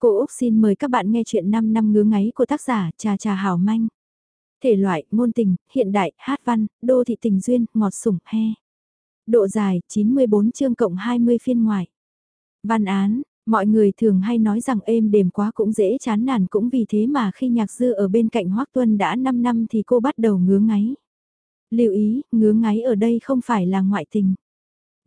Cô Úc xin mời các bạn nghe chuyện 5 năm ngứa ngáy của tác giả Trà Trà Hảo Manh. Thể loại, ngôn tình, hiện đại, hát văn, đô thị tình duyên, ngọt sủng, he. Độ dài, 94 chương cộng 20 phiên ngoại. Văn án, mọi người thường hay nói rằng êm đềm quá cũng dễ chán nản cũng vì thế mà khi nhạc dư ở bên cạnh Hoác Tuân đã 5 năm thì cô bắt đầu ngứa ngáy. Lưu ý, ngứa ngáy ở đây không phải là ngoại tình.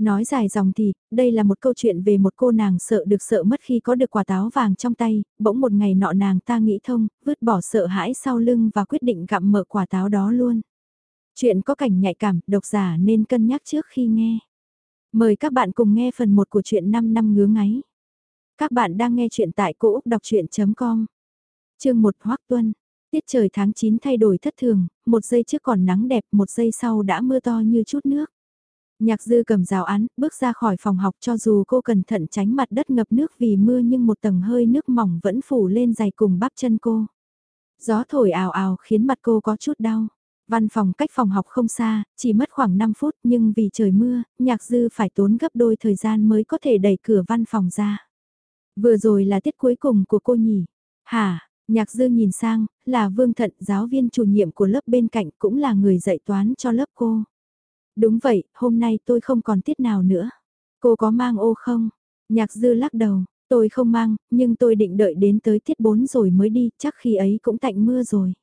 Nói dài dòng thì, đây là một câu chuyện về một cô nàng sợ được sợ mất khi có được quả táo vàng trong tay, bỗng một ngày nọ nàng ta nghĩ thông, vứt bỏ sợ hãi sau lưng và quyết định gặm mở quả táo đó luôn. Chuyện có cảnh nhạy cảm, độc giả nên cân nhắc trước khi nghe. Mời các bạn cùng nghe phần 1 của chuyện 5 năm ngứa ngáy. Các bạn đang nghe chuyện tại cỗ đọc chuyện.com Chương 1 Hoác Tuân Tiết trời tháng 9 thay đổi thất thường, một giây trước còn nắng đẹp, một giây sau đã mưa to như chút nước. Nhạc dư cầm rào án, bước ra khỏi phòng học cho dù cô cẩn thận tránh mặt đất ngập nước vì mưa nhưng một tầng hơi nước mỏng vẫn phủ lên dày cùng bắp chân cô. Gió thổi ào ào khiến mặt cô có chút đau. Văn phòng cách phòng học không xa, chỉ mất khoảng 5 phút nhưng vì trời mưa, nhạc dư phải tốn gấp đôi thời gian mới có thể đẩy cửa văn phòng ra. Vừa rồi là tiết cuối cùng của cô nhỉ? Hả? Nhạc dư nhìn sang, là Vương Thận giáo viên chủ nhiệm của lớp bên cạnh cũng là người dạy toán cho lớp cô. Đúng vậy, hôm nay tôi không còn tiết nào nữa. Cô có mang ô không? Nhạc dư lắc đầu, tôi không mang, nhưng tôi định đợi đến tới tiết 4 rồi mới đi, chắc khi ấy cũng tạnh mưa rồi.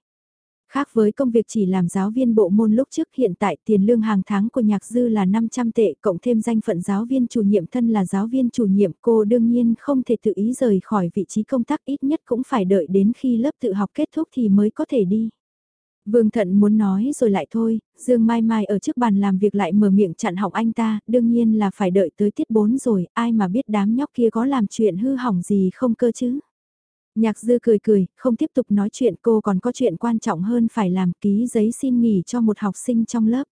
Khác với công việc chỉ làm giáo viên bộ môn lúc trước hiện tại tiền lương hàng tháng của nhạc dư là 500 tệ cộng thêm danh phận giáo viên chủ nhiệm thân là giáo viên chủ nhiệm cô đương nhiên không thể tự ý rời khỏi vị trí công tác ít nhất cũng phải đợi đến khi lớp tự học kết thúc thì mới có thể đi. Vương Thận muốn nói rồi lại thôi, Dương Mai Mai ở trước bàn làm việc lại mở miệng chặn họng anh ta, đương nhiên là phải đợi tới tiết 4 rồi, ai mà biết đám nhóc kia có làm chuyện hư hỏng gì không cơ chứ. Nhạc dư cười cười, không tiếp tục nói chuyện cô còn có chuyện quan trọng hơn phải làm ký giấy xin nghỉ cho một học sinh trong lớp.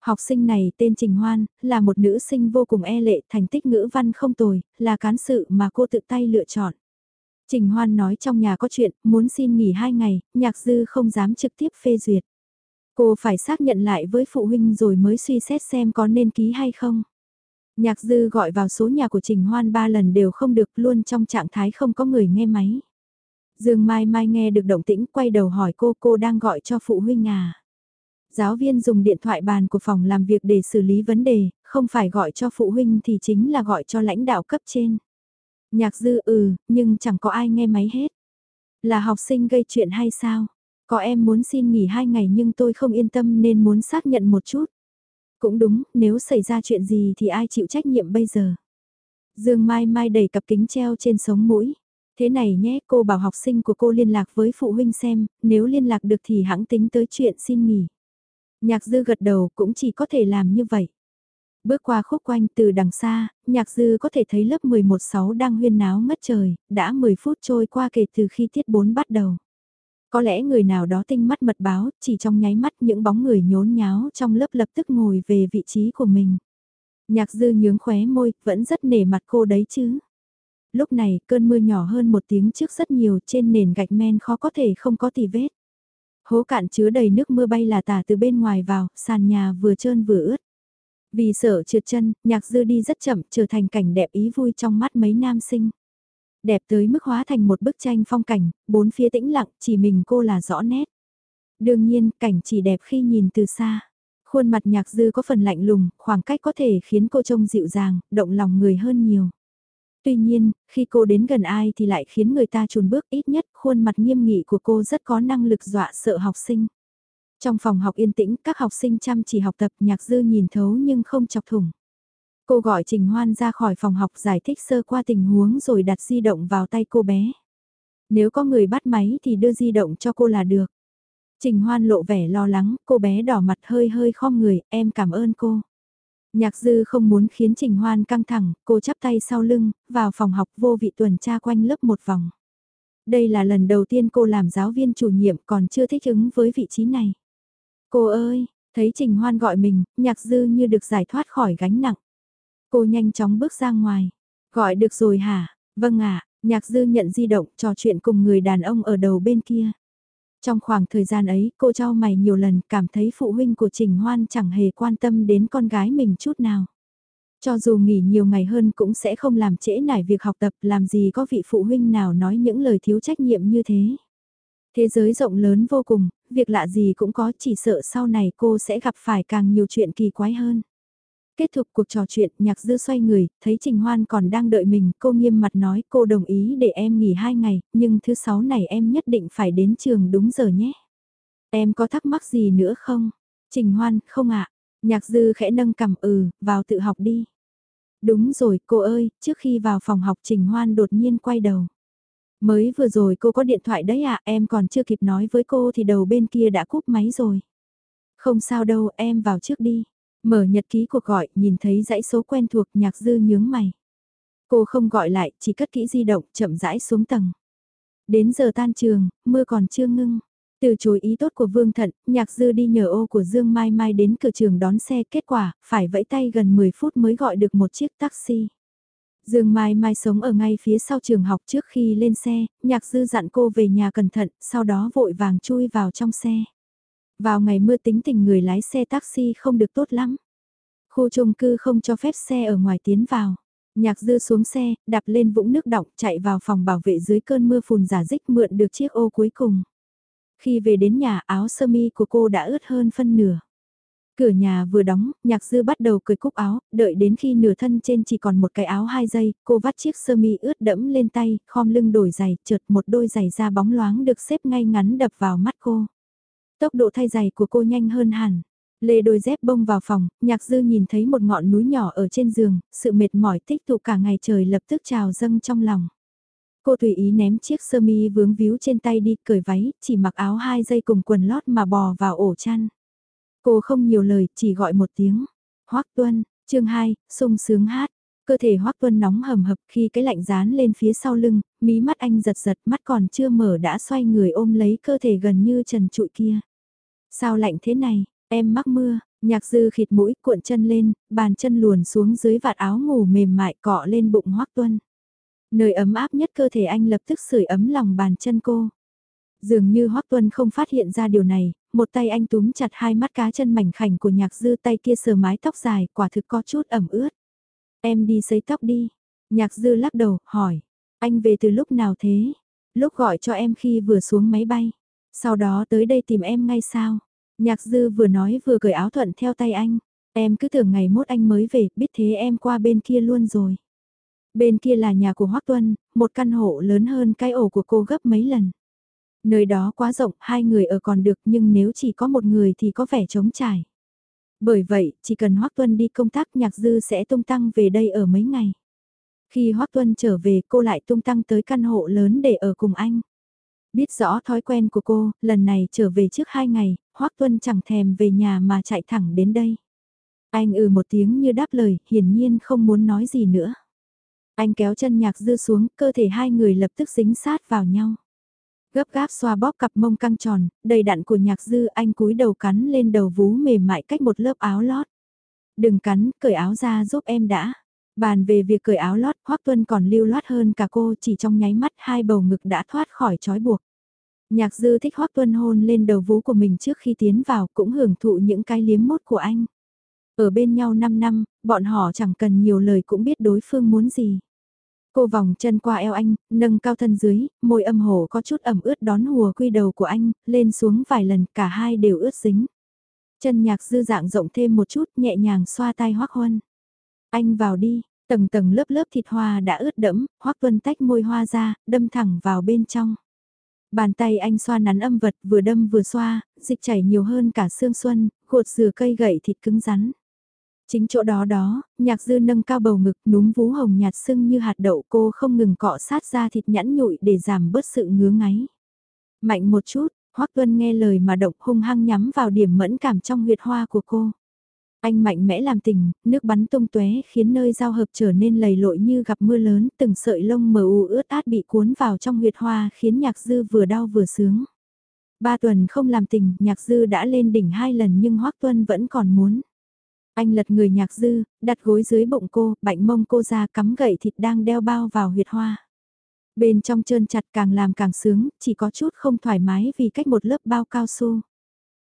Học sinh này tên Trình Hoan, là một nữ sinh vô cùng e lệ, thành tích ngữ văn không tồi, là cán sự mà cô tự tay lựa chọn. Trình Hoan nói trong nhà có chuyện, muốn xin nghỉ hai ngày, nhạc dư không dám trực tiếp phê duyệt. Cô phải xác nhận lại với phụ huynh rồi mới suy xét xem có nên ký hay không. Nhạc dư gọi vào số nhà của Trình Hoan ba lần đều không được luôn trong trạng thái không có người nghe máy. Dương Mai Mai nghe được động tĩnh quay đầu hỏi cô cô đang gọi cho phụ huynh à. Giáo viên dùng điện thoại bàn của phòng làm việc để xử lý vấn đề, không phải gọi cho phụ huynh thì chính là gọi cho lãnh đạo cấp trên. Nhạc dư ừ, nhưng chẳng có ai nghe máy hết. Là học sinh gây chuyện hay sao? Có em muốn xin nghỉ hai ngày nhưng tôi không yên tâm nên muốn xác nhận một chút. Cũng đúng, nếu xảy ra chuyện gì thì ai chịu trách nhiệm bây giờ? Dương Mai Mai đẩy cặp kính treo trên sống mũi. Thế này nhé, cô bảo học sinh của cô liên lạc với phụ huynh xem, nếu liên lạc được thì hãng tính tới chuyện xin nghỉ. Nhạc dư gật đầu cũng chỉ có thể làm như vậy. Bước qua khúc quanh từ đằng xa, nhạc dư có thể thấy lớp 11-6 đang huyên náo ngất trời, đã 10 phút trôi qua kể từ khi tiết 4 bắt đầu. Có lẽ người nào đó tinh mắt mật báo, chỉ trong nháy mắt những bóng người nhốn nháo trong lớp lập tức ngồi về vị trí của mình. Nhạc dư nhướng khóe môi, vẫn rất nể mặt cô đấy chứ. Lúc này, cơn mưa nhỏ hơn một tiếng trước rất nhiều trên nền gạch men khó có thể không có tì vết. Hố cạn chứa đầy nước mưa bay là tả từ bên ngoài vào, sàn nhà vừa trơn vừa ướt. Vì sợ trượt chân, nhạc dư đi rất chậm, trở thành cảnh đẹp ý vui trong mắt mấy nam sinh. Đẹp tới mức hóa thành một bức tranh phong cảnh, bốn phía tĩnh lặng, chỉ mình cô là rõ nét. Đương nhiên, cảnh chỉ đẹp khi nhìn từ xa. Khuôn mặt nhạc dư có phần lạnh lùng, khoảng cách có thể khiến cô trông dịu dàng, động lòng người hơn nhiều. Tuy nhiên, khi cô đến gần ai thì lại khiến người ta chùn bước ít nhất khuôn mặt nghiêm nghị của cô rất có năng lực dọa sợ học sinh. Trong phòng học yên tĩnh, các học sinh chăm chỉ học tập nhạc dư nhìn thấu nhưng không chọc thủng. Cô gọi Trình Hoan ra khỏi phòng học giải thích sơ qua tình huống rồi đặt di động vào tay cô bé. Nếu có người bắt máy thì đưa di động cho cô là được. Trình Hoan lộ vẻ lo lắng, cô bé đỏ mặt hơi hơi khom người, em cảm ơn cô. Nhạc dư không muốn khiến Trình Hoan căng thẳng, cô chắp tay sau lưng, vào phòng học vô vị tuần tra quanh lớp một vòng. Đây là lần đầu tiên cô làm giáo viên chủ nhiệm còn chưa thích ứng với vị trí này. Cô ơi, thấy Trình Hoan gọi mình, nhạc dư như được giải thoát khỏi gánh nặng. Cô nhanh chóng bước ra ngoài. Gọi được rồi hả? Vâng ạ, nhạc dư nhận di động trò chuyện cùng người đàn ông ở đầu bên kia. Trong khoảng thời gian ấy, cô cho mày nhiều lần cảm thấy phụ huynh của Trình Hoan chẳng hề quan tâm đến con gái mình chút nào. Cho dù nghỉ nhiều ngày hơn cũng sẽ không làm trễ nải việc học tập làm gì có vị phụ huynh nào nói những lời thiếu trách nhiệm như thế. Thế giới rộng lớn vô cùng, việc lạ gì cũng có chỉ sợ sau này cô sẽ gặp phải càng nhiều chuyện kỳ quái hơn. Kết thúc cuộc trò chuyện, nhạc dư xoay người, thấy Trình Hoan còn đang đợi mình, cô nghiêm mặt nói cô đồng ý để em nghỉ hai ngày, nhưng thứ sáu này em nhất định phải đến trường đúng giờ nhé. Em có thắc mắc gì nữa không? Trình Hoan, không ạ. Nhạc dư khẽ nâng cầm ừ, vào tự học đi. Đúng rồi, cô ơi, trước khi vào phòng học Trình Hoan đột nhiên quay đầu. Mới vừa rồi cô có điện thoại đấy à, em còn chưa kịp nói với cô thì đầu bên kia đã cúp máy rồi. Không sao đâu, em vào trước đi. Mở nhật ký cuộc gọi, nhìn thấy dãy số quen thuộc nhạc dư nhướng mày. Cô không gọi lại, chỉ cất kỹ di động, chậm rãi xuống tầng. Đến giờ tan trường, mưa còn chưa ngưng. Từ chối ý tốt của Vương Thận, nhạc dư đi nhờ ô của Dương Mai Mai đến cửa trường đón xe kết quả, phải vẫy tay gần 10 phút mới gọi được một chiếc taxi. Dương Mai Mai sống ở ngay phía sau trường học trước khi lên xe, nhạc dư dặn cô về nhà cẩn thận, sau đó vội vàng chui vào trong xe. Vào ngày mưa tính tình người lái xe taxi không được tốt lắm. Khu chung cư không cho phép xe ở ngoài tiến vào. Nhạc dư xuống xe, đạp lên vũng nước đọng chạy vào phòng bảo vệ dưới cơn mưa phùn giả dích mượn được chiếc ô cuối cùng. Khi về đến nhà áo sơ mi của cô đã ướt hơn phân nửa. Cửa nhà vừa đóng, nhạc dư bắt đầu cười cúc áo, đợi đến khi nửa thân trên chỉ còn một cái áo hai giây, cô vắt chiếc sơ mi ướt đẫm lên tay, khom lưng đổi giày, trượt một đôi giày da bóng loáng được xếp ngay ngắn đập vào mắt cô. Tốc độ thay giày của cô nhanh hơn hẳn. Lê đôi dép bông vào phòng, nhạc dư nhìn thấy một ngọn núi nhỏ ở trên giường, sự mệt mỏi tích tụ cả ngày trời lập tức trào dâng trong lòng. Cô tùy ý ném chiếc sơ mi vướng víu trên tay đi, cởi váy, chỉ mặc áo hai dây cùng quần lót mà bò vào ổ chăn. Cô không nhiều lời, chỉ gọi một tiếng. Hoắc Tuân, chương 2, sung sướng hát. Cơ thể Hoắc Tuân nóng hầm hập khi cái lạnh dán lên phía sau lưng, mí mắt anh giật giật mắt còn chưa mở đã xoay người ôm lấy cơ thể gần như trần trụi kia. Sao lạnh thế này, em mắc mưa, nhạc dư khịt mũi cuộn chân lên, bàn chân luồn xuống dưới vạt áo ngủ mềm mại cọ lên bụng Hoắc Tuân. Nơi ấm áp nhất cơ thể anh lập tức sưởi ấm lòng bàn chân cô. Dường như Hoắc Tuân không phát hiện ra điều này, một tay anh túm chặt hai mắt cá chân mảnh khảnh của nhạc dư tay kia sờ mái tóc dài, quả thực có chút ẩm ướt. Em đi sấy tóc đi. Nhạc dư lắc đầu, hỏi. Anh về từ lúc nào thế? Lúc gọi cho em khi vừa xuống máy bay. Sau đó tới đây tìm em ngay sao? Nhạc dư vừa nói vừa cởi áo thuận theo tay anh. Em cứ tưởng ngày mốt anh mới về, biết thế em qua bên kia luôn rồi. Bên kia là nhà của Hoắc Tuân, một căn hộ lớn hơn cái ổ của cô gấp mấy lần. Nơi đó quá rộng, hai người ở còn được nhưng nếu chỉ có một người thì có vẻ trống trải. Bởi vậy, chỉ cần Hoắc Tuân đi công tác nhạc dư sẽ tung tăng về đây ở mấy ngày. Khi Hoắc Tuân trở về cô lại tung tăng tới căn hộ lớn để ở cùng anh. Biết rõ thói quen của cô, lần này trở về trước hai ngày, Hoắc Tuân chẳng thèm về nhà mà chạy thẳng đến đây. Anh ừ một tiếng như đáp lời, hiển nhiên không muốn nói gì nữa. Anh kéo chân nhạc dư xuống, cơ thể hai người lập tức dính sát vào nhau. Gấp gáp xoa bóp cặp mông căng tròn, đầy đặn của nhạc dư anh cúi đầu cắn lên đầu vú mềm mại cách một lớp áo lót. Đừng cắn, cởi áo ra giúp em đã. Bàn về việc cởi áo lót, Hoắc Tuân còn lưu loát hơn cả cô chỉ trong nháy mắt hai bầu ngực đã thoát khỏi trói buộc. Nhạc dư thích Hoắc Tuân hôn lên đầu vú của mình trước khi tiến vào cũng hưởng thụ những cái liếm mốt của anh. Ở bên nhau 5 năm, bọn họ chẳng cần nhiều lời cũng biết đối phương muốn gì. Cô vòng chân qua eo anh, nâng cao thân dưới, môi âm hổ có chút ẩm ướt đón hùa quy đầu của anh, lên xuống vài lần cả hai đều ướt dính. Chân nhạc dư dạng rộng thêm một chút nhẹ nhàng xoa tay hoác huân. Anh vào đi, tầng tầng lớp lớp thịt hoa đã ướt đẫm, hoác huân tách môi hoa ra, đâm thẳng vào bên trong. Bàn tay anh xoa nắn âm vật vừa đâm vừa xoa, dịch chảy nhiều hơn cả xương xuân, gột dừa cây gậy thịt cứng rắn. Chính chỗ đó đó, nhạc dư nâng cao bầu ngực núm vú hồng nhạt sưng như hạt đậu cô không ngừng cọ sát ra thịt nhẵn nhụi để giảm bớt sự ngứa ngáy. Mạnh một chút, Hoắc Tuân nghe lời mà động hung hăng nhắm vào điểm mẫn cảm trong huyệt hoa của cô. Anh mạnh mẽ làm tình, nước bắn tung tóe khiến nơi giao hợp trở nên lầy lội như gặp mưa lớn, từng sợi lông mờ u ướt át bị cuốn vào trong huyệt hoa khiến nhạc dư vừa đau vừa sướng. Ba tuần không làm tình, nhạc dư đã lên đỉnh hai lần nhưng Hoắc Tuân vẫn còn muốn. Anh lật người nhạc dư, đặt gối dưới bụng cô, bạnh mông cô ra cắm gậy thịt đang đeo bao vào huyệt hoa. Bên trong trơn chặt càng làm càng sướng, chỉ có chút không thoải mái vì cách một lớp bao cao su.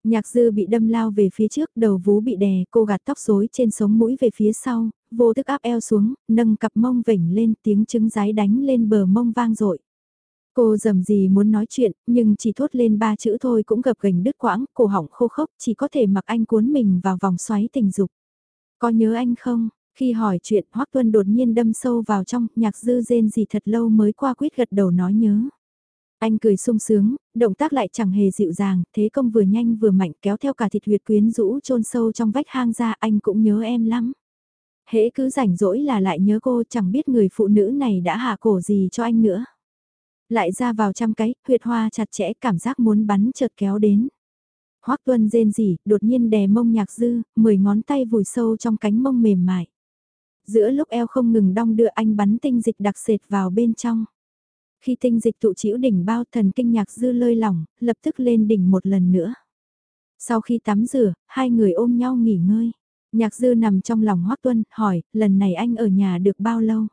Nhạc dư bị đâm lao về phía trước, đầu vú bị đè, cô gạt tóc rối trên sống mũi về phía sau, vô thức áp eo xuống, nâng cặp mông vểnh lên tiếng trứng rái đánh lên bờ mông vang dội Cô dầm gì muốn nói chuyện, nhưng chỉ thốt lên ba chữ thôi cũng gập gành đứt quãng, cổ họng khô khốc, chỉ có thể mặc anh cuốn mình vào vòng xoáy tình dục. Có nhớ anh không? Khi hỏi chuyện, Hoắc Tuân đột nhiên đâm sâu vào trong, nhạc dư rên gì thật lâu mới qua quyết gật đầu nói nhớ. Anh cười sung sướng, động tác lại chẳng hề dịu dàng, thế công vừa nhanh vừa mạnh kéo theo cả thịt huyệt quyến rũ chôn sâu trong vách hang ra anh cũng nhớ em lắm. Hễ cứ rảnh rỗi là lại nhớ cô chẳng biết người phụ nữ này đã hạ cổ gì cho anh nữa. Lại ra vào trăm cái, huyệt hoa chặt chẽ cảm giác muốn bắn chợt kéo đến. Hoắc Tuân rên rỉ, đột nhiên đè mông nhạc dư, mười ngón tay vùi sâu trong cánh mông mềm mại. Giữa lúc eo không ngừng đong đưa anh bắn tinh dịch đặc sệt vào bên trong. Khi tinh dịch tụ chĩu đỉnh bao thần kinh nhạc dư lơi lỏng, lập tức lên đỉnh một lần nữa. Sau khi tắm rửa, hai người ôm nhau nghỉ ngơi. Nhạc dư nằm trong lòng Hoắc Tuân, hỏi, lần này anh ở nhà được bao lâu?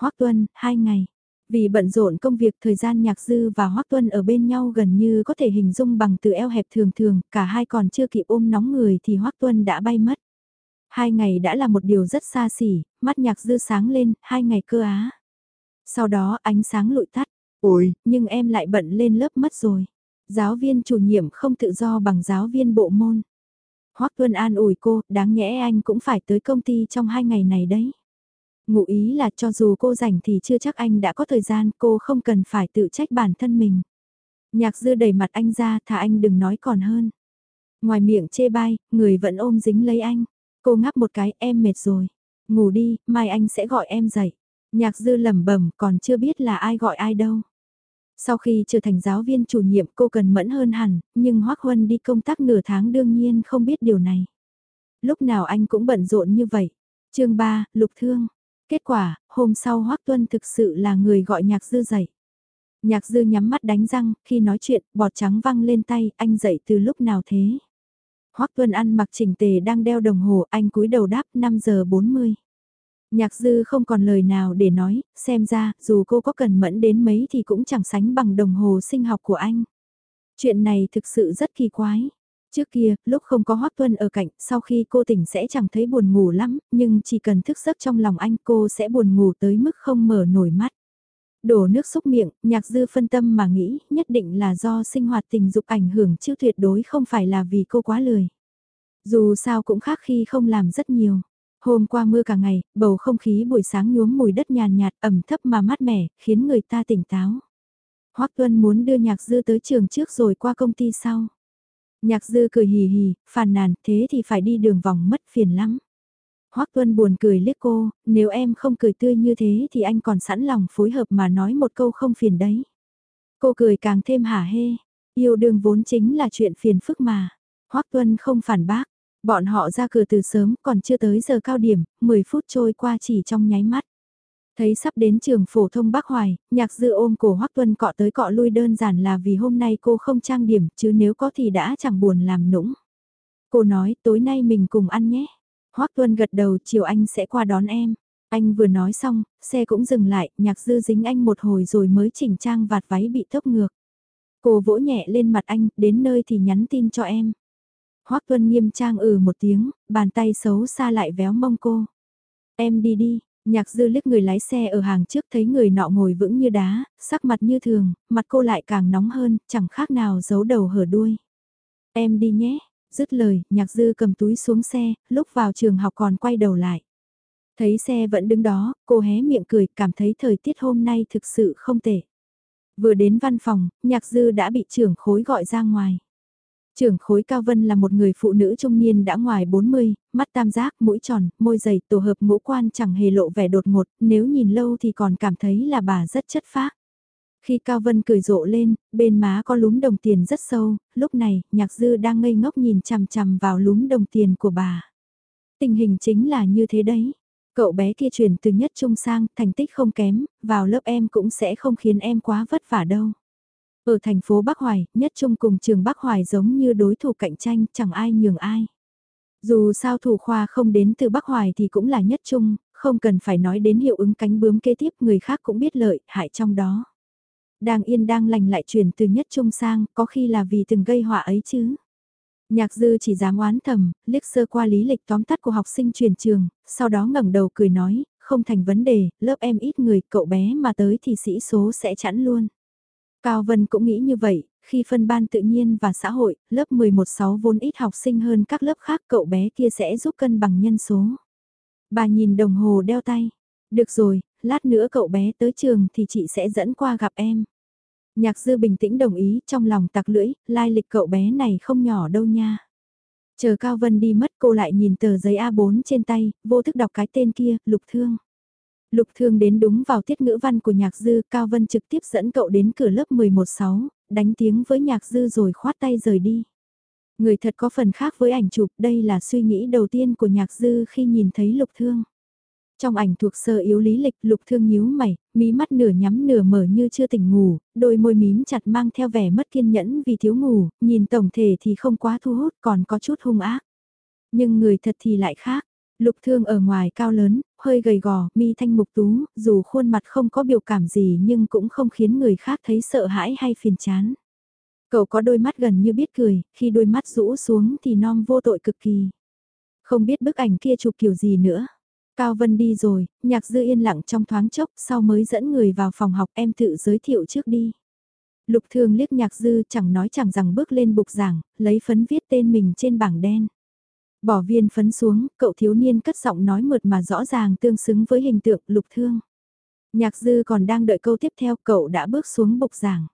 Hoắc Tuân, hai ngày. Vì bận rộn công việc thời gian Nhạc Dư và Hoắc Tuân ở bên nhau gần như có thể hình dung bằng từ eo hẹp thường thường, cả hai còn chưa kịp ôm nóng người thì Hoắc Tuân đã bay mất. Hai ngày đã là một điều rất xa xỉ, mắt Nhạc Dư sáng lên, hai ngày cơ á. Sau đó ánh sáng lụi tắt, ôi, nhưng em lại bận lên lớp mất rồi. Giáo viên chủ nhiệm không tự do bằng giáo viên bộ môn. Hoắc Tuân an ủi cô, đáng nhẽ anh cũng phải tới công ty trong hai ngày này đấy. Ngụ ý là cho dù cô rảnh thì chưa chắc anh đã có thời gian, cô không cần phải tự trách bản thân mình. Nhạc dư đẩy mặt anh ra, thà anh đừng nói còn hơn. Ngoài miệng chê bai, người vẫn ôm dính lấy anh. Cô ngáp một cái, em mệt rồi. Ngủ đi, mai anh sẽ gọi em dậy. Nhạc dư lẩm bẩm còn chưa biết là ai gọi ai đâu. Sau khi trở thành giáo viên chủ nhiệm cô cần mẫn hơn hẳn, nhưng Hoác Huân đi công tác nửa tháng đương nhiên không biết điều này. Lúc nào anh cũng bận rộn như vậy. chương 3, Lục Thương. Kết quả, hôm sau Hoác Tuân thực sự là người gọi nhạc dư dậy. Nhạc dư nhắm mắt đánh răng, khi nói chuyện, bọt trắng văng lên tay, anh dậy từ lúc nào thế? Hoác Tuân ăn mặc chỉnh tề đang đeo đồng hồ, anh cúi đầu đáp 5 giờ 40. Nhạc dư không còn lời nào để nói, xem ra, dù cô có cần mẫn đến mấy thì cũng chẳng sánh bằng đồng hồ sinh học của anh. Chuyện này thực sự rất kỳ quái. Trước kia, lúc không có Hoác Tuân ở cạnh, sau khi cô tỉnh sẽ chẳng thấy buồn ngủ lắm, nhưng chỉ cần thức giấc trong lòng anh cô sẽ buồn ngủ tới mức không mở nổi mắt. Đổ nước xúc miệng, nhạc dư phân tâm mà nghĩ, nhất định là do sinh hoạt tình dục ảnh hưởng chứ tuyệt đối không phải là vì cô quá lười. Dù sao cũng khác khi không làm rất nhiều. Hôm qua mưa cả ngày, bầu không khí buổi sáng nhuốm mùi đất nhàn nhạt ẩm thấp mà mát mẻ, khiến người ta tỉnh táo. Hoắc Tuân muốn đưa nhạc dư tới trường trước rồi qua công ty sau. Nhạc dư cười hì hì, phàn nàn, thế thì phải đi đường vòng mất phiền lắm. Hoắc Tuân buồn cười liếc cô, nếu em không cười tươi như thế thì anh còn sẵn lòng phối hợp mà nói một câu không phiền đấy. Cô cười càng thêm hả hê, yêu đương vốn chính là chuyện phiền phức mà. Hoắc Tuân không phản bác, bọn họ ra cửa từ sớm còn chưa tới giờ cao điểm, 10 phút trôi qua chỉ trong nháy mắt. Thấy sắp đến trường phổ thông Bắc Hoài, nhạc dư ôm cổ Hoắc Tuân cọ tới cọ lui đơn giản là vì hôm nay cô không trang điểm chứ nếu có thì đã chẳng buồn làm nũng. Cô nói tối nay mình cùng ăn nhé. Hoắc Tuân gật đầu chiều anh sẽ qua đón em. Anh vừa nói xong, xe cũng dừng lại, nhạc dư dính anh một hồi rồi mới chỉnh trang vạt váy bị tốc ngược. Cô vỗ nhẹ lên mặt anh, đến nơi thì nhắn tin cho em. Hoắc Tuân nghiêm trang ừ một tiếng, bàn tay xấu xa lại véo mông cô. Em đi đi, Nhạc dư liếc người lái xe ở hàng trước thấy người nọ ngồi vững như đá, sắc mặt như thường, mặt cô lại càng nóng hơn, chẳng khác nào giấu đầu hở đuôi. Em đi nhé, dứt lời, nhạc dư cầm túi xuống xe, lúc vào trường học còn quay đầu lại. Thấy xe vẫn đứng đó, cô hé miệng cười, cảm thấy thời tiết hôm nay thực sự không tệ. Vừa đến văn phòng, nhạc dư đã bị trưởng khối gọi ra ngoài. Trưởng khối Cao Vân là một người phụ nữ trung niên đã ngoài 40, mắt tam giác, mũi tròn, môi dày, tổ hợp ngũ quan chẳng hề lộ vẻ đột ngột, nếu nhìn lâu thì còn cảm thấy là bà rất chất phác. Khi Cao Vân cười rộ lên, bên má có lúm đồng tiền rất sâu, lúc này, nhạc dư đang ngây ngốc nhìn chằm chằm vào lúm đồng tiền của bà. Tình hình chính là như thế đấy. Cậu bé kia chuyển từ nhất trung sang, thành tích không kém, vào lớp em cũng sẽ không khiến em quá vất vả đâu. Ở thành phố Bắc Hoài, nhất trung cùng trường Bắc Hoài giống như đối thủ cạnh tranh, chẳng ai nhường ai. Dù sao thủ khoa không đến từ Bắc Hoài thì cũng là nhất trung, không cần phải nói đến hiệu ứng cánh bướm kế tiếp người khác cũng biết lợi, hại trong đó. Đang yên đang lành lại chuyển từ nhất trung sang, có khi là vì từng gây họa ấy chứ. Nhạc dư chỉ dám oán thầm, liếc sơ qua lý lịch tóm tắt của học sinh truyền trường, sau đó ngẩng đầu cười nói, không thành vấn đề, lớp em ít người, cậu bé mà tới thì sĩ số sẽ chẵn luôn. Cao Vân cũng nghĩ như vậy, khi phân ban tự nhiên và xã hội, lớp 11-6 vốn ít học sinh hơn các lớp khác cậu bé kia sẽ giúp cân bằng nhân số. Bà nhìn đồng hồ đeo tay. Được rồi, lát nữa cậu bé tới trường thì chị sẽ dẫn qua gặp em. Nhạc dư bình tĩnh đồng ý trong lòng tặc lưỡi, lai lịch cậu bé này không nhỏ đâu nha. Chờ Cao Vân đi mất cô lại nhìn tờ giấy A4 trên tay, vô thức đọc cái tên kia, Lục Thương. Lục Thương đến đúng vào tiết ngữ văn của nhạc dư, Cao Vân trực tiếp dẫn cậu đến cửa lớp 11-6, đánh tiếng với nhạc dư rồi khoát tay rời đi. Người thật có phần khác với ảnh chụp, đây là suy nghĩ đầu tiên của nhạc dư khi nhìn thấy Lục Thương. Trong ảnh thuộc sơ yếu lý lịch lục thương nhíu mày, mí mắt nửa nhắm nửa mở như chưa tỉnh ngủ, đôi môi mím chặt mang theo vẻ mất kiên nhẫn vì thiếu ngủ, nhìn tổng thể thì không quá thu hút còn có chút hung ác. Nhưng người thật thì lại khác. Lục thương ở ngoài cao lớn, hơi gầy gò, mi thanh mục tú, dù khuôn mặt không có biểu cảm gì nhưng cũng không khiến người khác thấy sợ hãi hay phiền chán. Cậu có đôi mắt gần như biết cười, khi đôi mắt rũ xuống thì non vô tội cực kỳ. Không biết bức ảnh kia chụp kiểu gì nữa. Cao Vân đi rồi, nhạc dư yên lặng trong thoáng chốc, sau mới dẫn người vào phòng học em tự giới thiệu trước đi. Lục thường liếc nhạc dư chẳng nói chẳng rằng bước lên bục giảng, lấy phấn viết tên mình trên bảng đen. Bỏ viên phấn xuống, cậu thiếu niên cất giọng nói mượt mà rõ ràng tương xứng với hình tượng lục thương. Nhạc dư còn đang đợi câu tiếp theo cậu đã bước xuống bục giảng.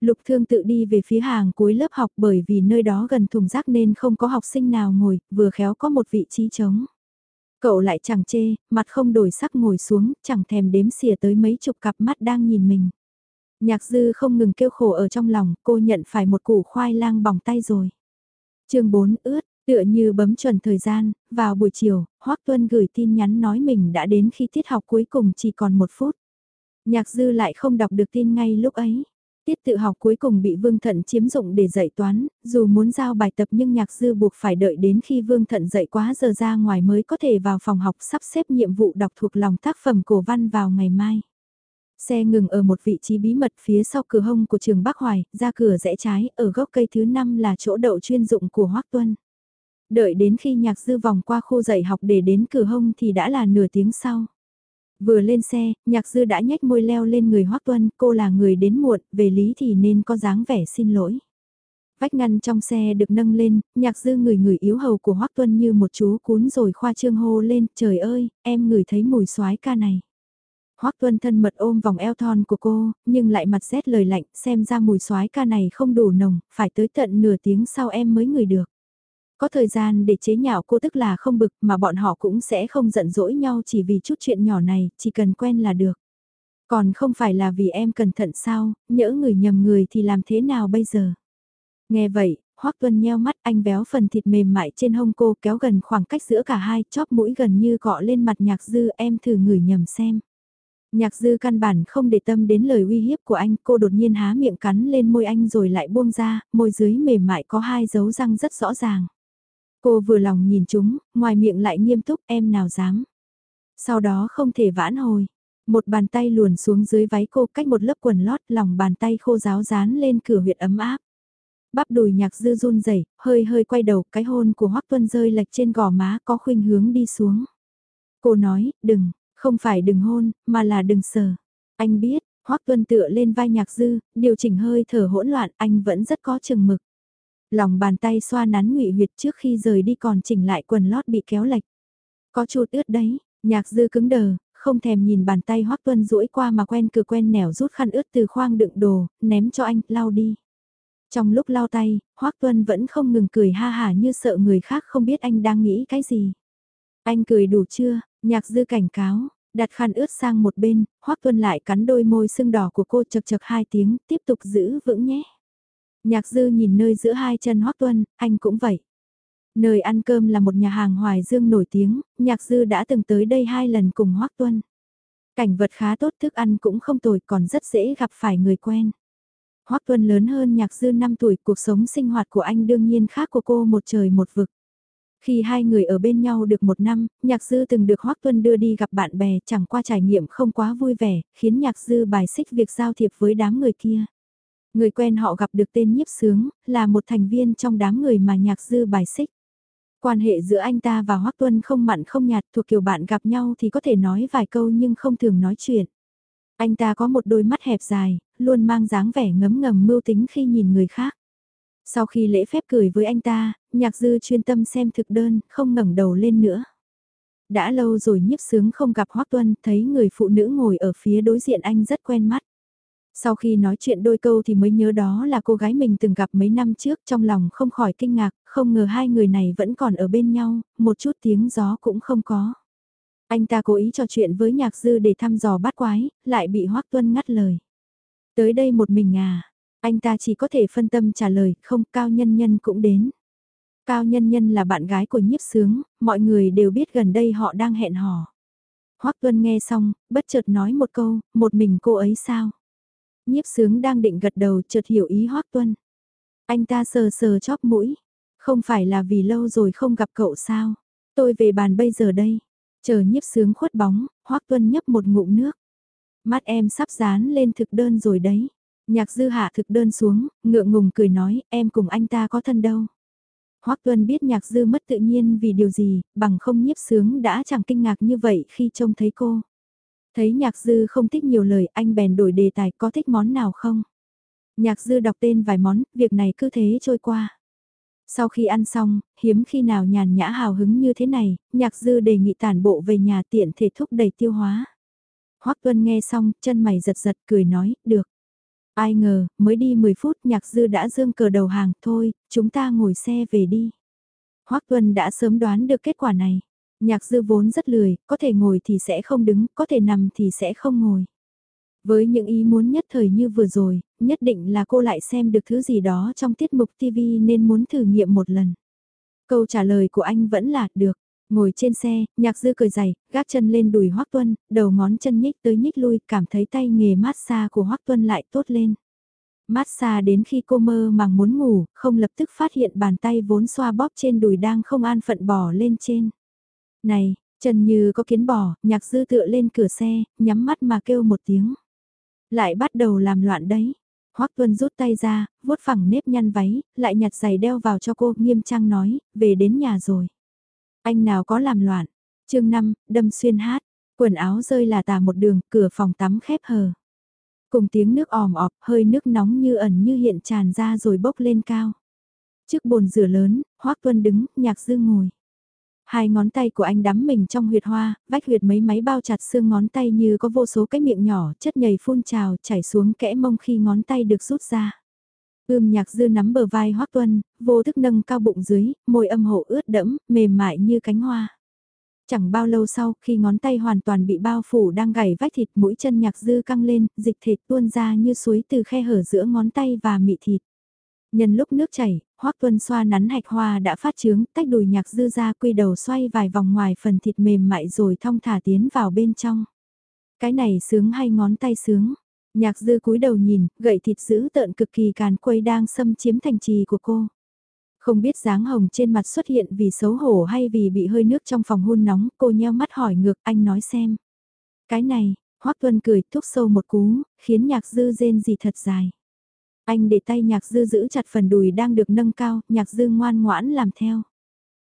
Lục thương tự đi về phía hàng cuối lớp học bởi vì nơi đó gần thùng rác nên không có học sinh nào ngồi, vừa khéo có một vị trí trống. Cậu lại chẳng chê, mặt không đổi sắc ngồi xuống, chẳng thèm đếm xỉa tới mấy chục cặp mắt đang nhìn mình. Nhạc dư không ngừng kêu khổ ở trong lòng, cô nhận phải một củ khoai lang bỏng tay rồi. chương 4 ướt, tựa như bấm chuẩn thời gian, vào buổi chiều, Hoác Tuân gửi tin nhắn nói mình đã đến khi tiết học cuối cùng chỉ còn một phút. Nhạc dư lại không đọc được tin ngay lúc ấy. Tiết tự học cuối cùng bị Vương Thận chiếm dụng để dạy toán, dù muốn giao bài tập nhưng nhạc dư buộc phải đợi đến khi Vương Thận dạy quá giờ ra ngoài mới có thể vào phòng học sắp xếp nhiệm vụ đọc thuộc lòng tác phẩm cổ văn vào ngày mai. Xe ngừng ở một vị trí bí mật phía sau cửa hông của trường Bắc Hoài, ra cửa rẽ trái, ở gốc cây thứ 5 là chỗ đậu chuyên dụng của Hoác Tuân. Đợi đến khi nhạc dư vòng qua khu dạy học để đến cửa hông thì đã là nửa tiếng sau. Vừa lên xe, nhạc dư đã nhếch môi leo lên người Hoác Tuân, cô là người đến muộn, về lý thì nên có dáng vẻ xin lỗi. Vách ngăn trong xe được nâng lên, nhạc dư người người yếu hầu của Hoác Tuân như một chú cún rồi khoa trương hô lên, trời ơi, em ngửi thấy mùi xoái ca này. Hoác Tuân thân mật ôm vòng eo thon của cô, nhưng lại mặt rét lời lạnh, xem ra mùi xoái ca này không đủ nồng, phải tới tận nửa tiếng sau em mới ngửi được. Có thời gian để chế nhạo cô tức là không bực mà bọn họ cũng sẽ không giận dỗi nhau chỉ vì chút chuyện nhỏ này, chỉ cần quen là được. Còn không phải là vì em cẩn thận sao, nhỡ người nhầm người thì làm thế nào bây giờ? Nghe vậy, Hoắc Tuân nheo mắt anh béo phần thịt mềm mại trên hông cô kéo gần khoảng cách giữa cả hai, chóp mũi gần như cọ lên mặt nhạc dư em thử ngửi nhầm xem. Nhạc dư căn bản không để tâm đến lời uy hiếp của anh, cô đột nhiên há miệng cắn lên môi anh rồi lại buông ra, môi dưới mềm mại có hai dấu răng rất rõ ràng. Cô vừa lòng nhìn chúng, ngoài miệng lại nghiêm túc em nào dám. Sau đó không thể vãn hồi. Một bàn tay luồn xuống dưới váy cô cách một lớp quần lót lòng bàn tay khô ráo dán lên cửa huyệt ấm áp. Bắp đùi nhạc dư run rẩy hơi hơi quay đầu cái hôn của Hoắc Tuân rơi lệch trên gò má có khuynh hướng đi xuống. Cô nói, đừng, không phải đừng hôn, mà là đừng sờ. Anh biết, Hoắc Tuân tựa lên vai nhạc dư, điều chỉnh hơi thở hỗn loạn, anh vẫn rất có chừng mực. Lòng bàn tay xoa nắn ngụy huyệt trước khi rời đi còn chỉnh lại quần lót bị kéo lệch. Có chút ướt đấy, nhạc dư cứng đờ, không thèm nhìn bàn tay Hoắc Tuân duỗi qua mà quen cửa quen nẻo rút khăn ướt từ khoang đựng đồ, ném cho anh, lau đi. Trong lúc lau tay, Hoắc Tuân vẫn không ngừng cười ha hả như sợ người khác không biết anh đang nghĩ cái gì. Anh cười đủ chưa, nhạc dư cảnh cáo, đặt khăn ướt sang một bên, Hoắc Tuân lại cắn đôi môi sưng đỏ của cô chật chật hai tiếng, tiếp tục giữ vững nhé. Nhạc dư nhìn nơi giữa hai chân Hoác Tuân, anh cũng vậy. Nơi ăn cơm là một nhà hàng Hoài Dương nổi tiếng, nhạc dư đã từng tới đây hai lần cùng Hoác Tuân. Cảnh vật khá tốt thức ăn cũng không tồi còn rất dễ gặp phải người quen. Hoác Tuân lớn hơn nhạc dư 5 tuổi, cuộc sống sinh hoạt của anh đương nhiên khác của cô một trời một vực. Khi hai người ở bên nhau được một năm, nhạc dư từng được Hoác Tuân đưa đi gặp bạn bè chẳng qua trải nghiệm không quá vui vẻ, khiến nhạc dư bài xích việc giao thiệp với đám người kia. Người quen họ gặp được tên nhiếp sướng, là một thành viên trong đám người mà nhạc dư bài xích. Quan hệ giữa anh ta và Hoắc Tuân không mặn không nhạt thuộc kiểu bạn gặp nhau thì có thể nói vài câu nhưng không thường nói chuyện. Anh ta có một đôi mắt hẹp dài, luôn mang dáng vẻ ngấm ngầm mưu tính khi nhìn người khác. Sau khi lễ phép cười với anh ta, nhạc dư chuyên tâm xem thực đơn, không ngẩng đầu lên nữa. Đã lâu rồi nhiếp sướng không gặp Hoác Tuân, thấy người phụ nữ ngồi ở phía đối diện anh rất quen mắt. Sau khi nói chuyện đôi câu thì mới nhớ đó là cô gái mình từng gặp mấy năm trước trong lòng không khỏi kinh ngạc, không ngờ hai người này vẫn còn ở bên nhau, một chút tiếng gió cũng không có. Anh ta cố ý trò chuyện với nhạc dư để thăm dò bắt quái, lại bị Hoác Tuân ngắt lời. Tới đây một mình à, anh ta chỉ có thể phân tâm trả lời, không, Cao Nhân Nhân cũng đến. Cao Nhân Nhân là bạn gái của nhiếp sướng, mọi người đều biết gần đây họ đang hẹn hò. Hoắc Tuân nghe xong, bất chợt nói một câu, một mình cô ấy sao? Nhiếp sướng đang định gật đầu chợt hiểu ý Hoắc Tuân. Anh ta sờ sờ chóp mũi. Không phải là vì lâu rồi không gặp cậu sao? Tôi về bàn bây giờ đây. Chờ nhiếp sướng khuất bóng, Hoắc Tuân nhấp một ngụm nước. Mắt em sắp dán lên thực đơn rồi đấy. Nhạc dư hạ thực đơn xuống, ngượng ngùng cười nói, em cùng anh ta có thân đâu. Hoắc Tuân biết nhạc dư mất tự nhiên vì điều gì, bằng không nhiếp sướng đã chẳng kinh ngạc như vậy khi trông thấy cô. Thấy nhạc dư không thích nhiều lời, anh bèn đổi đề tài có thích món nào không? Nhạc dư đọc tên vài món, việc này cứ thế trôi qua. Sau khi ăn xong, hiếm khi nào nhàn nhã hào hứng như thế này, nhạc dư đề nghị tản bộ về nhà tiện thể thúc đẩy tiêu hóa. Hoắc Tuân nghe xong, chân mày giật giật cười nói, được. Ai ngờ, mới đi 10 phút nhạc dư đã dương cờ đầu hàng, thôi, chúng ta ngồi xe về đi. Hoắc Tuân đã sớm đoán được kết quả này. Nhạc dư vốn rất lười, có thể ngồi thì sẽ không đứng, có thể nằm thì sẽ không ngồi. Với những ý muốn nhất thời như vừa rồi, nhất định là cô lại xem được thứ gì đó trong tiết mục TV nên muốn thử nghiệm một lần. Câu trả lời của anh vẫn là được. Ngồi trên xe, nhạc dư cười dày, gác chân lên đùi Hoác Tuân, đầu ngón chân nhích tới nhích lui, cảm thấy tay nghề massage của Hoác Tuân lại tốt lên. Massage đến khi cô mơ màng muốn ngủ, không lập tức phát hiện bàn tay vốn xoa bóp trên đùi đang không an phận bỏ lên trên. Này, chân như có kiến bò, nhạc dư tựa lên cửa xe, nhắm mắt mà kêu một tiếng. Lại bắt đầu làm loạn đấy. Hoắc Tuân rút tay ra, vuốt phẳng nếp nhăn váy, lại nhặt giày đeo vào cho cô, nghiêm trang nói, về đến nhà rồi. Anh nào có làm loạn. chương 5, đâm xuyên hát, quần áo rơi là tà một đường, cửa phòng tắm khép hờ. Cùng tiếng nước òm ọp, hơi nước nóng như ẩn như hiện tràn ra rồi bốc lên cao. Trước bồn rửa lớn, Hoác Tuân đứng, nhạc dư ngồi. Hai ngón tay của anh đắm mình trong huyệt hoa, vách huyệt mấy máy bao chặt xương ngón tay như có vô số cái miệng nhỏ, chất nhầy phun trào, chảy xuống kẽ mông khi ngón tay được rút ra. Ưm nhạc dư nắm bờ vai Hoác Tuân, vô thức nâng cao bụng dưới, môi âm hộ ướt đẫm, mềm mại như cánh hoa. Chẳng bao lâu sau, khi ngón tay hoàn toàn bị bao phủ đang gảy vách thịt mũi chân nhạc dư căng lên, dịch thịt tuôn ra như suối từ khe hở giữa ngón tay và mị thịt. Nhân lúc nước chảy, Hoắc Tuân xoa nắn hạch hoa đã phát trướng, tách đùi nhạc dư ra quy đầu xoay vài vòng ngoài phần thịt mềm mại rồi thong thả tiến vào bên trong. Cái này sướng hay ngón tay sướng? Nhạc dư cúi đầu nhìn, gậy thịt dữ tợn cực kỳ càn quấy đang xâm chiếm thành trì của cô. Không biết dáng hồng trên mặt xuất hiện vì xấu hổ hay vì bị hơi nước trong phòng hôn nóng, cô nheo mắt hỏi ngược anh nói xem. Cái này, Hoắc Tuân cười thúc sâu một cú, khiến nhạc dư rên gì thật dài. Anh để tay nhạc dư giữ chặt phần đùi đang được nâng cao, nhạc dư ngoan ngoãn làm theo.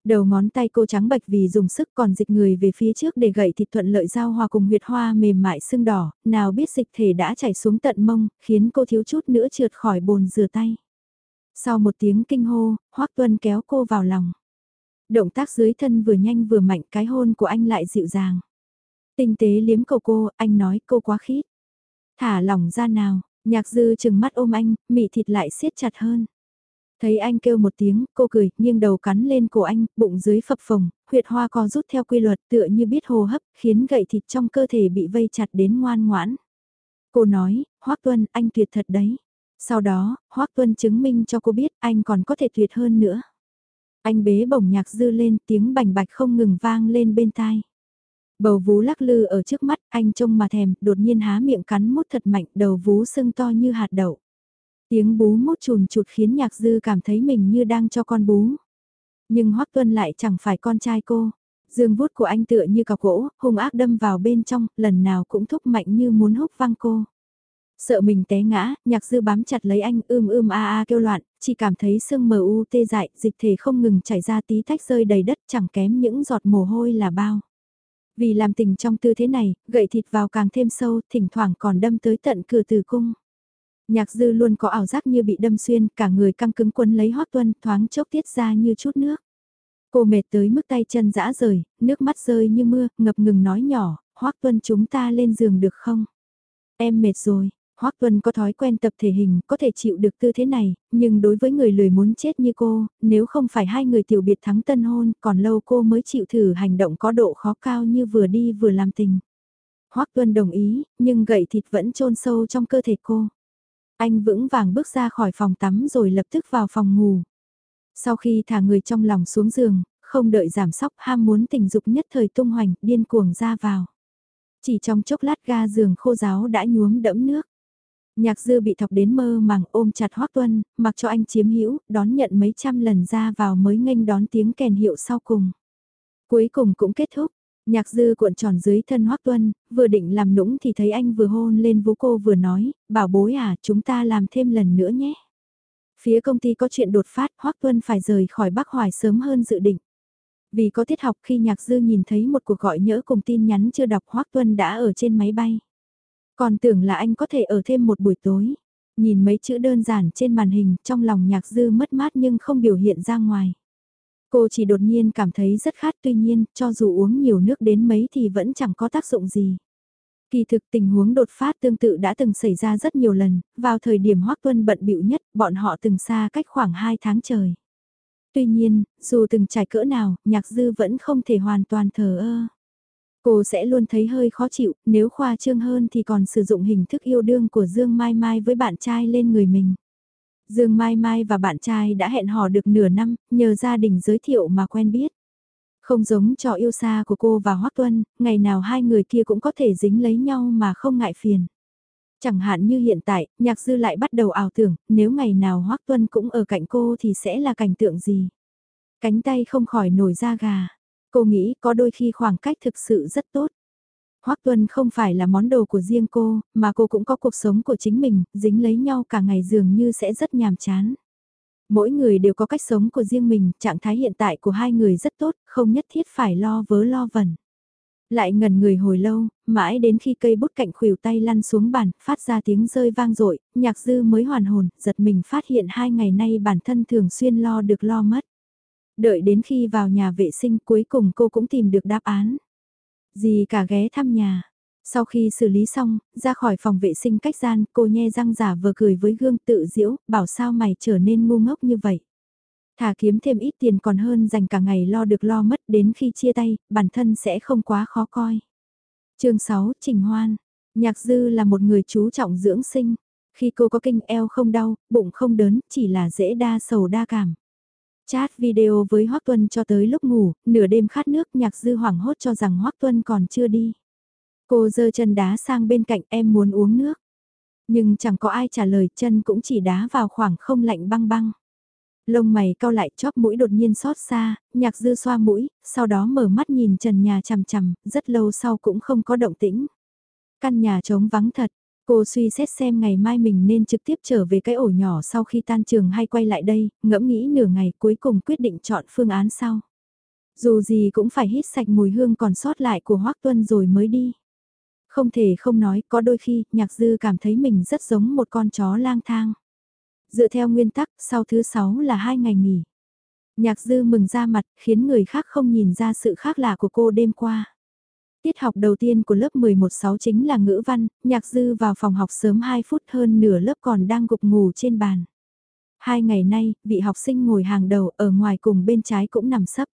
Đầu ngón tay cô trắng bạch vì dùng sức còn dịch người về phía trước để gậy thịt thuận lợi giao hòa cùng huyệt hoa mềm mại sưng đỏ, nào biết dịch thể đã chảy xuống tận mông, khiến cô thiếu chút nữa trượt khỏi bồn rửa tay. Sau một tiếng kinh hô, Hoác Tuân kéo cô vào lòng. Động tác dưới thân vừa nhanh vừa mạnh cái hôn của anh lại dịu dàng. Tinh tế liếm cầu cô, anh nói cô quá khít. Thả lỏng ra nào, nhạc dư chừng mắt ôm anh, mị thịt lại siết chặt hơn. Thấy anh kêu một tiếng, cô cười, nghiêng đầu cắn lên cổ anh, bụng dưới phập phồng, huyệt hoa co rút theo quy luật tựa như biết hô hấp, khiến gậy thịt trong cơ thể bị vây chặt đến ngoan ngoãn. Cô nói, Hoác Tuân, anh tuyệt thật đấy. Sau đó, Hoác Tuân chứng minh cho cô biết anh còn có thể tuyệt hơn nữa. Anh bế bổng nhạc dư lên tiếng bành bạch không ngừng vang lên bên tai. Bầu vú lắc lư ở trước mắt, anh trông mà thèm, đột nhiên há miệng cắn mút thật mạnh, đầu vú sưng to như hạt đậu. Tiếng bú mút chùn chụt khiến nhạc dư cảm thấy mình như đang cho con bú. Nhưng Hoắc Tuân lại chẳng phải con trai cô. Dương vuốt của anh tựa như cọc gỗ, hung ác đâm vào bên trong, lần nào cũng thúc mạnh như muốn húc văng cô. Sợ mình té ngã, nhạc dư bám chặt lấy anh ưm ưm a a kêu loạn, chỉ cảm thấy sương mờ u tê dại, dịch thể không ngừng chảy ra tí tách rơi đầy đất chẳng kém những giọt mồ hôi là bao. Vì làm tình trong tư thế này, gậy thịt vào càng thêm sâu, thỉnh thoảng còn đâm tới tận cửa tử cung. Nhạc dư luôn có ảo giác như bị đâm xuyên, cả người căng cứng quấn lấy hót tuân, thoáng chốc tiết ra như chút nước. Cô mệt tới mức tay chân dã rời, nước mắt rơi như mưa, ngập ngừng nói nhỏ, hoác tuân chúng ta lên giường được không? Em mệt rồi, Hoắc Tuân có thói quen tập thể hình, có thể chịu được tư thế này, nhưng đối với người lười muốn chết như cô, nếu không phải hai người tiểu biệt thắng tân hôn, còn lâu cô mới chịu thử hành động có độ khó cao như vừa đi vừa làm tình. Hoắc Tuân đồng ý, nhưng gậy thịt vẫn chôn sâu trong cơ thể cô. Anh vững vàng bước ra khỏi phòng tắm rồi lập tức vào phòng ngủ. Sau khi thả người trong lòng xuống giường, không đợi giảm sóc ham muốn tình dục nhất thời tung hoành, điên cuồng ra vào. Chỉ trong chốc lát ga giường khô giáo đã nhuốm đẫm nước. Nhạc dư bị thọc đến mơ màng ôm chặt Hoác Tuân, mặc cho anh chiếm hữu đón nhận mấy trăm lần ra vào mới nghênh đón tiếng kèn hiệu sau cùng. Cuối cùng cũng kết thúc, nhạc dư cuộn tròn dưới thân Hoác Tuân, vừa định làm nũng thì thấy anh vừa hôn lên vú cô vừa nói, bảo bối à chúng ta làm thêm lần nữa nhé. Phía công ty có chuyện đột phát Hoác Tuân phải rời khỏi Bắc Hoài sớm hơn dự định. Vì có tiết học khi nhạc dư nhìn thấy một cuộc gọi nhỡ cùng tin nhắn chưa đọc Hoác Tuân đã ở trên máy bay. Còn tưởng là anh có thể ở thêm một buổi tối. Nhìn mấy chữ đơn giản trên màn hình trong lòng nhạc dư mất mát nhưng không biểu hiện ra ngoài. Cô chỉ đột nhiên cảm thấy rất khát tuy nhiên cho dù uống nhiều nước đến mấy thì vẫn chẳng có tác dụng gì. Kỳ thực tình huống đột phát tương tự đã từng xảy ra rất nhiều lần, vào thời điểm Hoác Tuân bận bịu nhất, bọn họ từng xa cách khoảng 2 tháng trời. Tuy nhiên, dù từng trải cỡ nào, nhạc dư vẫn không thể hoàn toàn thờ ơ. Cô sẽ luôn thấy hơi khó chịu, nếu khoa trương hơn thì còn sử dụng hình thức yêu đương của Dương Mai Mai với bạn trai lên người mình. Dương Mai Mai và bạn trai đã hẹn hò được nửa năm, nhờ gia đình giới thiệu mà quen biết. Không giống trò yêu xa của cô và Hoác Tuân, ngày nào hai người kia cũng có thể dính lấy nhau mà không ngại phiền. Chẳng hạn như hiện tại, nhạc dư lại bắt đầu ảo tưởng, nếu ngày nào Hoác Tuân cũng ở cạnh cô thì sẽ là cảnh tượng gì? Cánh tay không khỏi nổi da gà. Cô nghĩ có đôi khi khoảng cách thực sự rất tốt. Hoắc Tuân không phải là món đồ của riêng cô, mà cô cũng có cuộc sống của chính mình, dính lấy nhau cả ngày dường như sẽ rất nhàm chán. Mỗi người đều có cách sống của riêng mình, trạng thái hiện tại của hai người rất tốt, không nhất thiết phải lo vớ lo vẩn. Lại ngần người hồi lâu, mãi đến khi cây bút cạnh khuỷu tay lăn xuống bàn, phát ra tiếng rơi vang dội nhạc dư mới hoàn hồn, giật mình phát hiện hai ngày nay bản thân thường xuyên lo được lo mất. Đợi đến khi vào nhà vệ sinh cuối cùng cô cũng tìm được đáp án. Gì cả ghé thăm nhà. Sau khi xử lý xong, ra khỏi phòng vệ sinh cách gian, cô nhe răng giả vừa cười với gương tự diễu, bảo sao mày trở nên ngu ngốc như vậy. Thà kiếm thêm ít tiền còn hơn dành cả ngày lo được lo mất đến khi chia tay, bản thân sẽ không quá khó coi. chương 6, Trình Hoan. Nhạc Dư là một người chú trọng dưỡng sinh. Khi cô có kinh eo không đau, bụng không đớn, chỉ là dễ đa sầu đa cảm. Chat video với Hoắc Tuân cho tới lúc ngủ, nửa đêm khát nước nhạc dư hoảng hốt cho rằng Hoắc Tuân còn chưa đi. Cô giơ chân đá sang bên cạnh em muốn uống nước. Nhưng chẳng có ai trả lời chân cũng chỉ đá vào khoảng không lạnh băng băng. Lông mày cau lại chóp mũi đột nhiên xót xa, nhạc dư xoa mũi, sau đó mở mắt nhìn trần nhà chằm chằm, rất lâu sau cũng không có động tĩnh. Căn nhà trống vắng thật, Cô suy xét xem ngày mai mình nên trực tiếp trở về cái ổ nhỏ sau khi tan trường hay quay lại đây, ngẫm nghĩ nửa ngày cuối cùng quyết định chọn phương án sau. Dù gì cũng phải hít sạch mùi hương còn sót lại của Hoác Tuân rồi mới đi. Không thể không nói, có đôi khi, nhạc dư cảm thấy mình rất giống một con chó lang thang. Dựa theo nguyên tắc, sau thứ sáu là hai ngày nghỉ. Nhạc dư mừng ra mặt, khiến người khác không nhìn ra sự khác lạ của cô đêm qua. Tiết học đầu tiên của lớp 11-6 chính là ngữ văn, nhạc dư vào phòng học sớm 2 phút hơn nửa lớp còn đang gục ngủ trên bàn. Hai ngày nay, vị học sinh ngồi hàng đầu ở ngoài cùng bên trái cũng nằm sấp.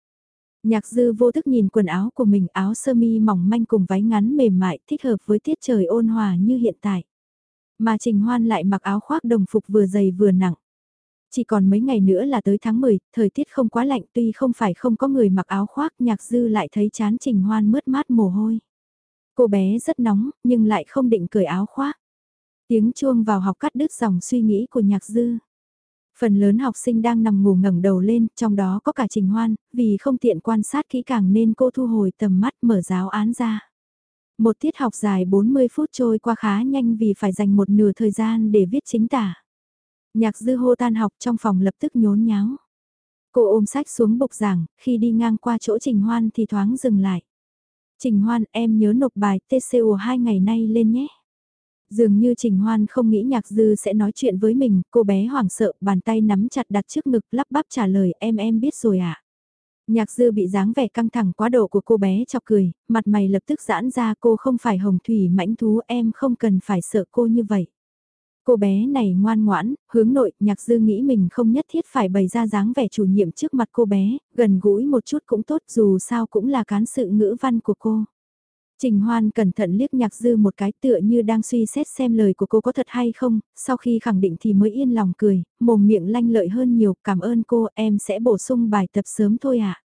Nhạc dư vô thức nhìn quần áo của mình áo sơ mi mỏng manh cùng váy ngắn mềm mại thích hợp với tiết trời ôn hòa như hiện tại. Mà Trình Hoan lại mặc áo khoác đồng phục vừa dày vừa nặng. Chỉ còn mấy ngày nữa là tới tháng 10, thời tiết không quá lạnh tuy không phải không có người mặc áo khoác nhạc dư lại thấy chán trình hoan mướt mát mồ hôi. Cô bé rất nóng, nhưng lại không định cởi áo khoác. Tiếng chuông vào học cắt đứt dòng suy nghĩ của nhạc dư. Phần lớn học sinh đang nằm ngủ ngẩng đầu lên, trong đó có cả Trình Hoan, vì không tiện quan sát kỹ càng nên cô thu hồi tầm mắt mở giáo án ra. Một tiết học dài 40 phút trôi qua khá nhanh vì phải dành một nửa thời gian để viết chính tả. Nhạc dư hô tan học trong phòng lập tức nhốn nháo. Cô ôm sách xuống bục giảng, khi đi ngang qua chỗ Trình Hoan thì thoáng dừng lại. Trình Hoan em nhớ nộp bài TCO hai ngày nay lên nhé. Dường như Trình Hoan không nghĩ Nhạc Dư sẽ nói chuyện với mình, cô bé hoảng sợ, bàn tay nắm chặt đặt trước ngực lắp bắp trả lời em em biết rồi ạ. À? Nhạc Dư bị dáng vẻ căng thẳng quá độ của cô bé chọc cười, mặt mày lập tức giãn ra cô không phải hồng thủy mãnh thú em không cần phải sợ cô như vậy. Cô bé này ngoan ngoãn, hướng nội, nhạc dư nghĩ mình không nhất thiết phải bày ra dáng vẻ chủ nhiệm trước mặt cô bé, gần gũi một chút cũng tốt dù sao cũng là cán sự ngữ văn của cô. Trình Hoan cẩn thận liếc nhạc dư một cái tựa như đang suy xét xem lời của cô có thật hay không, sau khi khẳng định thì mới yên lòng cười, mồm miệng lanh lợi hơn nhiều, cảm ơn cô, em sẽ bổ sung bài tập sớm thôi ạ. À.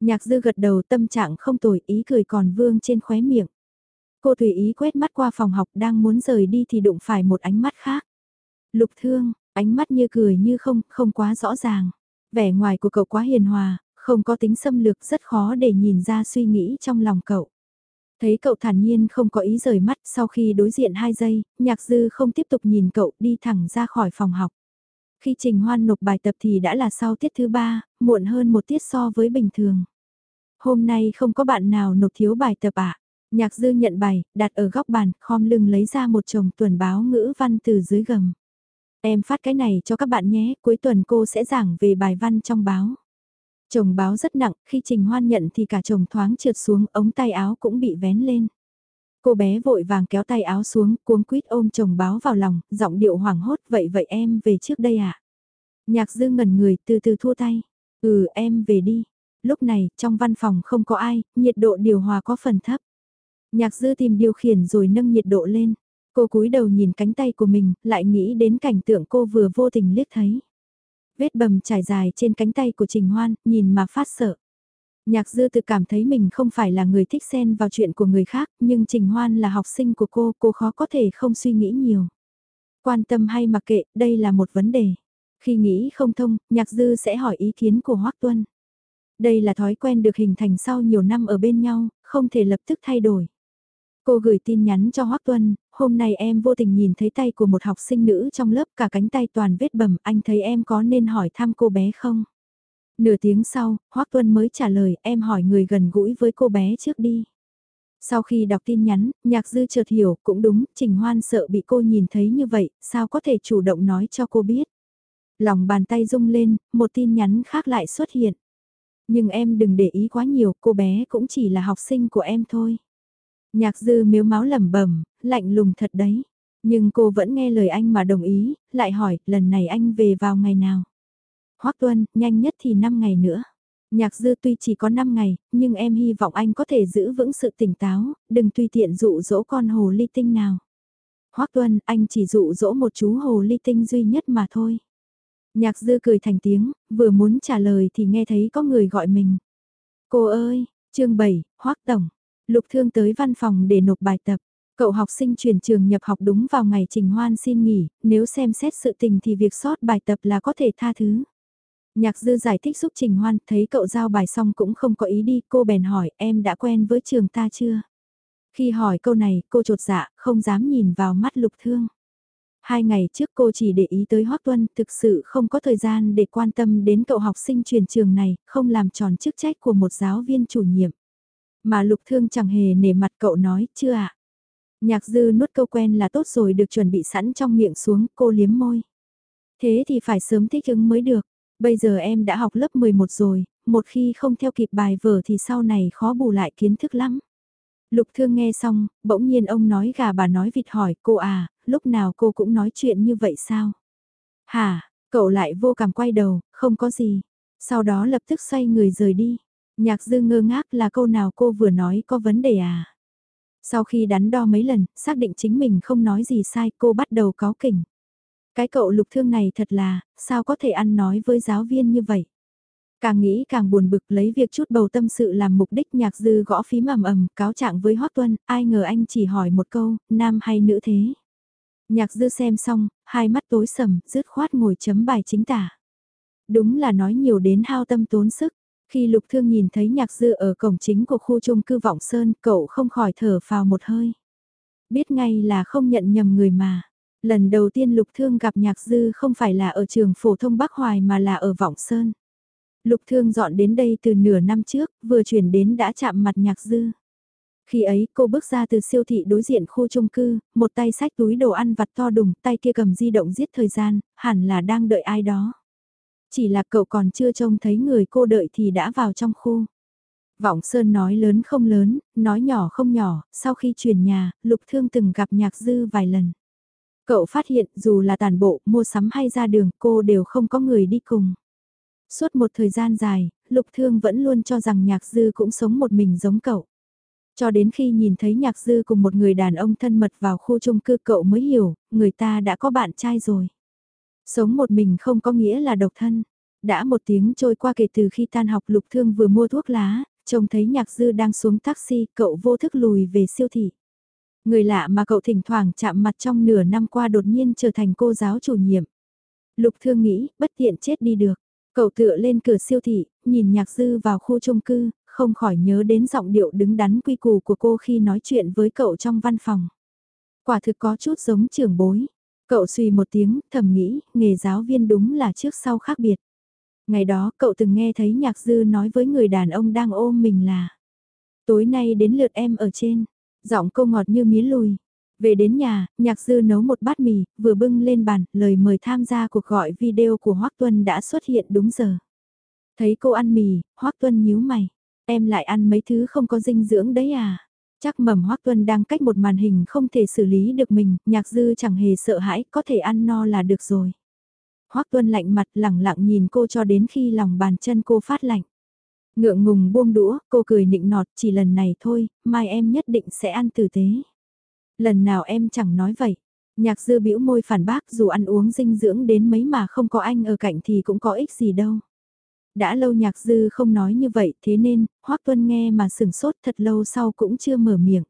Nhạc dư gật đầu tâm trạng không tồi, ý cười còn vương trên khóe miệng. Cô tùy ý quét mắt qua phòng học đang muốn rời đi thì đụng phải một ánh mắt khác. Lục thương, ánh mắt như cười như không, không quá rõ ràng. Vẻ ngoài của cậu quá hiền hòa, không có tính xâm lược rất khó để nhìn ra suy nghĩ trong lòng cậu. Thấy cậu thản nhiên không có ý rời mắt sau khi đối diện 2 giây, nhạc dư không tiếp tục nhìn cậu đi thẳng ra khỏi phòng học. Khi Trình Hoan nộp bài tập thì đã là sau tiết thứ 3, muộn hơn một tiết so với bình thường. Hôm nay không có bạn nào nộp thiếu bài tập ạ. À? Nhạc dư nhận bài, đặt ở góc bàn, khom lưng lấy ra một chồng tuần báo ngữ văn từ dưới gầm. Em phát cái này cho các bạn nhé, cuối tuần cô sẽ giảng về bài văn trong báo. Chồng báo rất nặng, khi Trình Hoan nhận thì cả chồng thoáng trượt xuống, ống tay áo cũng bị vén lên. Cô bé vội vàng kéo tay áo xuống, cuống quýt ôm chồng báo vào lòng, giọng điệu hoảng hốt, vậy vậy em về trước đây à? Nhạc dư ngẩn người, từ từ thua tay. Ừ, em về đi. Lúc này, trong văn phòng không có ai, nhiệt độ điều hòa có phần thấp. Nhạc dư tìm điều khiển rồi nâng nhiệt độ lên. Cô cúi đầu nhìn cánh tay của mình, lại nghĩ đến cảnh tượng cô vừa vô tình liếc thấy. Vết bầm trải dài trên cánh tay của Trình Hoan, nhìn mà phát sợ. Nhạc dư tự cảm thấy mình không phải là người thích xen vào chuyện của người khác, nhưng Trình Hoan là học sinh của cô, cô khó có thể không suy nghĩ nhiều. Quan tâm hay mặc kệ, đây là một vấn đề. Khi nghĩ không thông, nhạc dư sẽ hỏi ý kiến của Hoác Tuân. Đây là thói quen được hình thành sau nhiều năm ở bên nhau, không thể lập tức thay đổi. Cô gửi tin nhắn cho Hoắc Tuân, hôm nay em vô tình nhìn thấy tay của một học sinh nữ trong lớp cả cánh tay toàn vết bầm, anh thấy em có nên hỏi thăm cô bé không? Nửa tiếng sau, Hoắc Tuân mới trả lời em hỏi người gần gũi với cô bé trước đi. Sau khi đọc tin nhắn, nhạc dư chợt hiểu, cũng đúng, Trình Hoan sợ bị cô nhìn thấy như vậy, sao có thể chủ động nói cho cô biết. Lòng bàn tay rung lên, một tin nhắn khác lại xuất hiện. Nhưng em đừng để ý quá nhiều, cô bé cũng chỉ là học sinh của em thôi. Nhạc dư miếu máu lẩm bẩm, lạnh lùng thật đấy. Nhưng cô vẫn nghe lời anh mà đồng ý, lại hỏi, lần này anh về vào ngày nào? Hoắc Tuân, nhanh nhất thì 5 ngày nữa. Nhạc dư tuy chỉ có 5 ngày, nhưng em hy vọng anh có thể giữ vững sự tỉnh táo, đừng tùy tiện dụ dỗ con hồ ly tinh nào. Hoắc Tuân, anh chỉ dụ dỗ một chú hồ ly tinh duy nhất mà thôi. Nhạc dư cười thành tiếng, vừa muốn trả lời thì nghe thấy có người gọi mình. Cô ơi, chương 7, Hoắc Tổng. Lục Thương tới văn phòng để nộp bài tập. Cậu học sinh chuyển trường nhập học đúng vào ngày Trình Hoan xin nghỉ, nếu xem xét sự tình thì việc sót bài tập là có thể tha thứ. Nhạc dư giải thích giúp Trình Hoan, thấy cậu giao bài xong cũng không có ý đi, cô bèn hỏi em đã quen với trường ta chưa? Khi hỏi câu này, cô trột dạ, không dám nhìn vào mắt lục thương. Hai ngày trước cô chỉ để ý tới Hoác Tuân, thực sự không có thời gian để quan tâm đến cậu học sinh truyền trường này, không làm tròn chức trách của một giáo viên chủ nhiệm. Mà lục thương chẳng hề nể mặt cậu nói, chưa ạ? À? Nhạc dư nuốt câu quen là tốt rồi được chuẩn bị sẵn trong miệng xuống, cô liếm môi. Thế thì phải sớm thích ứng mới được. Bây giờ em đã học lớp 11 rồi, một khi không theo kịp bài vở thì sau này khó bù lại kiến thức lắm. Lục thương nghe xong, bỗng nhiên ông nói gà bà nói vịt hỏi cô à, lúc nào cô cũng nói chuyện như vậy sao? Hả, cậu lại vô cảm quay đầu, không có gì. Sau đó lập tức xoay người rời đi. Nhạc dư ngơ ngác là câu nào cô vừa nói có vấn đề à? Sau khi đắn đo mấy lần, xác định chính mình không nói gì sai, cô bắt đầu có kỉnh. Cái cậu lục thương này thật là, sao có thể ăn nói với giáo viên như vậy? Càng nghĩ càng buồn bực lấy việc chút bầu tâm sự làm mục đích nhạc dư gõ phím ầm ầm cáo trạng với Hoác Tuân, ai ngờ anh chỉ hỏi một câu, nam hay nữ thế? Nhạc dư xem xong, hai mắt tối sầm, rứt khoát ngồi chấm bài chính tả. Đúng là nói nhiều đến hao tâm tốn sức, khi Lục Thương nhìn thấy nhạc dư ở cổng chính của khu chung cư Vọng Sơn, cậu không khỏi thở phào một hơi. Biết ngay là không nhận nhầm người mà. Lần đầu tiên Lục Thương gặp nhạc dư không phải là ở trường phổ thông Bắc Hoài mà là ở Vọng Sơn. Lục Thương dọn đến đây từ nửa năm trước, vừa chuyển đến đã chạm mặt nhạc dư. Khi ấy cô bước ra từ siêu thị đối diện khu chung cư, một tay sách túi đồ ăn vặt to đùng, tay kia cầm di động giết thời gian, hẳn là đang đợi ai đó. Chỉ là cậu còn chưa trông thấy người cô đợi thì đã vào trong khu. Vọng Sơn nói lớn không lớn, nói nhỏ không nhỏ, sau khi chuyển nhà, Lục Thương từng gặp Nhạc Dư vài lần. Cậu phát hiện dù là tàn bộ, mua sắm hay ra đường, cô đều không có người đi cùng. Suốt một thời gian dài, Lục Thương vẫn luôn cho rằng Nhạc Dư cũng sống một mình giống cậu. Cho đến khi nhìn thấy Nhạc Dư cùng một người đàn ông thân mật vào khu chung cư cậu mới hiểu, người ta đã có bạn trai rồi. Sống một mình không có nghĩa là độc thân. Đã một tiếng trôi qua kể từ khi tan học Lục Thương vừa mua thuốc lá, trông thấy Nhạc Dư đang xuống taxi, cậu vô thức lùi về siêu thị. Người lạ mà cậu thỉnh thoảng chạm mặt trong nửa năm qua đột nhiên trở thành cô giáo chủ nhiệm. Lục Thương nghĩ, bất tiện chết đi được. Cậu tựa lên cửa siêu thị, nhìn nhạc dư vào khu chung cư, không khỏi nhớ đến giọng điệu đứng đắn quy củ của cô khi nói chuyện với cậu trong văn phòng. Quả thực có chút giống trưởng bối. Cậu suy một tiếng, thầm nghĩ, nghề giáo viên đúng là trước sau khác biệt. Ngày đó cậu từng nghe thấy nhạc dư nói với người đàn ông đang ôm mình là Tối nay đến lượt em ở trên, giọng câu ngọt như mía lùi, về đến nhà, nhạc dư nấu một bát mì, vừa bưng lên bàn, lời mời tham gia cuộc gọi video của Hoác Tuân đã xuất hiện đúng giờ. Thấy cô ăn mì, Hoác Tuân nhíu mày. Em lại ăn mấy thứ không có dinh dưỡng đấy à? Chắc mầm Hoắc Tuân đang cách một màn hình không thể xử lý được mình, nhạc dư chẳng hề sợ hãi, có thể ăn no là được rồi. Hoắc Tuân lạnh mặt lẳng lặng nhìn cô cho đến khi lòng bàn chân cô phát lạnh. Ngượng ngùng buông đũa, cô cười nịnh nọt, chỉ lần này thôi, mai em nhất định sẽ ăn tử tế. Lần nào em chẳng nói vậy. Nhạc dư bĩu môi phản bác dù ăn uống dinh dưỡng đến mấy mà không có anh ở cạnh thì cũng có ích gì đâu. Đã lâu nhạc dư không nói như vậy thế nên, Hoác Tuân nghe mà sửng sốt thật lâu sau cũng chưa mở miệng.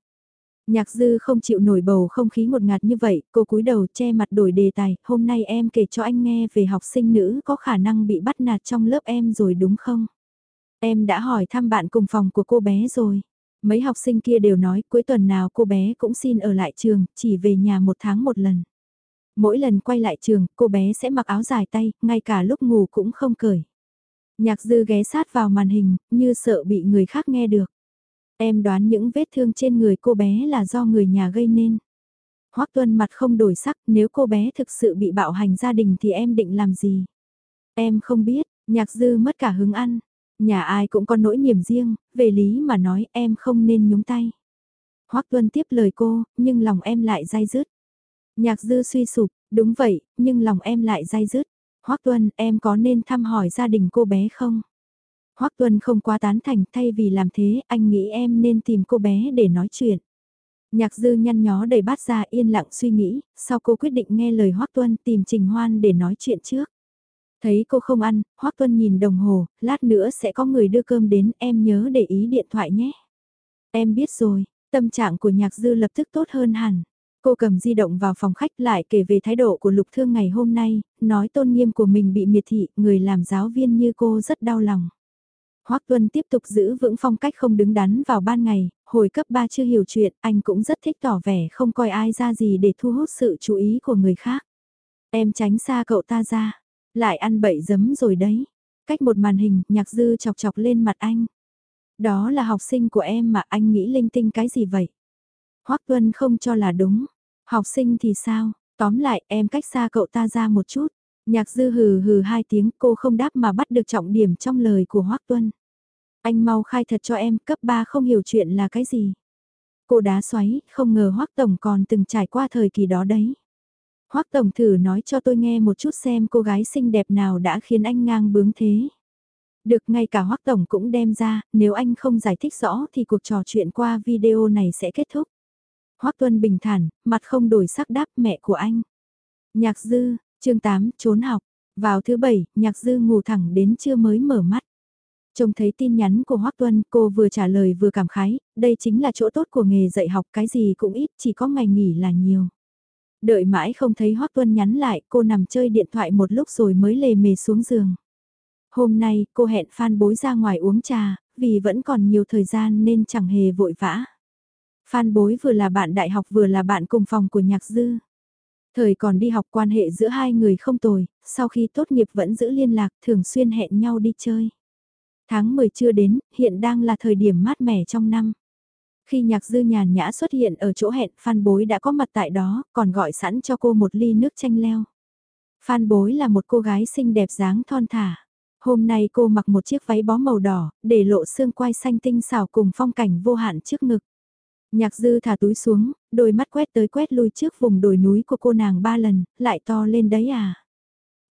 Nhạc dư không chịu nổi bầu không khí ngột ngạt như vậy, cô cúi đầu che mặt đổi đề tài, hôm nay em kể cho anh nghe về học sinh nữ có khả năng bị bắt nạt trong lớp em rồi đúng không? Em đã hỏi thăm bạn cùng phòng của cô bé rồi. Mấy học sinh kia đều nói cuối tuần nào cô bé cũng xin ở lại trường, chỉ về nhà một tháng một lần. Mỗi lần quay lại trường, cô bé sẽ mặc áo dài tay, ngay cả lúc ngủ cũng không cởi. Nhạc dư ghé sát vào màn hình, như sợ bị người khác nghe được. Em đoán những vết thương trên người cô bé là do người nhà gây nên. Hoắc Tuân mặt không đổi sắc, nếu cô bé thực sự bị bạo hành gia đình thì em định làm gì? Em không biết, nhạc dư mất cả hứng ăn. Nhà ai cũng có nỗi niềm riêng, về lý mà nói em không nên nhúng tay. Hoắc Tuân tiếp lời cô, nhưng lòng em lại dai dứt. Nhạc dư suy sụp, đúng vậy, nhưng lòng em lại dai dứt. Hoắc Tuân, em có nên thăm hỏi gia đình cô bé không? Hoắc Tuân không quá tán thành, thay vì làm thế, anh nghĩ em nên tìm cô bé để nói chuyện. Nhạc dư nhăn nhó đầy bát ra yên lặng suy nghĩ, sau cô quyết định nghe lời Hoắc Tuân tìm Trình Hoan để nói chuyện trước. Thấy cô không ăn, Hoắc Tuân nhìn đồng hồ, lát nữa sẽ có người đưa cơm đến, em nhớ để ý điện thoại nhé. Em biết rồi, tâm trạng của nhạc dư lập tức tốt hơn hẳn. Cô cầm di động vào phòng khách lại kể về thái độ của Lục Thương ngày hôm nay, nói tôn nghiêm của mình bị miệt thị, người làm giáo viên như cô rất đau lòng. Hoắc Tuân tiếp tục giữ vững phong cách không đứng đắn vào ban ngày, hồi cấp 3 chưa hiểu chuyện, anh cũng rất thích tỏ vẻ không coi ai ra gì để thu hút sự chú ý của người khác. Em tránh xa cậu ta ra, lại ăn bậy giấm rồi đấy. Cách một màn hình, nhạc dư chọc chọc lên mặt anh. Đó là học sinh của em mà anh nghĩ linh tinh cái gì vậy? Hoắc Tuân không cho là đúng. Học sinh thì sao? Tóm lại em cách xa cậu ta ra một chút. Nhạc dư hừ hừ hai tiếng cô không đáp mà bắt được trọng điểm trong lời của Hoắc Tuân. Anh mau khai thật cho em cấp 3 không hiểu chuyện là cái gì. Cô đá xoáy, không ngờ Hoắc Tổng còn từng trải qua thời kỳ đó đấy. Hoắc Tổng thử nói cho tôi nghe một chút xem cô gái xinh đẹp nào đã khiến anh ngang bướng thế. Được ngay cả Hoắc Tổng cũng đem ra, nếu anh không giải thích rõ thì cuộc trò chuyện qua video này sẽ kết thúc. Hoắc Tuân bình thản, mặt không đổi sắc đáp mẹ của anh. Nhạc dư, chương 8, trốn học. Vào thứ bảy, nhạc dư ngủ thẳng đến trưa mới mở mắt. Trông thấy tin nhắn của Hoắc Tuân, cô vừa trả lời vừa cảm khái, đây chính là chỗ tốt của nghề dạy học, cái gì cũng ít, chỉ có ngày nghỉ là nhiều. Đợi mãi không thấy Hoắc Tuân nhắn lại, cô nằm chơi điện thoại một lúc rồi mới lề mề xuống giường. Hôm nay cô hẹn Phan Bối ra ngoài uống trà, vì vẫn còn nhiều thời gian nên chẳng hề vội vã. Phan Bối vừa là bạn đại học vừa là bạn cùng phòng của Nhạc Dư. Thời còn đi học quan hệ giữa hai người không tồi, sau khi tốt nghiệp vẫn giữ liên lạc thường xuyên hẹn nhau đi chơi. Tháng 10 chưa đến, hiện đang là thời điểm mát mẻ trong năm. Khi nhạc dư nhàn nhã xuất hiện ở chỗ hẹn, Phan Bối đã có mặt tại đó, còn gọi sẵn cho cô một ly nước chanh leo. Phan Bối là một cô gái xinh đẹp dáng thon thả. Hôm nay cô mặc một chiếc váy bó màu đỏ, để lộ xương quai xanh tinh xảo cùng phong cảnh vô hạn trước ngực. Nhạc dư thả túi xuống, đôi mắt quét tới quét lui trước vùng đồi núi của cô nàng ba lần, lại to lên đấy à.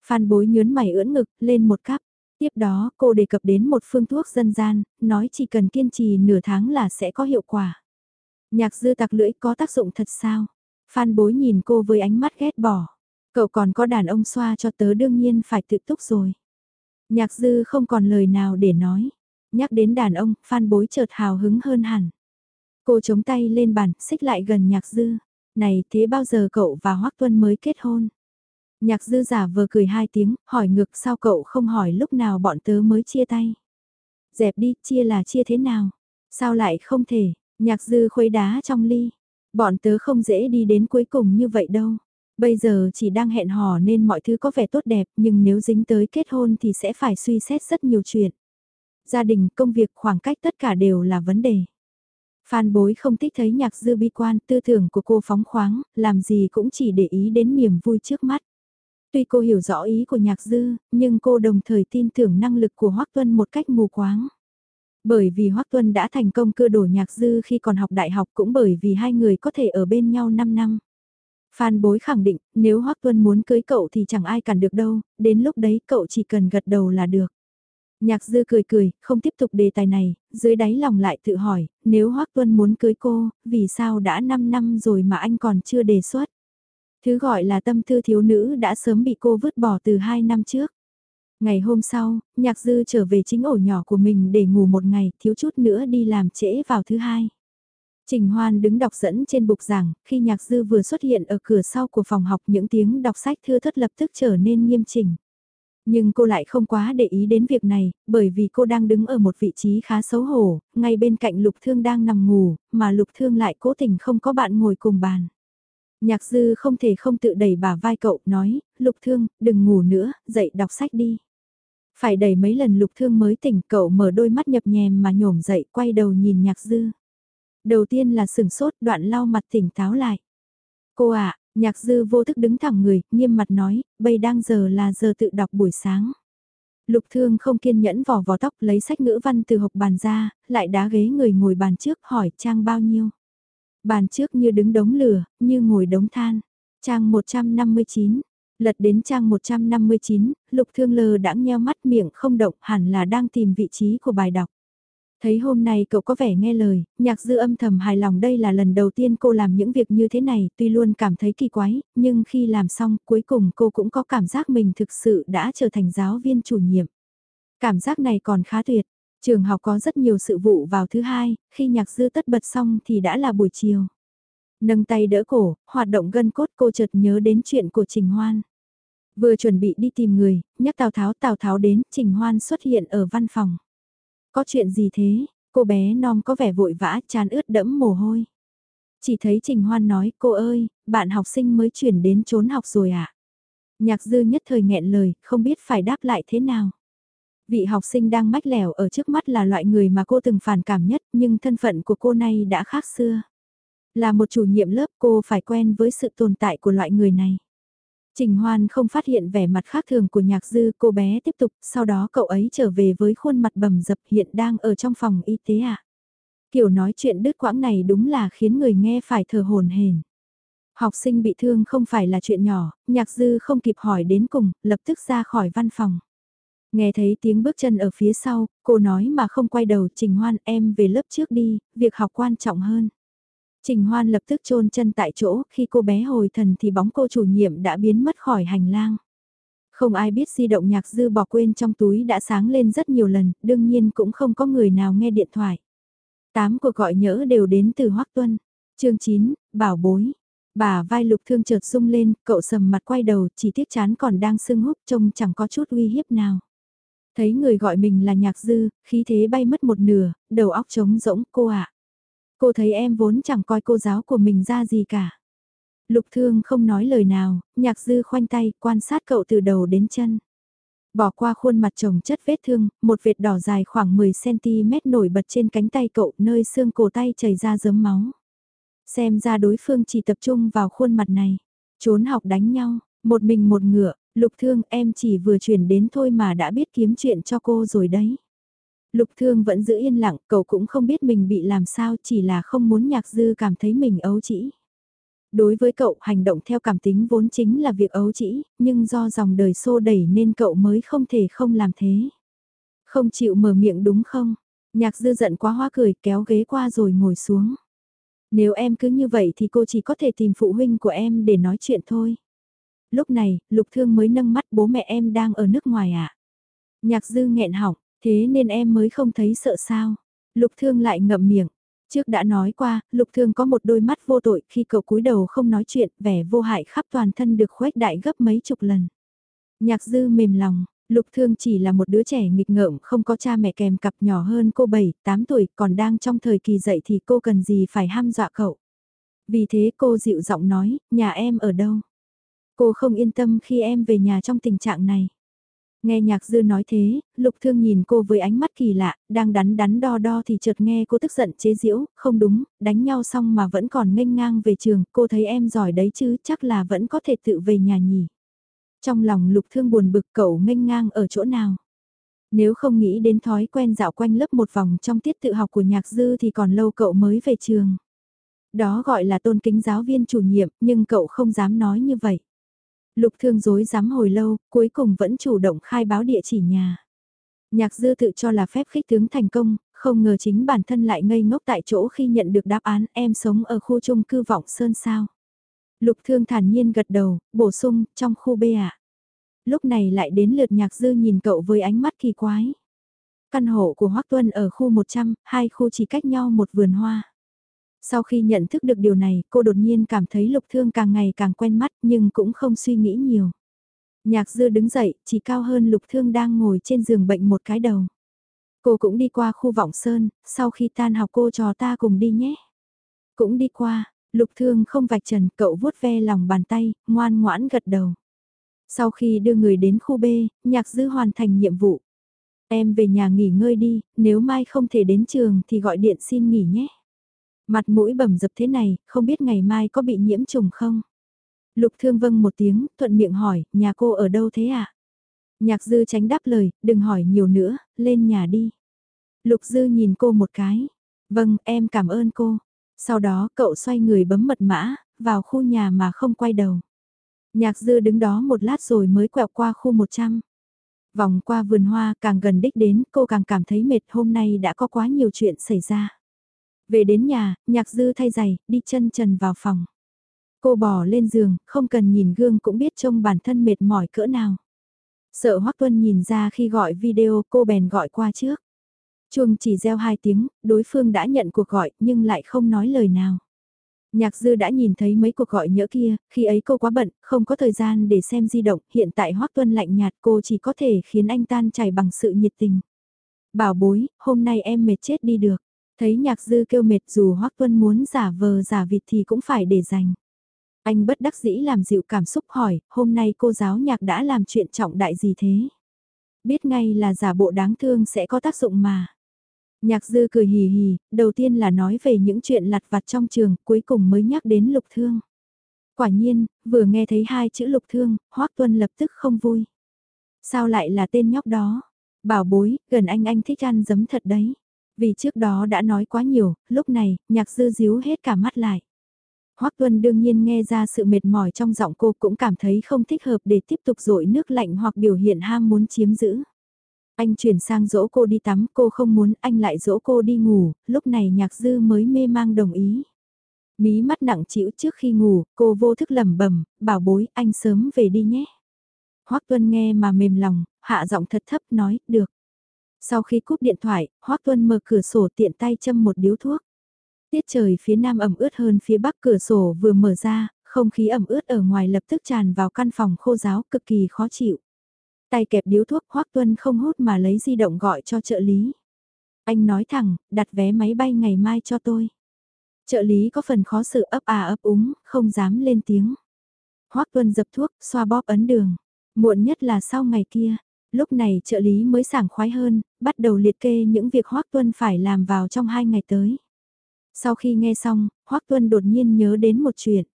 Phan bối nhớn mày ưỡn ngực, lên một cắp. Tiếp đó, cô đề cập đến một phương thuốc dân gian, nói chỉ cần kiên trì nửa tháng là sẽ có hiệu quả. Nhạc dư tặc lưỡi có tác dụng thật sao? Phan bối nhìn cô với ánh mắt ghét bỏ. Cậu còn có đàn ông xoa cho tớ đương nhiên phải tự túc rồi. Nhạc dư không còn lời nào để nói. Nhắc đến đàn ông, phan bối chợt hào hứng hơn hẳn. Cô chống tay lên bàn, xích lại gần nhạc dư. Này thế bao giờ cậu và Hoác Tuân mới kết hôn? Nhạc dư giả vờ cười hai tiếng, hỏi ngược sao cậu không hỏi lúc nào bọn tớ mới chia tay. Dẹp đi, chia là chia thế nào? Sao lại không thể? Nhạc dư khuấy đá trong ly. Bọn tớ không dễ đi đến cuối cùng như vậy đâu. Bây giờ chỉ đang hẹn hò nên mọi thứ có vẻ tốt đẹp nhưng nếu dính tới kết hôn thì sẽ phải suy xét rất nhiều chuyện. Gia đình, công việc, khoảng cách tất cả đều là vấn đề. Phan bối không thích thấy nhạc dư bi quan, tư tưởng của cô phóng khoáng, làm gì cũng chỉ để ý đến niềm vui trước mắt. Tuy cô hiểu rõ ý của nhạc dư, nhưng cô đồng thời tin tưởng năng lực của Hoác Tuân một cách mù quáng. Bởi vì Hoác Tuân đã thành công cưa đổ nhạc dư khi còn học đại học cũng bởi vì hai người có thể ở bên nhau 5 năm. Phan bối khẳng định, nếu Hoác Tuân muốn cưới cậu thì chẳng ai cản được đâu, đến lúc đấy cậu chỉ cần gật đầu là được. Nhạc dư cười cười, không tiếp tục đề tài này, dưới đáy lòng lại tự hỏi, nếu Hoác Tuân muốn cưới cô, vì sao đã 5 năm rồi mà anh còn chưa đề xuất? Thứ gọi là tâm tư thiếu nữ đã sớm bị cô vứt bỏ từ 2 năm trước. Ngày hôm sau, nhạc dư trở về chính ổ nhỏ của mình để ngủ một ngày, thiếu chút nữa đi làm trễ vào thứ hai. Trình Hoan đứng đọc dẫn trên bục giảng, khi nhạc dư vừa xuất hiện ở cửa sau của phòng học những tiếng đọc sách thưa thất lập tức trở nên nghiêm chỉnh. Nhưng cô lại không quá để ý đến việc này, bởi vì cô đang đứng ở một vị trí khá xấu hổ, ngay bên cạnh Lục Thương đang nằm ngủ, mà Lục Thương lại cố tình không có bạn ngồi cùng bàn. Nhạc dư không thể không tự đẩy bả vai cậu, nói, Lục Thương, đừng ngủ nữa, dậy đọc sách đi. Phải đẩy mấy lần Lục Thương mới tỉnh, cậu mở đôi mắt nhập nhèm mà nhổm dậy, quay đầu nhìn nhạc dư. Đầu tiên là sừng sốt, đoạn lau mặt tỉnh táo lại. Cô ạ, Nhạc dư vô thức đứng thẳng người, nghiêm mặt nói, bây đang giờ là giờ tự đọc buổi sáng. Lục thương không kiên nhẫn vò vò tóc lấy sách ngữ văn từ hộp bàn ra, lại đá ghế người ngồi bàn trước hỏi trang bao nhiêu. Bàn trước như đứng đống lửa, như ngồi đống than. Trang 159, lật đến trang 159, lục thương lờ đãng nheo mắt miệng không động hẳn là đang tìm vị trí của bài đọc. Thấy hôm nay cậu có vẻ nghe lời, nhạc dư âm thầm hài lòng đây là lần đầu tiên cô làm những việc như thế này, tuy luôn cảm thấy kỳ quái, nhưng khi làm xong cuối cùng cô cũng có cảm giác mình thực sự đã trở thành giáo viên chủ nhiệm. Cảm giác này còn khá tuyệt, trường học có rất nhiều sự vụ vào thứ hai, khi nhạc dư tất bật xong thì đã là buổi chiều. Nâng tay đỡ cổ, hoạt động gân cốt cô chợt nhớ đến chuyện của Trình Hoan. Vừa chuẩn bị đi tìm người, nhắc Tào Tháo Tào Tháo đến, Trình Hoan xuất hiện ở văn phòng. Có chuyện gì thế? Cô bé non có vẻ vội vã, chán ướt đẫm mồ hôi. Chỉ thấy Trình Hoan nói, cô ơi, bạn học sinh mới chuyển đến trốn học rồi ạ. À? Nhạc dư nhất thời nghẹn lời, không biết phải đáp lại thế nào. Vị học sinh đang mách lẻo ở trước mắt là loại người mà cô từng phản cảm nhất, nhưng thân phận của cô nay đã khác xưa. Là một chủ nhiệm lớp cô phải quen với sự tồn tại của loại người này. Trình Hoan không phát hiện vẻ mặt khác thường của nhạc dư cô bé tiếp tục, sau đó cậu ấy trở về với khuôn mặt bầm dập hiện đang ở trong phòng y tế ạ. À? Kiểu nói chuyện đứt quãng này đúng là khiến người nghe phải thở hồn hển. Học sinh bị thương không phải là chuyện nhỏ, nhạc dư không kịp hỏi đến cùng, lập tức ra khỏi văn phòng. Nghe thấy tiếng bước chân ở phía sau, cô nói mà không quay đầu Trình Hoan em về lớp trước đi, việc học quan trọng hơn. Trình Hoan lập tức chôn chân tại chỗ, khi cô bé hồi thần thì bóng cô chủ nhiệm đã biến mất khỏi hành lang. Không ai biết di động nhạc dư bỏ quên trong túi đã sáng lên rất nhiều lần, đương nhiên cũng không có người nào nghe điện thoại. Tám cuộc gọi nhỡ đều đến từ Hoắc Tuân. Chương 9, bảo bối. Bà vai lục thương chợt rung lên, cậu sầm mặt quay đầu, chỉ tiếc chán còn đang sưng húp trông chẳng có chút uy hiếp nào. Thấy người gọi mình là nhạc dư, khí thế bay mất một nửa, đầu óc trống rỗng cô ạ. Cô thấy em vốn chẳng coi cô giáo của mình ra gì cả. Lục thương không nói lời nào, nhạc dư khoanh tay quan sát cậu từ đầu đến chân. Bỏ qua khuôn mặt chồng chất vết thương, một vệt đỏ dài khoảng 10cm nổi bật trên cánh tay cậu nơi xương cổ tay chảy ra dớm máu. Xem ra đối phương chỉ tập trung vào khuôn mặt này. Trốn học đánh nhau, một mình một ngựa, lục thương em chỉ vừa chuyển đến thôi mà đã biết kiếm chuyện cho cô rồi đấy. Lục thương vẫn giữ yên lặng, cậu cũng không biết mình bị làm sao chỉ là không muốn nhạc dư cảm thấy mình ấu trĩ. Đối với cậu, hành động theo cảm tính vốn chính là việc ấu trĩ, nhưng do dòng đời xô đẩy nên cậu mới không thể không làm thế. Không chịu mở miệng đúng không? Nhạc dư giận quá hoa cười kéo ghế qua rồi ngồi xuống. Nếu em cứ như vậy thì cô chỉ có thể tìm phụ huynh của em để nói chuyện thôi. Lúc này, Lục Thương mới nâng mắt bố mẹ em đang ở nước ngoài ạ. À? Nhạc dư nghẹn họng, thế nên em mới không thấy sợ sao. Lục Thương lại ngậm miệng. Trước đã nói qua, Lục Thương có một đôi mắt vô tội khi cậu cúi đầu không nói chuyện, vẻ vô hại khắp toàn thân được khuếch đại gấp mấy chục lần. Nhạc dư mềm lòng, Lục Thương chỉ là một đứa trẻ nghịch ngợm không có cha mẹ kèm cặp nhỏ hơn cô 7, 8 tuổi, còn đang trong thời kỳ dậy thì cô cần gì phải ham dọa cậu. Vì thế cô dịu giọng nói, nhà em ở đâu? Cô không yên tâm khi em về nhà trong tình trạng này. Nghe nhạc dư nói thế, lục thương nhìn cô với ánh mắt kỳ lạ, đang đắn đắn đo đo thì chợt nghe cô tức giận chế giễu, không đúng, đánh nhau xong mà vẫn còn nghênh ngang về trường, cô thấy em giỏi đấy chứ, chắc là vẫn có thể tự về nhà nhỉ. Trong lòng lục thương buồn bực cậu nghênh ngang ở chỗ nào. Nếu không nghĩ đến thói quen dạo quanh lớp một vòng trong tiết tự học của nhạc dư thì còn lâu cậu mới về trường. Đó gọi là tôn kính giáo viên chủ nhiệm, nhưng cậu không dám nói như vậy. Lục thương dối dám hồi lâu, cuối cùng vẫn chủ động khai báo địa chỉ nhà. Nhạc dư tự cho là phép khích tướng thành công, không ngờ chính bản thân lại ngây ngốc tại chỗ khi nhận được đáp án em sống ở khu chung cư vọng sơn sao. Lục thương thản nhiên gật đầu, bổ sung, trong khu B ạ. Lúc này lại đến lượt nhạc dư nhìn cậu với ánh mắt kỳ quái. Căn hộ của Hoác Tuân ở khu 100, hai khu chỉ cách nhau một vườn hoa. Sau khi nhận thức được điều này, cô đột nhiên cảm thấy lục thương càng ngày càng quen mắt nhưng cũng không suy nghĩ nhiều. Nhạc dư đứng dậy, chỉ cao hơn lục thương đang ngồi trên giường bệnh một cái đầu. Cô cũng đi qua khu vọng sơn, sau khi tan học cô trò ta cùng đi nhé. Cũng đi qua, lục thương không vạch trần, cậu vuốt ve lòng bàn tay, ngoan ngoãn gật đầu. Sau khi đưa người đến khu B, nhạc dư hoàn thành nhiệm vụ. Em về nhà nghỉ ngơi đi, nếu mai không thể đến trường thì gọi điện xin nghỉ nhé. Mặt mũi bầm dập thế này, không biết ngày mai có bị nhiễm trùng không? Lục thương vâng một tiếng, thuận miệng hỏi, nhà cô ở đâu thế ạ? À? Nhạc dư tránh đáp lời, đừng hỏi nhiều nữa, lên nhà đi. Lục dư nhìn cô một cái. Vâng, em cảm ơn cô. Sau đó cậu xoay người bấm mật mã, vào khu nhà mà không quay đầu. Nhạc dư đứng đó một lát rồi mới quẹo qua khu 100. Vòng qua vườn hoa càng gần đích đến cô càng cảm thấy mệt hôm nay đã có quá nhiều chuyện xảy ra. Về đến nhà, nhạc dư thay giày, đi chân trần vào phòng. Cô bỏ lên giường, không cần nhìn gương cũng biết trông bản thân mệt mỏi cỡ nào. Sợ Hoắc Tuân nhìn ra khi gọi video cô bèn gọi qua trước. Chuông chỉ reo hai tiếng, đối phương đã nhận cuộc gọi nhưng lại không nói lời nào. Nhạc dư đã nhìn thấy mấy cuộc gọi nhỡ kia, khi ấy cô quá bận, không có thời gian để xem di động, hiện tại Hoắc Tuân lạnh nhạt cô chỉ có thể khiến anh tan chảy bằng sự nhiệt tình. Bảo bối, hôm nay em mệt chết đi được. Thấy nhạc dư kêu mệt dù Hoắc Tuân muốn giả vờ giả vịt thì cũng phải để dành. Anh bất đắc dĩ làm dịu cảm xúc hỏi, hôm nay cô giáo nhạc đã làm chuyện trọng đại gì thế? Biết ngay là giả bộ đáng thương sẽ có tác dụng mà. Nhạc dư cười hì hì, đầu tiên là nói về những chuyện lặt vặt trong trường, cuối cùng mới nhắc đến lục thương. Quả nhiên, vừa nghe thấy hai chữ lục thương, Hoắc Tuân lập tức không vui. Sao lại là tên nhóc đó? Bảo bối, gần anh anh thích ăn giấm thật đấy. Vì trước đó đã nói quá nhiều, lúc này, nhạc dư díu hết cả mắt lại. Hoắc Tuân đương nhiên nghe ra sự mệt mỏi trong giọng cô cũng cảm thấy không thích hợp để tiếp tục dội nước lạnh hoặc biểu hiện ham muốn chiếm giữ. Anh chuyển sang dỗ cô đi tắm, cô không muốn, anh lại dỗ cô đi ngủ, lúc này nhạc dư mới mê mang đồng ý. Mí mắt nặng chịu trước khi ngủ, cô vô thức lẩm bẩm, bảo bối, anh sớm về đi nhé. Hoắc Tuân nghe mà mềm lòng, hạ giọng thật thấp nói, được. Sau khi cúp điện thoại, Hoác Tuân mở cửa sổ tiện tay châm một điếu thuốc. Tiết trời phía nam ẩm ướt hơn phía bắc cửa sổ vừa mở ra, không khí ẩm ướt ở ngoài lập tức tràn vào căn phòng khô giáo cực kỳ khó chịu. Tay kẹp điếu thuốc Hoác Tuân không hút mà lấy di động gọi cho trợ lý. Anh nói thẳng, đặt vé máy bay ngày mai cho tôi. Trợ lý có phần khó xử ấp à ấp úng, không dám lên tiếng. Hoác Tuân dập thuốc, xoa bóp ấn đường. Muộn nhất là sau ngày kia. Lúc này trợ lý mới sảng khoái hơn, bắt đầu liệt kê những việc Hoác Tuân phải làm vào trong hai ngày tới. Sau khi nghe xong, Hoác Tuân đột nhiên nhớ đến một chuyện.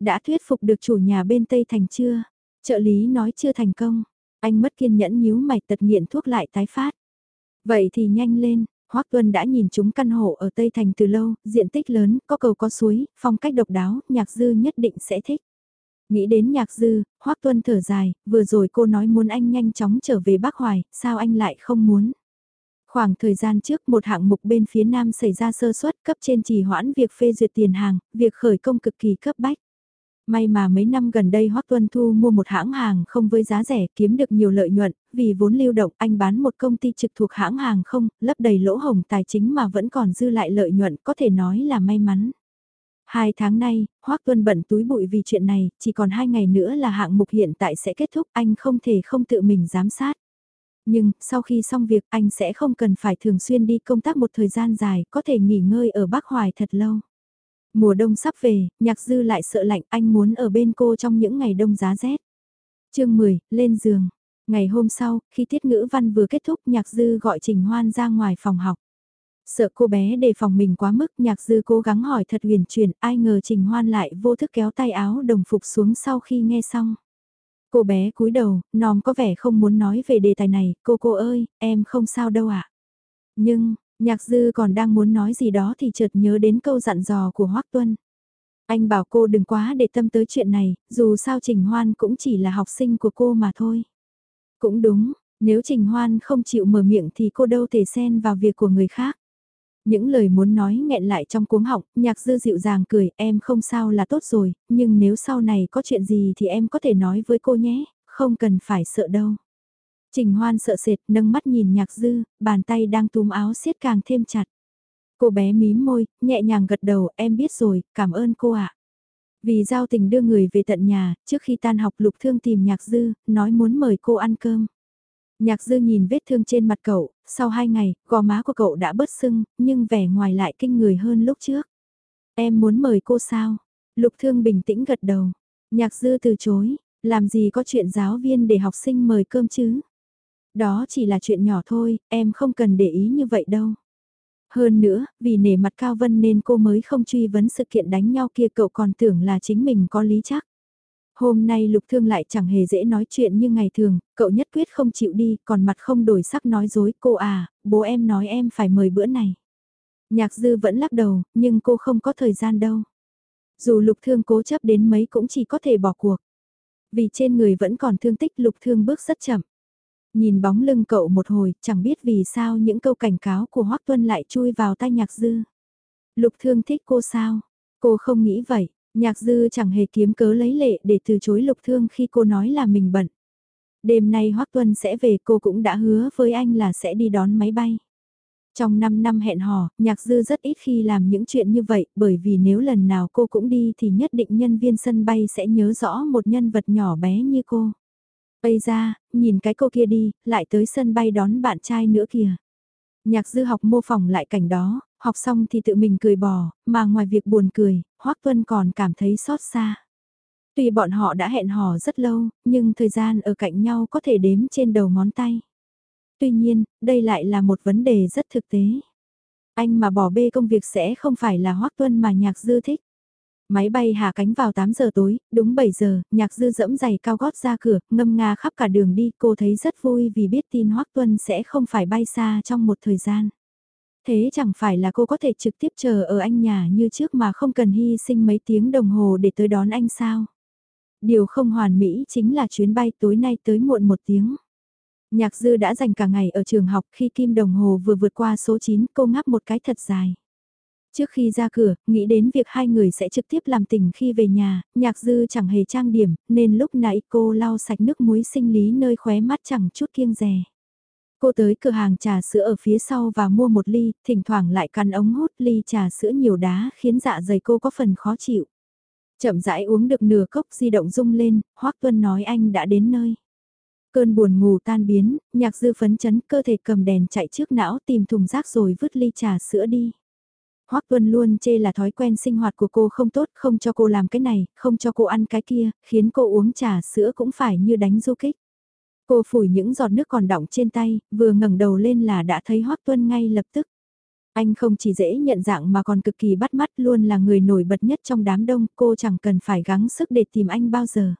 Đã thuyết phục được chủ nhà bên Tây Thành chưa? Trợ lý nói chưa thành công. Anh mất kiên nhẫn nhíu mày tật nghiện thuốc lại tái phát. Vậy thì nhanh lên, Hoắc Tuân đã nhìn chúng căn hộ ở Tây Thành từ lâu, diện tích lớn, có cầu có suối, phong cách độc đáo, nhạc dư nhất định sẽ thích. Nghĩ đến nhạc dư, Hoắc Tuân thở dài, vừa rồi cô nói muốn anh nhanh chóng trở về Bắc Hoài, sao anh lại không muốn? Khoảng thời gian trước một hạng mục bên phía Nam xảy ra sơ suất cấp trên trì hoãn việc phê duyệt tiền hàng, việc khởi công cực kỳ cấp bách. May mà mấy năm gần đây Hoắc Tuân Thu mua một hãng hàng không với giá rẻ kiếm được nhiều lợi nhuận, vì vốn lưu động anh bán một công ty trực thuộc hãng hàng không, lấp đầy lỗ hồng tài chính mà vẫn còn dư lại lợi nhuận có thể nói là may mắn. Hai tháng nay, Hoắc Tuân bận túi bụi vì chuyện này, chỉ còn hai ngày nữa là hạng mục hiện tại sẽ kết thúc anh không thể không tự mình giám sát. Nhưng, sau khi xong việc anh sẽ không cần phải thường xuyên đi công tác một thời gian dài, có thể nghỉ ngơi ở Bắc Hoài thật lâu. Mùa đông sắp về, nhạc dư lại sợ lạnh anh muốn ở bên cô trong những ngày đông giá rét. chương 10, lên giường. Ngày hôm sau, khi tiết ngữ văn vừa kết thúc nhạc dư gọi Trình Hoan ra ngoài phòng học. Sợ cô bé đề phòng mình quá mức nhạc dư cố gắng hỏi thật huyền truyền ai ngờ Trình Hoan lại vô thức kéo tay áo đồng phục xuống sau khi nghe xong. Cô bé cúi đầu, nòm có vẻ không muốn nói về đề tài này, cô cô ơi, em không sao đâu ạ. Nhưng, Nhạc dư còn đang muốn nói gì đó thì chợt nhớ đến câu dặn dò của Hoác Tuân. Anh bảo cô đừng quá để tâm tới chuyện này, dù sao Trình Hoan cũng chỉ là học sinh của cô mà thôi. Cũng đúng, nếu Trình Hoan không chịu mở miệng thì cô đâu thể xen vào việc của người khác. Những lời muốn nói nghẹn lại trong cuống họng, nhạc dư dịu dàng cười, em không sao là tốt rồi, nhưng nếu sau này có chuyện gì thì em có thể nói với cô nhé, không cần phải sợ đâu. Trình Hoan sợ sệt, nâng mắt nhìn nhạc dư, bàn tay đang túm áo siết càng thêm chặt. Cô bé mím môi, nhẹ nhàng gật đầu, em biết rồi, cảm ơn cô ạ. Vì giao tình đưa người về tận nhà, trước khi tan học lục thương tìm nhạc dư, nói muốn mời cô ăn cơm. Nhạc dư nhìn vết thương trên mặt cậu, sau hai ngày, gò má của cậu đã bớt sưng, nhưng vẻ ngoài lại kinh người hơn lúc trước. Em muốn mời cô sao? Lục thương bình tĩnh gật đầu. Nhạc dư từ chối, làm gì có chuyện giáo viên để học sinh mời cơm chứ? Đó chỉ là chuyện nhỏ thôi, em không cần để ý như vậy đâu. Hơn nữa, vì nể mặt Cao Vân nên cô mới không truy vấn sự kiện đánh nhau kia cậu còn tưởng là chính mình có lý chắc. Hôm nay Lục Thương lại chẳng hề dễ nói chuyện như ngày thường, cậu nhất quyết không chịu đi, còn mặt không đổi sắc nói dối cô à, bố em nói em phải mời bữa này. Nhạc dư vẫn lắc đầu, nhưng cô không có thời gian đâu. Dù Lục Thương cố chấp đến mấy cũng chỉ có thể bỏ cuộc. Vì trên người vẫn còn thương tích Lục Thương bước rất chậm. Nhìn bóng lưng cậu một hồi, chẳng biết vì sao những câu cảnh cáo của Hoác Tuân lại chui vào tai nhạc dư. Lục thương thích cô sao? Cô không nghĩ vậy, nhạc dư chẳng hề kiếm cớ lấy lệ để từ chối lục thương khi cô nói là mình bận. Đêm nay Hoác Tuân sẽ về cô cũng đã hứa với anh là sẽ đi đón máy bay. Trong 5 năm hẹn hò, nhạc dư rất ít khi làm những chuyện như vậy bởi vì nếu lần nào cô cũng đi thì nhất định nhân viên sân bay sẽ nhớ rõ một nhân vật nhỏ bé như cô. Bây ra, nhìn cái cô kia đi, lại tới sân bay đón bạn trai nữa kìa. Nhạc dư học mô phỏng lại cảnh đó, học xong thì tự mình cười bỏ mà ngoài việc buồn cười, Hoác Tuân còn cảm thấy xót xa. Tuy bọn họ đã hẹn hò rất lâu, nhưng thời gian ở cạnh nhau có thể đếm trên đầu ngón tay. Tuy nhiên, đây lại là một vấn đề rất thực tế. Anh mà bỏ bê công việc sẽ không phải là Hoác Tuân mà nhạc dư thích. Máy bay hạ cánh vào 8 giờ tối, đúng 7 giờ, nhạc dư dẫm giày cao gót ra cửa, ngâm nga khắp cả đường đi, cô thấy rất vui vì biết tin Hoắc Tuân sẽ không phải bay xa trong một thời gian. Thế chẳng phải là cô có thể trực tiếp chờ ở anh nhà như trước mà không cần hy sinh mấy tiếng đồng hồ để tới đón anh sao? Điều không hoàn mỹ chính là chuyến bay tối nay tới muộn một tiếng. Nhạc dư đã dành cả ngày ở trường học khi kim đồng hồ vừa vượt qua số 9 cô ngáp một cái thật dài. Trước khi ra cửa, nghĩ đến việc hai người sẽ trực tiếp làm tình khi về nhà, nhạc dư chẳng hề trang điểm, nên lúc nãy cô lau sạch nước muối sinh lý nơi khóe mắt chẳng chút kiêng rè. Cô tới cửa hàng trà sữa ở phía sau và mua một ly, thỉnh thoảng lại căn ống hút ly trà sữa nhiều đá khiến dạ dày cô có phần khó chịu. Chậm rãi uống được nửa cốc di động rung lên, Hoác Tuân nói anh đã đến nơi. Cơn buồn ngủ tan biến, nhạc dư phấn chấn cơ thể cầm đèn chạy trước não tìm thùng rác rồi vứt ly trà sữa đi. Hoắc Tuân luôn chê là thói quen sinh hoạt của cô không tốt, không cho cô làm cái này, không cho cô ăn cái kia, khiến cô uống trà sữa cũng phải như đánh du kích. Cô phủi những giọt nước còn đọng trên tay, vừa ngẩng đầu lên là đã thấy Hoắc Tuân ngay lập tức. Anh không chỉ dễ nhận dạng mà còn cực kỳ bắt mắt luôn là người nổi bật nhất trong đám đông, cô chẳng cần phải gắng sức để tìm anh bao giờ.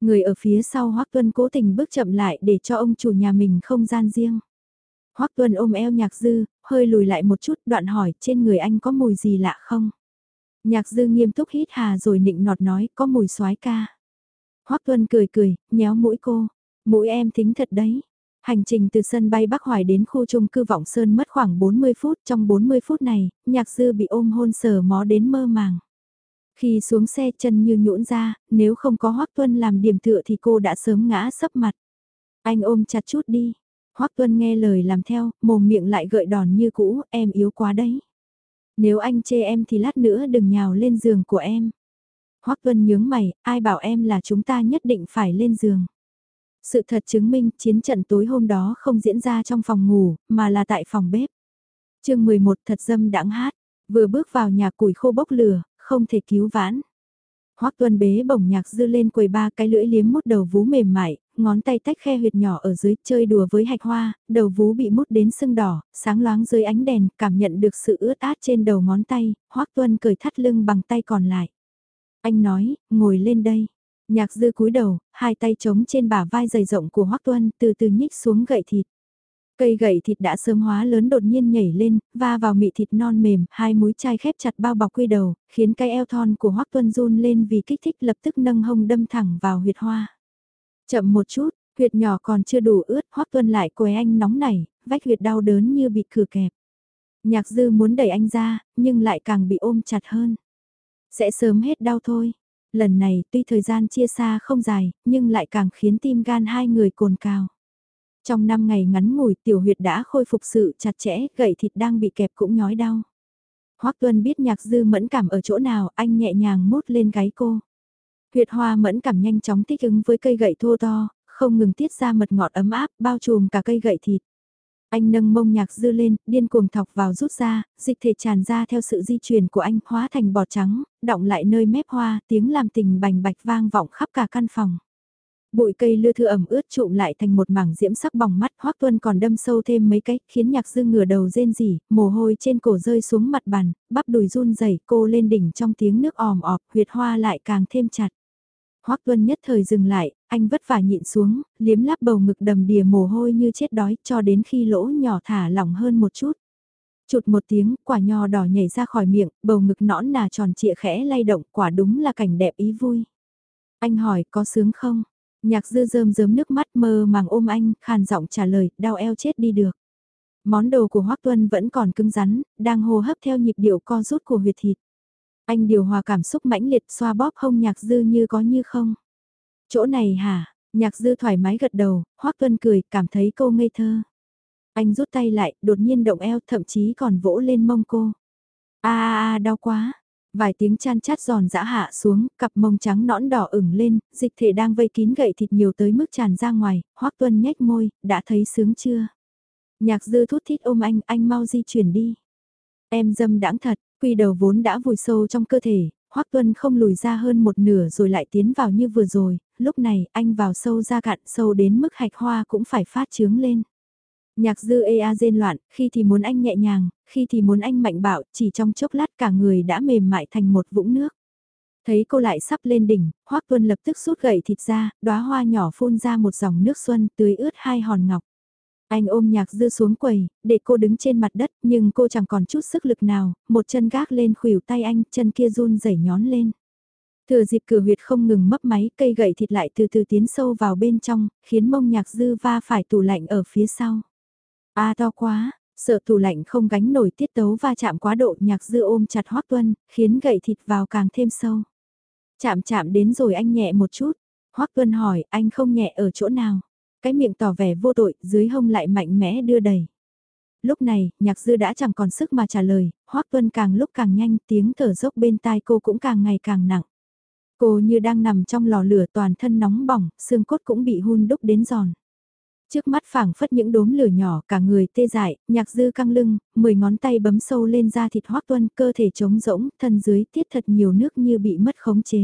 Người ở phía sau Hoắc Tuân cố tình bước chậm lại để cho ông chủ nhà mình không gian riêng. Hoắc Tuân ôm eo Nhạc Dư, hơi lùi lại một chút đoạn hỏi trên người anh có mùi gì lạ không? Nhạc Dư nghiêm túc hít hà rồi nịnh nọt nói có mùi soái ca. Hoắc Tuân cười cười, nhéo mũi cô, mũi em thính thật đấy. Hành trình từ sân bay Bắc Hoài đến khu trung cư Vọng Sơn mất khoảng 40 phút, trong 40 phút này, Nhạc Dư bị ôm hôn sờ mó đến mơ màng. Khi xuống xe chân như nhũn ra, nếu không có Hoắc Tuân làm điểm tựa thì cô đã sớm ngã sấp mặt. Anh ôm chặt chút đi. Hoắc Tuân nghe lời làm theo, mồm miệng lại gợi đòn như cũ, em yếu quá đấy. Nếu anh chê em thì lát nữa đừng nhào lên giường của em. Hoắc Tuân nhướng mày, ai bảo em là chúng ta nhất định phải lên giường. Sự thật chứng minh chiến trận tối hôm đó không diễn ra trong phòng ngủ, mà là tại phòng bếp. chương 11 thật dâm đãng hát, vừa bước vào nhà củi khô bốc lửa, không thể cứu vãn. Hoắc Tuân bế bổng nhạc dư lên quầy ba cái lưỡi liếm mút đầu vú mềm mại, ngón tay tách khe huyệt nhỏ ở dưới chơi đùa với hạch hoa, đầu vú bị mút đến sưng đỏ, sáng loáng dưới ánh đèn, cảm nhận được sự ướt át trên đầu ngón tay, Hoắc Tuân cởi thắt lưng bằng tay còn lại. Anh nói, ngồi lên đây. Nhạc dư cúi đầu, hai tay trống trên bả vai dày rộng của Hoắc Tuân từ từ nhích xuống gậy thịt. Cây gậy thịt đã sớm hóa lớn đột nhiên nhảy lên, va vào mị thịt non mềm, hai múi chai khép chặt bao bọc quy đầu, khiến cái eo thon của Hoắc Tuân run lên vì kích thích lập tức nâng hông đâm thẳng vào huyệt hoa. Chậm một chút, huyệt nhỏ còn chưa đủ ướt, Hoắc Tuân lại quấy anh nóng nảy, vách huyệt đau đớn như bị cửa kẹp. Nhạc dư muốn đẩy anh ra, nhưng lại càng bị ôm chặt hơn. Sẽ sớm hết đau thôi. Lần này tuy thời gian chia xa không dài, nhưng lại càng khiến tim gan hai người cồn cào. Trong 5 ngày ngắn ngủi tiểu huyệt đã khôi phục sự chặt chẽ, gậy thịt đang bị kẹp cũng nhói đau. Hoắc Tuân biết nhạc dư mẫn cảm ở chỗ nào, anh nhẹ nhàng mút lên gáy cô. Huyệt hoa mẫn cảm nhanh chóng thích ứng với cây gậy thô to, không ngừng tiết ra mật ngọt ấm áp, bao trùm cả cây gậy thịt. Anh nâng mông nhạc dư lên, điên cuồng thọc vào rút ra, dịch thể tràn ra theo sự di chuyển của anh, hóa thành bọt trắng, động lại nơi mép hoa, tiếng làm tình bành bạch vang vọng khắp cả căn phòng. Bụi cây lưa thưa ẩm ướt trụm lại thành một mảng diễm sắc bỏng mắt, Hoắc Tuân còn đâm sâu thêm mấy cái, khiến nhạc dư ngửa đầu rên rỉ, mồ hôi trên cổ rơi xuống mặt bàn, bắp đùi run rẩy, cô lên đỉnh trong tiếng nước òm ọp, huyệt hoa lại càng thêm chặt. Hoắc Tuân nhất thời dừng lại, anh vất vả nhịn xuống, liếm láp bầu ngực đầm đìa mồ hôi như chết đói cho đến khi lỗ nhỏ thả lỏng hơn một chút. Chụt một tiếng, quả nho đỏ nhảy ra khỏi miệng, bầu ngực nõn nà tròn trịa khẽ lay động, quả đúng là cảnh đẹp ý vui. Anh hỏi có sướng không? Nhạc dư rơm rớm nước mắt mơ màng ôm anh, khàn giọng trả lời, đau eo chết đi được. Món đồ của Hoắc Tuân vẫn còn cứng rắn, đang hô hấp theo nhịp điệu co rút của huyệt thịt. Anh điều hòa cảm xúc mãnh liệt xoa bóp hông nhạc dư như có như không. Chỗ này hả? Nhạc dư thoải mái gật đầu, Hoắc Tuân cười, cảm thấy cô ngây thơ. Anh rút tay lại, đột nhiên động eo, thậm chí còn vỗ lên mông cô. A a a đau quá. Vài tiếng chan chát giòn giã hạ xuống, cặp mông trắng nõn đỏ ửng lên, dịch thể đang vây kín gậy thịt nhiều tới mức tràn ra ngoài, Hoắc Tuân nhếch môi, đã thấy sướng chưa? Nhạc dư thút thít ôm anh, anh mau di chuyển đi. Em dâm đãng thật, quy đầu vốn đã vùi sâu trong cơ thể, Hoắc Tuân không lùi ra hơn một nửa rồi lại tiến vào như vừa rồi, lúc này anh vào sâu ra cạn sâu đến mức hạch hoa cũng phải phát trướng lên. Nhạc dư ê a rên loạn, khi thì muốn anh nhẹ nhàng, khi thì muốn anh mạnh bạo, chỉ trong chốc lát cả người đã mềm mại thành một vũng nước. Thấy cô lại sắp lên đỉnh, Hoắc Tuân lập tức rút gậy thịt ra, đóa hoa nhỏ phun ra một dòng nước xuân tưới ướt hai hòn ngọc. Anh ôm nhạc dư xuống quầy, để cô đứng trên mặt đất, nhưng cô chẳng còn chút sức lực nào, một chân gác lên khuỷu tay anh, chân kia run rẩy nhón lên. Thừa dịp cửa huyệt không ngừng mấp máy, cây gậy thịt lại từ từ tiến sâu vào bên trong, khiến mông nhạc dư va phải tủ lạnh ở phía sau. A to quá, sợ tủ lạnh không gánh nổi tiết tấu va chạm quá độ nhạc dư ôm chặt Hoắc Tuân, khiến gậy thịt vào càng thêm sâu. Chạm chạm đến rồi anh nhẹ một chút. Hoắc Tuân hỏi anh không nhẹ ở chỗ nào. Cái miệng tỏ vẻ vô tội, dưới hông lại mạnh mẽ đưa đầy. Lúc này, nhạc dư đã chẳng còn sức mà trả lời, Hoắc Tuân càng lúc càng nhanh, tiếng thở dốc bên tai cô cũng càng ngày càng nặng. Cô như đang nằm trong lò lửa toàn thân nóng bỏng, xương cốt cũng bị hun đúc đến giòn. Trước mắt phảng phất những đốm lửa nhỏ cả người tê dại, nhạc dư căng lưng, mười ngón tay bấm sâu lên da thịt hoác tuân, cơ thể trống rỗng, thân dưới tiết thật nhiều nước như bị mất khống chế.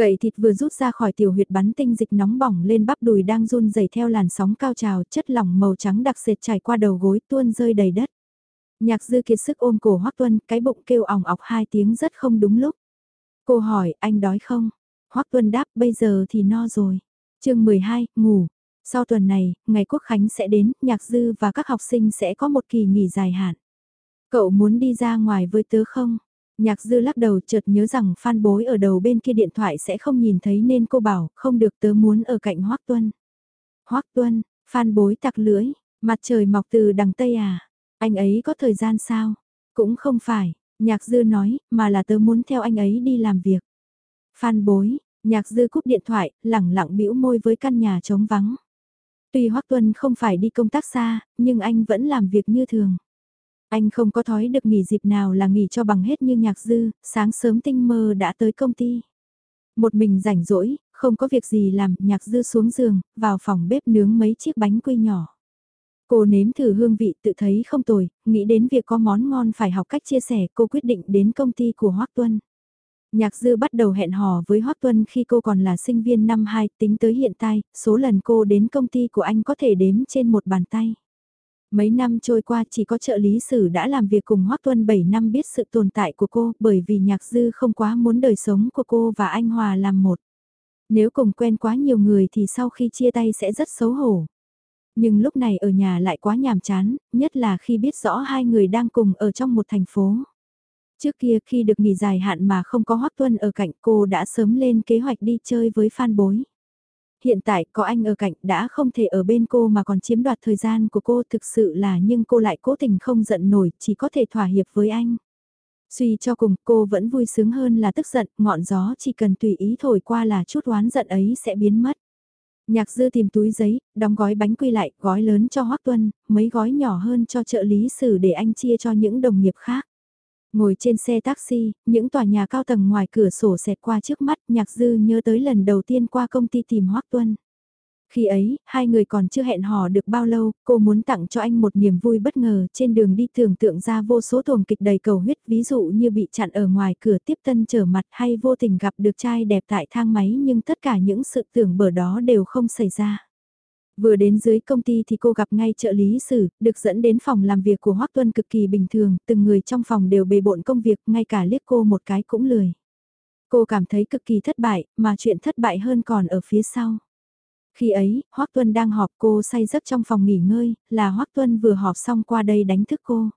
Gậy thịt vừa rút ra khỏi tiểu huyệt bắn tinh dịch nóng bỏng lên bắp đùi đang run dày theo làn sóng cao trào, chất lỏng màu trắng đặc sệt trải qua đầu gối tuôn rơi đầy đất. Nhạc dư kiệt sức ôm cổ Hoắc Tuân, cái bụng kêu ỏng ọc hai tiếng rất không đúng lúc. Cô hỏi, anh đói không? Hoắc Tuân đáp, bây giờ thì no rồi. chương 12, ngủ. Sau tuần này, ngày quốc khánh sẽ đến, nhạc dư và các học sinh sẽ có một kỳ nghỉ dài hạn. Cậu muốn đi ra ngoài với tớ không? Nhạc dư lắc đầu chợt nhớ rằng Phan Bối ở đầu bên kia điện thoại sẽ không nhìn thấy nên cô bảo không được tớ muốn ở cạnh Hoác Tuân. Hoác Tuân, Phan Bối tặc lưỡi, mặt trời mọc từ đằng Tây à, anh ấy có thời gian sao? Cũng không phải, nhạc dư nói, mà là tớ muốn theo anh ấy đi làm việc. Phan Bối, nhạc dư cúp điện thoại, lẳng lặng bĩu môi với căn nhà trống vắng. Tuy Hoác Tuân không phải đi công tác xa, nhưng anh vẫn làm việc như thường. Anh không có thói được nghỉ dịp nào là nghỉ cho bằng hết như nhạc dư, sáng sớm tinh mơ đã tới công ty. Một mình rảnh rỗi, không có việc gì làm, nhạc dư xuống giường, vào phòng bếp nướng mấy chiếc bánh quy nhỏ. Cô nếm thử hương vị tự thấy không tồi, nghĩ đến việc có món ngon phải học cách chia sẻ, cô quyết định đến công ty của Hoác Tuân. Nhạc dư bắt đầu hẹn hò với Hoác Tuân khi cô còn là sinh viên năm 2, tính tới hiện tại, số lần cô đến công ty của anh có thể đếm trên một bàn tay. Mấy năm trôi qua chỉ có trợ lý sử đã làm việc cùng Hoác Tuân 7 năm biết sự tồn tại của cô bởi vì nhạc dư không quá muốn đời sống của cô và anh Hòa làm một. Nếu cùng quen quá nhiều người thì sau khi chia tay sẽ rất xấu hổ. Nhưng lúc này ở nhà lại quá nhàm chán, nhất là khi biết rõ hai người đang cùng ở trong một thành phố. Trước kia khi được nghỉ dài hạn mà không có Hoác Tuân ở cạnh cô đã sớm lên kế hoạch đi chơi với Phan Bối hiện tại có anh ở cạnh đã không thể ở bên cô mà còn chiếm đoạt thời gian của cô thực sự là nhưng cô lại cố tình không giận nổi, chỉ có thể thỏa hiệp với anh. Suy cho cùng cô vẫn vui sướng hơn là tức giận, ngọn gió chỉ cần tùy ý thổi qua là chút oán giận ấy sẽ biến mất. Nhạc dư tìm túi giấy, đóng gói bánh quy lại, gói lớn cho Hoác Tuân, mấy gói nhỏ hơn cho trợ lý sử để anh chia cho những đồng nghiệp khác. Ngồi trên xe taxi, những tòa nhà cao tầng ngoài cửa sổ xẹt qua trước mắt, nhạc dư nhớ tới lần đầu tiên qua công ty tìm Hoác Tuân. Khi ấy, hai người còn chưa hẹn hò được bao lâu, cô muốn tặng cho anh một niềm vui bất ngờ trên đường đi tưởng tượng ra vô số tuồng kịch đầy cầu huyết ví dụ như bị chặn ở ngoài cửa tiếp tân trở mặt hay vô tình gặp được trai đẹp tại thang máy nhưng tất cả những sự tưởng bở đó đều không xảy ra. Vừa đến dưới công ty thì cô gặp ngay trợ lý sử, được dẫn đến phòng làm việc của Hoác Tuân cực kỳ bình thường, từng người trong phòng đều bề bộn công việc, ngay cả liếc cô một cái cũng lười. Cô cảm thấy cực kỳ thất bại, mà chuyện thất bại hơn còn ở phía sau. Khi ấy, Hoác Tuân đang họp cô say giấc trong phòng nghỉ ngơi, là Hoác Tuân vừa họp xong qua đây đánh thức cô.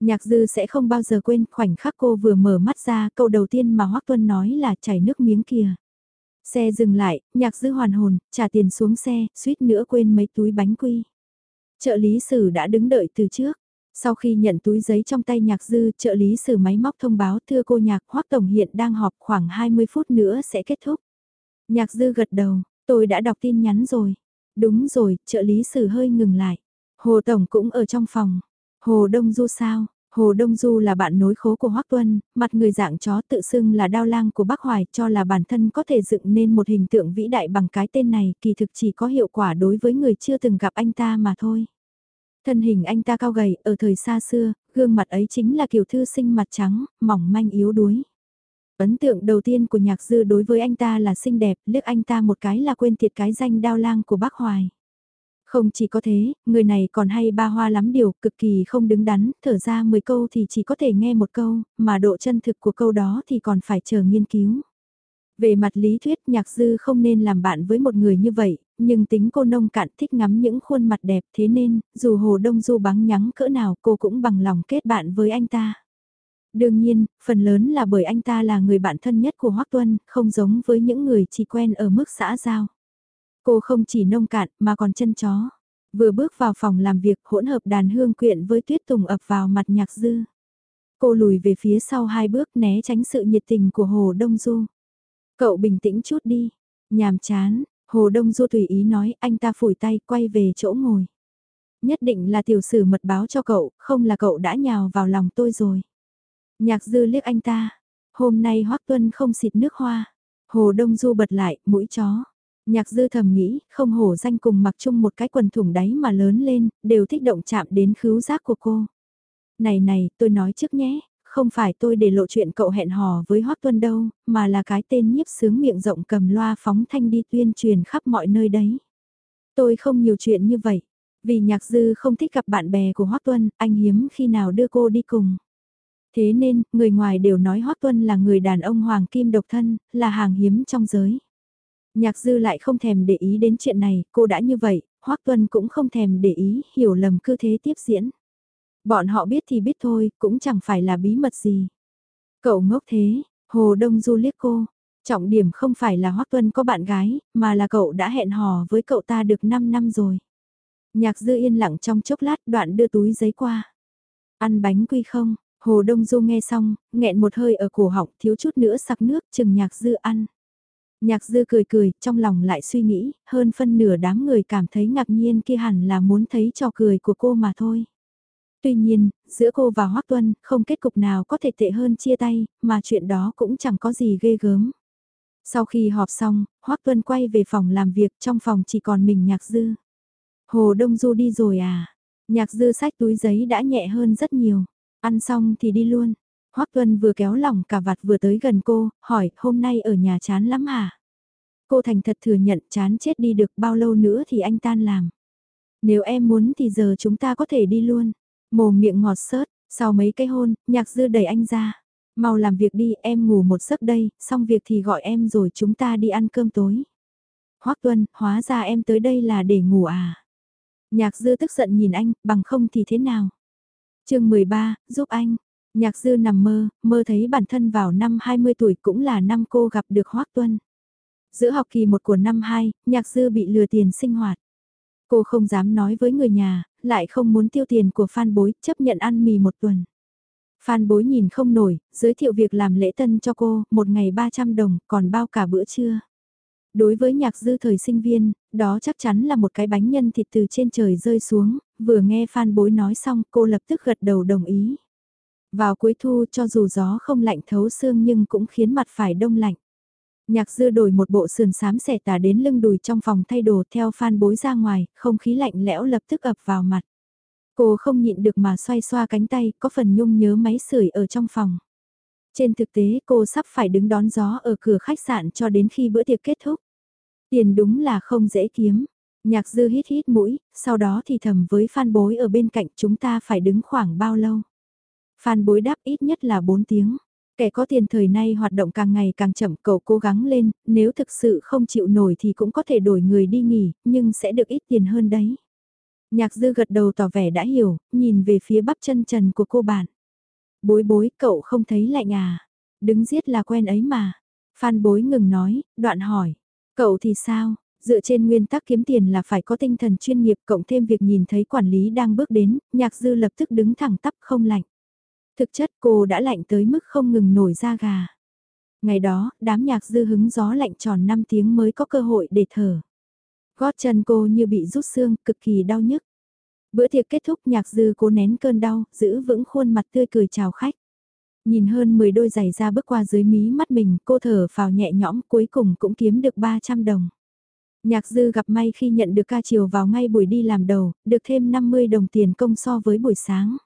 Nhạc dư sẽ không bao giờ quên khoảnh khắc cô vừa mở mắt ra câu đầu tiên mà Hoác Tuân nói là chảy nước miếng kìa. Xe dừng lại, nhạc dư hoàn hồn, trả tiền xuống xe, suýt nữa quên mấy túi bánh quy. Trợ lý sử đã đứng đợi từ trước. Sau khi nhận túi giấy trong tay nhạc dư, trợ lý sử máy móc thông báo thưa cô nhạc hoắc Tổng hiện đang họp khoảng 20 phút nữa sẽ kết thúc. Nhạc dư gật đầu, tôi đã đọc tin nhắn rồi. Đúng rồi, trợ lý sử hơi ngừng lại. Hồ Tổng cũng ở trong phòng. Hồ Đông Du sao? Hồ Đông Du là bạn nối khố của Hoắc Tuân, mặt người dạng chó tự xưng là đao lang của Bắc Hoài cho là bản thân có thể dựng nên một hình tượng vĩ đại bằng cái tên này kỳ thực chỉ có hiệu quả đối với người chưa từng gặp anh ta mà thôi. Thân hình anh ta cao gầy, ở thời xa xưa, gương mặt ấy chính là kiểu thư sinh mặt trắng, mỏng manh yếu đuối. Ấn tượng đầu tiên của nhạc dư đối với anh ta là xinh đẹp, liếc anh ta một cái là quên thiệt cái danh đao lang của Bắc Hoài. Không chỉ có thế, người này còn hay ba hoa lắm điều, cực kỳ không đứng đắn, thở ra 10 câu thì chỉ có thể nghe một câu, mà độ chân thực của câu đó thì còn phải chờ nghiên cứu. Về mặt lý thuyết nhạc dư không nên làm bạn với một người như vậy, nhưng tính cô nông cạn thích ngắm những khuôn mặt đẹp thế nên, dù hồ đông du bắn nhắng cỡ nào cô cũng bằng lòng kết bạn với anh ta. Đương nhiên, phần lớn là bởi anh ta là người bạn thân nhất của Hoác Tuân, không giống với những người chỉ quen ở mức xã giao. Cô không chỉ nông cạn mà còn chân chó. Vừa bước vào phòng làm việc hỗn hợp đàn hương quyện với tuyết tùng ập vào mặt nhạc dư. Cô lùi về phía sau hai bước né tránh sự nhiệt tình của Hồ Đông Du. Cậu bình tĩnh chút đi. Nhàm chán, Hồ Đông Du tùy ý nói anh ta phủi tay quay về chỗ ngồi. Nhất định là tiểu sử mật báo cho cậu, không là cậu đã nhào vào lòng tôi rồi. Nhạc dư liếc anh ta. Hôm nay Hoác Tuân không xịt nước hoa. Hồ Đông Du bật lại, mũi chó. Nhạc dư thầm nghĩ, không hổ danh cùng mặc chung một cái quần thủng đáy mà lớn lên, đều thích động chạm đến khứu giác của cô. Này này, tôi nói trước nhé, không phải tôi để lộ chuyện cậu hẹn hò với Hoác Tuân đâu, mà là cái tên nhiếp sướng miệng rộng cầm loa phóng thanh đi tuyên truyền khắp mọi nơi đấy. Tôi không nhiều chuyện như vậy, vì nhạc dư không thích gặp bạn bè của Hoác Tuân, anh hiếm khi nào đưa cô đi cùng. Thế nên, người ngoài đều nói Hoác Tuân là người đàn ông hoàng kim độc thân, là hàng hiếm trong giới. Nhạc dư lại không thèm để ý đến chuyện này, cô đã như vậy, Hoác Tuân cũng không thèm để ý, hiểu lầm cứ thế tiếp diễn. Bọn họ biết thì biết thôi, cũng chẳng phải là bí mật gì. Cậu ngốc thế, Hồ Đông Du liếc cô. Trọng điểm không phải là Hoác Tuân có bạn gái, mà là cậu đã hẹn hò với cậu ta được 5 năm rồi. Nhạc dư yên lặng trong chốc lát đoạn đưa túi giấy qua. Ăn bánh quy không? Hồ Đông Du nghe xong, nghẹn một hơi ở cổ họng thiếu chút nữa sặc nước chừng nhạc dư ăn. Nhạc dư cười cười, trong lòng lại suy nghĩ, hơn phân nửa đám người cảm thấy ngạc nhiên kia hẳn là muốn thấy trò cười của cô mà thôi. Tuy nhiên, giữa cô và Hoác Tuân, không kết cục nào có thể tệ hơn chia tay, mà chuyện đó cũng chẳng có gì ghê gớm. Sau khi họp xong, Hoác Tuân quay về phòng làm việc, trong phòng chỉ còn mình nhạc dư. Hồ Đông Du đi rồi à? Nhạc dư sách túi giấy đã nhẹ hơn rất nhiều. Ăn xong thì đi luôn. Hoắc Tuân vừa kéo lỏng cả vạt vừa tới gần cô, hỏi hôm nay ở nhà chán lắm hả? Cô thành thật thừa nhận chán chết đi được bao lâu nữa thì anh tan làm. Nếu em muốn thì giờ chúng ta có thể đi luôn. Mồm miệng ngọt sớt, sau mấy cái hôn, nhạc dư đẩy anh ra. Mau làm việc đi, em ngủ một giấc đây, xong việc thì gọi em rồi chúng ta đi ăn cơm tối. Hoắc Tuân, hóa ra em tới đây là để ngủ à? Nhạc dư tức giận nhìn anh, bằng không thì thế nào? chương 13, giúp anh. Nhạc dư nằm mơ, mơ thấy bản thân vào năm 20 tuổi cũng là năm cô gặp được Hoác Tuân. Giữa học kỳ 1 của năm 2, nhạc dư bị lừa tiền sinh hoạt. Cô không dám nói với người nhà, lại không muốn tiêu tiền của Phan Bối, chấp nhận ăn mì một tuần. Phan Bối nhìn không nổi, giới thiệu việc làm lễ tân cho cô, một ngày 300 đồng, còn bao cả bữa trưa. Đối với nhạc dư thời sinh viên, đó chắc chắn là một cái bánh nhân thịt từ trên trời rơi xuống, vừa nghe Phan Bối nói xong cô lập tức gật đầu đồng ý. Vào cuối thu cho dù gió không lạnh thấu xương nhưng cũng khiến mặt phải đông lạnh. Nhạc dư đổi một bộ sườn xám xẻ tả đến lưng đùi trong phòng thay đồ theo Phan Bối ra ngoài, không khí lạnh lẽo lập tức ập vào mặt. Cô không nhịn được mà xoay xoa cánh tay, có phần nhung nhớ máy sưởi ở trong phòng. Trên thực tế cô sắp phải đứng đón gió ở cửa khách sạn cho đến khi bữa tiệc kết thúc. Tiền đúng là không dễ kiếm. Nhạc dư hít hít mũi, sau đó thì thầm với Phan Bối ở bên cạnh chúng ta phải đứng khoảng bao lâu. Phan Bối đáp ít nhất là 4 tiếng. Kẻ có tiền thời nay hoạt động càng ngày càng chậm cậu cố gắng lên, nếu thực sự không chịu nổi thì cũng có thể đổi người đi nghỉ, nhưng sẽ được ít tiền hơn đấy. Nhạc dư gật đầu tỏ vẻ đã hiểu, nhìn về phía bắp chân trần của cô bạn. Bối bối, cậu không thấy lạnh à? Đứng giết là quen ấy mà. Phan bối ngừng nói, đoạn hỏi. Cậu thì sao? Dựa trên nguyên tắc kiếm tiền là phải có tinh thần chuyên nghiệp cộng thêm việc nhìn thấy quản lý đang bước đến, nhạc dư lập tức đứng thẳng tắp không lạnh. Thực chất cô đã lạnh tới mức không ngừng nổi da gà. Ngày đó, đám nhạc dư hứng gió lạnh tròn 5 tiếng mới có cơ hội để thở. Gót chân cô như bị rút xương, cực kỳ đau nhức. Bữa tiệc kết thúc nhạc dư cố nén cơn đau, giữ vững khuôn mặt tươi cười chào khách. Nhìn hơn 10 đôi giày da bước qua dưới mí mắt mình, cô thở vào nhẹ nhõm cuối cùng cũng kiếm được 300 đồng. Nhạc dư gặp may khi nhận được ca chiều vào ngay buổi đi làm đầu, được thêm 50 đồng tiền công so với buổi sáng.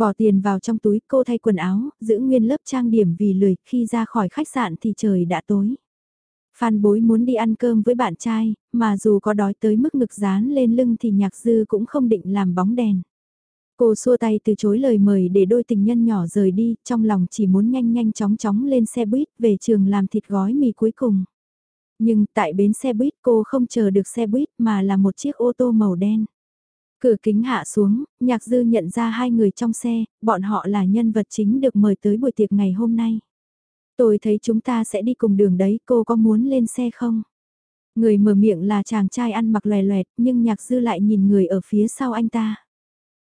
Bỏ tiền vào trong túi cô thay quần áo, giữ nguyên lớp trang điểm vì lười, khi ra khỏi khách sạn thì trời đã tối. Phan bối muốn đi ăn cơm với bạn trai, mà dù có đói tới mức ngực dán lên lưng thì nhạc dư cũng không định làm bóng đèn. Cô xua tay từ chối lời mời để đôi tình nhân nhỏ rời đi, trong lòng chỉ muốn nhanh nhanh chóng chóng lên xe buýt về trường làm thịt gói mì cuối cùng. Nhưng tại bến xe buýt cô không chờ được xe buýt mà là một chiếc ô tô màu đen. Cửa kính hạ xuống, nhạc dư nhận ra hai người trong xe, bọn họ là nhân vật chính được mời tới buổi tiệc ngày hôm nay. Tôi thấy chúng ta sẽ đi cùng đường đấy, cô có muốn lên xe không? Người mở miệng là chàng trai ăn mặc loè loẹt, nhưng nhạc dư lại nhìn người ở phía sau anh ta.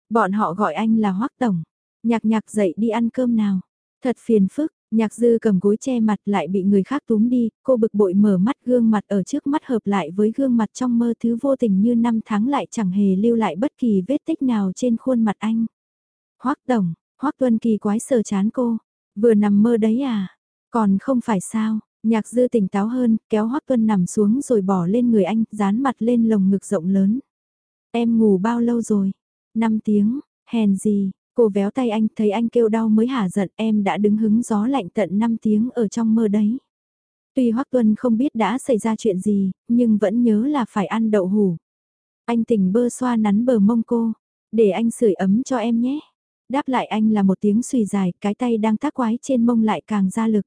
Bọn họ gọi anh là Hoắc Tổng. Nhạc nhạc dậy đi ăn cơm nào. Thật phiền phức, nhạc dư cầm gối che mặt lại bị người khác túm đi, cô bực bội mở mắt gương mặt ở trước mắt hợp lại với gương mặt trong mơ thứ vô tình như năm tháng lại chẳng hề lưu lại bất kỳ vết tích nào trên khuôn mặt anh. Hoắc Tổng, Hoắc Tuân kỳ quái sờ chán cô, vừa nằm mơ đấy à, còn không phải sao, Nhạc dư tỉnh táo hơn, kéo Hoắc Tuân nằm xuống rồi bỏ lên người anh, dán mặt lên lồng ngực rộng lớn. Em ngủ bao lâu rồi? 5 tiếng, hèn gì, cô véo tay anh thấy anh kêu đau mới hả giận em đã đứng hứng gió lạnh tận 5 tiếng ở trong mơ đấy. Tuy Hoắc Tuân không biết đã xảy ra chuyện gì, nhưng vẫn nhớ là phải ăn đậu hủ. Anh tỉnh bơ xoa nắn bờ mông cô, để anh sưởi ấm cho em nhé. Đáp lại anh là một tiếng xùy dài, cái tay đang tác quái trên mông lại càng ra lực.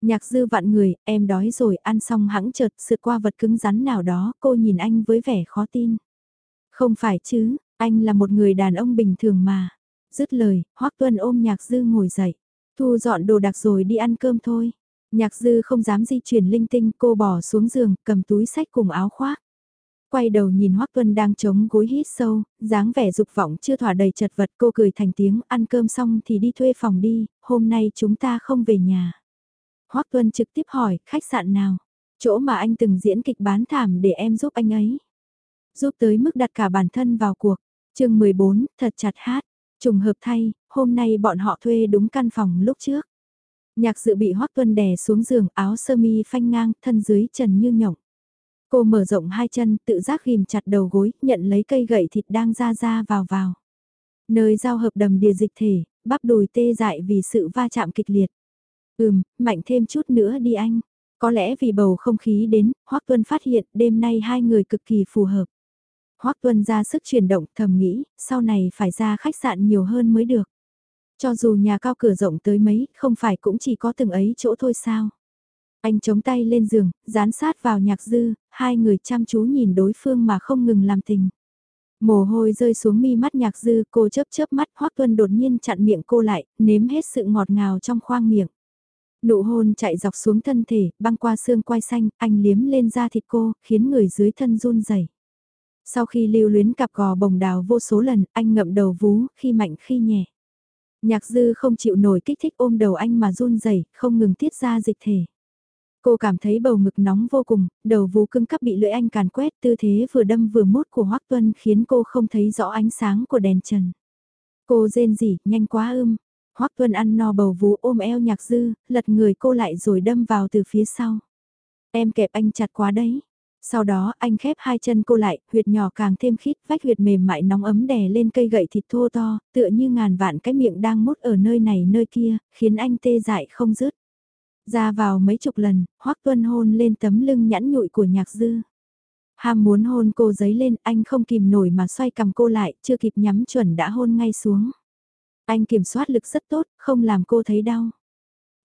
Nhạc dư vạn người, em đói rồi, ăn xong hãng chợt sượt qua vật cứng rắn nào đó, cô nhìn anh với vẻ khó tin. Không phải chứ, anh là một người đàn ông bình thường mà. Dứt lời, Hoắc Tuân ôm nhạc dư ngồi dậy. Thu dọn đồ đạc rồi đi ăn cơm thôi. Nhạc dư không dám di chuyển linh tinh, cô bỏ xuống giường, cầm túi sách cùng áo khoác. Quay đầu nhìn Hoắc Tuân đang chống gối hít sâu, dáng vẻ dục vọng chưa thỏa đầy chật vật cô cười thành tiếng ăn cơm xong thì đi thuê phòng đi, hôm nay chúng ta không về nhà. Hoắc Tuân trực tiếp hỏi, khách sạn nào? Chỗ mà anh từng diễn kịch bán thảm để em giúp anh ấy. Giúp tới mức đặt cả bản thân vào cuộc. chương 14, thật chặt hát. Trùng hợp thay, hôm nay bọn họ thuê đúng căn phòng lúc trước. Nhạc dự bị Hoác Tuân đè xuống giường áo sơ mi phanh ngang, thân dưới trần như nhộng. Cô mở rộng hai chân, tự giác ghim chặt đầu gối, nhận lấy cây gậy thịt đang ra ra vào vào. Nơi giao hợp đầm đìa dịch thể, bắp đùi tê dại vì sự va chạm kịch liệt. Ừm, mạnh thêm chút nữa đi anh. Có lẽ vì bầu không khí đến, Hoác Tuân phát hiện đêm nay hai người cực kỳ phù hợp. Hoắc Tuân ra sức chuyển động thầm nghĩ, sau này phải ra khách sạn nhiều hơn mới được. Cho dù nhà cao cửa rộng tới mấy, không phải cũng chỉ có từng ấy chỗ thôi sao. Anh chống tay lên giường, dán sát vào nhạc dư, hai người chăm chú nhìn đối phương mà không ngừng làm tình. Mồ hôi rơi xuống mi mắt nhạc dư, cô chớp chớp mắt, Hoắc Tuân đột nhiên chặn miệng cô lại, nếm hết sự ngọt ngào trong khoang miệng. Nụ hôn chạy dọc xuống thân thể, băng qua xương quai xanh, anh liếm lên da thịt cô, khiến người dưới thân run rẩy. Sau khi lưu luyến cặp gò bồng đào vô số lần, anh ngậm đầu vú, khi mạnh khi nhẹ. Nhạc dư không chịu nổi kích thích ôm đầu anh mà run rẩy, không ngừng tiết ra dịch thể. Cô cảm thấy bầu ngực nóng vô cùng, đầu vú cưng cắp bị lưỡi anh càn quét tư thế vừa đâm vừa mút của Hoác Tuân khiến cô không thấy rõ ánh sáng của đèn trần. Cô rên rỉ, nhanh quá ưm, Hoắc Tuân ăn no bầu vú ôm eo nhạc dư, lật người cô lại rồi đâm vào từ phía sau. Em kẹp anh chặt quá đấy. Sau đó anh khép hai chân cô lại, huyệt nhỏ càng thêm khít, vách huyệt mềm mại nóng ấm đè lên cây gậy thịt thô to, tựa như ngàn vạn cái miệng đang mút ở nơi này nơi kia, khiến anh tê dại không dứt. Ra vào mấy chục lần, Hoắc Tuân hôn lên tấm lưng nhẵn nhụi của nhạc dư. Ham muốn hôn cô giấy lên, anh không kìm nổi mà xoay cầm cô lại, chưa kịp nhắm chuẩn đã hôn ngay xuống. Anh kiểm soát lực rất tốt, không làm cô thấy đau.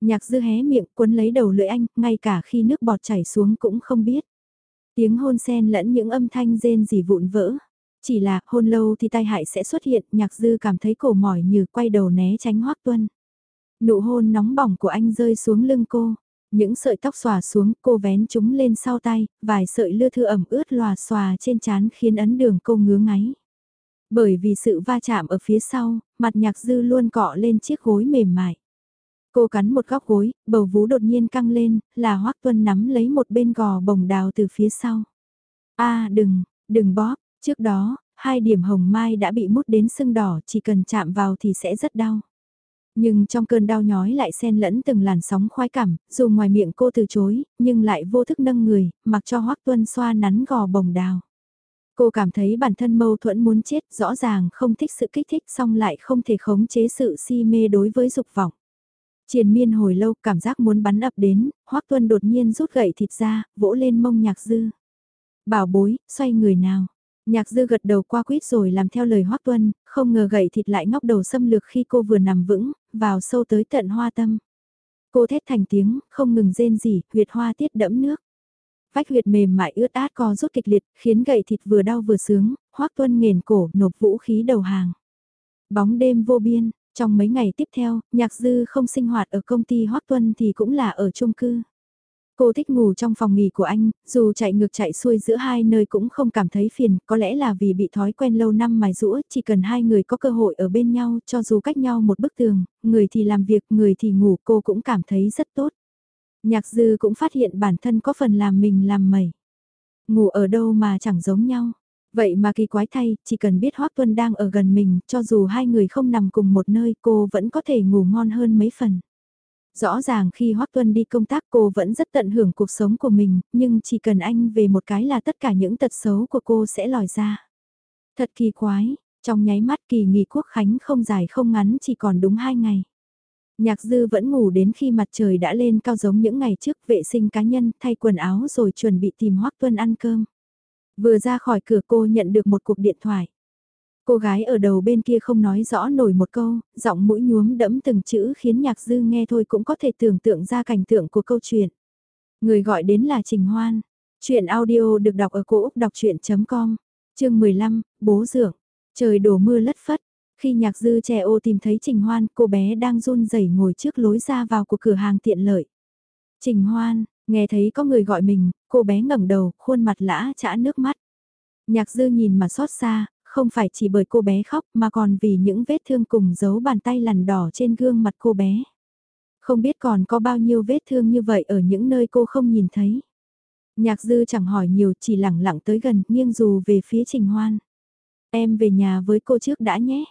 Nhạc dư hé miệng cuốn lấy đầu lưỡi anh, ngay cả khi nước bọt chảy xuống cũng không biết. Tiếng hôn sen lẫn những âm thanh rên rỉ vụn vỡ. Chỉ là hôn lâu thì tai hại sẽ xuất hiện, nhạc dư cảm thấy cổ mỏi như quay đầu né tránh hoác tuân. Nụ hôn nóng bỏng của anh rơi xuống lưng cô. Những sợi tóc xòa xuống cô vén chúng lên sau tay, vài sợi lưa thư ẩm ướt lòa xòa trên trán khiến ấn đường cô ngứa ngáy. Bởi vì sự va chạm ở phía sau, mặt nhạc dư luôn cọ lên chiếc gối mềm mại. Cô cắn một góc gối, bầu vú đột nhiên căng lên, là Hoắc Tuân nắm lấy một bên gò bồng đào từ phía sau. a đừng, đừng bóp, trước đó, hai điểm hồng mai đã bị mút đến sưng đỏ, chỉ cần chạm vào thì sẽ rất đau. Nhưng trong cơn đau nhói lại xen lẫn từng làn sóng khoái cảm, dù ngoài miệng cô từ chối, nhưng lại vô thức nâng người, mặc cho Hoắc Tuân xoa nắn gò bồng đào. Cô cảm thấy bản thân mâu thuẫn muốn chết, rõ ràng không thích sự kích thích xong lại không thể khống chế sự si mê đối với dục vọng. Triền miên hồi lâu cảm giác muốn bắn ập đến, Hoác Tuân đột nhiên rút gậy thịt ra, vỗ lên mông nhạc dư. Bảo bối, xoay người nào. Nhạc dư gật đầu qua quýt rồi làm theo lời Hoác Tuân, không ngờ gậy thịt lại ngóc đầu xâm lược khi cô vừa nằm vững, vào sâu tới tận hoa tâm. Cô thét thành tiếng, không ngừng rên gì, huyệt hoa tiết đẫm nước. Vách huyệt mềm mại ướt át co rút kịch liệt, khiến gậy thịt vừa đau vừa sướng, Hoắc Tuân nghền cổ, nộp vũ khí đầu hàng. Bóng đêm vô biên, trong mấy ngày tiếp theo, Nhạc Dư không sinh hoạt ở công ty Hoắc Tuân thì cũng là ở chung cư. Cô thích ngủ trong phòng nghỉ của anh, dù chạy ngược chạy xuôi giữa hai nơi cũng không cảm thấy phiền, có lẽ là vì bị thói quen lâu năm mài rũa, chỉ cần hai người có cơ hội ở bên nhau, cho dù cách nhau một bức tường, người thì làm việc, người thì ngủ, cô cũng cảm thấy rất tốt. Nhạc dư cũng phát hiện bản thân có phần làm mình làm mẩy. Ngủ ở đâu mà chẳng giống nhau. Vậy mà kỳ quái thay, chỉ cần biết Hoác Tuân đang ở gần mình, cho dù hai người không nằm cùng một nơi cô vẫn có thể ngủ ngon hơn mấy phần. Rõ ràng khi Hoắc Tuân đi công tác cô vẫn rất tận hưởng cuộc sống của mình, nhưng chỉ cần anh về một cái là tất cả những tật xấu của cô sẽ lòi ra. Thật kỳ quái, trong nháy mắt kỳ nghỉ quốc khánh không dài không ngắn chỉ còn đúng hai ngày. Nhạc dư vẫn ngủ đến khi mặt trời đã lên cao giống những ngày trước vệ sinh cá nhân thay quần áo rồi chuẩn bị tìm Hoắc Tuân ăn cơm. Vừa ra khỏi cửa cô nhận được một cuộc điện thoại. Cô gái ở đầu bên kia không nói rõ nổi một câu, giọng mũi nhuốm đẫm từng chữ khiến nhạc dư nghe thôi cũng có thể tưởng tượng ra cảnh tượng của câu chuyện. Người gọi đến là Trình Hoan. Chuyện audio được đọc ở cổ Úc đọc chuyện.com, chương 15, bố dưỡng. Trời đổ mưa lất phất, khi nhạc dư trẻ ô tìm thấy Trình Hoan, cô bé đang run rẩy ngồi trước lối ra vào của cửa hàng tiện lợi. Trình Hoan, nghe thấy có người gọi mình, cô bé ngẩng đầu, khuôn mặt lã chả nước mắt. Nhạc dư nhìn mà xót xa, không phải chỉ bởi cô bé khóc mà còn vì những vết thương cùng dấu bàn tay lằn đỏ trên gương mặt cô bé. Không biết còn có bao nhiêu vết thương như vậy ở những nơi cô không nhìn thấy. Nhạc dư chẳng hỏi nhiều chỉ lẳng lặng tới gần nghiêng dù về phía Trình Hoan. Em về nhà với cô trước đã nhé.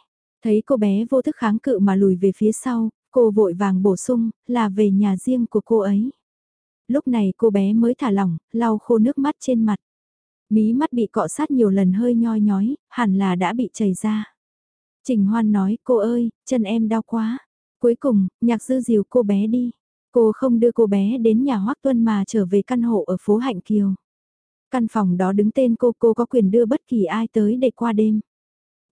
Thấy cô bé vô thức kháng cự mà lùi về phía sau, cô vội vàng bổ sung, là về nhà riêng của cô ấy. Lúc này cô bé mới thả lỏng, lau khô nước mắt trên mặt. Mí mắt bị cọ sát nhiều lần hơi nhoi nhói, hẳn là đã bị chảy ra. Trình Hoan nói, cô ơi, chân em đau quá. Cuối cùng, nhạc dư dìu cô bé đi. Cô không đưa cô bé đến nhà Hoác Tuân mà trở về căn hộ ở phố Hạnh Kiều. Căn phòng đó đứng tên cô, cô có quyền đưa bất kỳ ai tới để qua đêm.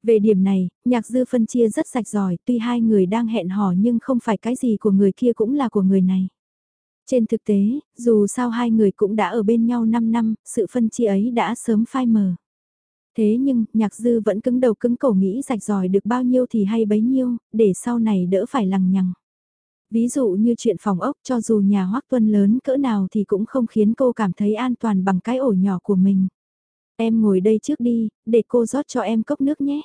Về điểm này, nhạc dư phân chia rất sạch giỏi, tuy hai người đang hẹn hò nhưng không phải cái gì của người kia cũng là của người này. Trên thực tế, dù sao hai người cũng đã ở bên nhau 5 năm, sự phân chia ấy đã sớm phai mờ. Thế nhưng, nhạc dư vẫn cứng đầu cứng cổ nghĩ rạch ròi được bao nhiêu thì hay bấy nhiêu, để sau này đỡ phải lằng nhằng. Ví dụ như chuyện phòng ốc cho dù nhà hoác tuân lớn cỡ nào thì cũng không khiến cô cảm thấy an toàn bằng cái ổ nhỏ của mình. Em ngồi đây trước đi, để cô rót cho em cốc nước nhé.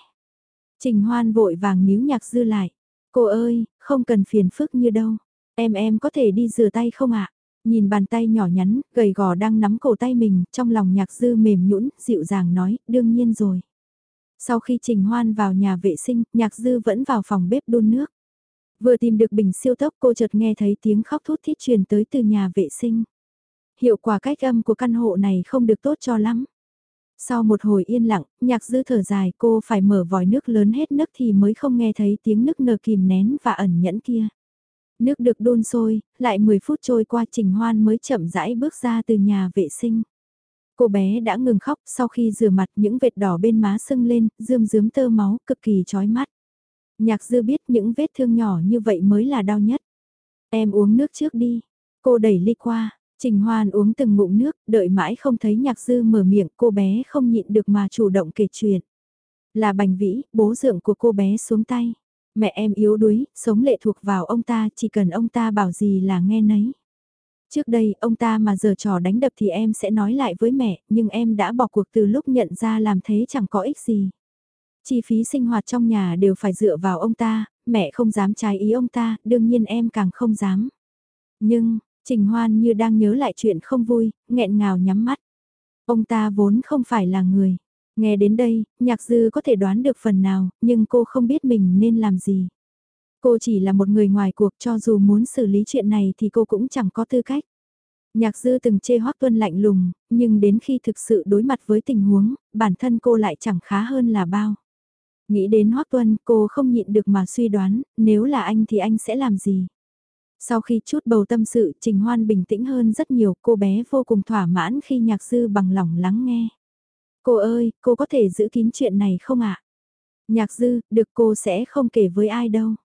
Trình hoan vội vàng níu nhạc dư lại. Cô ơi, không cần phiền phức như đâu. Em em có thể đi rửa tay không ạ? Nhìn bàn tay nhỏ nhắn, gầy gò đang nắm cổ tay mình, trong lòng nhạc dư mềm nhũn, dịu dàng nói, đương nhiên rồi. Sau khi Trình Hoan vào nhà vệ sinh, nhạc dư vẫn vào phòng bếp đun nước. Vừa tìm được bình siêu tốc cô chợt nghe thấy tiếng khóc thút thít truyền tới từ nhà vệ sinh. Hiệu quả cách âm của căn hộ này không được tốt cho lắm. Sau một hồi yên lặng, nhạc dư thở dài cô phải mở vòi nước lớn hết nấc thì mới không nghe thấy tiếng nức nở kìm nén và ẩn nhẫn kia. Nước được đun sôi, lại 10 phút trôi qua Trình Hoan mới chậm rãi bước ra từ nhà vệ sinh. Cô bé đã ngừng khóc sau khi rửa mặt những vệt đỏ bên má sưng lên, rươm rướm tơ máu cực kỳ chói mắt. Nhạc dư biết những vết thương nhỏ như vậy mới là đau nhất. Em uống nước trước đi. Cô đẩy ly qua, Trình Hoan uống từng ngụm nước, đợi mãi không thấy nhạc dư mở miệng cô bé không nhịn được mà chủ động kể chuyện. Là bành vĩ, bố dượng của cô bé xuống tay. Mẹ em yếu đuối, sống lệ thuộc vào ông ta, chỉ cần ông ta bảo gì là nghe nấy. Trước đây, ông ta mà giờ trò đánh đập thì em sẽ nói lại với mẹ, nhưng em đã bỏ cuộc từ lúc nhận ra làm thế chẳng có ích gì. Chi phí sinh hoạt trong nhà đều phải dựa vào ông ta, mẹ không dám trái ý ông ta, đương nhiên em càng không dám. Nhưng, Trình Hoan như đang nhớ lại chuyện không vui, nghẹn ngào nhắm mắt. Ông ta vốn không phải là người. Nghe đến đây, nhạc dư có thể đoán được phần nào, nhưng cô không biết mình nên làm gì. Cô chỉ là một người ngoài cuộc cho dù muốn xử lý chuyện này thì cô cũng chẳng có tư cách. Nhạc dư từng chê Hoác Tuân lạnh lùng, nhưng đến khi thực sự đối mặt với tình huống, bản thân cô lại chẳng khá hơn là bao. Nghĩ đến Hoác Tuân, cô không nhịn được mà suy đoán, nếu là anh thì anh sẽ làm gì? Sau khi chút bầu tâm sự, Trình Hoan bình tĩnh hơn rất nhiều, cô bé vô cùng thỏa mãn khi nhạc sư bằng lòng lắng nghe. Cô ơi, cô có thể giữ kín chuyện này không ạ? Nhạc dư, được cô sẽ không kể với ai đâu.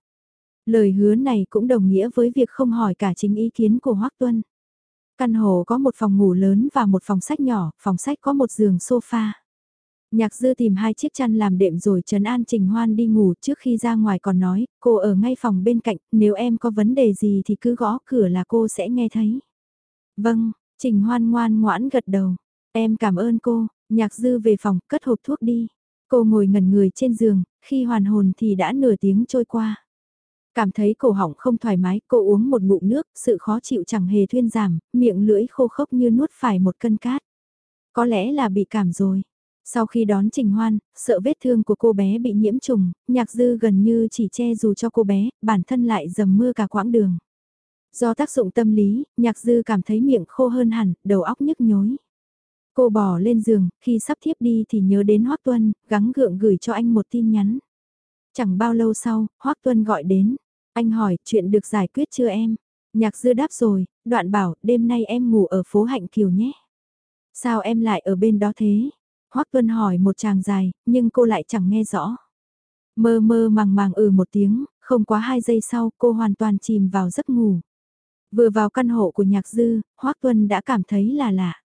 Lời hứa này cũng đồng nghĩa với việc không hỏi cả chính ý kiến của Hoác Tuân. Căn hộ có một phòng ngủ lớn và một phòng sách nhỏ, phòng sách có một giường sofa. Nhạc dư tìm hai chiếc chăn làm đệm rồi trấn an Trình Hoan đi ngủ trước khi ra ngoài còn nói, cô ở ngay phòng bên cạnh, nếu em có vấn đề gì thì cứ gõ cửa là cô sẽ nghe thấy. Vâng, Trình Hoan ngoan ngoãn gật đầu. Em cảm ơn cô, nhạc dư về phòng, cất hộp thuốc đi. Cô ngồi ngẩn người trên giường, khi hoàn hồn thì đã nửa tiếng trôi qua. Cảm thấy cổ họng không thoải mái, cô uống một ngụm nước, sự khó chịu chẳng hề thuyên giảm, miệng lưỡi khô khốc như nuốt phải một cân cát. Có lẽ là bị cảm rồi. Sau khi đón Trình Hoan, sợ vết thương của cô bé bị nhiễm trùng, nhạc dư gần như chỉ che dù cho cô bé, bản thân lại dầm mưa cả quãng đường. Do tác dụng tâm lý, nhạc dư cảm thấy miệng khô hơn hẳn, đầu óc nhức nhối. Cô bỏ lên giường, khi sắp thiếp đi thì nhớ đến Hoác Tuân, gắng gượng gửi cho anh một tin nhắn. Chẳng bao lâu sau, Hoác Tuân gọi đến. Anh hỏi, chuyện được giải quyết chưa em? Nhạc dư đáp rồi, đoạn bảo, đêm nay em ngủ ở phố Hạnh Kiều nhé. Sao em lại ở bên đó thế? Hoác Tuân hỏi một chàng dài, nhưng cô lại chẳng nghe rõ. Mơ mơ màng màng ừ một tiếng, không quá hai giây sau cô hoàn toàn chìm vào giấc ngủ. Vừa vào căn hộ của nhạc dư, Hoác Tuân đã cảm thấy là lạ.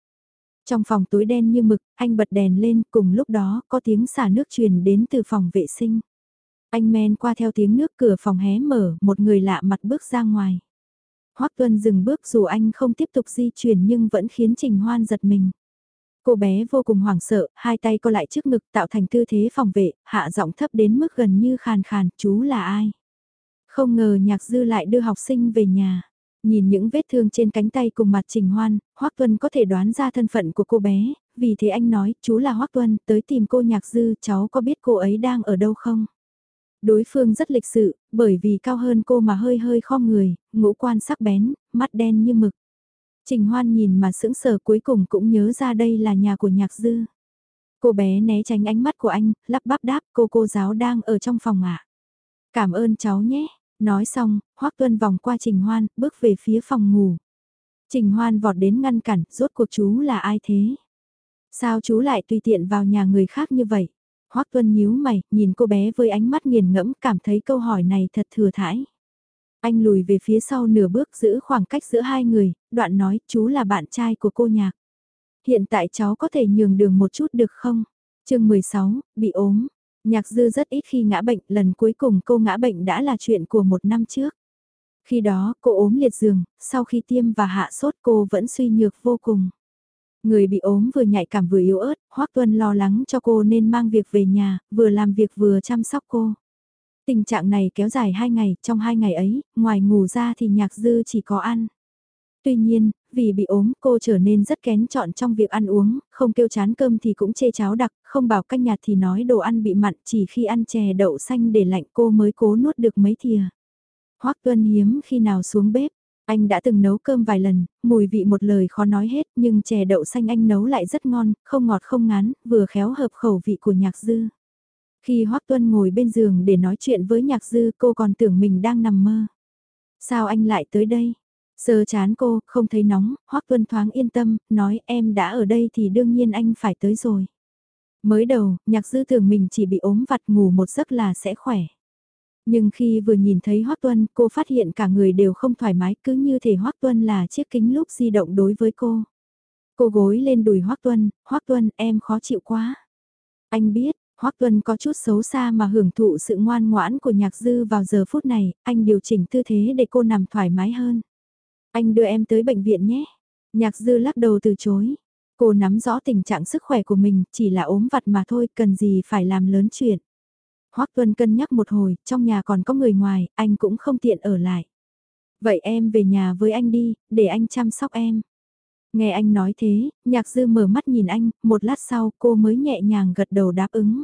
Trong phòng tối đen như mực, anh bật đèn lên, cùng lúc đó có tiếng xả nước truyền đến từ phòng vệ sinh. Anh men qua theo tiếng nước cửa phòng hé mở, một người lạ mặt bước ra ngoài. Hoắc Tuân dừng bước dù anh không tiếp tục di chuyển nhưng vẫn khiến Trình Hoan giật mình. Cô bé vô cùng hoảng sợ, hai tay co lại trước ngực tạo thành tư thế phòng vệ, hạ giọng thấp đến mức gần như khàn khàn, chú là ai? Không ngờ nhạc dư lại đưa học sinh về nhà. Nhìn những vết thương trên cánh tay cùng mặt Trình Hoan, Hoắc Tuân có thể đoán ra thân phận của cô bé, vì thế anh nói, chú là Hoắc Tuân, tới tìm cô nhạc dư, cháu có biết cô ấy đang ở đâu không? Đối phương rất lịch sự, bởi vì cao hơn cô mà hơi hơi khom người, ngũ quan sắc bén, mắt đen như mực. Trình Hoan nhìn mà sững sờ cuối cùng cũng nhớ ra đây là nhà của nhạc dư. Cô bé né tránh ánh mắt của anh, lắp bắp đáp cô cô giáo đang ở trong phòng ạ. Cảm ơn cháu nhé. Nói xong, Hoác Tuân vòng qua Trình Hoan, bước về phía phòng ngủ. Trình Hoan vọt đến ngăn cản, rốt cuộc chú là ai thế? Sao chú lại tùy tiện vào nhà người khác như vậy? Hoác Tuân nhíu mày, nhìn cô bé với ánh mắt nghiền ngẫm, cảm thấy câu hỏi này thật thừa thãi. Anh lùi về phía sau nửa bước giữ khoảng cách giữa hai người, đoạn nói chú là bạn trai của cô nhạc. Hiện tại cháu có thể nhường đường một chút được không? chương 16, bị ốm. Nhạc dư rất ít khi ngã bệnh, lần cuối cùng cô ngã bệnh đã là chuyện của một năm trước. Khi đó, cô ốm liệt giường, sau khi tiêm và hạ sốt cô vẫn suy nhược vô cùng. Người bị ốm vừa nhạy cảm vừa yếu ớt, Hoác Tuân lo lắng cho cô nên mang việc về nhà, vừa làm việc vừa chăm sóc cô. Tình trạng này kéo dài hai ngày, trong hai ngày ấy, ngoài ngủ ra thì nhạc dư chỉ có ăn. Tuy nhiên, vì bị ốm cô trở nên rất kén chọn trong việc ăn uống, không kêu chán cơm thì cũng chê cháo đặc, không bảo canh nhạt thì nói đồ ăn bị mặn chỉ khi ăn chè đậu xanh để lạnh cô mới cố nuốt được mấy thìa. hoắc Tuân hiếm khi nào xuống bếp, anh đã từng nấu cơm vài lần, mùi vị một lời khó nói hết nhưng chè đậu xanh anh nấu lại rất ngon, không ngọt không ngán, vừa khéo hợp khẩu vị của nhạc dư. Khi hoắc Tuân ngồi bên giường để nói chuyện với nhạc dư cô còn tưởng mình đang nằm mơ. Sao anh lại tới đây? Sờ chán cô, không thấy nóng, Hoác Tuân thoáng yên tâm, nói em đã ở đây thì đương nhiên anh phải tới rồi. Mới đầu, nhạc dư tưởng mình chỉ bị ốm vặt ngủ một giấc là sẽ khỏe. Nhưng khi vừa nhìn thấy Hoác Tuân, cô phát hiện cả người đều không thoải mái cứ như thể Hoác Tuân là chiếc kính lúc di động đối với cô. Cô gối lên đùi Hoác Tuân, Hoác Tuân em khó chịu quá. Anh biết, Hoác Tuân có chút xấu xa mà hưởng thụ sự ngoan ngoãn của nhạc dư vào giờ phút này, anh điều chỉnh tư thế để cô nằm thoải mái hơn. Anh đưa em tới bệnh viện nhé. Nhạc dư lắc đầu từ chối. Cô nắm rõ tình trạng sức khỏe của mình, chỉ là ốm vặt mà thôi, cần gì phải làm lớn chuyện. Hoác Tuân cân nhắc một hồi, trong nhà còn có người ngoài, anh cũng không tiện ở lại. Vậy em về nhà với anh đi, để anh chăm sóc em. Nghe anh nói thế, nhạc dư mở mắt nhìn anh, một lát sau cô mới nhẹ nhàng gật đầu đáp ứng.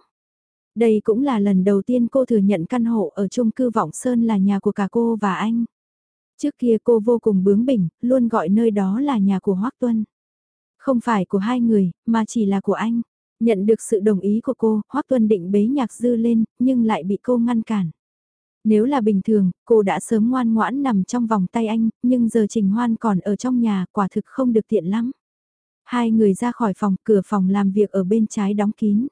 Đây cũng là lần đầu tiên cô thừa nhận căn hộ ở chung cư Vọng Sơn là nhà của cả cô và anh. Trước kia cô vô cùng bướng bỉnh, luôn gọi nơi đó là nhà của Hoác Tuân. Không phải của hai người, mà chỉ là của anh. Nhận được sự đồng ý của cô, Hoác Tuân định bế nhạc dư lên, nhưng lại bị cô ngăn cản. Nếu là bình thường, cô đã sớm ngoan ngoãn nằm trong vòng tay anh, nhưng giờ Trình Hoan còn ở trong nhà, quả thực không được tiện lắm. Hai người ra khỏi phòng, cửa phòng làm việc ở bên trái đóng kín.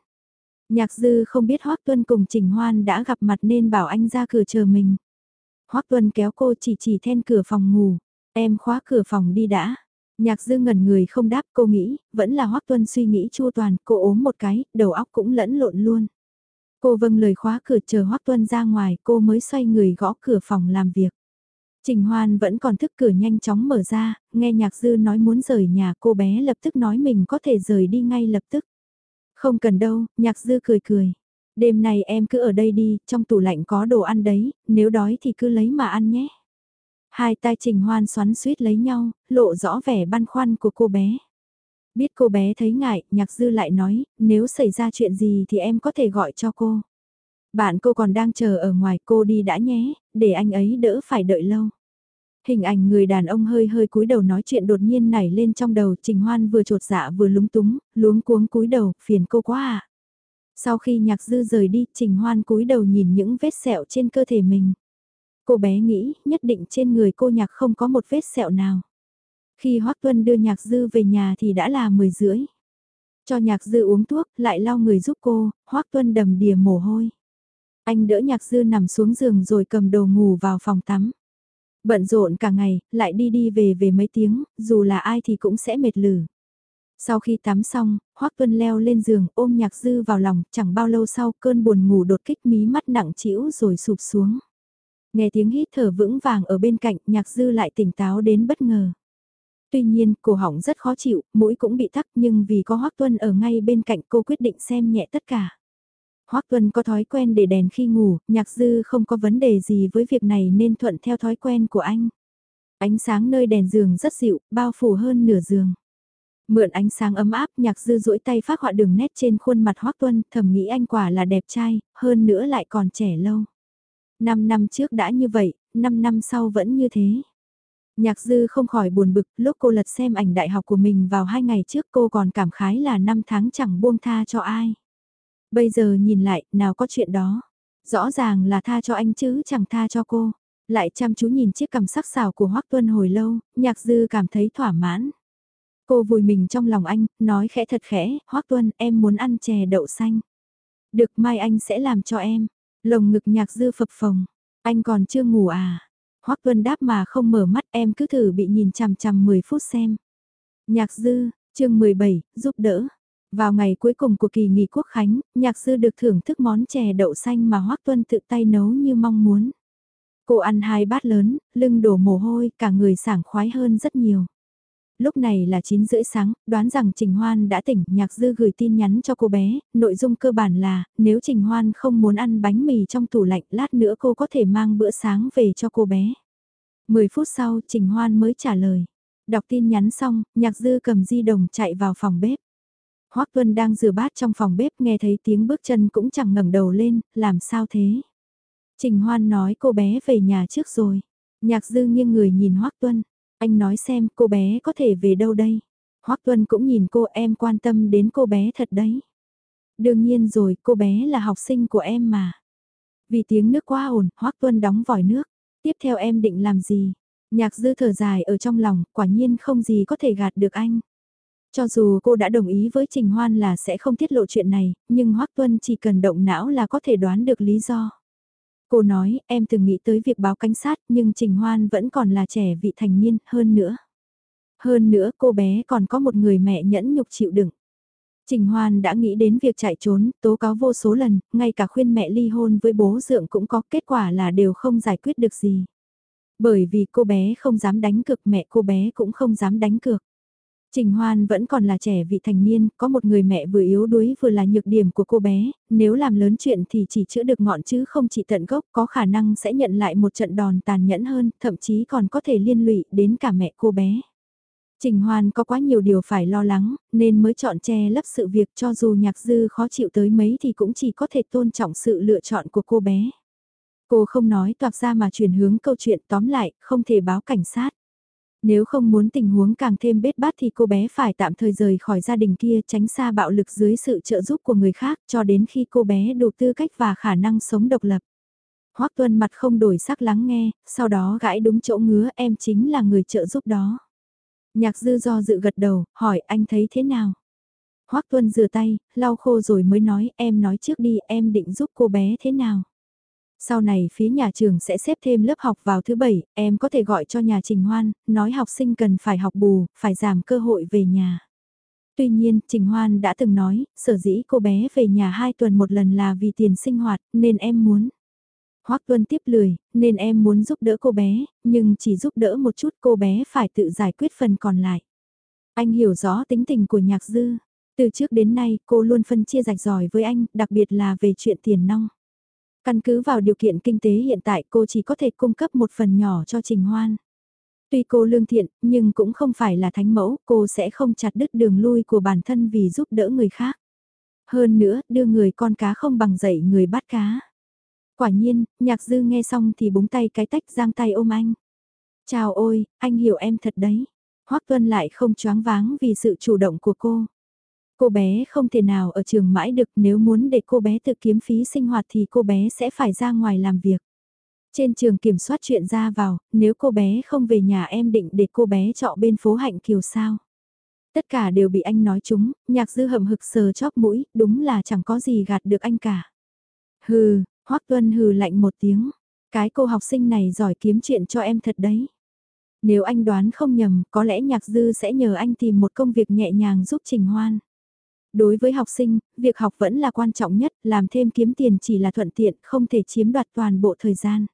Nhạc dư không biết Hoác Tuân cùng Trình Hoan đã gặp mặt nên bảo anh ra cửa chờ mình. Hoác Tuân kéo cô chỉ chỉ then cửa phòng ngủ. Em khóa cửa phòng đi đã. Nhạc dư ngẩn người không đáp cô nghĩ, vẫn là Hoác Tuân suy nghĩ chua toàn, cô ốm một cái, đầu óc cũng lẫn lộn luôn. Cô vâng lời khóa cửa chờ Hoác Tuân ra ngoài, cô mới xoay người gõ cửa phòng làm việc. Trình Hoan vẫn còn thức cửa nhanh chóng mở ra, nghe nhạc dư nói muốn rời nhà cô bé lập tức nói mình có thể rời đi ngay lập tức. Không cần đâu, nhạc dư cười cười. Đêm này em cứ ở đây đi, trong tủ lạnh có đồ ăn đấy, nếu đói thì cứ lấy mà ăn nhé. Hai tay Trình Hoan xoắn suýt lấy nhau, lộ rõ vẻ băn khoăn của cô bé. Biết cô bé thấy ngại, nhạc dư lại nói, nếu xảy ra chuyện gì thì em có thể gọi cho cô. Bạn cô còn đang chờ ở ngoài cô đi đã nhé, để anh ấy đỡ phải đợi lâu. Hình ảnh người đàn ông hơi hơi cúi đầu nói chuyện đột nhiên nảy lên trong đầu, Trình Hoan vừa trột dạ vừa lúng túng, luống cuống cúi đầu, phiền cô quá à. Sau khi nhạc dư rời đi, Trình Hoan cúi đầu nhìn những vết sẹo trên cơ thể mình. Cô bé nghĩ, nhất định trên người cô nhạc không có một vết sẹo nào. Khi Hoác Tuân đưa nhạc dư về nhà thì đã là 10 rưỡi. Cho nhạc dư uống thuốc, lại lau người giúp cô, Hoác Tuân đầm đìa mồ hôi. Anh đỡ nhạc dư nằm xuống giường rồi cầm đồ ngủ vào phòng tắm. Bận rộn cả ngày, lại đi đi về về mấy tiếng, dù là ai thì cũng sẽ mệt lử. Sau khi tắm xong, Hoắc Tuân leo lên giường ôm nhạc dư vào lòng, chẳng bao lâu sau cơn buồn ngủ đột kích mí mắt nặng trĩu rồi sụp xuống. Nghe tiếng hít thở vững vàng ở bên cạnh, nhạc dư lại tỉnh táo đến bất ngờ. Tuy nhiên, cổ họng rất khó chịu, mũi cũng bị tắc nhưng vì có Hoắc Tuân ở ngay bên cạnh cô quyết định xem nhẹ tất cả. Hoắc Tuân có thói quen để đèn khi ngủ, nhạc dư không có vấn đề gì với việc này nên thuận theo thói quen của anh. Ánh sáng nơi đèn giường rất dịu, bao phủ hơn nửa giường. Mượn ánh sáng ấm áp, nhạc dư duỗi tay phát họa đường nét trên khuôn mặt Hoác Tuân, thầm nghĩ anh quả là đẹp trai, hơn nữa lại còn trẻ lâu. Năm năm trước đã như vậy, năm năm sau vẫn như thế. Nhạc dư không khỏi buồn bực, lúc cô lật xem ảnh đại học của mình vào hai ngày trước cô còn cảm khái là năm tháng chẳng buông tha cho ai. Bây giờ nhìn lại, nào có chuyện đó. Rõ ràng là tha cho anh chứ chẳng tha cho cô. Lại chăm chú nhìn chiếc cằm sắc xào của Hoác Tuân hồi lâu, nhạc dư cảm thấy thỏa mãn. Cô vùi mình trong lòng anh, nói khẽ thật khẽ, Hoác Tuân em muốn ăn chè đậu xanh. Được mai anh sẽ làm cho em. Lồng ngực nhạc dư phập phồng. Anh còn chưa ngủ à? Hoác Tuân đáp mà không mở mắt em cứ thử bị nhìn chằm chằm 10 phút xem. Nhạc dư, chương 17, giúp đỡ. Vào ngày cuối cùng của kỳ nghỉ quốc khánh, nhạc sư được thưởng thức món chè đậu xanh mà Hoác Tuân tự tay nấu như mong muốn. Cô ăn hai bát lớn, lưng đổ mồ hôi, cả người sảng khoái hơn rất nhiều. Lúc này là 9 rưỡi sáng, đoán rằng Trình Hoan đã tỉnh, Nhạc Dư gửi tin nhắn cho cô bé, nội dung cơ bản là, nếu Trình Hoan không muốn ăn bánh mì trong tủ lạnh, lát nữa cô có thể mang bữa sáng về cho cô bé. 10 phút sau, Trình Hoan mới trả lời. Đọc tin nhắn xong, Nhạc Dư cầm di đồng chạy vào phòng bếp. Hoắc Tuân đang rửa bát trong phòng bếp nghe thấy tiếng bước chân cũng chẳng ngẩng đầu lên, làm sao thế? Trình Hoan nói cô bé về nhà trước rồi. Nhạc Dư nghiêng người nhìn Hoắc Tuân, anh nói xem cô bé có thể về đâu đây? Hoắc Tuân cũng nhìn cô em quan tâm đến cô bé thật đấy. Đương nhiên rồi, cô bé là học sinh của em mà. Vì tiếng nước quá ồn, Hoắc Tuân đóng vòi nước. Tiếp theo em định làm gì? Nhạc dư thở dài ở trong lòng, quả nhiên không gì có thể gạt được anh. Cho dù cô đã đồng ý với Trình Hoan là sẽ không tiết lộ chuyện này, nhưng Hoắc Tuân chỉ cần động não là có thể đoán được lý do. Cô nói, em từng nghĩ tới việc báo cảnh sát nhưng Trình Hoan vẫn còn là trẻ vị thành niên hơn nữa. Hơn nữa cô bé còn có một người mẹ nhẫn nhục chịu đựng. Trình Hoan đã nghĩ đến việc chạy trốn, tố cáo vô số lần, ngay cả khuyên mẹ ly hôn với bố dượng cũng có kết quả là đều không giải quyết được gì. Bởi vì cô bé không dám đánh cược mẹ cô bé cũng không dám đánh cược. Trình Hoan vẫn còn là trẻ vị thành niên, có một người mẹ vừa yếu đuối vừa là nhược điểm của cô bé, nếu làm lớn chuyện thì chỉ chữa được ngọn chứ không chỉ tận gốc, có khả năng sẽ nhận lại một trận đòn tàn nhẫn hơn, thậm chí còn có thể liên lụy đến cả mẹ cô bé. Trình Hoan có quá nhiều điều phải lo lắng, nên mới chọn che lấp sự việc cho dù nhạc dư khó chịu tới mấy thì cũng chỉ có thể tôn trọng sự lựa chọn của cô bé. Cô không nói toạc ra mà chuyển hướng câu chuyện tóm lại, không thể báo cảnh sát. Nếu không muốn tình huống càng thêm bết bát thì cô bé phải tạm thời rời khỏi gia đình kia tránh xa bạo lực dưới sự trợ giúp của người khác cho đến khi cô bé đủ tư cách và khả năng sống độc lập. Hoắc Tuân mặt không đổi sắc lắng nghe, sau đó gãi đúng chỗ ngứa em chính là người trợ giúp đó. Nhạc dư do dự gật đầu, hỏi anh thấy thế nào? Hoắc Tuân rửa tay, lau khô rồi mới nói em nói trước đi em định giúp cô bé thế nào? Sau này phía nhà trường sẽ xếp thêm lớp học vào thứ bảy, em có thể gọi cho nhà Trình Hoan, nói học sinh cần phải học bù, phải giảm cơ hội về nhà. Tuy nhiên, Trình Hoan đã từng nói, sở dĩ cô bé về nhà hai tuần một lần là vì tiền sinh hoạt, nên em muốn. Hoắc Tuân tiếp lười, nên em muốn giúp đỡ cô bé, nhưng chỉ giúp đỡ một chút cô bé phải tự giải quyết phần còn lại. Anh hiểu rõ tính tình của nhạc dư. Từ trước đến nay cô luôn phân chia rạch ròi với anh, đặc biệt là về chuyện tiền nong. Căn cứ vào điều kiện kinh tế hiện tại cô chỉ có thể cung cấp một phần nhỏ cho Trình Hoan. Tuy cô lương thiện, nhưng cũng không phải là thánh mẫu, cô sẽ không chặt đứt đường lui của bản thân vì giúp đỡ người khác. Hơn nữa, đưa người con cá không bằng dạy người bắt cá. Quả nhiên, nhạc dư nghe xong thì búng tay cái tách giang tay ôm anh. Chào ôi, anh hiểu em thật đấy. Hoắc Tuân lại không choáng váng vì sự chủ động của cô. Cô bé không thể nào ở trường mãi được nếu muốn để cô bé tự kiếm phí sinh hoạt thì cô bé sẽ phải ra ngoài làm việc. Trên trường kiểm soát chuyện ra vào, nếu cô bé không về nhà em định để cô bé trọ bên phố Hạnh Kiều sao. Tất cả đều bị anh nói chúng, nhạc dư hầm hực sờ chóp mũi, đúng là chẳng có gì gạt được anh cả. Hừ, Hoắc Tuân hừ lạnh một tiếng, cái cô học sinh này giỏi kiếm chuyện cho em thật đấy. Nếu anh đoán không nhầm, có lẽ nhạc dư sẽ nhờ anh tìm một công việc nhẹ nhàng giúp Trình Hoan. Đối với học sinh, việc học vẫn là quan trọng nhất, làm thêm kiếm tiền chỉ là thuận tiện, không thể chiếm đoạt toàn bộ thời gian.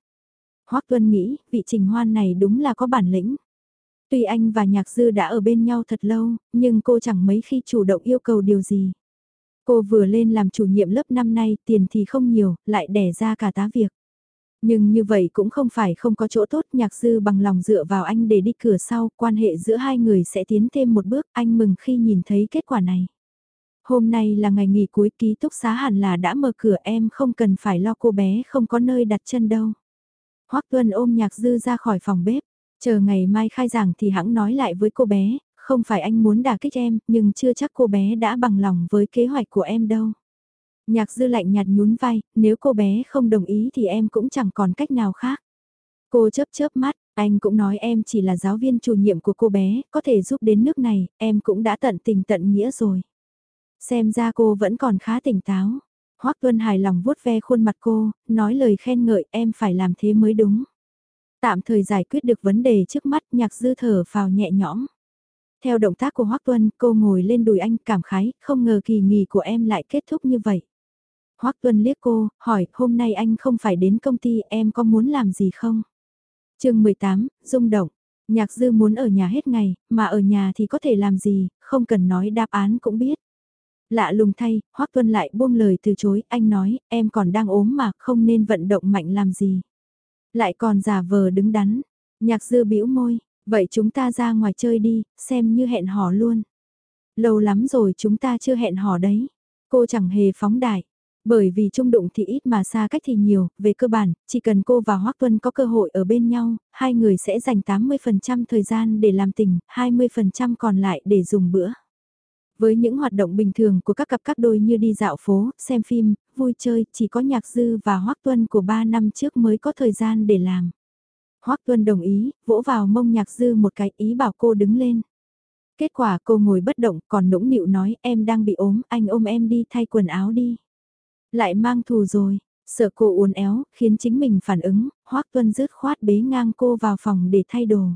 Hoắc Tuân nghĩ, vị Trình Hoan này đúng là có bản lĩnh. Tuy anh và Nhạc Dư đã ở bên nhau thật lâu, nhưng cô chẳng mấy khi chủ động yêu cầu điều gì. Cô vừa lên làm chủ nhiệm lớp năm nay, tiền thì không nhiều, lại đẻ ra cả tá việc. Nhưng như vậy cũng không phải không có chỗ tốt, Nhạc Dư bằng lòng dựa vào anh để đi cửa sau, quan hệ giữa hai người sẽ tiến thêm một bước, anh mừng khi nhìn thấy kết quả này. Hôm nay là ngày nghỉ cuối ký túc xá hẳn là đã mở cửa em không cần phải lo cô bé không có nơi đặt chân đâu. Hoắc Tuân ôm Nhạc Dư ra khỏi phòng bếp, chờ ngày mai khai giảng thì hãng nói lại với cô bé, không phải anh muốn đả kích em, nhưng chưa chắc cô bé đã bằng lòng với kế hoạch của em đâu. Nhạc Dư lạnh nhạt nhún vai, nếu cô bé không đồng ý thì em cũng chẳng còn cách nào khác. Cô chớp chớp mắt, anh cũng nói em chỉ là giáo viên chủ nhiệm của cô bé, có thể giúp đến nước này, em cũng đã tận tình tận nghĩa rồi. Xem ra cô vẫn còn khá tỉnh táo. Hoắc Tuân hài lòng vuốt ve khuôn mặt cô, nói lời khen ngợi em phải làm thế mới đúng. Tạm thời giải quyết được vấn đề trước mắt nhạc dư thở phào nhẹ nhõm. Theo động tác của Hoắc Tuân, cô ngồi lên đùi anh cảm khái, không ngờ kỳ nghỉ của em lại kết thúc như vậy. Hoắc Tuân liếc cô, hỏi, hôm nay anh không phải đến công ty, em có muốn làm gì không? chương 18, rung động. Nhạc dư muốn ở nhà hết ngày, mà ở nhà thì có thể làm gì, không cần nói đáp án cũng biết. Lạ lùng thay, Hoắc Tuân lại buông lời từ chối, anh nói, em còn đang ốm mà, không nên vận động mạnh làm gì. Lại còn giả vờ đứng đắn, nhạc dư bĩu môi, vậy chúng ta ra ngoài chơi đi, xem như hẹn hò luôn. Lâu lắm rồi chúng ta chưa hẹn hò đấy, cô chẳng hề phóng đại. Bởi vì trung đụng thì ít mà xa cách thì nhiều, về cơ bản, chỉ cần cô và Hoác Tuân có cơ hội ở bên nhau, hai người sẽ dành 80% thời gian để làm tình, 20% còn lại để dùng bữa. Với những hoạt động bình thường của các cặp các đôi như đi dạo phố, xem phim, vui chơi, chỉ có nhạc dư và Hoác Tuân của 3 năm trước mới có thời gian để làm. Hoác Tuân đồng ý, vỗ vào mông nhạc dư một cái ý bảo cô đứng lên. Kết quả cô ngồi bất động còn nũng nịu nói em đang bị ốm, anh ôm em đi thay quần áo đi. Lại mang thù rồi, sợ cô uốn éo, khiến chính mình phản ứng, Hoác Tuân rứt khoát bế ngang cô vào phòng để thay đồ.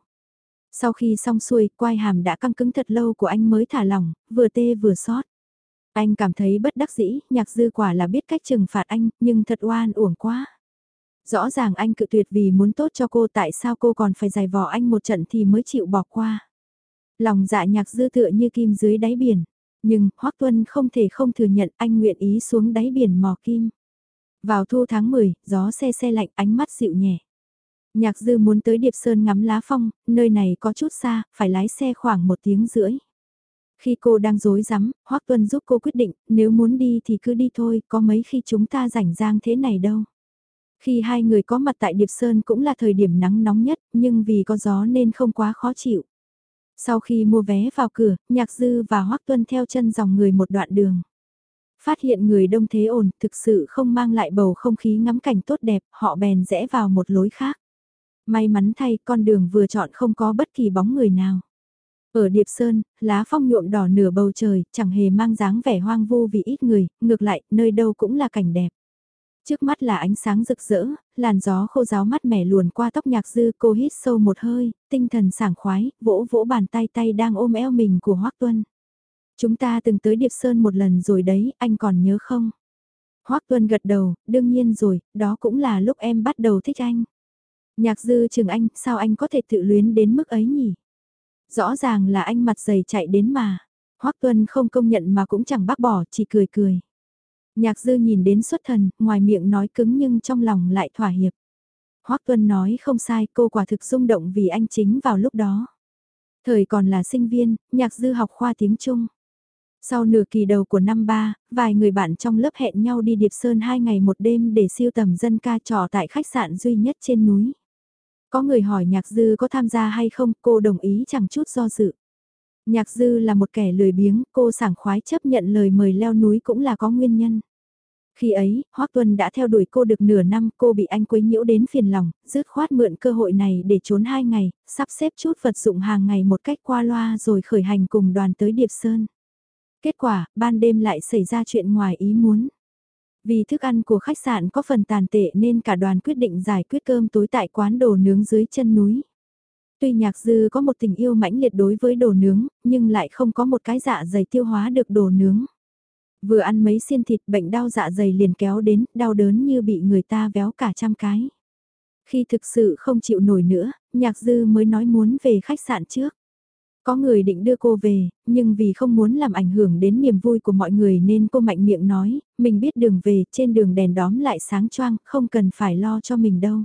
Sau khi xong xuôi, quai hàm đã căng cứng thật lâu của anh mới thả lỏng, vừa tê vừa sót. Anh cảm thấy bất đắc dĩ, nhạc dư quả là biết cách trừng phạt anh, nhưng thật oan uổng quá. Rõ ràng anh cự tuyệt vì muốn tốt cho cô tại sao cô còn phải giải vò anh một trận thì mới chịu bỏ qua. Lòng dạ nhạc dư tựa như kim dưới đáy biển. Nhưng, Hoác Tuân không thể không thừa nhận anh nguyện ý xuống đáy biển mò kim. Vào thu tháng 10, gió xe xe lạnh ánh mắt dịu nhẹ. Nhạc dư muốn tới Điệp Sơn ngắm lá phong, nơi này có chút xa, phải lái xe khoảng một tiếng rưỡi. Khi cô đang dối rắm Hoác Tuân giúp cô quyết định, nếu muốn đi thì cứ đi thôi, có mấy khi chúng ta rảnh rang thế này đâu. Khi hai người có mặt tại Điệp Sơn cũng là thời điểm nắng nóng nhất, nhưng vì có gió nên không quá khó chịu. Sau khi mua vé vào cửa, Nhạc Dư và Hoác Tuân theo chân dòng người một đoạn đường. Phát hiện người đông thế ổn, thực sự không mang lại bầu không khí ngắm cảnh tốt đẹp, họ bèn rẽ vào một lối khác. May mắn thay con đường vừa chọn không có bất kỳ bóng người nào. Ở Điệp Sơn, lá phong nhuộm đỏ nửa bầu trời, chẳng hề mang dáng vẻ hoang vu vì ít người, ngược lại, nơi đâu cũng là cảnh đẹp. Trước mắt là ánh sáng rực rỡ, làn gió khô ráo mắt mẻ luồn qua tóc nhạc dư cô hít sâu một hơi, tinh thần sảng khoái, vỗ vỗ bàn tay tay đang ôm eo mình của Hoác Tuân. Chúng ta từng tới Điệp Sơn một lần rồi đấy, anh còn nhớ không? Hoác Tuân gật đầu, đương nhiên rồi, đó cũng là lúc em bắt đầu thích anh. Nhạc dư trường anh, sao anh có thể tự luyến đến mức ấy nhỉ? Rõ ràng là anh mặt dày chạy đến mà. hoắc Tuân không công nhận mà cũng chẳng bác bỏ, chỉ cười cười. Nhạc dư nhìn đến xuất thần, ngoài miệng nói cứng nhưng trong lòng lại thỏa hiệp. hoắc Tuân nói không sai, cô quả thực rung động vì anh chính vào lúc đó. Thời còn là sinh viên, nhạc dư học khoa tiếng Trung. Sau nửa kỳ đầu của năm ba, vài người bạn trong lớp hẹn nhau đi Điệp Sơn hai ngày một đêm để siêu tầm dân ca trò tại khách sạn duy nhất trên núi. Có người hỏi Nhạc Dư có tham gia hay không, cô đồng ý chẳng chút do dự. Nhạc Dư là một kẻ lười biếng, cô sảng khoái chấp nhận lời mời leo núi cũng là có nguyên nhân. Khi ấy, Hoắc Tuân đã theo đuổi cô được nửa năm, cô bị anh quấy nhiễu đến phiền lòng, dứt khoát mượn cơ hội này để trốn hai ngày, sắp xếp chút vật dụng hàng ngày một cách qua loa rồi khởi hành cùng đoàn tới Điệp Sơn. Kết quả, ban đêm lại xảy ra chuyện ngoài ý muốn. Vì thức ăn của khách sạn có phần tàn tệ nên cả đoàn quyết định giải quyết cơm tối tại quán đồ nướng dưới chân núi. Tuy nhạc dư có một tình yêu mãnh liệt đối với đồ nướng, nhưng lại không có một cái dạ dày tiêu hóa được đồ nướng. Vừa ăn mấy xiên thịt bệnh đau dạ dày liền kéo đến, đau đớn như bị người ta véo cả trăm cái. Khi thực sự không chịu nổi nữa, nhạc dư mới nói muốn về khách sạn trước. Có người định đưa cô về, nhưng vì không muốn làm ảnh hưởng đến niềm vui của mọi người nên cô mạnh miệng nói, mình biết đường về, trên đường đèn đóm lại sáng choang, không cần phải lo cho mình đâu.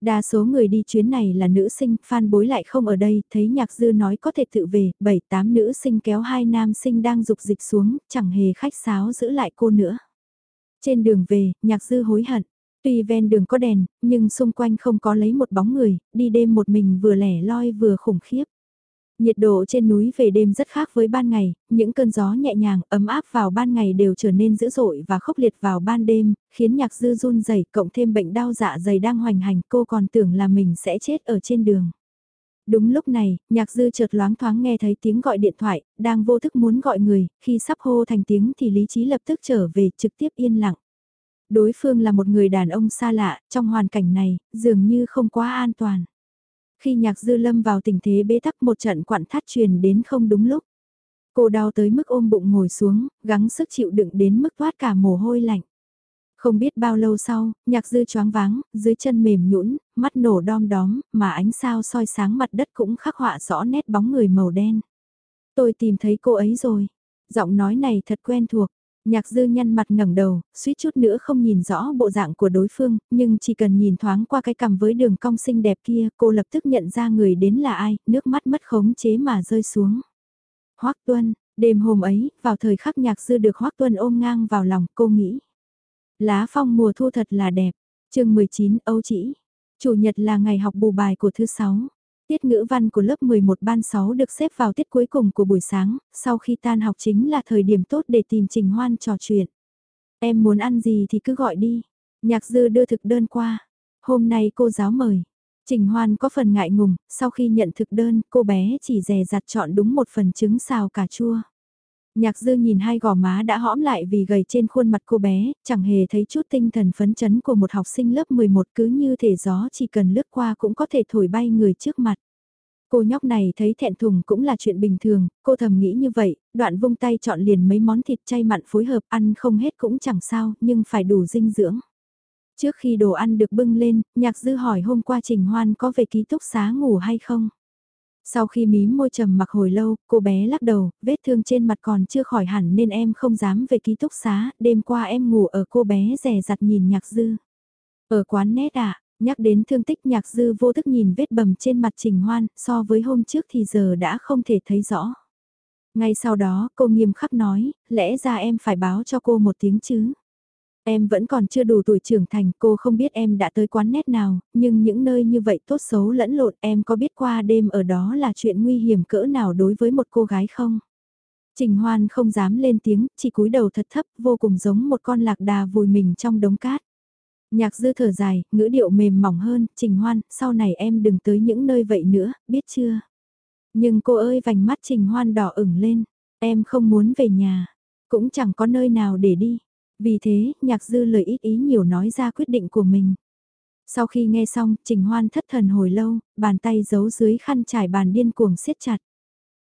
Đa số người đi chuyến này là nữ sinh, phan bối lại không ở đây, thấy nhạc dư nói có thể tự về, 7-8 nữ sinh kéo hai nam sinh đang dục dịch xuống, chẳng hề khách sáo giữ lại cô nữa. Trên đường về, nhạc dư hối hận. Tuy ven đường có đèn, nhưng xung quanh không có lấy một bóng người, đi đêm một mình vừa lẻ loi vừa khủng khiếp. Nhiệt độ trên núi về đêm rất khác với ban ngày, những cơn gió nhẹ nhàng, ấm áp vào ban ngày đều trở nên dữ dội và khốc liệt vào ban đêm, khiến nhạc dư run rẩy cộng thêm bệnh đau dạ dày đang hoành hành cô còn tưởng là mình sẽ chết ở trên đường. Đúng lúc này, nhạc dư chợt loáng thoáng nghe thấy tiếng gọi điện thoại, đang vô thức muốn gọi người, khi sắp hô thành tiếng thì lý trí lập tức trở về trực tiếp yên lặng. Đối phương là một người đàn ông xa lạ, trong hoàn cảnh này, dường như không quá an toàn. Khi nhạc dư lâm vào tình thế bế tắc một trận quặn thắt truyền đến không đúng lúc. Cô đau tới mức ôm bụng ngồi xuống, gắng sức chịu đựng đến mức thoát cả mồ hôi lạnh. Không biết bao lâu sau, nhạc dư choáng váng, dưới chân mềm nhũn, mắt nổ đom đóm, mà ánh sao soi sáng mặt đất cũng khắc họa rõ nét bóng người màu đen. Tôi tìm thấy cô ấy rồi. Giọng nói này thật quen thuộc, Nhạc dư nhăn mặt ngẩng đầu, suýt chút nữa không nhìn rõ bộ dạng của đối phương, nhưng chỉ cần nhìn thoáng qua cái cằm với đường cong xinh đẹp kia, cô lập tức nhận ra người đến là ai, nước mắt mất khống chế mà rơi xuống. Hoắc Tuân, đêm hôm ấy, vào thời khắc nhạc dư được Hoắc Tuân ôm ngang vào lòng, cô nghĩ. Lá phong mùa thu thật là đẹp. chương 19 Âu Chỉ. Chủ nhật là ngày học bù bài của thứ sáu. Tiết ngữ văn của lớp 11 ban 6 được xếp vào tiết cuối cùng của buổi sáng, sau khi tan học chính là thời điểm tốt để tìm Trình Hoan trò chuyện. Em muốn ăn gì thì cứ gọi đi. Nhạc dư đưa thực đơn qua. Hôm nay cô giáo mời. Trình Hoan có phần ngại ngùng, sau khi nhận thực đơn, cô bé chỉ dè dặt chọn đúng một phần trứng xào cà chua. Nhạc dư nhìn hai gò má đã hõm lại vì gầy trên khuôn mặt cô bé, chẳng hề thấy chút tinh thần phấn chấn của một học sinh lớp 11 cứ như thể gió chỉ cần lướt qua cũng có thể thổi bay người trước mặt. Cô nhóc này thấy thẹn thùng cũng là chuyện bình thường, cô thầm nghĩ như vậy, đoạn vung tay chọn liền mấy món thịt chay mặn phối hợp ăn không hết cũng chẳng sao, nhưng phải đủ dinh dưỡng. Trước khi đồ ăn được bưng lên, nhạc dư hỏi hôm qua Trình Hoan có về ký túc xá ngủ hay không? Sau khi mím môi trầm mặc hồi lâu, cô bé lắc đầu, vết thương trên mặt còn chưa khỏi hẳn nên em không dám về ký túc xá, đêm qua em ngủ ở cô bé rẻ rặt nhìn nhạc dư. Ở quán nét à, nhắc đến thương tích nhạc dư vô thức nhìn vết bầm trên mặt trình hoan, so với hôm trước thì giờ đã không thể thấy rõ. Ngay sau đó, cô nghiêm khắc nói, lẽ ra em phải báo cho cô một tiếng chứ. Em vẫn còn chưa đủ tuổi trưởng thành, cô không biết em đã tới quán nét nào, nhưng những nơi như vậy tốt xấu lẫn lộn em có biết qua đêm ở đó là chuyện nguy hiểm cỡ nào đối với một cô gái không? Trình Hoan không dám lên tiếng, chỉ cúi đầu thật thấp, vô cùng giống một con lạc đà vùi mình trong đống cát. Nhạc dư thở dài, ngữ điệu mềm mỏng hơn, Trình Hoan, sau này em đừng tới những nơi vậy nữa, biết chưa? Nhưng cô ơi vành mắt Trình Hoan đỏ ửng lên, em không muốn về nhà, cũng chẳng có nơi nào để đi. Vì thế, nhạc dư lời ít ý nhiều nói ra quyết định của mình. Sau khi nghe xong, Trình Hoan thất thần hồi lâu, bàn tay giấu dưới khăn trải bàn điên cuồng siết chặt.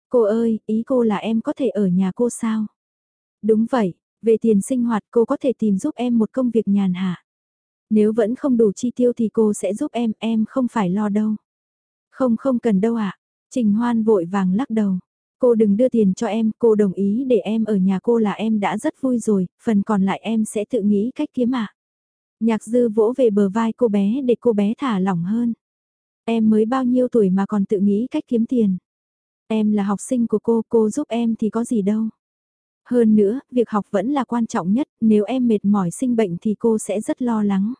Cô ơi, ý cô là em có thể ở nhà cô sao? Đúng vậy, về tiền sinh hoạt cô có thể tìm giúp em một công việc nhàn hạ. Nếu vẫn không đủ chi tiêu thì cô sẽ giúp em, em không phải lo đâu. Không không cần đâu ạ. Trình Hoan vội vàng lắc đầu. Cô đừng đưa tiền cho em, cô đồng ý để em ở nhà cô là em đã rất vui rồi, phần còn lại em sẽ tự nghĩ cách kiếm ạ. Nhạc dư vỗ về bờ vai cô bé để cô bé thả lỏng hơn. Em mới bao nhiêu tuổi mà còn tự nghĩ cách kiếm tiền. Em là học sinh của cô, cô giúp em thì có gì đâu. Hơn nữa, việc học vẫn là quan trọng nhất, nếu em mệt mỏi sinh bệnh thì cô sẽ rất lo lắng.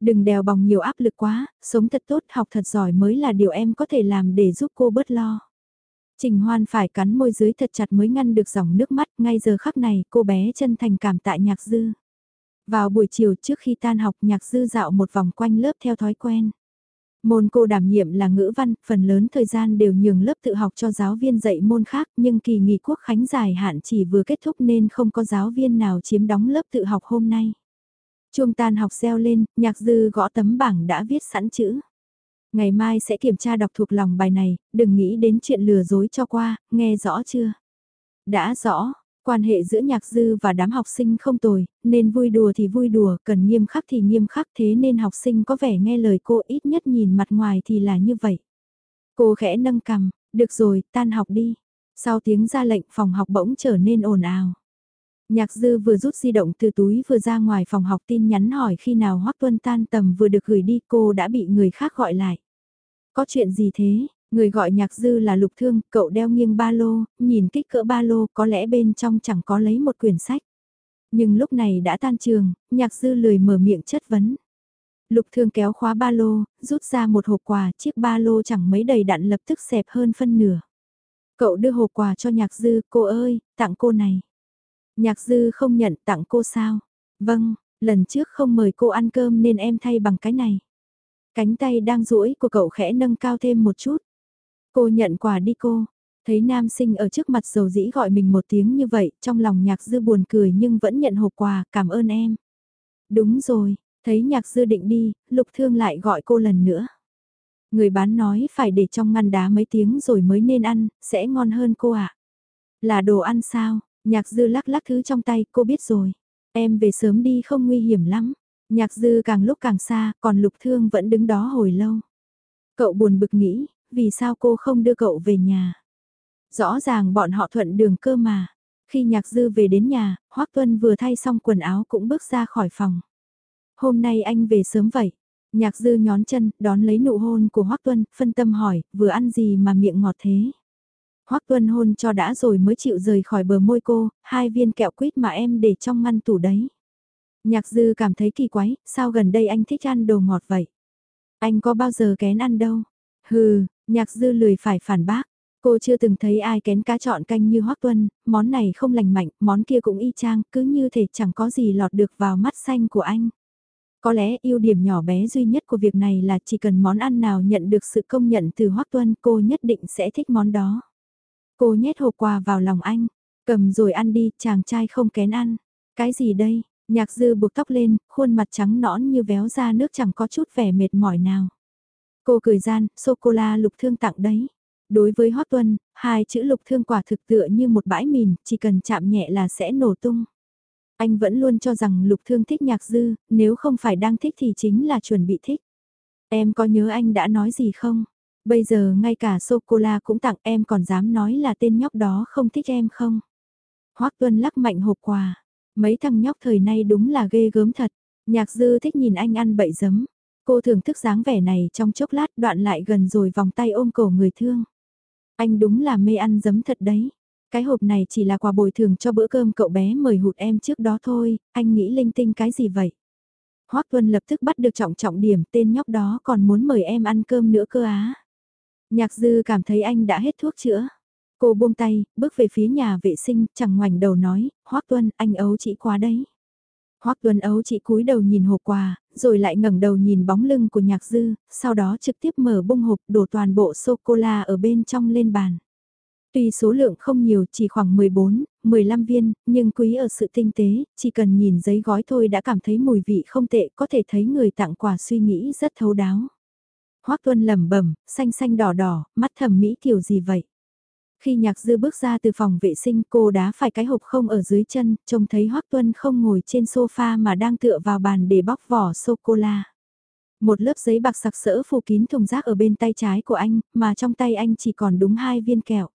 Đừng đèo bòng nhiều áp lực quá, sống thật tốt, học thật giỏi mới là điều em có thể làm để giúp cô bớt lo. Trình Hoan phải cắn môi dưới thật chặt mới ngăn được dòng nước mắt, ngay giờ khắc này cô bé chân thành cảm tạ nhạc dư. Vào buổi chiều trước khi tan học nhạc dư dạo một vòng quanh lớp theo thói quen. Môn cô đảm nhiệm là ngữ văn, phần lớn thời gian đều nhường lớp tự học cho giáo viên dạy môn khác nhưng kỳ nghỉ quốc khánh dài hạn chỉ vừa kết thúc nên không có giáo viên nào chiếm đóng lớp tự học hôm nay. Chuông tan học reo lên, nhạc dư gõ tấm bảng đã viết sẵn chữ. Ngày mai sẽ kiểm tra đọc thuộc lòng bài này, đừng nghĩ đến chuyện lừa dối cho qua, nghe rõ chưa? Đã rõ, quan hệ giữa nhạc dư và đám học sinh không tồi, nên vui đùa thì vui đùa, cần nghiêm khắc thì nghiêm khắc thế nên học sinh có vẻ nghe lời cô ít nhất nhìn mặt ngoài thì là như vậy. Cô khẽ nâng cằm, được rồi, tan học đi. Sau tiếng ra lệnh phòng học bỗng trở nên ồn ào. Nhạc dư vừa rút di động từ túi vừa ra ngoài phòng học tin nhắn hỏi khi nào Hoắc Tuân tan tầm vừa được gửi đi cô đã bị người khác gọi lại. Có chuyện gì thế? Người gọi nhạc dư là lục thương, cậu đeo nghiêng ba lô, nhìn kích cỡ ba lô có lẽ bên trong chẳng có lấy một quyển sách. Nhưng lúc này đã tan trường, nhạc dư lười mở miệng chất vấn. Lục thương kéo khóa ba lô, rút ra một hộp quà, chiếc ba lô chẳng mấy đầy đặn lập tức xẹp hơn phân nửa. Cậu đưa hộp quà cho nhạc dư, cô ơi, tặng cô này. Nhạc dư không nhận tặng cô sao? Vâng, lần trước không mời cô ăn cơm nên em thay bằng cái này. Cánh tay đang duỗi của cậu khẽ nâng cao thêm một chút. Cô nhận quà đi cô. Thấy nam sinh ở trước mặt dầu dĩ gọi mình một tiếng như vậy, trong lòng nhạc dư buồn cười nhưng vẫn nhận hộp quà, cảm ơn em. Đúng rồi, thấy nhạc dư định đi, lục thương lại gọi cô lần nữa. Người bán nói phải để trong ngăn đá mấy tiếng rồi mới nên ăn, sẽ ngon hơn cô ạ. À? Là đồ ăn sao? Nhạc dư lắc lắc thứ trong tay, cô biết rồi. Em về sớm đi không nguy hiểm lắm. Nhạc dư càng lúc càng xa, còn lục thương vẫn đứng đó hồi lâu. Cậu buồn bực nghĩ, vì sao cô không đưa cậu về nhà? Rõ ràng bọn họ thuận đường cơ mà. Khi nhạc dư về đến nhà, Hoác Tuân vừa thay xong quần áo cũng bước ra khỏi phòng. Hôm nay anh về sớm vậy. Nhạc dư nhón chân, đón lấy nụ hôn của Hoác Tuân, phân tâm hỏi, vừa ăn gì mà miệng ngọt thế? Hoác Tuân hôn cho đã rồi mới chịu rời khỏi bờ môi cô, hai viên kẹo quýt mà em để trong ngăn tủ đấy. Nhạc dư cảm thấy kỳ quái, sao gần đây anh thích ăn đồ ngọt vậy? Anh có bao giờ kén ăn đâu? Hừ, nhạc dư lười phải phản bác. Cô chưa từng thấy ai kén cá chọn canh như Hoác Tuân, món này không lành mạnh, món kia cũng y chang, cứ như thể chẳng có gì lọt được vào mắt xanh của anh. Có lẽ ưu điểm nhỏ bé duy nhất của việc này là chỉ cần món ăn nào nhận được sự công nhận từ Hoác Tuân cô nhất định sẽ thích món đó. Cô nhét hộp quà vào lòng anh, cầm rồi ăn đi, chàng trai không kén ăn. Cái gì đây? Nhạc dư buộc tóc lên, khuôn mặt trắng nõn như véo ra nước chẳng có chút vẻ mệt mỏi nào. Cô cười gian, sô-cô-la lục thương tặng đấy. Đối với Hót Tuân, hai chữ lục thương quả thực tựa như một bãi mìn, chỉ cần chạm nhẹ là sẽ nổ tung. Anh vẫn luôn cho rằng lục thương thích nhạc dư, nếu không phải đang thích thì chính là chuẩn bị thích. Em có nhớ anh đã nói gì không? Bây giờ ngay cả sô-cô-la cũng tặng em còn dám nói là tên nhóc đó không thích em không? Hoác Tuân lắc mạnh hộp quà. Mấy thằng nhóc thời nay đúng là ghê gớm thật. Nhạc dư thích nhìn anh ăn bậy giấm. Cô thưởng thức dáng vẻ này trong chốc lát đoạn lại gần rồi vòng tay ôm cổ người thương. Anh đúng là mê ăn giấm thật đấy. Cái hộp này chỉ là quà bồi thường cho bữa cơm cậu bé mời hụt em trước đó thôi, anh nghĩ linh tinh cái gì vậy? Hoác Tuân lập tức bắt được trọng trọng điểm tên nhóc đó còn muốn mời em ăn cơm nữa cơ á. Nhạc dư cảm thấy anh đã hết thuốc chữa. Cô buông tay, bước về phía nhà vệ sinh, chẳng ngoảnh đầu nói, Hoác Tuân, anh ấu chị quá đấy. Hoác Tuân ấu chị cúi đầu nhìn hộp quà, rồi lại ngẩng đầu nhìn bóng lưng của nhạc dư, sau đó trực tiếp mở bông hộp đổ toàn bộ sô-cô-la ở bên trong lên bàn. Tuy số lượng không nhiều chỉ khoảng 14, 15 viên, nhưng quý ở sự tinh tế, chỉ cần nhìn giấy gói thôi đã cảm thấy mùi vị không tệ, có thể thấy người tặng quà suy nghĩ rất thấu đáo. Hoác Tuân lẩm bẩm, xanh xanh đỏ đỏ, mắt thẩm mỹ kiểu gì vậy? Khi nhạc dư bước ra từ phòng vệ sinh cô đá phải cái hộp không ở dưới chân, trông thấy Hoác Tuân không ngồi trên sofa mà đang tựa vào bàn để bóc vỏ sô-cô-la. Một lớp giấy bạc sặc sỡ phủ kín thùng rác ở bên tay trái của anh, mà trong tay anh chỉ còn đúng hai viên kẹo.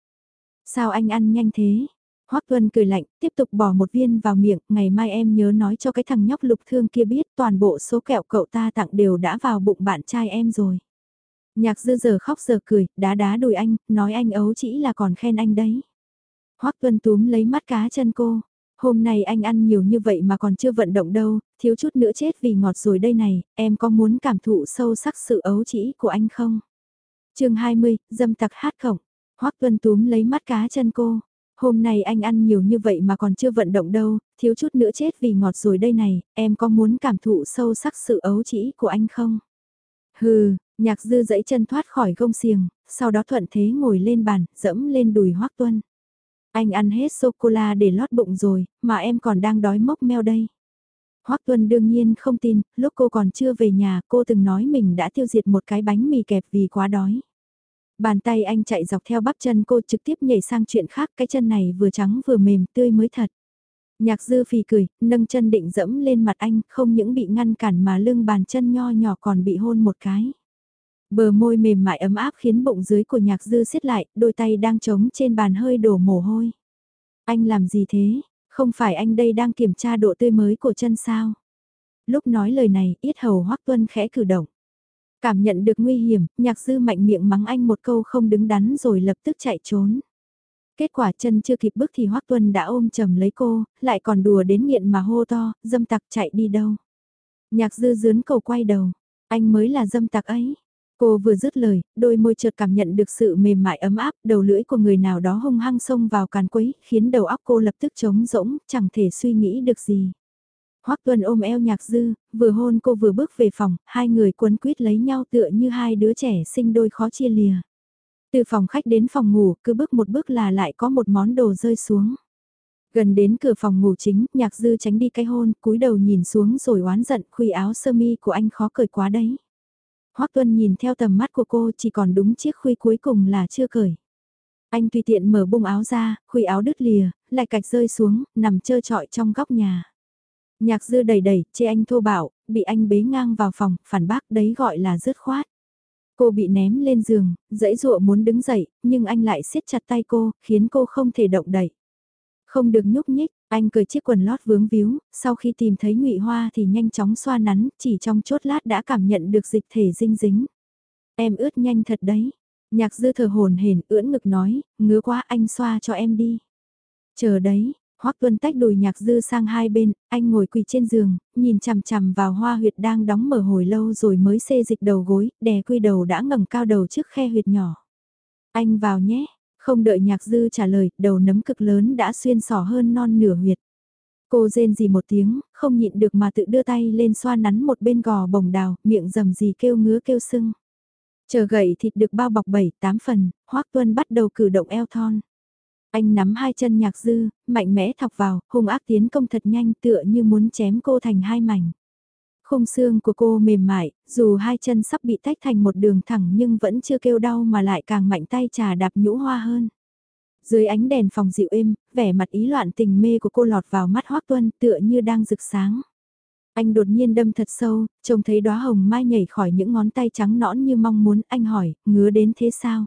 Sao anh ăn nhanh thế? Hoác Tuân cười lạnh, tiếp tục bỏ một viên vào miệng, ngày mai em nhớ nói cho cái thằng nhóc lục thương kia biết toàn bộ số kẹo cậu ta tặng đều đã vào bụng bạn trai em rồi. Nhạc dư giờ khóc giờ cười, đá đá đùi anh, nói anh ấu chỉ là còn khen anh đấy. Hoắc Tuân túm lấy mắt cá chân cô. Hôm nay anh ăn nhiều như vậy mà còn chưa vận động đâu, thiếu chút nữa chết vì ngọt rồi đây này, em có muốn cảm thụ sâu sắc sự ấu chỉ của anh không? chương 20, dâm tặc hát khổng. Hoắc Tuân túm lấy mắt cá chân cô. Hôm nay anh ăn nhiều như vậy mà còn chưa vận động đâu, thiếu chút nữa chết vì ngọt rồi đây này, em có muốn cảm thụ sâu sắc sự ấu chỉ của anh không? Hừ, nhạc dư dẫy chân thoát khỏi gông xiềng, sau đó thuận thế ngồi lên bàn, dẫm lên đùi Hoắc Tuân. Anh ăn hết sô-cô-la để lót bụng rồi, mà em còn đang đói mốc meo đây. Hoắc Tuân đương nhiên không tin, lúc cô còn chưa về nhà cô từng nói mình đã tiêu diệt một cái bánh mì kẹp vì quá đói. Bàn tay anh chạy dọc theo bắp chân cô trực tiếp nhảy sang chuyện khác, cái chân này vừa trắng vừa mềm tươi mới thật. Nhạc dư phì cười, nâng chân định dẫm lên mặt anh, không những bị ngăn cản mà lưng bàn chân nho nhỏ còn bị hôn một cái. Bờ môi mềm mại ấm áp khiến bụng dưới của nhạc dư siết lại, đôi tay đang trống trên bàn hơi đổ mồ hôi. Anh làm gì thế? Không phải anh đây đang kiểm tra độ tươi mới của chân sao? Lúc nói lời này, yết hầu hoắc tuân khẽ cử động. Cảm nhận được nguy hiểm, nhạc dư mạnh miệng mắng anh một câu không đứng đắn rồi lập tức chạy trốn. Kết quả chân chưa kịp bước thì Hoắc Tuân đã ôm chầm lấy cô, lại còn đùa đến nghiện mà hô to, dâm tặc chạy đi đâu. Nhạc dư dướn cầu quay đầu, anh mới là dâm tặc ấy. Cô vừa dứt lời, đôi môi chợt cảm nhận được sự mềm mại ấm áp, đầu lưỡi của người nào đó hung hăng xông vào càn quấy, khiến đầu óc cô lập tức trống rỗng, chẳng thể suy nghĩ được gì. Hoắc Tuân ôm eo nhạc dư, vừa hôn cô vừa bước về phòng, hai người quấn quýt lấy nhau tựa như hai đứa trẻ sinh đôi khó chia lìa. Từ phòng khách đến phòng ngủ, cứ bước một bước là lại có một món đồ rơi xuống. Gần đến cửa phòng ngủ chính, nhạc dư tránh đi cái hôn, cúi đầu nhìn xuống rồi oán giận, khuy áo sơ mi của anh khó cởi quá đấy. Hoắc Tuân nhìn theo tầm mắt của cô chỉ còn đúng chiếc khuy cuối cùng là chưa cởi. Anh tùy tiện mở bung áo ra, khuy áo đứt lìa, lại cạch rơi xuống, nằm trơ trọi trong góc nhà. Nhạc dư đầy đầy, chê anh thô bạo, bị anh bế ngang vào phòng, phản bác đấy gọi là dứt khoát. Cô bị ném lên giường, dãy dụa muốn đứng dậy, nhưng anh lại siết chặt tay cô, khiến cô không thể động đậy. Không được nhúc nhích, anh cởi chiếc quần lót vướng víu, sau khi tìm thấy ngụy hoa thì nhanh chóng xoa nắn, chỉ trong chốt lát đã cảm nhận được dịch thể dinh dính. Em ướt nhanh thật đấy. Nhạc dư thờ hồn hển ưỡn ngực nói, ngứa quá anh xoa cho em đi. Chờ đấy, Hoắc Tuân tách đùi nhạc dư sang hai bên, anh ngồi quỳ trên giường, nhìn chằm chằm vào hoa huyệt đang đóng mở hồi lâu rồi mới xê dịch đầu gối, đè quy đầu đã ngẩng cao đầu trước khe huyệt nhỏ. Anh vào nhé, không đợi nhạc dư trả lời, đầu nấm cực lớn đã xuyên sỏ hơn non nửa huyệt. Cô rên gì một tiếng, không nhịn được mà tự đưa tay lên xoa nắn một bên gò bồng đào, miệng rầm gì kêu ngứa kêu sưng. Chờ gậy thịt được bao bọc 7, 8 phần, Hoắc Tuân bắt đầu cử động eo thon. Anh nắm hai chân nhạc dư, mạnh mẽ thọc vào, hung ác tiến công thật nhanh tựa như muốn chém cô thành hai mảnh. Khung xương của cô mềm mại, dù hai chân sắp bị tách thành một đường thẳng nhưng vẫn chưa kêu đau mà lại càng mạnh tay trà đạp nhũ hoa hơn. Dưới ánh đèn phòng dịu êm, vẻ mặt ý loạn tình mê của cô lọt vào mắt Hoác Tuân tựa như đang rực sáng. Anh đột nhiên đâm thật sâu, trông thấy đóa hồng mai nhảy khỏi những ngón tay trắng nõn như mong muốn, anh hỏi, ngứa đến thế sao?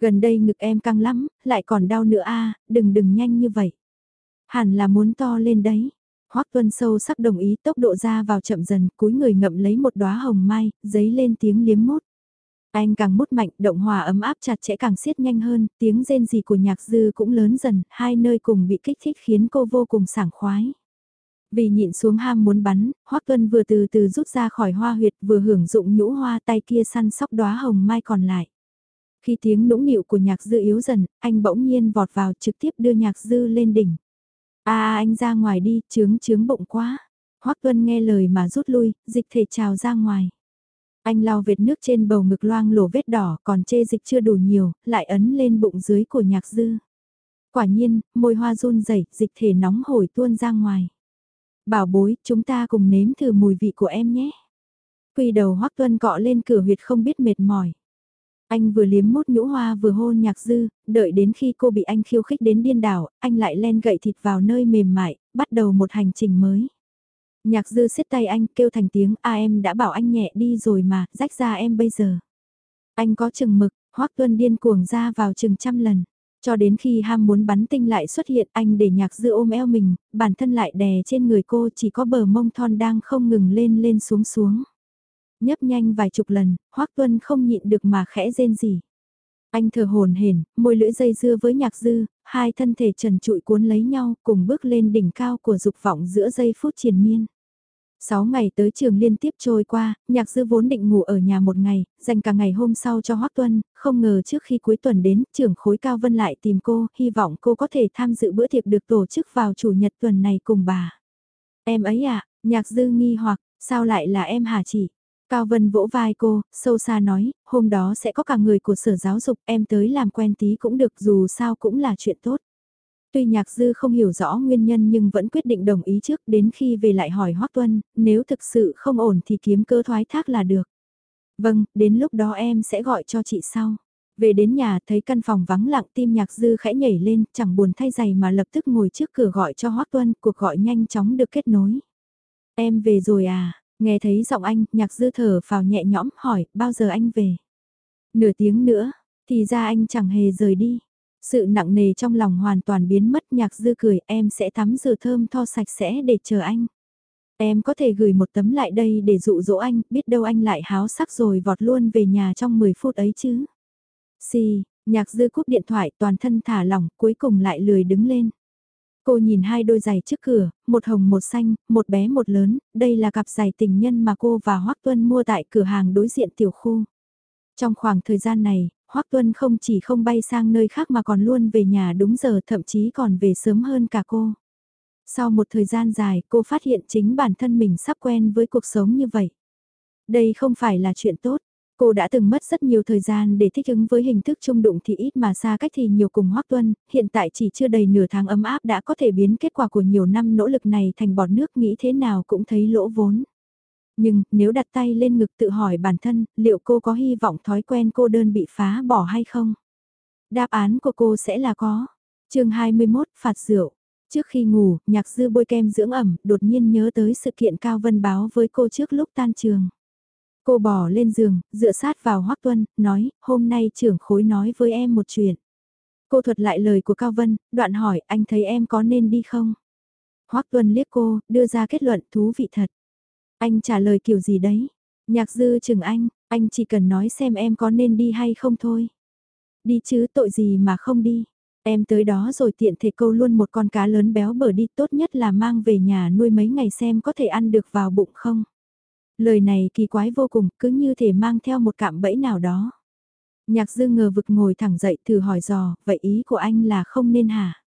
Gần đây ngực em căng lắm, lại còn đau nữa a đừng đừng nhanh như vậy. Hẳn là muốn to lên đấy. Hoắc Tuân sâu sắc đồng ý tốc độ ra vào chậm dần, cúi người ngậm lấy một đóa hồng mai, giấy lên tiếng liếm mút. Anh càng mút mạnh, động hòa ấm áp chặt chẽ càng siết nhanh hơn, tiếng rên rỉ của nhạc dư cũng lớn dần, hai nơi cùng bị kích thích khiến cô vô cùng sảng khoái. Vì nhịn xuống ham muốn bắn, Hoắc Tuân vừa từ từ rút ra khỏi hoa huyệt vừa hưởng dụng nhũ hoa tay kia săn sóc đóa hồng mai còn lại. Khi tiếng nũng nịu của nhạc dư yếu dần, anh bỗng nhiên vọt vào trực tiếp đưa nhạc dư lên đỉnh. À anh ra ngoài đi, chướng chướng bụng quá. Hoắc Tuân nghe lời mà rút lui, dịch thể trào ra ngoài. Anh lau vệt nước trên bầu ngực loang lổ vết đỏ còn chê dịch chưa đủ nhiều, lại ấn lên bụng dưới của nhạc dư. Quả nhiên, môi hoa run rẩy dịch thể nóng hổi tuôn ra ngoài. Bảo bối, chúng ta cùng nếm thử mùi vị của em nhé. Quỳ đầu Hoắc Tuân cọ lên cửa huyệt không biết mệt mỏi. Anh vừa liếm mốt nhũ hoa vừa hôn nhạc dư, đợi đến khi cô bị anh khiêu khích đến điên đảo, anh lại len gậy thịt vào nơi mềm mại, bắt đầu một hành trình mới. Nhạc dư siết tay anh kêu thành tiếng a em đã bảo anh nhẹ đi rồi mà, rách ra em bây giờ. Anh có chừng mực, hoắc tuân điên cuồng ra vào chừng trăm lần. Cho đến khi ham muốn bắn tinh lại xuất hiện anh để nhạc dư ôm eo mình, bản thân lại đè trên người cô chỉ có bờ mông thon đang không ngừng lên lên xuống xuống. Nhấp nhanh vài chục lần, Hoắc Tuân không nhịn được mà khẽ rên gì. Anh thở hồn hển, môi lưỡi dây dưa với nhạc dư, hai thân thể trần trụi cuốn lấy nhau cùng bước lên đỉnh cao của dục vọng giữa giây phút triền miên. Sáu ngày tới trường liên tiếp trôi qua, nhạc dư vốn định ngủ ở nhà một ngày, dành cả ngày hôm sau cho Hoắc Tuân, không ngờ trước khi cuối tuần đến, trưởng khối Cao Vân lại tìm cô, hy vọng cô có thể tham dự bữa tiệc được tổ chức vào chủ nhật tuần này cùng bà. Em ấy à, nhạc dư nghi hoặc, sao lại là em hả chị? Cao Vân vỗ vai cô, sâu xa nói, hôm đó sẽ có cả người của sở giáo dục, em tới làm quen tí cũng được dù sao cũng là chuyện tốt. Tuy nhạc dư không hiểu rõ nguyên nhân nhưng vẫn quyết định đồng ý trước đến khi về lại hỏi Hoác Tuân, nếu thực sự không ổn thì kiếm cơ thoái thác là được. Vâng, đến lúc đó em sẽ gọi cho chị sau. Về đến nhà thấy căn phòng vắng lặng tim nhạc dư khẽ nhảy lên, chẳng buồn thay giày mà lập tức ngồi trước cửa gọi cho Hoác Tuân, cuộc gọi nhanh chóng được kết nối. Em về rồi à, nghe thấy giọng anh, nhạc dư thở vào nhẹ nhõm hỏi, bao giờ anh về? Nửa tiếng nữa, thì ra anh chẳng hề rời đi. Sự nặng nề trong lòng hoàn toàn biến mất nhạc dư cười em sẽ tắm rửa thơm tho sạch sẽ để chờ anh. Em có thể gửi một tấm lại đây để dụ dỗ anh, biết đâu anh lại háo sắc rồi vọt luôn về nhà trong 10 phút ấy chứ. Xì, nhạc dư cúp điện thoại toàn thân thả lỏng, cuối cùng lại lười đứng lên. Cô nhìn hai đôi giày trước cửa, một hồng một xanh, một bé một lớn, đây là cặp giày tình nhân mà cô và Hoác Tuân mua tại cửa hàng đối diện tiểu khu. Trong khoảng thời gian này, Hoắc Tuân không chỉ không bay sang nơi khác mà còn luôn về nhà đúng giờ thậm chí còn về sớm hơn cả cô. Sau một thời gian dài cô phát hiện chính bản thân mình sắp quen với cuộc sống như vậy. Đây không phải là chuyện tốt. Cô đã từng mất rất nhiều thời gian để thích ứng với hình thức trung đụng thì ít mà xa cách thì nhiều cùng Hoắc Tuân, hiện tại chỉ chưa đầy nửa tháng ấm áp đã có thể biến kết quả của nhiều năm nỗ lực này thành bọt nước nghĩ thế nào cũng thấy lỗ vốn. Nhưng, nếu đặt tay lên ngực tự hỏi bản thân, liệu cô có hy vọng thói quen cô đơn bị phá bỏ hay không? Đáp án của cô sẽ là có. chương 21, phạt rượu. Trước khi ngủ, nhạc dư bôi kem dưỡng ẩm, đột nhiên nhớ tới sự kiện Cao Vân báo với cô trước lúc tan trường. Cô bỏ lên giường, dựa sát vào Hoắc Tuân, nói, hôm nay trưởng khối nói với em một chuyện. Cô thuật lại lời của Cao Vân, đoạn hỏi, anh thấy em có nên đi không? Hoắc Tuân liếc cô, đưa ra kết luận thú vị thật. Anh trả lời kiểu gì đấy? Nhạc dư chừng anh, anh chỉ cần nói xem em có nên đi hay không thôi. Đi chứ tội gì mà không đi. Em tới đó rồi tiện thể câu luôn một con cá lớn béo bở đi tốt nhất là mang về nhà nuôi mấy ngày xem có thể ăn được vào bụng không. Lời này kỳ quái vô cùng, cứ như thể mang theo một cạm bẫy nào đó. Nhạc dư ngờ vực ngồi thẳng dậy thử hỏi dò, vậy ý của anh là không nên hả?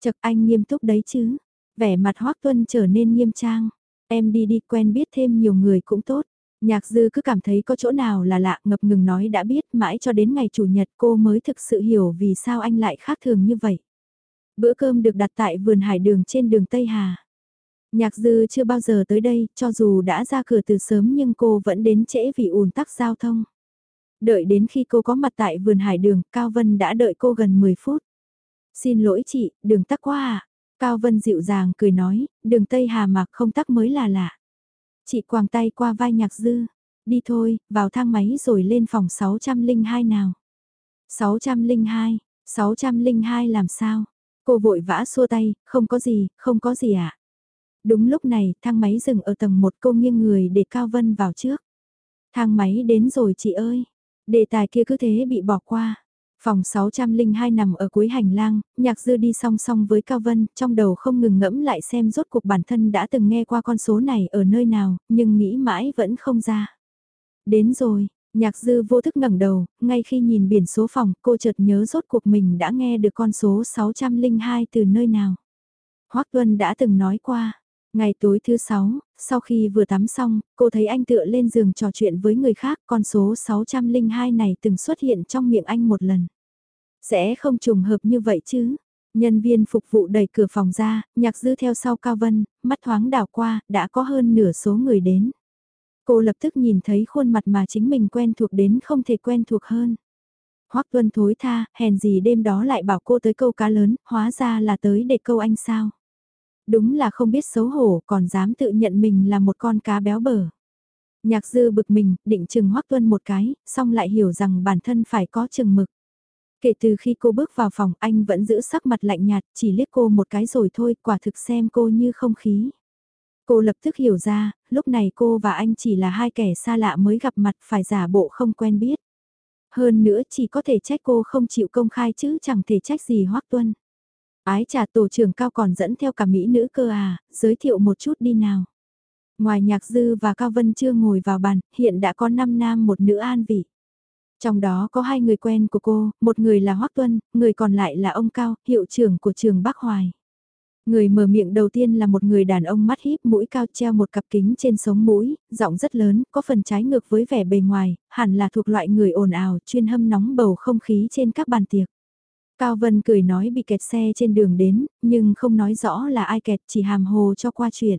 Chật anh nghiêm túc đấy chứ. Vẻ mặt hoác tuân trở nên nghiêm trang. Em đi đi quen biết thêm nhiều người cũng tốt. Nhạc dư cứ cảm thấy có chỗ nào là lạ ngập ngừng nói đã biết mãi cho đến ngày chủ nhật cô mới thực sự hiểu vì sao anh lại khác thường như vậy. Bữa cơm được đặt tại vườn hải đường trên đường Tây Hà. Nhạc dư chưa bao giờ tới đây, cho dù đã ra cửa từ sớm nhưng cô vẫn đến trễ vì ùn tắc giao thông. Đợi đến khi cô có mặt tại vườn hải đường, Cao Vân đã đợi cô gần 10 phút. Xin lỗi chị, đường tắc quá à. Cao Vân dịu dàng cười nói, đường Tây Hà Mạc không tắc mới là lạ. Chị quàng tay qua vai nhạc dư, đi thôi, vào thang máy rồi lên phòng 602 nào. 602, 602 làm sao? Cô vội vã xua tay, không có gì, không có gì ạ. À? Đúng lúc này, thang máy dừng ở tầng 1 cô nghiêng người để Cao Vân vào trước. Thang máy đến rồi chị ơi. Đề tài kia cứ thế bị bỏ qua. Phòng 602 nằm ở cuối hành lang, nhạc dư đi song song với Cao Vân, trong đầu không ngừng ngẫm lại xem rốt cuộc bản thân đã từng nghe qua con số này ở nơi nào, nhưng nghĩ mãi vẫn không ra. Đến rồi, nhạc dư vô thức ngẩng đầu, ngay khi nhìn biển số phòng, cô chợt nhớ rốt cuộc mình đã nghe được con số 602 từ nơi nào. Hoác Tuân đã từng nói qua, ngày tối thứ 6, sau khi vừa tắm xong, cô thấy anh tựa lên giường trò chuyện với người khác, con số 602 này từng xuất hiện trong miệng anh một lần. Sẽ không trùng hợp như vậy chứ. Nhân viên phục vụ đẩy cửa phòng ra, nhạc dư theo sau Cao Vân, mắt thoáng đảo qua, đã có hơn nửa số người đến. Cô lập tức nhìn thấy khuôn mặt mà chính mình quen thuộc đến không thể quen thuộc hơn. Hoắc Tuân thối tha, hèn gì đêm đó lại bảo cô tới câu cá lớn, hóa ra là tới để câu anh sao. Đúng là không biết xấu hổ còn dám tự nhận mình là một con cá béo bở. Nhạc dư bực mình, định chừng Hoắc Tuân một cái, xong lại hiểu rằng bản thân phải có chừng mực. Kể từ khi cô bước vào phòng anh vẫn giữ sắc mặt lạnh nhạt, chỉ liếc cô một cái rồi thôi, quả thực xem cô như không khí. Cô lập tức hiểu ra, lúc này cô và anh chỉ là hai kẻ xa lạ mới gặp mặt phải giả bộ không quen biết. Hơn nữa chỉ có thể trách cô không chịu công khai chứ chẳng thể trách gì Hoắc Tuân. Ái trà tổ trưởng cao còn dẫn theo cả mỹ nữ cơ à, giới thiệu một chút đi nào. Ngoài nhạc dư và Cao Vân chưa ngồi vào bàn, hiện đã có 5 nam một nữ an vị. Trong đó có hai người quen của cô, một người là Hoác Tuân, người còn lại là ông Cao, hiệu trưởng của trường Bắc Hoài. Người mở miệng đầu tiên là một người đàn ông mắt híp mũi cao treo một cặp kính trên sống mũi, giọng rất lớn, có phần trái ngược với vẻ bề ngoài, hẳn là thuộc loại người ồn ào, chuyên hâm nóng bầu không khí trên các bàn tiệc. Cao Vân cười nói bị kẹt xe trên đường đến, nhưng không nói rõ là ai kẹt chỉ hàm hồ cho qua chuyện.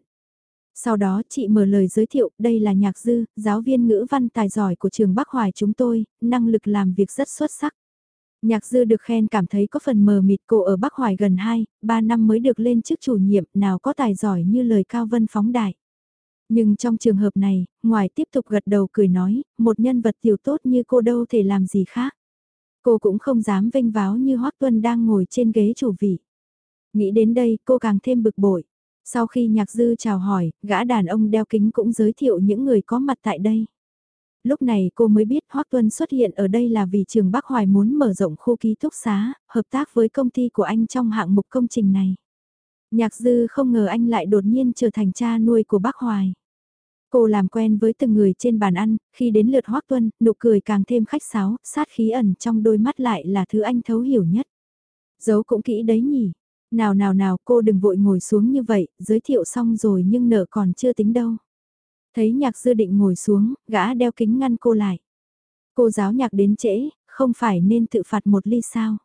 Sau đó chị mở lời giới thiệu, đây là Nhạc Dư, giáo viên ngữ văn tài giỏi của trường Bắc Hoài chúng tôi, năng lực làm việc rất xuất sắc. Nhạc Dư được khen cảm thấy có phần mờ mịt cô ở Bắc Hoài gần 2, 3 năm mới được lên chức chủ nhiệm, nào có tài giỏi như lời Cao Vân phóng đại. Nhưng trong trường hợp này, ngoài tiếp tục gật đầu cười nói, một nhân vật tiểu tốt như cô đâu thể làm gì khác. Cô cũng không dám vênh váo như Hoắc Tuân đang ngồi trên ghế chủ vị. Nghĩ đến đây cô càng thêm bực bội. Sau khi nhạc dư chào hỏi, gã đàn ông đeo kính cũng giới thiệu những người có mặt tại đây. Lúc này cô mới biết Hoác Tuân xuất hiện ở đây là vì trường Bắc Hoài muốn mở rộng khu ký túc xá, hợp tác với công ty của anh trong hạng mục công trình này. Nhạc dư không ngờ anh lại đột nhiên trở thành cha nuôi của Bắc Hoài. Cô làm quen với từng người trên bàn ăn, khi đến lượt Hoác Tuân, nụ cười càng thêm khách sáo, sát khí ẩn trong đôi mắt lại là thứ anh thấu hiểu nhất. Giấu cũng kỹ đấy nhỉ, nào nào nào cô đừng vội ngồi xuống như vậy, giới thiệu xong rồi nhưng nợ còn chưa tính đâu. Thấy nhạc dư định ngồi xuống, gã đeo kính ngăn cô lại. Cô giáo nhạc đến trễ, không phải nên tự phạt một ly sao.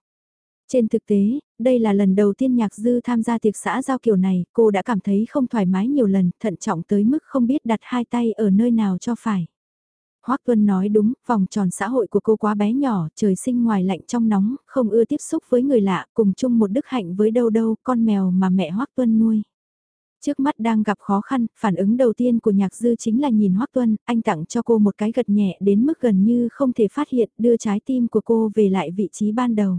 Trên thực tế, đây là lần đầu tiên nhạc dư tham gia tiệc xã giao kiểu này, cô đã cảm thấy không thoải mái nhiều lần, thận trọng tới mức không biết đặt hai tay ở nơi nào cho phải. Hoác Tuân nói đúng, vòng tròn xã hội của cô quá bé nhỏ, trời sinh ngoài lạnh trong nóng, không ưa tiếp xúc với người lạ, cùng chung một đức hạnh với đâu đâu, con mèo mà mẹ Hoác Tuân nuôi. Trước mắt đang gặp khó khăn, phản ứng đầu tiên của nhạc dư chính là nhìn Hoác Tuân, anh tặng cho cô một cái gật nhẹ đến mức gần như không thể phát hiện đưa trái tim của cô về lại vị trí ban đầu.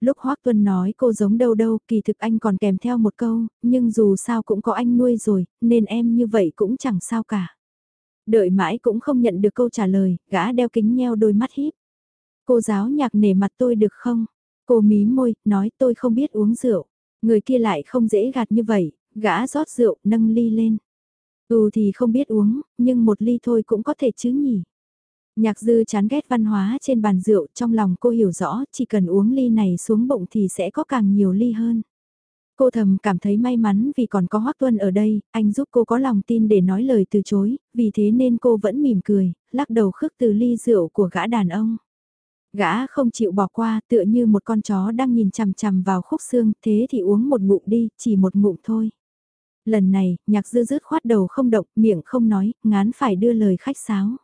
Lúc Hoác Tuân nói cô giống đâu đâu, kỳ thực anh còn kèm theo một câu, nhưng dù sao cũng có anh nuôi rồi, nên em như vậy cũng chẳng sao cả. Đợi mãi cũng không nhận được câu trả lời, gã đeo kính nheo đôi mắt híp. Cô giáo nhạc nể mặt tôi được không? Cô mí môi, nói tôi không biết uống rượu. Người kia lại không dễ gạt như vậy, gã rót rượu, nâng ly lên. Ừ thì không biết uống, nhưng một ly thôi cũng có thể chứ nhỉ. Nhạc dư chán ghét văn hóa trên bàn rượu, trong lòng cô hiểu rõ, chỉ cần uống ly này xuống bụng thì sẽ có càng nhiều ly hơn. Cô thầm cảm thấy may mắn vì còn có Hoác Tuân ở đây, anh giúp cô có lòng tin để nói lời từ chối, vì thế nên cô vẫn mỉm cười, lắc đầu khước từ ly rượu của gã đàn ông. Gã không chịu bỏ qua tựa như một con chó đang nhìn chằm chằm vào khúc xương, thế thì uống một ngụm đi, chỉ một ngụm thôi. Lần này, nhạc dư rứt khoát đầu không động, miệng không nói, ngán phải đưa lời khách sáo.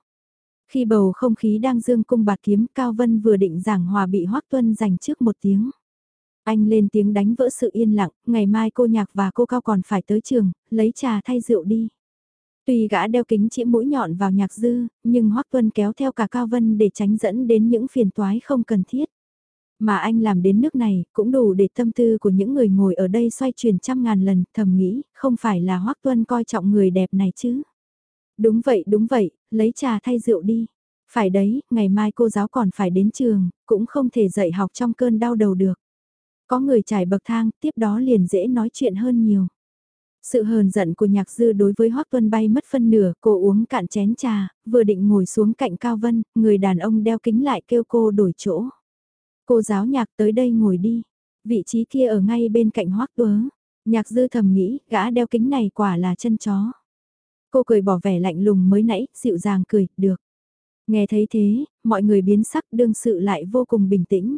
Khi bầu không khí đang dương cung bạc kiếm, Cao Vân vừa định giảng hòa bị Hoác Tuân giành trước một tiếng. Anh lên tiếng đánh vỡ sự yên lặng, ngày mai cô nhạc và cô Cao còn phải tới trường, lấy trà thay rượu đi. Tuy gã đeo kính chĩa mũi nhọn vào nhạc dư, nhưng Hoác Tuân kéo theo cả Cao Vân để tránh dẫn đến những phiền toái không cần thiết. Mà anh làm đến nước này, cũng đủ để tâm tư của những người ngồi ở đây xoay chuyển trăm ngàn lần, thầm nghĩ, không phải là Hoác Tuân coi trọng người đẹp này chứ. Đúng vậy, đúng vậy, lấy trà thay rượu đi. Phải đấy, ngày mai cô giáo còn phải đến trường, cũng không thể dạy học trong cơn đau đầu được. Có người trải bậc thang, tiếp đó liền dễ nói chuyện hơn nhiều. Sự hờn giận của nhạc dư đối với Hoác Tuân bay mất phân nửa, cô uống cạn chén trà, vừa định ngồi xuống cạnh Cao Vân, người đàn ông đeo kính lại kêu cô đổi chỗ. Cô giáo nhạc tới đây ngồi đi, vị trí kia ở ngay bên cạnh Hoác Tuớ. Nhạc dư thầm nghĩ, gã đeo kính này quả là chân chó. Cô cười bỏ vẻ lạnh lùng mới nãy, dịu dàng cười, được. Nghe thấy thế, mọi người biến sắc đương sự lại vô cùng bình tĩnh.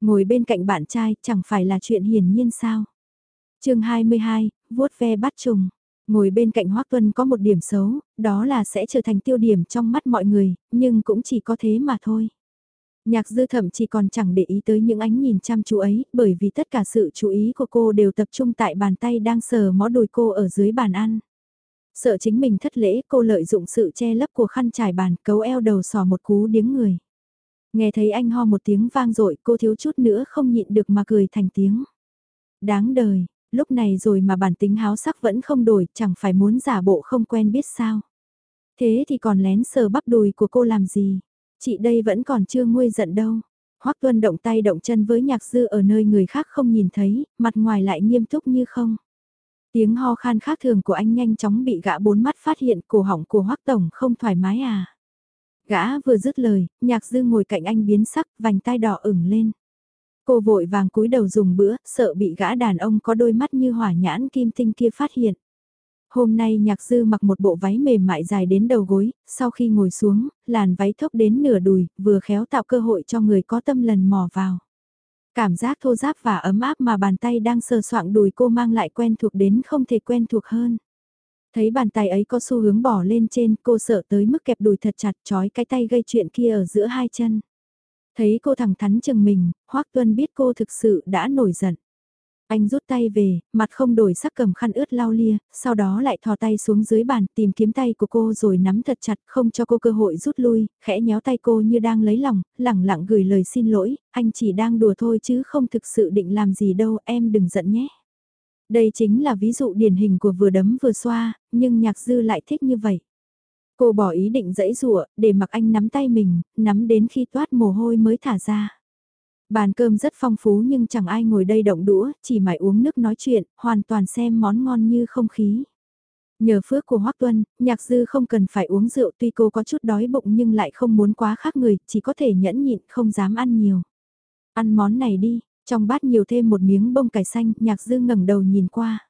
Ngồi bên cạnh bạn trai chẳng phải là chuyện hiển nhiên sao. chương 22, vuốt ve bắt trùng. Ngồi bên cạnh Hoác Tuân có một điểm xấu, đó là sẽ trở thành tiêu điểm trong mắt mọi người, nhưng cũng chỉ có thế mà thôi. Nhạc dư thậm chỉ còn chẳng để ý tới những ánh nhìn chăm chú ấy, bởi vì tất cả sự chú ý của cô đều tập trung tại bàn tay đang sờ mó đùi cô ở dưới bàn ăn. Sợ chính mình thất lễ cô lợi dụng sự che lấp của khăn trải bàn cấu eo đầu sò một cú điếng người. Nghe thấy anh ho một tiếng vang dội cô thiếu chút nữa không nhịn được mà cười thành tiếng. Đáng đời, lúc này rồi mà bản tính háo sắc vẫn không đổi chẳng phải muốn giả bộ không quen biết sao. Thế thì còn lén sờ bắp đùi của cô làm gì? Chị đây vẫn còn chưa nguôi giận đâu. Hoắc Tuân động tay động chân với nhạc dư ở nơi người khác không nhìn thấy, mặt ngoài lại nghiêm túc như không. Tiếng ho khan khác thường của anh nhanh chóng bị gã bốn mắt phát hiện cổ họng của Hoắc Tổng không thoải mái à. Gã vừa dứt lời, nhạc dư ngồi cạnh anh biến sắc, vành tai đỏ ửng lên. Cô vội vàng cúi đầu dùng bữa, sợ bị gã đàn ông có đôi mắt như hỏa nhãn kim tinh kia phát hiện. Hôm nay nhạc dư mặc một bộ váy mềm mại dài đến đầu gối, sau khi ngồi xuống, làn váy thốc đến nửa đùi, vừa khéo tạo cơ hội cho người có tâm lần mò vào. Cảm giác thô giáp và ấm áp mà bàn tay đang sờ soạng đùi cô mang lại quen thuộc đến không thể quen thuộc hơn. Thấy bàn tay ấy có xu hướng bỏ lên trên, cô sợ tới mức kẹp đùi thật chặt trói cái tay gây chuyện kia ở giữa hai chân. Thấy cô thẳng thắn chừng mình, Hoác Tuân biết cô thực sự đã nổi giận. Anh rút tay về, mặt không đổi sắc cầm khăn ướt lau lia, sau đó lại thò tay xuống dưới bàn tìm kiếm tay của cô rồi nắm thật chặt không cho cô cơ hội rút lui, khẽ nhéo tay cô như đang lấy lòng, lẳng lặng gửi lời xin lỗi, anh chỉ đang đùa thôi chứ không thực sự định làm gì đâu, em đừng giận nhé. Đây chính là ví dụ điển hình của vừa đấm vừa xoa, nhưng nhạc dư lại thích như vậy. Cô bỏ ý định dẫy rụa, để mặc anh nắm tay mình, nắm đến khi toát mồ hôi mới thả ra. Bàn cơm rất phong phú nhưng chẳng ai ngồi đây động đũa, chỉ mải uống nước nói chuyện, hoàn toàn xem món ngon như không khí. Nhờ phước của Hoắc Tuân, nhạc dư không cần phải uống rượu tuy cô có chút đói bụng nhưng lại không muốn quá khác người, chỉ có thể nhẫn nhịn không dám ăn nhiều. Ăn món này đi, trong bát nhiều thêm một miếng bông cải xanh, nhạc dư ngẩng đầu nhìn qua.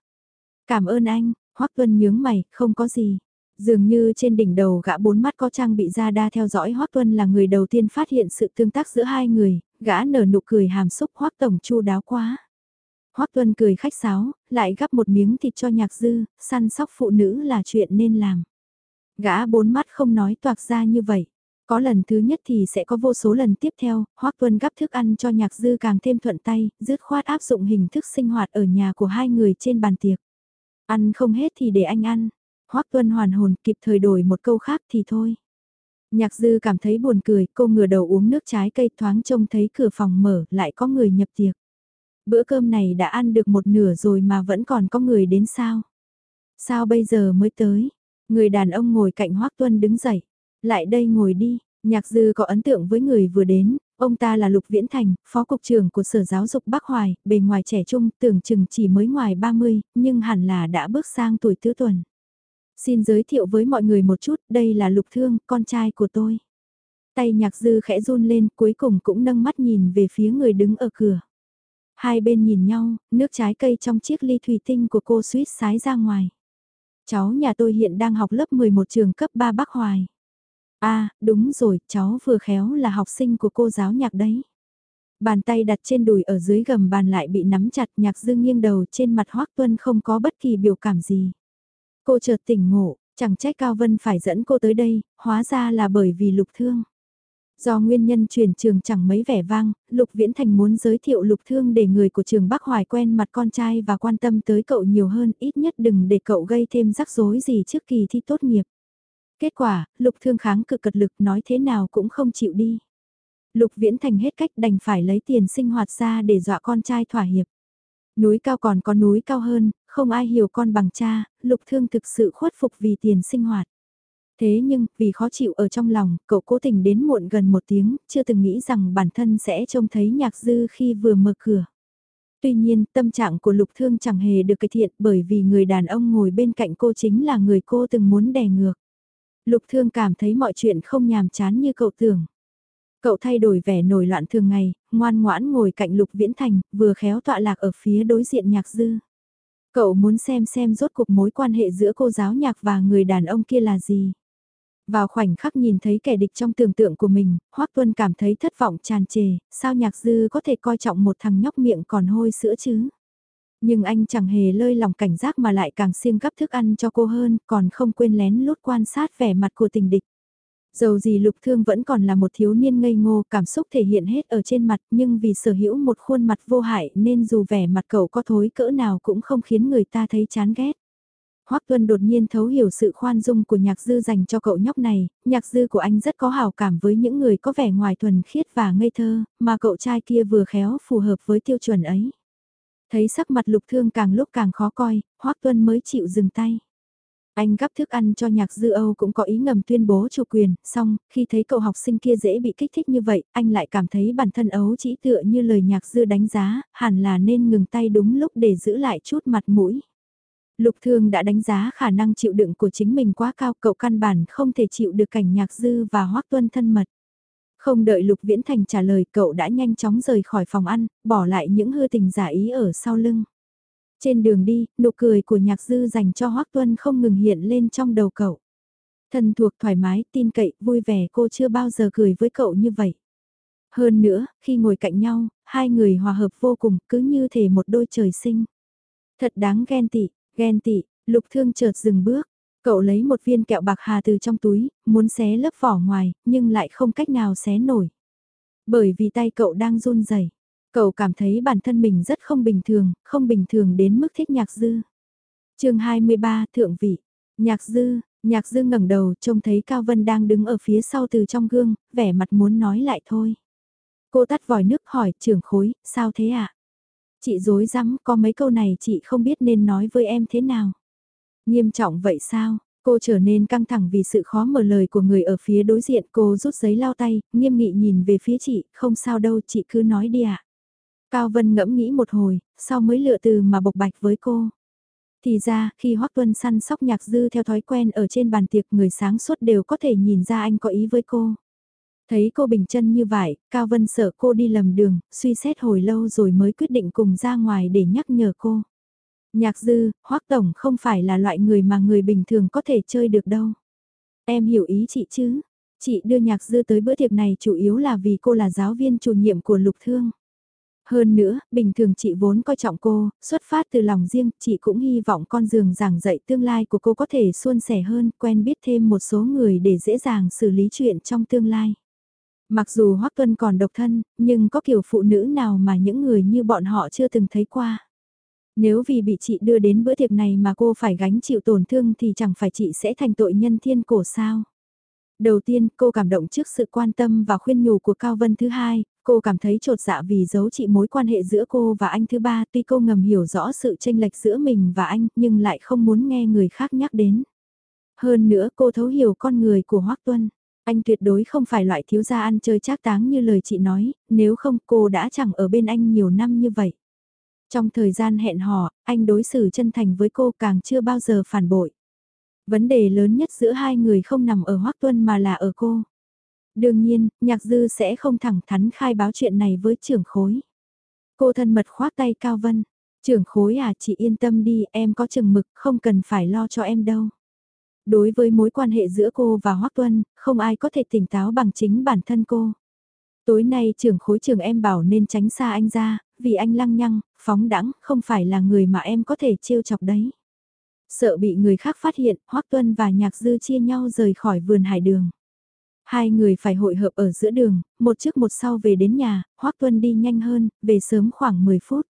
Cảm ơn anh, Hoắc Tuân nhướng mày, không có gì. Dường như trên đỉnh đầu gã bốn mắt có trang bị ra đa theo dõi Hoắc Tuân là người đầu tiên phát hiện sự tương tác giữa hai người, gã nở nụ cười hàm xúc Hoắc Tổng chu đáo quá. Hoắc Tuân cười khách sáo, lại gắp một miếng thịt cho nhạc dư, săn sóc phụ nữ là chuyện nên làm. Gã bốn mắt không nói toạc ra như vậy. Có lần thứ nhất thì sẽ có vô số lần tiếp theo, Hoắc Tuân gắp thức ăn cho nhạc dư càng thêm thuận tay, dứt khoát áp dụng hình thức sinh hoạt ở nhà của hai người trên bàn tiệc. Ăn không hết thì để anh ăn. Hoắc Tuân hoàn hồn kịp thời đổi một câu khác thì thôi. Nhạc dư cảm thấy buồn cười, cô ngửa đầu uống nước trái cây thoáng trông thấy cửa phòng mở, lại có người nhập tiệc. Bữa cơm này đã ăn được một nửa rồi mà vẫn còn có người đến sao? Sao bây giờ mới tới? Người đàn ông ngồi cạnh Hoác Tuân đứng dậy. Lại đây ngồi đi, nhạc dư có ấn tượng với người vừa đến, ông ta là Lục Viễn Thành, phó cục trưởng của Sở Giáo dục Bắc Hoài, bề ngoài trẻ trung, tưởng chừng chỉ mới ngoài 30, nhưng hẳn là đã bước sang tuổi tứ tuần. Xin giới thiệu với mọi người một chút, đây là Lục Thương, con trai của tôi. Tay nhạc dư khẽ run lên, cuối cùng cũng nâng mắt nhìn về phía người đứng ở cửa. Hai bên nhìn nhau, nước trái cây trong chiếc ly thủy tinh của cô suýt sái ra ngoài. Cháu nhà tôi hiện đang học lớp 11 trường cấp 3 Bắc Hoài. À, đúng rồi, cháu vừa khéo là học sinh của cô giáo nhạc đấy. Bàn tay đặt trên đùi ở dưới gầm bàn lại bị nắm chặt nhạc dư nghiêng đầu trên mặt Hoác Tuân không có bất kỳ biểu cảm gì. Cô chợt tỉnh ngộ, chẳng trách Cao Vân phải dẫn cô tới đây, hóa ra là bởi vì lục thương. Do nguyên nhân truyền trường chẳng mấy vẻ vang, Lục Viễn Thành muốn giới thiệu Lục Thương để người của trường Bắc Hoài quen mặt con trai và quan tâm tới cậu nhiều hơn, ít nhất đừng để cậu gây thêm rắc rối gì trước kỳ thi tốt nghiệp. Kết quả, Lục Thương kháng cực cật lực nói thế nào cũng không chịu đi. Lục Viễn Thành hết cách đành phải lấy tiền sinh hoạt ra để dọa con trai thỏa hiệp. Núi cao còn có núi cao hơn, không ai hiểu con bằng cha, lục thương thực sự khuất phục vì tiền sinh hoạt. Thế nhưng, vì khó chịu ở trong lòng, cậu cố tình đến muộn gần một tiếng, chưa từng nghĩ rằng bản thân sẽ trông thấy nhạc dư khi vừa mở cửa. Tuy nhiên, tâm trạng của lục thương chẳng hề được cải thiện bởi vì người đàn ông ngồi bên cạnh cô chính là người cô từng muốn đè ngược. Lục thương cảm thấy mọi chuyện không nhàm chán như cậu tưởng. Cậu thay đổi vẻ nổi loạn thường ngày, ngoan ngoãn ngồi cạnh Lục Viễn Thành, vừa khéo tọa lạc ở phía đối diện nhạc dư. Cậu muốn xem xem rốt cuộc mối quan hệ giữa cô giáo nhạc và người đàn ông kia là gì. Vào khoảnh khắc nhìn thấy kẻ địch trong tưởng tượng của mình, Hoác Tuân cảm thấy thất vọng tràn trề, sao nhạc dư có thể coi trọng một thằng nhóc miệng còn hôi sữa chứ. Nhưng anh chẳng hề lơi lòng cảnh giác mà lại càng siêng gấp thức ăn cho cô hơn, còn không quên lén lút quan sát vẻ mặt của tình địch. Dầu gì lục thương vẫn còn là một thiếu niên ngây ngô, cảm xúc thể hiện hết ở trên mặt nhưng vì sở hữu một khuôn mặt vô hại nên dù vẻ mặt cậu có thối cỡ nào cũng không khiến người ta thấy chán ghét. Hoắc Tuân đột nhiên thấu hiểu sự khoan dung của nhạc dư dành cho cậu nhóc này, nhạc dư của anh rất có hào cảm với những người có vẻ ngoài thuần khiết và ngây thơ, mà cậu trai kia vừa khéo phù hợp với tiêu chuẩn ấy. Thấy sắc mặt lục thương càng lúc càng khó coi, Hoắc Tuân mới chịu dừng tay. Anh gắp thức ăn cho nhạc dư Âu cũng có ý ngầm tuyên bố chủ quyền, xong, khi thấy cậu học sinh kia dễ bị kích thích như vậy, anh lại cảm thấy bản thân ấu chỉ tựa như lời nhạc dư đánh giá, hẳn là nên ngừng tay đúng lúc để giữ lại chút mặt mũi. Lục Thương đã đánh giá khả năng chịu đựng của chính mình quá cao, cậu căn bản không thể chịu được cảnh nhạc dư và hoắc tuân thân mật. Không đợi Lục Viễn Thành trả lời cậu đã nhanh chóng rời khỏi phòng ăn, bỏ lại những hư tình giả ý ở sau lưng. Trên đường đi, nụ cười của nhạc dư dành cho Hoác Tuân không ngừng hiện lên trong đầu cậu. Thân thuộc thoải mái, tin cậy, vui vẻ cô chưa bao giờ cười với cậu như vậy. Hơn nữa, khi ngồi cạnh nhau, hai người hòa hợp vô cùng, cứ như thể một đôi trời sinh. Thật đáng ghen tị, ghen tị, lục thương chợt dừng bước. Cậu lấy một viên kẹo bạc hà từ trong túi, muốn xé lớp vỏ ngoài, nhưng lại không cách nào xé nổi. Bởi vì tay cậu đang run rẩy. Cậu cảm thấy bản thân mình rất không bình thường, không bình thường đến mức thích nhạc dư. chương 23 Thượng vị. Nhạc dư, nhạc dư ngẩng đầu trông thấy Cao Vân đang đứng ở phía sau từ trong gương, vẻ mặt muốn nói lại thôi. Cô tắt vòi nước hỏi trưởng khối, sao thế ạ? À? Chị dối rắm có mấy câu này chị không biết nên nói với em thế nào. Nghiêm trọng vậy sao? Cô trở nên căng thẳng vì sự khó mở lời của người ở phía đối diện. Cô rút giấy lau tay, nghiêm nghị nhìn về phía chị, không sao đâu chị cứ nói đi ạ. Cao Vân ngẫm nghĩ một hồi, sau mới lựa từ mà bộc bạch với cô. Thì ra, khi Hoắc Tuân săn sóc nhạc dư theo thói quen ở trên bàn tiệc người sáng suốt đều có thể nhìn ra anh có ý với cô. Thấy cô bình chân như vậy, Cao Vân sợ cô đi lầm đường, suy xét hồi lâu rồi mới quyết định cùng ra ngoài để nhắc nhở cô. Nhạc dư, Hoắc Tổng không phải là loại người mà người bình thường có thể chơi được đâu. Em hiểu ý chị chứ? Chị đưa nhạc dư tới bữa tiệc này chủ yếu là vì cô là giáo viên chủ nhiệm của Lục Thương. Hơn nữa, bình thường chị vốn coi trọng cô, xuất phát từ lòng riêng, chị cũng hy vọng con giường giảng dạy tương lai của cô có thể suôn sẻ hơn, quen biết thêm một số người để dễ dàng xử lý chuyện trong tương lai. Mặc dù Hoắc Tuân còn độc thân, nhưng có kiểu phụ nữ nào mà những người như bọn họ chưa từng thấy qua. Nếu vì bị chị đưa đến bữa tiệc này mà cô phải gánh chịu tổn thương thì chẳng phải chị sẽ thành tội nhân thiên cổ sao. Đầu tiên, cô cảm động trước sự quan tâm và khuyên nhủ của Cao Vân thứ hai, cô cảm thấy trột dạ vì giấu chị mối quan hệ giữa cô và anh thứ ba tuy cô ngầm hiểu rõ sự tranh lệch giữa mình và anh nhưng lại không muốn nghe người khác nhắc đến. Hơn nữa cô thấu hiểu con người của Hoác Tuân. Anh tuyệt đối không phải loại thiếu gia ăn chơi trác táng như lời chị nói, nếu không cô đã chẳng ở bên anh nhiều năm như vậy. Trong thời gian hẹn hò, anh đối xử chân thành với cô càng chưa bao giờ phản bội. Vấn đề lớn nhất giữa hai người không nằm ở Hoác Tuân mà là ở cô. Đương nhiên, nhạc dư sẽ không thẳng thắn khai báo chuyện này với trưởng khối. Cô thân mật khoác tay Cao Vân. Trưởng khối à chị yên tâm đi em có chừng mực không cần phải lo cho em đâu. Đối với mối quan hệ giữa cô và Hoác Tuân, không ai có thể tỉnh táo bằng chính bản thân cô. Tối nay trưởng khối trường em bảo nên tránh xa anh ra, vì anh lăng nhăng, phóng đẳng, không phải là người mà em có thể trêu chọc đấy. Sợ bị người khác phát hiện, Hoác Tuân và Nhạc Dư chia nhau rời khỏi vườn hải đường. Hai người phải hội hợp ở giữa đường, một trước một sau về đến nhà, Hoắc Tuân đi nhanh hơn, về sớm khoảng 10 phút.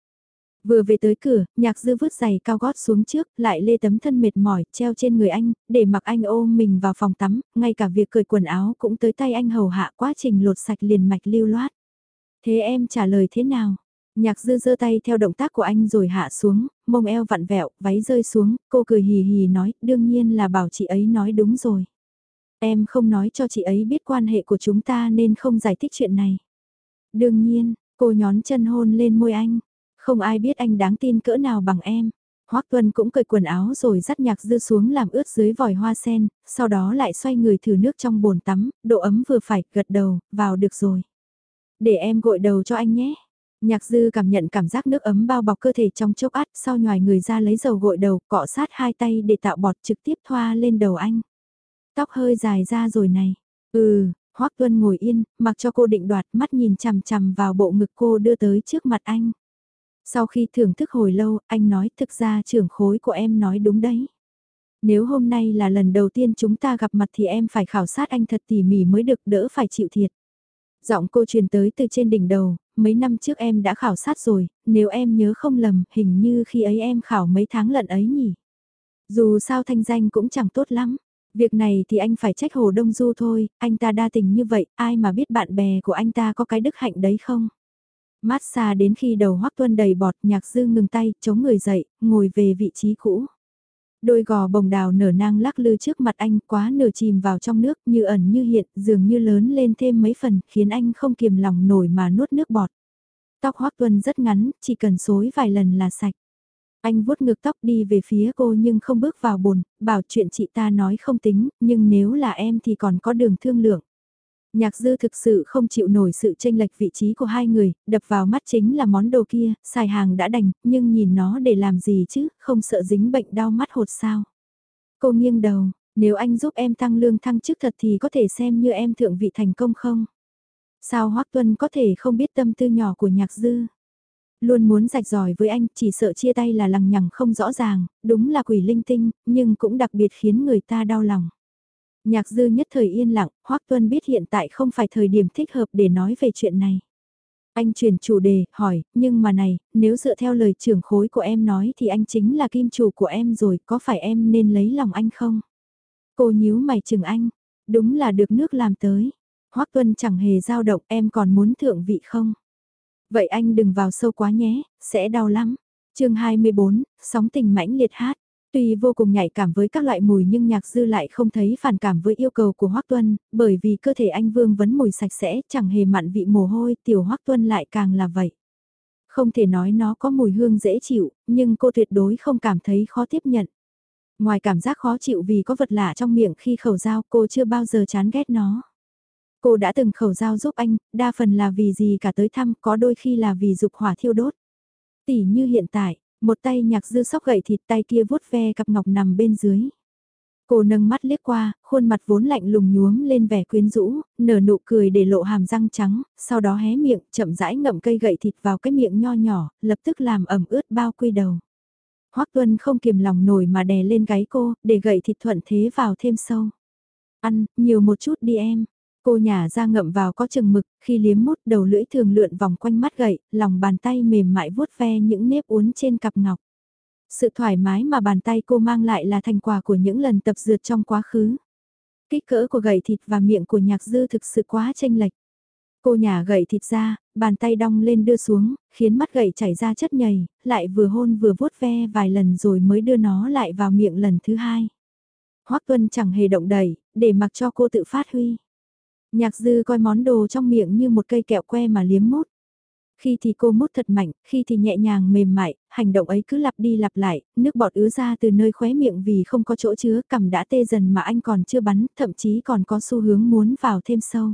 Vừa về tới cửa, nhạc dư vứt giày cao gót xuống trước, lại lê tấm thân mệt mỏi, treo trên người anh, để mặc anh ôm mình vào phòng tắm, ngay cả việc cởi quần áo cũng tới tay anh hầu hạ quá trình lột sạch liền mạch lưu loát. Thế em trả lời thế nào? Nhạc dư giơ tay theo động tác của anh rồi hạ xuống, mông eo vặn vẹo, váy rơi xuống, cô cười hì hì nói, đương nhiên là bảo chị ấy nói đúng rồi. Em không nói cho chị ấy biết quan hệ của chúng ta nên không giải thích chuyện này. Đương nhiên, cô nhón chân hôn lên môi anh. Không ai biết anh đáng tin cỡ nào bằng em. Hoác Tuân cũng cởi quần áo rồi dắt nhạc dư xuống làm ướt dưới vòi hoa sen, sau đó lại xoay người thử nước trong bồn tắm, độ ấm vừa phải, gật đầu, vào được rồi. Để em gội đầu cho anh nhé. Nhạc dư cảm nhận cảm giác nước ấm bao bọc cơ thể trong chốc át, sau nhòi người ra lấy dầu gội đầu, cọ sát hai tay để tạo bọt trực tiếp thoa lên đầu anh. Tóc hơi dài ra rồi này. Ừ, Hoắc Tuân ngồi yên, mặc cho cô định đoạt mắt nhìn chằm chằm vào bộ ngực cô đưa tới trước mặt anh. Sau khi thưởng thức hồi lâu, anh nói thực ra trưởng khối của em nói đúng đấy. Nếu hôm nay là lần đầu tiên chúng ta gặp mặt thì em phải khảo sát anh thật tỉ mỉ mới được đỡ phải chịu thiệt. Giọng cô truyền tới từ trên đỉnh đầu, mấy năm trước em đã khảo sát rồi, nếu em nhớ không lầm, hình như khi ấy em khảo mấy tháng lận ấy nhỉ. Dù sao thanh danh cũng chẳng tốt lắm. Việc này thì anh phải trách Hồ Đông Du thôi, anh ta đa tình như vậy, ai mà biết bạn bè của anh ta có cái đức hạnh đấy không? Mát xa đến khi đầu hoắc tuân đầy bọt nhạc dư ngừng tay, chống người dậy, ngồi về vị trí cũ. Đôi gò bồng đào nở nang lắc lư trước mặt anh quá nửa chìm vào trong nước như ẩn như hiện dường như lớn lên thêm mấy phần khiến anh không kiềm lòng nổi mà nuốt nước bọt. Tóc Hoác Tuân rất ngắn, chỉ cần xối vài lần là sạch. Anh vuốt ngược tóc đi về phía cô nhưng không bước vào bồn, bảo chuyện chị ta nói không tính, nhưng nếu là em thì còn có đường thương lượng. Nhạc dư thực sự không chịu nổi sự tranh lệch vị trí của hai người, đập vào mắt chính là món đồ kia, xài hàng đã đành, nhưng nhìn nó để làm gì chứ, không sợ dính bệnh đau mắt hột sao. Cô nghiêng đầu, nếu anh giúp em tăng lương thăng chức thật thì có thể xem như em thượng vị thành công không? Sao Hoác Tuân có thể không biết tâm tư nhỏ của nhạc dư? Luôn muốn rạch ròi với anh, chỉ sợ chia tay là lằng nhằng không rõ ràng, đúng là quỷ linh tinh, nhưng cũng đặc biệt khiến người ta đau lòng. Nhạc dư nhất thời yên lặng, Hoác Tuân biết hiện tại không phải thời điểm thích hợp để nói về chuyện này. Anh chuyển chủ đề, hỏi, nhưng mà này, nếu dựa theo lời trưởng khối của em nói thì anh chính là kim chủ của em rồi, có phải em nên lấy lòng anh không? Cô nhíu mày chừng anh, đúng là được nước làm tới. Hoác Tuân chẳng hề dao động, em còn muốn thượng vị không? Vậy anh đừng vào sâu quá nhé, sẽ đau lắm. chương 24, sóng tình mãnh liệt hát. Tuy vô cùng nhạy cảm với các loại mùi nhưng nhạc dư lại không thấy phản cảm với yêu cầu của Hoác Tuân, bởi vì cơ thể anh vương vấn mùi sạch sẽ, chẳng hề mặn vị mồ hôi, tiểu Hoác Tuân lại càng là vậy. Không thể nói nó có mùi hương dễ chịu, nhưng cô tuyệt đối không cảm thấy khó tiếp nhận. Ngoài cảm giác khó chịu vì có vật lạ trong miệng khi khẩu dao cô chưa bao giờ chán ghét nó. Cô đã từng khẩu dao giúp anh, đa phần là vì gì cả tới thăm, có đôi khi là vì dục hỏa thiêu đốt. Tỷ như hiện tại, một tay nhạc dư sóc gậy thịt tay kia vuốt ve cặp ngọc nằm bên dưới. Cô nâng mắt liếc qua, khuôn mặt vốn lạnh lùng nhuốm lên vẻ quyến rũ, nở nụ cười để lộ hàm răng trắng, sau đó hé miệng, chậm rãi ngậm cây gậy thịt vào cái miệng nho nhỏ, lập tức làm ẩm ướt bao quy đầu. Hoắc Tuân không kiềm lòng nổi mà đè lên gáy cô, để gậy thịt thuận thế vào thêm sâu. Ăn, nhiều một chút đi em. Cô nhả ra ngậm vào có chừng mực, khi liếm mút đầu lưỡi thường lượn vòng quanh mắt gậy, lòng bàn tay mềm mại vuốt ve những nếp uốn trên cặp ngọc. Sự thoải mái mà bàn tay cô mang lại là thành quả của những lần tập dượt trong quá khứ. Kích cỡ của gậy thịt và miệng của nhạc dư thực sự quá chênh lệch. Cô nhả gậy thịt ra, bàn tay đong lên đưa xuống, khiến mắt gậy chảy ra chất nhầy, lại vừa hôn vừa vuốt ve vài lần rồi mới đưa nó lại vào miệng lần thứ hai. Hoắc Tuân chẳng hề động đẩy, để mặc cho cô tự phát huy. Nhạc dư coi món đồ trong miệng như một cây kẹo que mà liếm mút. Khi thì cô mút thật mạnh, khi thì nhẹ nhàng mềm mại, hành động ấy cứ lặp đi lặp lại, nước bọt ứa ra từ nơi khóe miệng vì không có chỗ chứa, cầm đã tê dần mà anh còn chưa bắn, thậm chí còn có xu hướng muốn vào thêm sâu.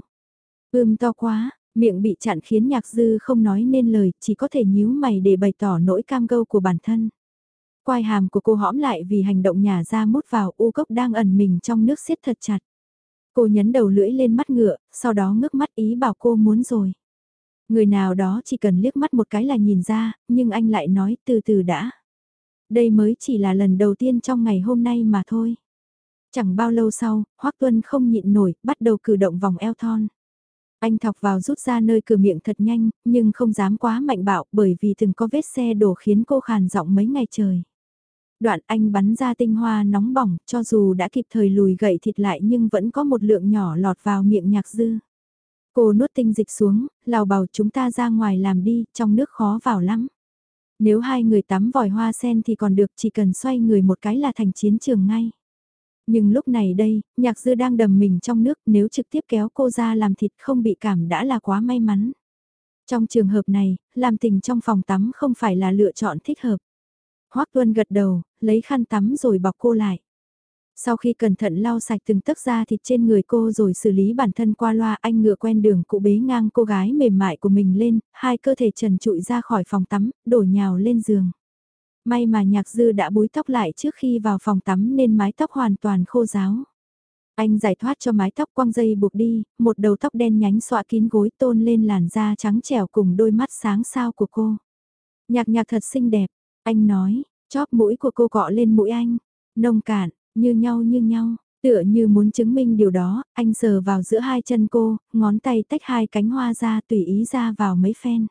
Ưm to quá, miệng bị chặn khiến nhạc dư không nói nên lời, chỉ có thể nhíu mày để bày tỏ nỗi cam gâu của bản thân. Quai hàm của cô hõm lại vì hành động nhà ra mút vào u cốc đang ẩn mình trong nước xiết thật chặt. Cô nhấn đầu lưỡi lên mắt ngựa, sau đó ngước mắt ý bảo cô muốn rồi. Người nào đó chỉ cần liếc mắt một cái là nhìn ra, nhưng anh lại nói từ từ đã. Đây mới chỉ là lần đầu tiên trong ngày hôm nay mà thôi. Chẳng bao lâu sau, Hoắc Tuân không nhịn nổi, bắt đầu cử động vòng eo thon. Anh thọc vào rút ra nơi cửa miệng thật nhanh, nhưng không dám quá mạnh bạo bởi vì từng có vết xe đổ khiến cô khàn giọng mấy ngày trời đoạn anh bắn ra tinh hoa nóng bỏng, cho dù đã kịp thời lùi gậy thịt lại nhưng vẫn có một lượng nhỏ lọt vào miệng nhạc dư. Cô nuốt tinh dịch xuống, lào bảo chúng ta ra ngoài làm đi, trong nước khó vào lắm. Nếu hai người tắm vòi hoa sen thì còn được chỉ cần xoay người một cái là thành chiến trường ngay. Nhưng lúc này đây, nhạc dư đang đầm mình trong nước nếu trực tiếp kéo cô ra làm thịt không bị cảm đã là quá may mắn. Trong trường hợp này, làm tình trong phòng tắm không phải là lựa chọn thích hợp. Hoác Tuân gật đầu, lấy khăn tắm rồi bọc cô lại. Sau khi cẩn thận lau sạch từng tấc da thịt trên người cô rồi xử lý bản thân qua loa anh ngựa quen đường cụ bế ngang cô gái mềm mại của mình lên, hai cơ thể trần trụi ra khỏi phòng tắm, đổ nhào lên giường. May mà nhạc dư đã búi tóc lại trước khi vào phòng tắm nên mái tóc hoàn toàn khô ráo. Anh giải thoát cho mái tóc quăng dây buộc đi, một đầu tóc đen nhánh xọa kín gối tôn lên làn da trắng trẻo cùng đôi mắt sáng sao của cô. Nhạc nhạc thật xinh đẹp, anh nói, chóp mũi của cô cọ lên mũi anh, nông cạn, như nhau như nhau, tựa như muốn chứng minh điều đó, anh sờ vào giữa hai chân cô, ngón tay tách hai cánh hoa ra tùy ý ra vào mấy phen.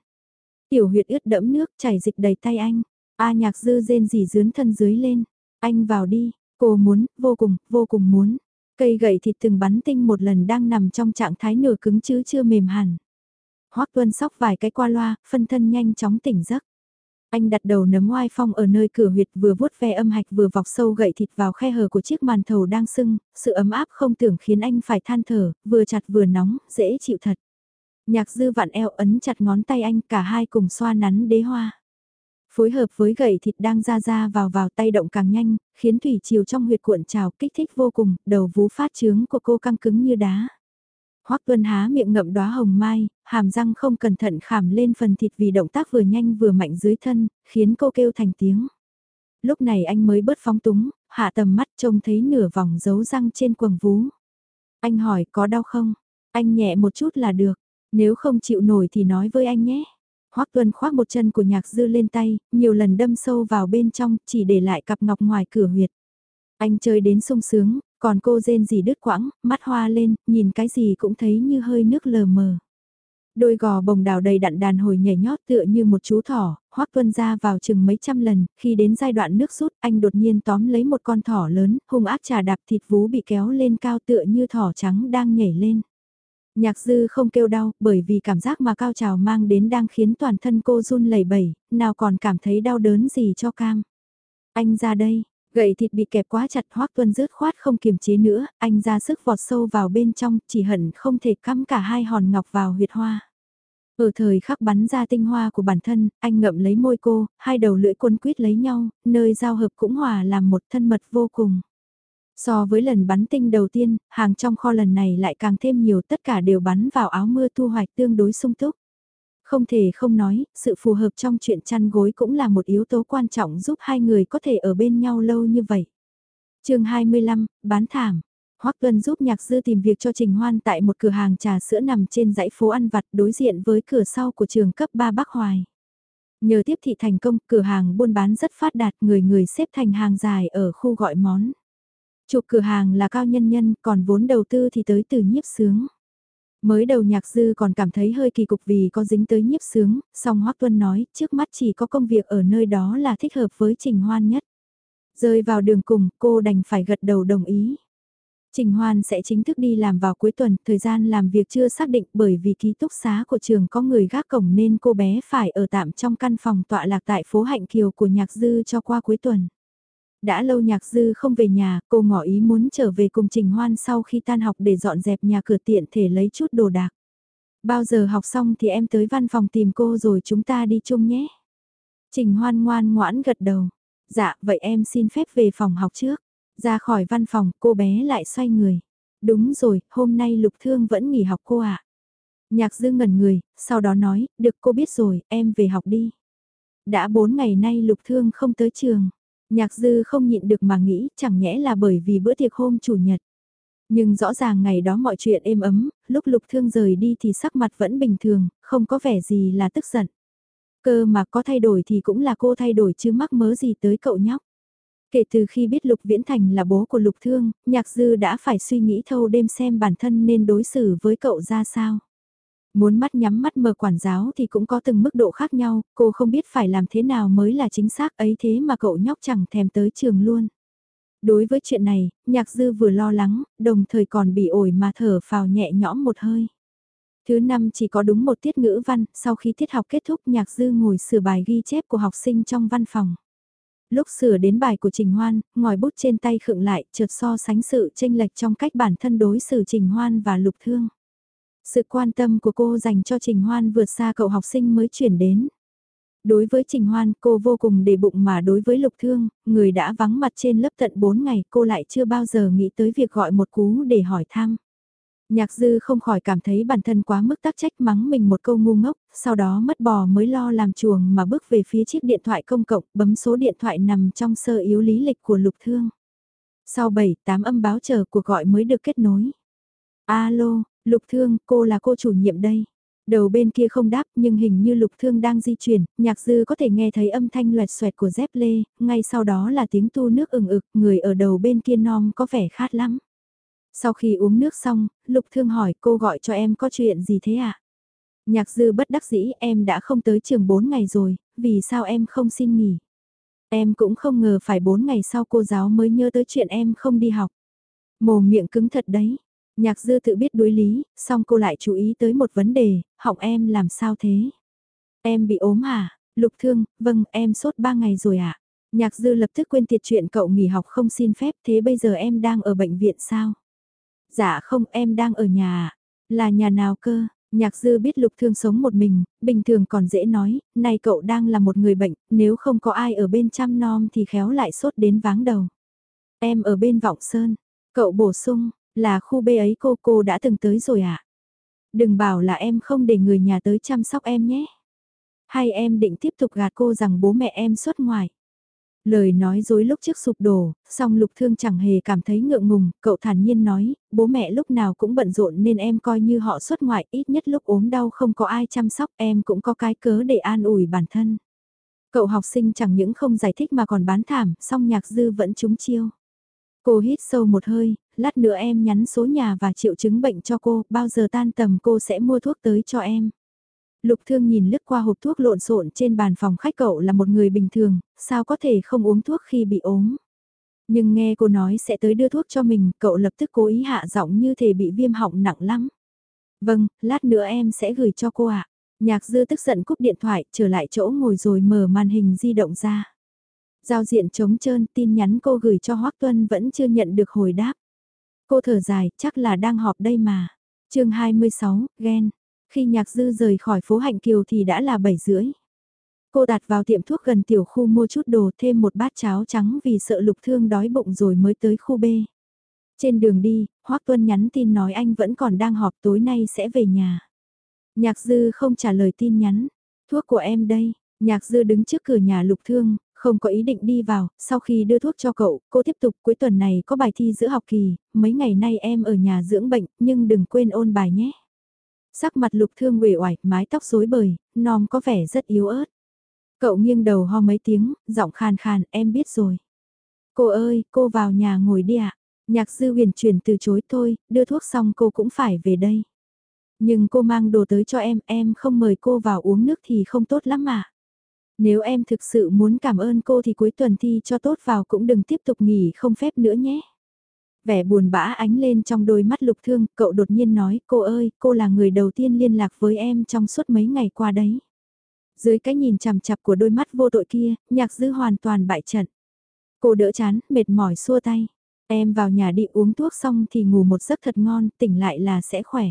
Tiểu huyệt ướt đẫm nước chảy dịch đầy tay anh, A nhạc dư rên rỉ dướn thân dưới lên, anh vào đi, cô muốn, vô cùng, vô cùng muốn. Cây gậy thịt từng bắn tinh một lần đang nằm trong trạng thái nửa cứng chứ chưa mềm hẳn. Hoác tuân sóc vài cái qua loa, phân thân nhanh chóng tỉnh giấc. Anh đặt đầu nấm oai phong ở nơi cửa huyệt vừa vuốt ve âm hạch vừa vọc sâu gậy thịt vào khe hở của chiếc màn thầu đang sưng, sự ấm áp không tưởng khiến anh phải than thở, vừa chặt vừa nóng, dễ chịu thật. Nhạc dư vặn eo ấn chặt ngón tay anh cả hai cùng xoa nắn đế hoa. Phối hợp với gậy thịt đang ra ra vào vào tay động càng nhanh, khiến thủy chiều trong huyệt cuộn trào kích thích vô cùng, đầu vú phát trướng của cô căng cứng như đá. Hoắc Tuân há miệng ngậm đóa hồng mai, hàm răng không cẩn thận khảm lên phần thịt vì động tác vừa nhanh vừa mạnh dưới thân, khiến cô kêu thành tiếng. Lúc này anh mới bớt phóng túng, hạ tầm mắt trông thấy nửa vòng dấu răng trên quầng vú. Anh hỏi có đau không? Anh nhẹ một chút là được, nếu không chịu nổi thì nói với anh nhé. Hoắc Tuân khoác một chân của nhạc dư lên tay, nhiều lần đâm sâu vào bên trong, chỉ để lại cặp ngọc ngoài cửa huyệt. Anh chơi đến sung sướng, còn cô rên gì đứt quãng, mắt hoa lên, nhìn cái gì cũng thấy như hơi nước lờ mờ. Đôi gò bồng đào đầy đặn đàn hồi nhảy nhót tựa như một chú thỏ, hoắc tuân ra vào chừng mấy trăm lần, khi đến giai đoạn nước rút, anh đột nhiên tóm lấy một con thỏ lớn, hung ác trà đạp thịt vú bị kéo lên cao tựa như thỏ trắng đang nhảy lên. Nhạc dư không kêu đau, bởi vì cảm giác mà cao trào mang đến đang khiến toàn thân cô run lẩy bẩy, nào còn cảm thấy đau đớn gì cho cam. Anh ra đây, Gậy thịt bị kẹp quá chặt hoác tuân rớt khoát không kiềm chế nữa, anh ra sức vọt sâu vào bên trong, chỉ hận không thể cắm cả hai hòn ngọc vào huyệt hoa. Ở thời khắc bắn ra tinh hoa của bản thân, anh ngậm lấy môi cô, hai đầu lưỡi quân quýt lấy nhau, nơi giao hợp cũng hòa làm một thân mật vô cùng. So với lần bắn tinh đầu tiên, hàng trong kho lần này lại càng thêm nhiều tất cả đều bắn vào áo mưa thu hoạch tương đối sung túc. Không thể không nói, sự phù hợp trong chuyện chăn gối cũng là một yếu tố quan trọng giúp hai người có thể ở bên nhau lâu như vậy. chương 25, bán thảm. Hoắc Tuân giúp nhạc dư tìm việc cho Trình Hoan tại một cửa hàng trà sữa nằm trên dãy phố ăn vặt đối diện với cửa sau của trường cấp 3 Bắc Hoài. Nhờ tiếp thị thành công, cửa hàng buôn bán rất phát đạt, người người xếp thành hàng dài ở khu gọi món. Chụp cửa hàng là cao nhân nhân, còn vốn đầu tư thì tới từ nhiếp sướng. Mới đầu nhạc dư còn cảm thấy hơi kỳ cục vì có dính tới nhiếp sướng, song Hoắc Tuân nói trước mắt chỉ có công việc ở nơi đó là thích hợp với Trình Hoan nhất. Rơi vào đường cùng, cô đành phải gật đầu đồng ý. Trình Hoan sẽ chính thức đi làm vào cuối tuần, thời gian làm việc chưa xác định bởi vì ký túc xá của trường có người gác cổng nên cô bé phải ở tạm trong căn phòng tọa lạc tại phố Hạnh Kiều của Nhạc Dư cho qua cuối tuần. Đã lâu nhạc dư không về nhà, cô ngỏ ý muốn trở về cùng Trình Hoan sau khi tan học để dọn dẹp nhà cửa tiện thể lấy chút đồ đạc. Bao giờ học xong thì em tới văn phòng tìm cô rồi chúng ta đi chung nhé. Trình Hoan ngoan ngoãn gật đầu. Dạ, vậy em xin phép về phòng học trước. Ra khỏi văn phòng, cô bé lại xoay người. Đúng rồi, hôm nay Lục Thương vẫn nghỉ học cô ạ. À? Nhạc dư ngẩn người, sau đó nói, được cô biết rồi, em về học đi. Đã bốn ngày nay Lục Thương không tới trường. Nhạc dư không nhịn được mà nghĩ chẳng nhẽ là bởi vì bữa tiệc hôm chủ nhật. Nhưng rõ ràng ngày đó mọi chuyện êm ấm, lúc lục thương rời đi thì sắc mặt vẫn bình thường, không có vẻ gì là tức giận. Cơ mà có thay đổi thì cũng là cô thay đổi chứ mắc mớ gì tới cậu nhóc. Kể từ khi biết Lục Viễn Thành là bố của Lục Thương, Nhạc Dư đã phải suy nghĩ thâu đêm xem bản thân nên đối xử với cậu ra sao. Muốn mắt nhắm mắt mở quản giáo thì cũng có từng mức độ khác nhau, cô không biết phải làm thế nào mới là chính xác ấy thế mà cậu nhóc chẳng thèm tới trường luôn. Đối với chuyện này, nhạc dư vừa lo lắng, đồng thời còn bị ổi mà thở phào nhẹ nhõm một hơi. Thứ năm chỉ có đúng một tiết ngữ văn, sau khi tiết học kết thúc nhạc dư ngồi sửa bài ghi chép của học sinh trong văn phòng. Lúc sửa đến bài của Trình Hoan, ngòi bút trên tay khựng lại, chợt so sánh sự tranh lệch trong cách bản thân đối xử Trình Hoan và Lục Thương. Sự quan tâm của cô dành cho Trình Hoan vượt xa cậu học sinh mới chuyển đến. Đối với Trình Hoan, cô vô cùng để bụng mà đối với Lục Thương, người đã vắng mặt trên lớp tận 4 ngày, cô lại chưa bao giờ nghĩ tới việc gọi một cú để hỏi thăm. Nhạc dư không khỏi cảm thấy bản thân quá mức tác trách mắng mình một câu ngu ngốc, sau đó mất bò mới lo làm chuồng mà bước về phía chiếc điện thoại công cộng, bấm số điện thoại nằm trong sơ yếu lý lịch của Lục Thương. Sau 7-8 âm báo chờ cuộc gọi mới được kết nối. Alo, Lục Thương, cô là cô chủ nhiệm đây. Đầu bên kia không đáp nhưng hình như Lục Thương đang di chuyển, nhạc dư có thể nghe thấy âm thanh loẹt xoẹt của dép lê, ngay sau đó là tiếng tu nước ừng ực, người ở đầu bên kia non có vẻ khát lắm. Sau khi uống nước xong, Lục Thương hỏi cô gọi cho em có chuyện gì thế ạ? À? Nhạc dư bất đắc dĩ em đã không tới trường 4 ngày rồi, vì sao em không xin nghỉ? Em cũng không ngờ phải 4 ngày sau cô giáo mới nhớ tới chuyện em không đi học. Mồm miệng cứng thật đấy, Nhạc dư tự biết đối lý, xong cô lại chú ý tới một vấn đề, họng em làm sao thế? Em bị ốm à? Lục Thương, vâng, em sốt 3 ngày rồi ạ. À? Nhạc Dư lập tức quên tiệt chuyện cậu nghỉ học không xin phép, thế bây giờ em đang ở bệnh viện sao? Dạ không, em đang ở nhà. Là nhà nào cơ? Nhạc dư biết lục thương sống một mình, bình thường còn dễ nói, nay cậu đang là một người bệnh, nếu không có ai ở bên chăm nom thì khéo lại sốt đến váng đầu. Em ở bên vọng sơn, cậu bổ sung, là khu bê ấy cô cô đã từng tới rồi ạ. À? Đừng bảo là em không để người nhà tới chăm sóc em nhé. Hay em định tiếp tục gạt cô rằng bố mẹ em xuất ngoài. Lời nói dối lúc trước sụp đổ, song lục thương chẳng hề cảm thấy ngượng ngùng, cậu thản nhiên nói, bố mẹ lúc nào cũng bận rộn nên em coi như họ xuất ngoại, ít nhất lúc ốm đau không có ai chăm sóc em cũng có cái cớ để an ủi bản thân. Cậu học sinh chẳng những không giải thích mà còn bán thảm, song nhạc dư vẫn trúng chiêu. Cô hít sâu một hơi, lát nữa em nhắn số nhà và triệu chứng bệnh cho cô, bao giờ tan tầm cô sẽ mua thuốc tới cho em. Lục Thương nhìn lướt qua hộp thuốc lộn xộn trên bàn phòng khách cậu là một người bình thường, sao có thể không uống thuốc khi bị ốm. Nhưng nghe cô nói sẽ tới đưa thuốc cho mình, cậu lập tức cố ý hạ giọng như thể bị viêm họng nặng lắm. Vâng, lát nữa em sẽ gửi cho cô ạ. Nhạc dư tức giận cúp điện thoại, trở lại chỗ ngồi rồi mở màn hình di động ra. Giao diện trống trơn, tin nhắn cô gửi cho Hoác Tuân vẫn chưa nhận được hồi đáp. Cô thở dài, chắc là đang họp đây mà. chương 26, ghen. Khi nhạc dư rời khỏi phố Hạnh Kiều thì đã là 7 rưỡi. Cô đặt vào tiệm thuốc gần tiểu khu mua chút đồ thêm một bát cháo trắng vì sợ lục thương đói bụng rồi mới tới khu B. Trên đường đi, Hoác Tuân nhắn tin nói anh vẫn còn đang họp tối nay sẽ về nhà. Nhạc dư không trả lời tin nhắn. Thuốc của em đây. Nhạc dư đứng trước cửa nhà lục thương, không có ý định đi vào, sau khi đưa thuốc cho cậu, cô tiếp tục cuối tuần này có bài thi giữa học kỳ, mấy ngày nay em ở nhà dưỡng bệnh, nhưng đừng quên ôn bài nhé. Sắc mặt lục thương uể oải, mái tóc rối bời, nom có vẻ rất yếu ớt. Cậu nghiêng đầu ho mấy tiếng, giọng khàn khàn, em biết rồi. Cô ơi, cô vào nhà ngồi đi ạ. Nhạc dư huyền chuyển từ chối thôi, đưa thuốc xong cô cũng phải về đây. Nhưng cô mang đồ tới cho em, em không mời cô vào uống nước thì không tốt lắm mà. Nếu em thực sự muốn cảm ơn cô thì cuối tuần thi cho tốt vào cũng đừng tiếp tục nghỉ không phép nữa nhé. Vẻ buồn bã ánh lên trong đôi mắt lục thương, cậu đột nhiên nói, cô ơi, cô là người đầu tiên liên lạc với em trong suốt mấy ngày qua đấy. Dưới cái nhìn chằm chặp của đôi mắt vô tội kia, nhạc dư hoàn toàn bại trận. Cô đỡ chán, mệt mỏi xua tay. Em vào nhà đi uống thuốc xong thì ngủ một giấc thật ngon, tỉnh lại là sẽ khỏe.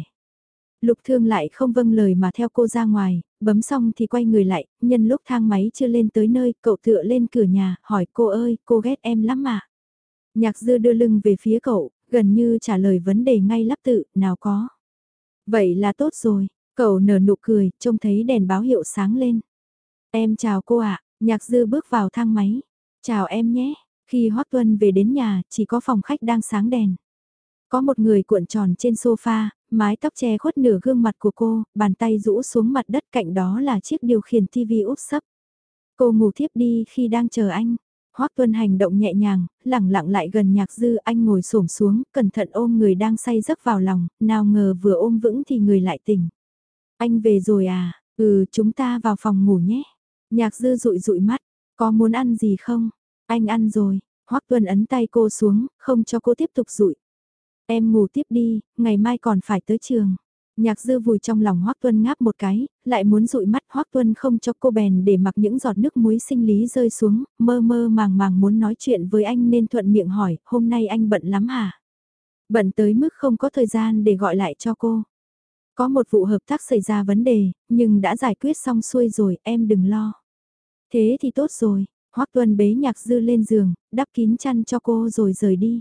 Lục thương lại không vâng lời mà theo cô ra ngoài, bấm xong thì quay người lại, nhân lúc thang máy chưa lên tới nơi, cậu tựa lên cửa nhà, hỏi cô ơi, cô ghét em lắm mà. Nhạc dư đưa lưng về phía cậu, gần như trả lời vấn đề ngay lắp tự, nào có. Vậy là tốt rồi, cậu nở nụ cười, trông thấy đèn báo hiệu sáng lên. Em chào cô ạ, nhạc dư bước vào thang máy. Chào em nhé, khi Hoác Tuân về đến nhà, chỉ có phòng khách đang sáng đèn. Có một người cuộn tròn trên sofa, mái tóc che khuất nửa gương mặt của cô, bàn tay rũ xuống mặt đất cạnh đó là chiếc điều khiển TV úp sấp. Cô ngủ thiếp đi khi đang chờ anh. Hoắc Tuân hành động nhẹ nhàng, lẳng lặng lại gần nhạc dư anh ngồi xổm xuống, cẩn thận ôm người đang say giấc vào lòng, nào ngờ vừa ôm vững thì người lại tỉnh. Anh về rồi à, ừ chúng ta vào phòng ngủ nhé. Nhạc dư rụi rụi mắt, có muốn ăn gì không? Anh ăn rồi, Hoắc Tuân ấn tay cô xuống, không cho cô tiếp tục rụi. Em ngủ tiếp đi, ngày mai còn phải tới trường. Nhạc dư vùi trong lòng Hoác Tuân ngáp một cái, lại muốn dụi mắt Hoác Tuân không cho cô bèn để mặc những giọt nước muối sinh lý rơi xuống, mơ mơ màng màng muốn nói chuyện với anh nên thuận miệng hỏi, hôm nay anh bận lắm hả? Bận tới mức không có thời gian để gọi lại cho cô. Có một vụ hợp tác xảy ra vấn đề, nhưng đã giải quyết xong xuôi rồi, em đừng lo. Thế thì tốt rồi, Hoác Tuân bế nhạc dư lên giường, đắp kín chăn cho cô rồi rời đi.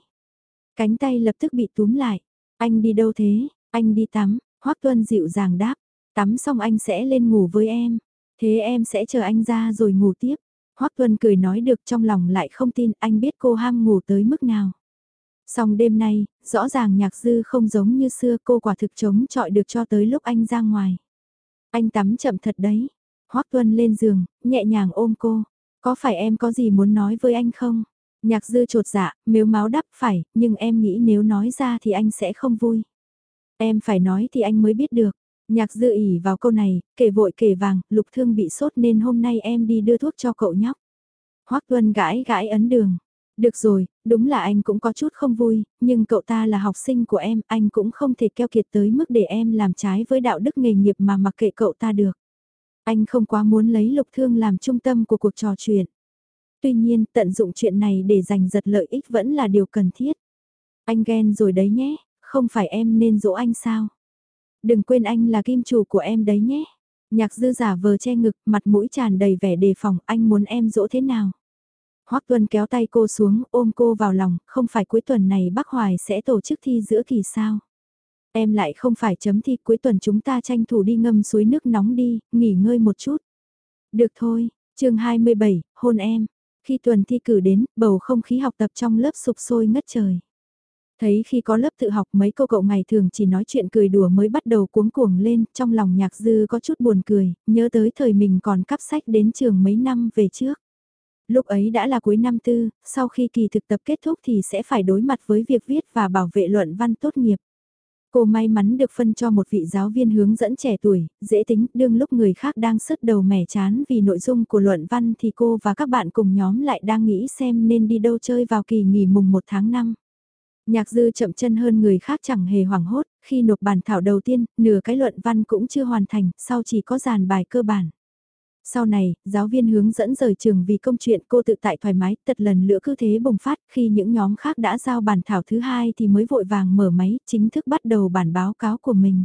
Cánh tay lập tức bị túm lại. Anh đi đâu thế? Anh đi tắm, Hoắc Tuân dịu dàng đáp, tắm xong anh sẽ lên ngủ với em, thế em sẽ chờ anh ra rồi ngủ tiếp. Hoắc Tuân cười nói được trong lòng lại không tin anh biết cô ham ngủ tới mức nào. Xong đêm nay, rõ ràng nhạc dư không giống như xưa cô quả thực chống chọi được cho tới lúc anh ra ngoài. Anh tắm chậm thật đấy. Hoắc Tuân lên giường, nhẹ nhàng ôm cô. Có phải em có gì muốn nói với anh không? Nhạc dư trột dạ, nếu máu đắp phải, nhưng em nghĩ nếu nói ra thì anh sẽ không vui. Em phải nói thì anh mới biết được. Nhạc dư ỉ vào câu này, kể vội kể vàng, lục thương bị sốt nên hôm nay em đi đưa thuốc cho cậu nhóc. Hoác Tuân gãi gãi ấn đường. Được rồi, đúng là anh cũng có chút không vui, nhưng cậu ta là học sinh của em, anh cũng không thể keo kiệt tới mức để em làm trái với đạo đức nghề nghiệp mà mặc kệ cậu ta được. Anh không quá muốn lấy Lục Thương làm trung tâm của cuộc trò chuyện. Tuy nhiên, tận dụng chuyện này để giành giật lợi ích vẫn là điều cần thiết. Anh ghen rồi đấy nhé, không phải em nên dỗ anh sao? Đừng quên anh là kim chủ của em đấy nhé. Nhạc dư giả vờ che ngực, mặt mũi tràn đầy vẻ đề phòng, anh muốn em dỗ thế nào? Hoắc Tuân kéo tay cô xuống, ôm cô vào lòng, không phải cuối tuần này bác Hoài sẽ tổ chức thi giữa kỳ sao? Em lại không phải chấm thi cuối tuần chúng ta tranh thủ đi ngâm suối nước nóng đi, nghỉ ngơi một chút. Được thôi, chương 27, hôn em. Khi tuần thi cử đến, bầu không khí học tập trong lớp sụp sôi ngất trời. Thấy khi có lớp tự học mấy cô cậu ngày thường chỉ nói chuyện cười đùa mới bắt đầu cuống cuồng lên, trong lòng nhạc dư có chút buồn cười, nhớ tới thời mình còn cắp sách đến trường mấy năm về trước. Lúc ấy đã là cuối năm tư, sau khi kỳ thực tập kết thúc thì sẽ phải đối mặt với việc viết và bảo vệ luận văn tốt nghiệp. Cô may mắn được phân cho một vị giáo viên hướng dẫn trẻ tuổi, dễ tính, đương lúc người khác đang sứt đầu mẻ chán vì nội dung của luận văn thì cô và các bạn cùng nhóm lại đang nghĩ xem nên đi đâu chơi vào kỳ nghỉ mùng 1 tháng 5. Nhạc dư chậm chân hơn người khác chẳng hề hoảng hốt, khi nộp bản thảo đầu tiên, nửa cái luận văn cũng chưa hoàn thành, sau chỉ có dàn bài cơ bản. Sau này, giáo viên hướng dẫn rời trường vì công chuyện cô tự tại thoải mái, tật lần lửa cứ thế bùng phát, khi những nhóm khác đã giao bản thảo thứ hai thì mới vội vàng mở máy, chính thức bắt đầu bản báo cáo của mình.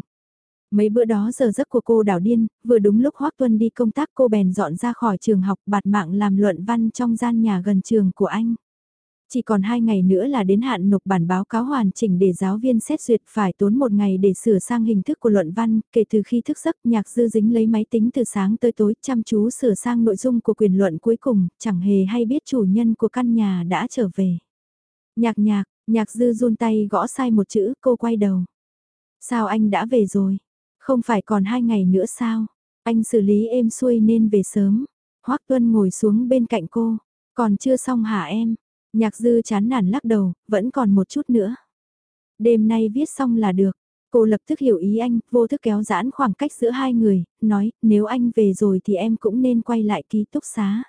Mấy bữa đó giờ giấc của cô đảo điên, vừa đúng lúc Hoác Tuân đi công tác cô bèn dọn ra khỏi trường học bạt mạng làm luận văn trong gian nhà gần trường của anh. Chỉ còn 2 ngày nữa là đến hạn nộp bản báo cáo hoàn chỉnh để giáo viên xét duyệt phải tốn một ngày để sửa sang hình thức của luận văn, kể từ khi thức giấc nhạc dư dính lấy máy tính từ sáng tới tối chăm chú sửa sang nội dung của quyền luận cuối cùng, chẳng hề hay biết chủ nhân của căn nhà đã trở về. Nhạc nhạc, nhạc dư run tay gõ sai một chữ, cô quay đầu. Sao anh đã về rồi? Không phải còn hai ngày nữa sao? Anh xử lý êm xuôi nên về sớm. hoắc Tuân ngồi xuống bên cạnh cô. Còn chưa xong hả em? Nhạc dư chán nản lắc đầu, vẫn còn một chút nữa. Đêm nay viết xong là được. Cô lập tức hiểu ý anh, vô thức kéo giãn khoảng cách giữa hai người, nói, nếu anh về rồi thì em cũng nên quay lại ký túc xá.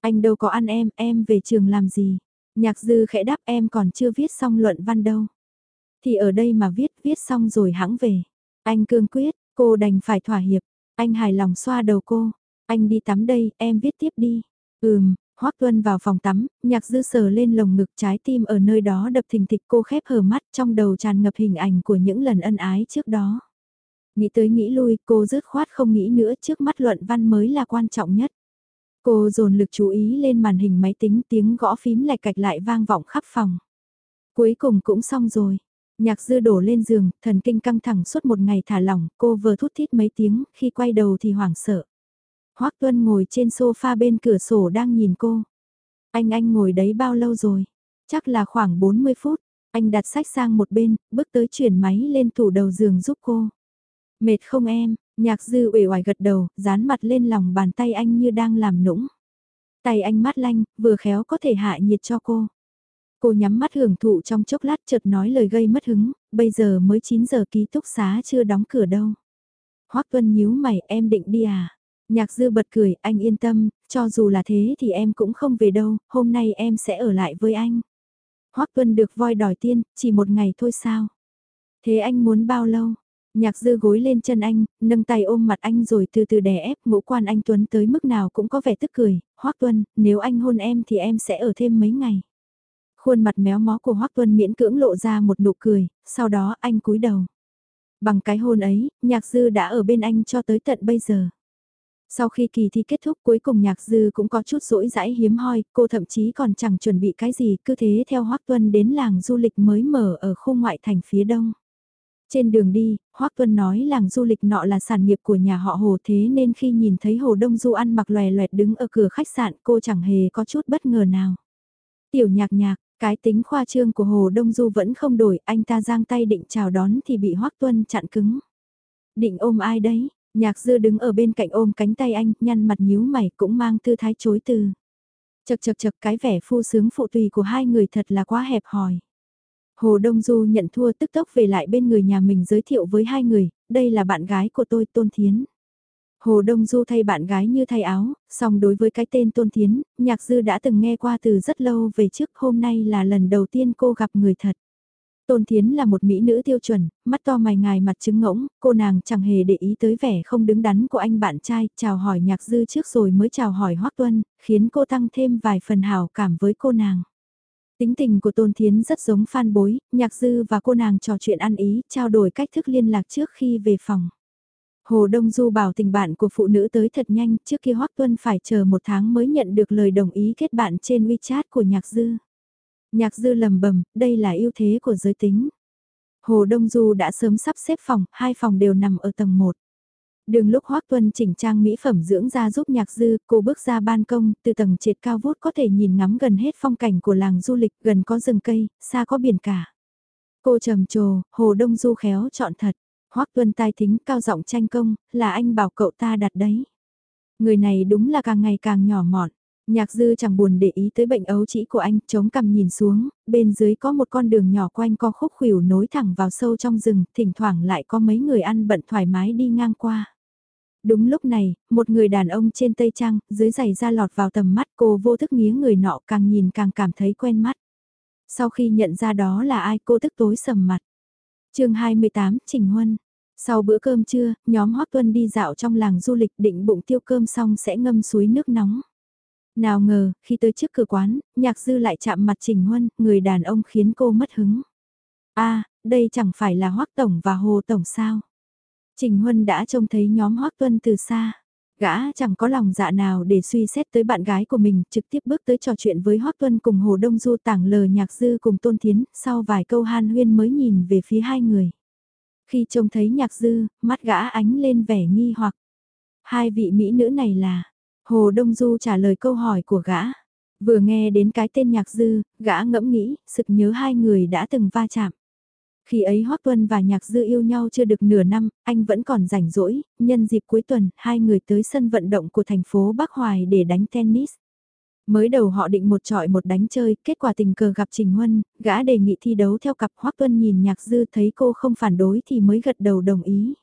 Anh đâu có ăn em, em về trường làm gì? Nhạc dư khẽ đáp em còn chưa viết xong luận văn đâu. Thì ở đây mà viết, viết xong rồi hãng về. Anh cương quyết, cô đành phải thỏa hiệp. Anh hài lòng xoa đầu cô. Anh đi tắm đây, em viết tiếp đi. Ừm, Hoắc Tuân vào phòng tắm, nhạc dư sờ lên lồng ngực trái tim ở nơi đó đập thình thịch cô khép hờ mắt trong đầu tràn ngập hình ảnh của những lần ân ái trước đó. Nghĩ tới nghĩ lui cô dứt khoát không nghĩ nữa trước mắt luận văn mới là quan trọng nhất. Cô dồn lực chú ý lên màn hình máy tính tiếng gõ phím lạch cạch lại vang vọng khắp phòng. Cuối cùng cũng xong rồi. Nhạc dư đổ lên giường, thần kinh căng thẳng suốt một ngày thả lỏng, cô vừa thút thít mấy tiếng, khi quay đầu thì hoảng sợ. Hoác Tuân ngồi trên sofa bên cửa sổ đang nhìn cô. Anh anh ngồi đấy bao lâu rồi? Chắc là khoảng 40 phút. Anh đặt sách sang một bên, bước tới chuyển máy lên tủ đầu giường giúp cô. Mệt không em? Nhạc dư uể oải gật đầu, dán mặt lên lòng bàn tay anh như đang làm nũng. Tay anh mát lanh, vừa khéo có thể hạ nhiệt cho cô. Cô nhắm mắt hưởng thụ trong chốc lát chợt nói lời gây mất hứng, bây giờ mới 9 giờ ký túc xá chưa đóng cửa đâu. Hoác Tuân nhíu mày em định đi à? Nhạc dư bật cười, anh yên tâm, cho dù là thế thì em cũng không về đâu, hôm nay em sẽ ở lại với anh. Hoắc Tuân được voi đòi tiên, chỉ một ngày thôi sao? Thế anh muốn bao lâu? Nhạc dư gối lên chân anh, nâng tay ôm mặt anh rồi từ từ đè ép ngũ quan anh Tuấn tới mức nào cũng có vẻ tức cười. Hoắc Tuân, nếu anh hôn em thì em sẽ ở thêm mấy ngày. Khuôn mặt méo mó của Hoắc Tuân miễn cưỡng lộ ra một nụ cười, sau đó anh cúi đầu. Bằng cái hôn ấy, nhạc dư đã ở bên anh cho tới tận bây giờ. Sau khi kỳ thi kết thúc cuối cùng nhạc dư cũng có chút rỗi rãi hiếm hoi, cô thậm chí còn chẳng chuẩn bị cái gì, cứ thế theo Hoác Tuân đến làng du lịch mới mở ở khu ngoại thành phía đông. Trên đường đi, Hoác Tuân nói làng du lịch nọ là sản nghiệp của nhà họ Hồ thế nên khi nhìn thấy Hồ Đông Du ăn mặc lòe loẹt đứng ở cửa khách sạn cô chẳng hề có chút bất ngờ nào. Tiểu nhạc nhạc, cái tính khoa trương của Hồ Đông Du vẫn không đổi, anh ta giang tay định chào đón thì bị Hoác Tuân chặn cứng. Định ôm ai đấy? Nhạc dư đứng ở bên cạnh ôm cánh tay anh, nhăn mặt nhíu mày cũng mang tư thái chối từ. Chật chật chật cái vẻ phu sướng phụ tùy của hai người thật là quá hẹp hòi. Hồ Đông Du nhận thua tức tốc về lại bên người nhà mình giới thiệu với hai người, đây là bạn gái của tôi Tôn Thiến. Hồ Đông Du thay bạn gái như thay áo, song đối với cái tên Tôn Thiến, nhạc dư đã từng nghe qua từ rất lâu về trước hôm nay là lần đầu tiên cô gặp người thật. Tôn Thiến là một mỹ nữ tiêu chuẩn, mắt to mày ngài mặt trứng ngỗng, cô nàng chẳng hề để ý tới vẻ không đứng đắn của anh bạn trai, chào hỏi nhạc dư trước rồi mới chào hỏi Hoác Tuân, khiến cô tăng thêm vài phần hào cảm với cô nàng. Tính tình của Tôn Thiến rất giống phan bối, nhạc dư và cô nàng trò chuyện ăn ý, trao đổi cách thức liên lạc trước khi về phòng. Hồ Đông Du bảo tình bạn của phụ nữ tới thật nhanh, trước khi Hoác Tuân phải chờ một tháng mới nhận được lời đồng ý kết bạn trên WeChat của nhạc dư. Nhạc dư lầm bầm, đây là ưu thế của giới tính. Hồ Đông Du đã sớm sắp xếp phòng, hai phòng đều nằm ở tầng 1. Đường lúc Hoác Tuân chỉnh trang mỹ phẩm dưỡng da giúp nhạc dư, cô bước ra ban công, từ tầng trệt cao vút có thể nhìn ngắm gần hết phong cảnh của làng du lịch, gần có rừng cây, xa có biển cả. Cô trầm trồ, Hồ Đông Du khéo chọn thật. Hoác Tuân tai thính cao giọng tranh công, là anh bảo cậu ta đặt đấy. Người này đúng là càng ngày càng nhỏ mọn. Nhạc dư chẳng buồn để ý tới bệnh ấu chỉ của anh, chống cằm nhìn xuống, bên dưới có một con đường nhỏ quanh co khúc khuỷu nối thẳng vào sâu trong rừng, thỉnh thoảng lại có mấy người ăn bận thoải mái đi ngang qua. Đúng lúc này, một người đàn ông trên tây trang dưới giày da lọt vào tầm mắt cô vô thức nghía người nọ càng nhìn càng cảm thấy quen mắt. Sau khi nhận ra đó là ai cô tức tối sầm mặt. chương 28, Trình Huân. Sau bữa cơm trưa, nhóm Hoác Tuân đi dạo trong làng du lịch định bụng tiêu cơm xong sẽ ngâm suối nước nóng. Nào ngờ, khi tới trước cửa quán, nhạc dư lại chạm mặt Trình Huân, người đàn ông khiến cô mất hứng. a đây chẳng phải là Hoác Tổng và Hồ Tổng sao? Trình Huân đã trông thấy nhóm Hoác Tuân từ xa. Gã chẳng có lòng dạ nào để suy xét tới bạn gái của mình, trực tiếp bước tới trò chuyện với Hoác Tuân cùng Hồ Đông Du tảng lờ nhạc dư cùng Tôn Thiến, sau vài câu han huyên mới nhìn về phía hai người. Khi trông thấy nhạc dư, mắt gã ánh lên vẻ nghi hoặc. Hai vị mỹ nữ này là, Hồ Đông Du trả lời câu hỏi của gã. Vừa nghe đến cái tên nhạc dư, gã ngẫm nghĩ, sực nhớ hai người đã từng va chạm. Khi ấy Hoác Tuân và Nhạc Dư yêu nhau chưa được nửa năm, anh vẫn còn rảnh rỗi, nhân dịp cuối tuần, hai người tới sân vận động của thành phố Bắc Hoài để đánh tennis. Mới đầu họ định một trọi một đánh chơi, kết quả tình cờ gặp Trình Huân, gã đề nghị thi đấu theo cặp Hoác Tuân nhìn Nhạc Dư thấy cô không phản đối thì mới gật đầu đồng ý.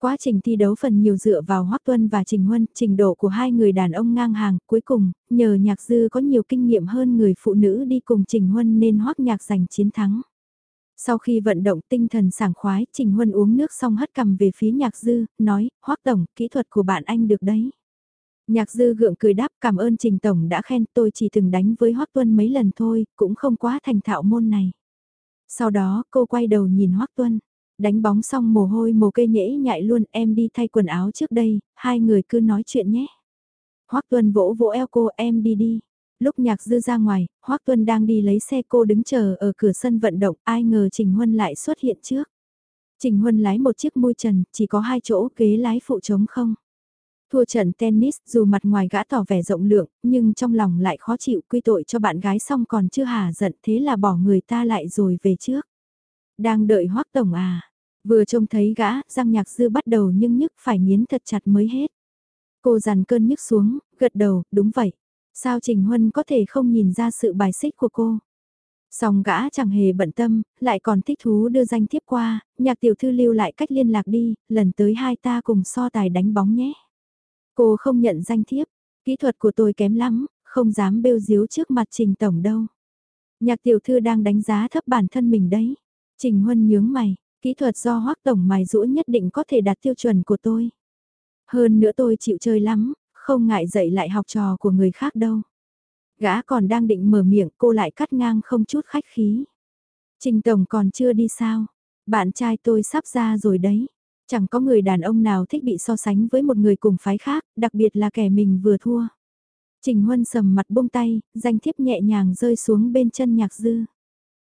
Quá trình thi đấu phần nhiều dựa vào Hoắc Tuân và Trình Huân, trình độ của hai người đàn ông ngang hàng, cuối cùng, nhờ Nhạc Dư có nhiều kinh nghiệm hơn người phụ nữ đi cùng Trình Huân nên Hoắc Nhạc giành chiến thắng. Sau khi vận động tinh thần sảng khoái, Trình Huân uống nước xong hất cầm về phía Nhạc Dư, nói, Hoắc Tổng, kỹ thuật của bạn anh được đấy. Nhạc Dư gượng cười đáp cảm ơn Trình Tổng đã khen tôi chỉ từng đánh với Hoắc Tuân mấy lần thôi, cũng không quá thành thạo môn này. Sau đó cô quay đầu nhìn Hoắc Tuân đánh bóng xong mồ hôi mồ cây nhễ nhại luôn em đi thay quần áo trước đây, hai người cứ nói chuyện nhé. Hoác Tuân vỗ vỗ eo cô em đi đi. Lúc nhạc dư ra ngoài, Hoác Tuân đang đi lấy xe cô đứng chờ ở cửa sân vận động, ai ngờ Trình Huân lại xuất hiện trước. Trình Huân lái một chiếc môi trần, chỉ có hai chỗ ghế lái phụ trống không. Thua trận tennis dù mặt ngoài gã tỏ vẻ rộng lượng, nhưng trong lòng lại khó chịu quy tội cho bạn gái xong còn chưa hà giận thế là bỏ người ta lại rồi về trước. Đang đợi hoắc tổng à, Vừa trông thấy gã, răng nhạc dư bắt đầu nhưng nhức phải nghiến thật chặt mới hết. Cô dằn cơn nhức xuống, gật đầu, đúng vậy. Sao Trình Huân có thể không nhìn ra sự bài xích của cô? Song gã chẳng hề bận tâm, lại còn thích thú đưa danh thiếp qua, nhạc tiểu thư lưu lại cách liên lạc đi, lần tới hai ta cùng so tài đánh bóng nhé. Cô không nhận danh thiếp, kỹ thuật của tôi kém lắm, không dám bêu diếu trước mặt Trình Tổng đâu. Nhạc tiểu thư đang đánh giá thấp bản thân mình đấy. Trình Huân nhướng mày, Kỹ thuật do hoắc tổng mài rũa nhất định có thể đạt tiêu chuẩn của tôi. Hơn nữa tôi chịu chơi lắm, không ngại dạy lại học trò của người khác đâu. Gã còn đang định mở miệng cô lại cắt ngang không chút khách khí. Trình Tổng còn chưa đi sao? Bạn trai tôi sắp ra rồi đấy. Chẳng có người đàn ông nào thích bị so sánh với một người cùng phái khác, đặc biệt là kẻ mình vừa thua. Trình Huân sầm mặt buông tay, danh thiếp nhẹ nhàng rơi xuống bên chân nhạc dư.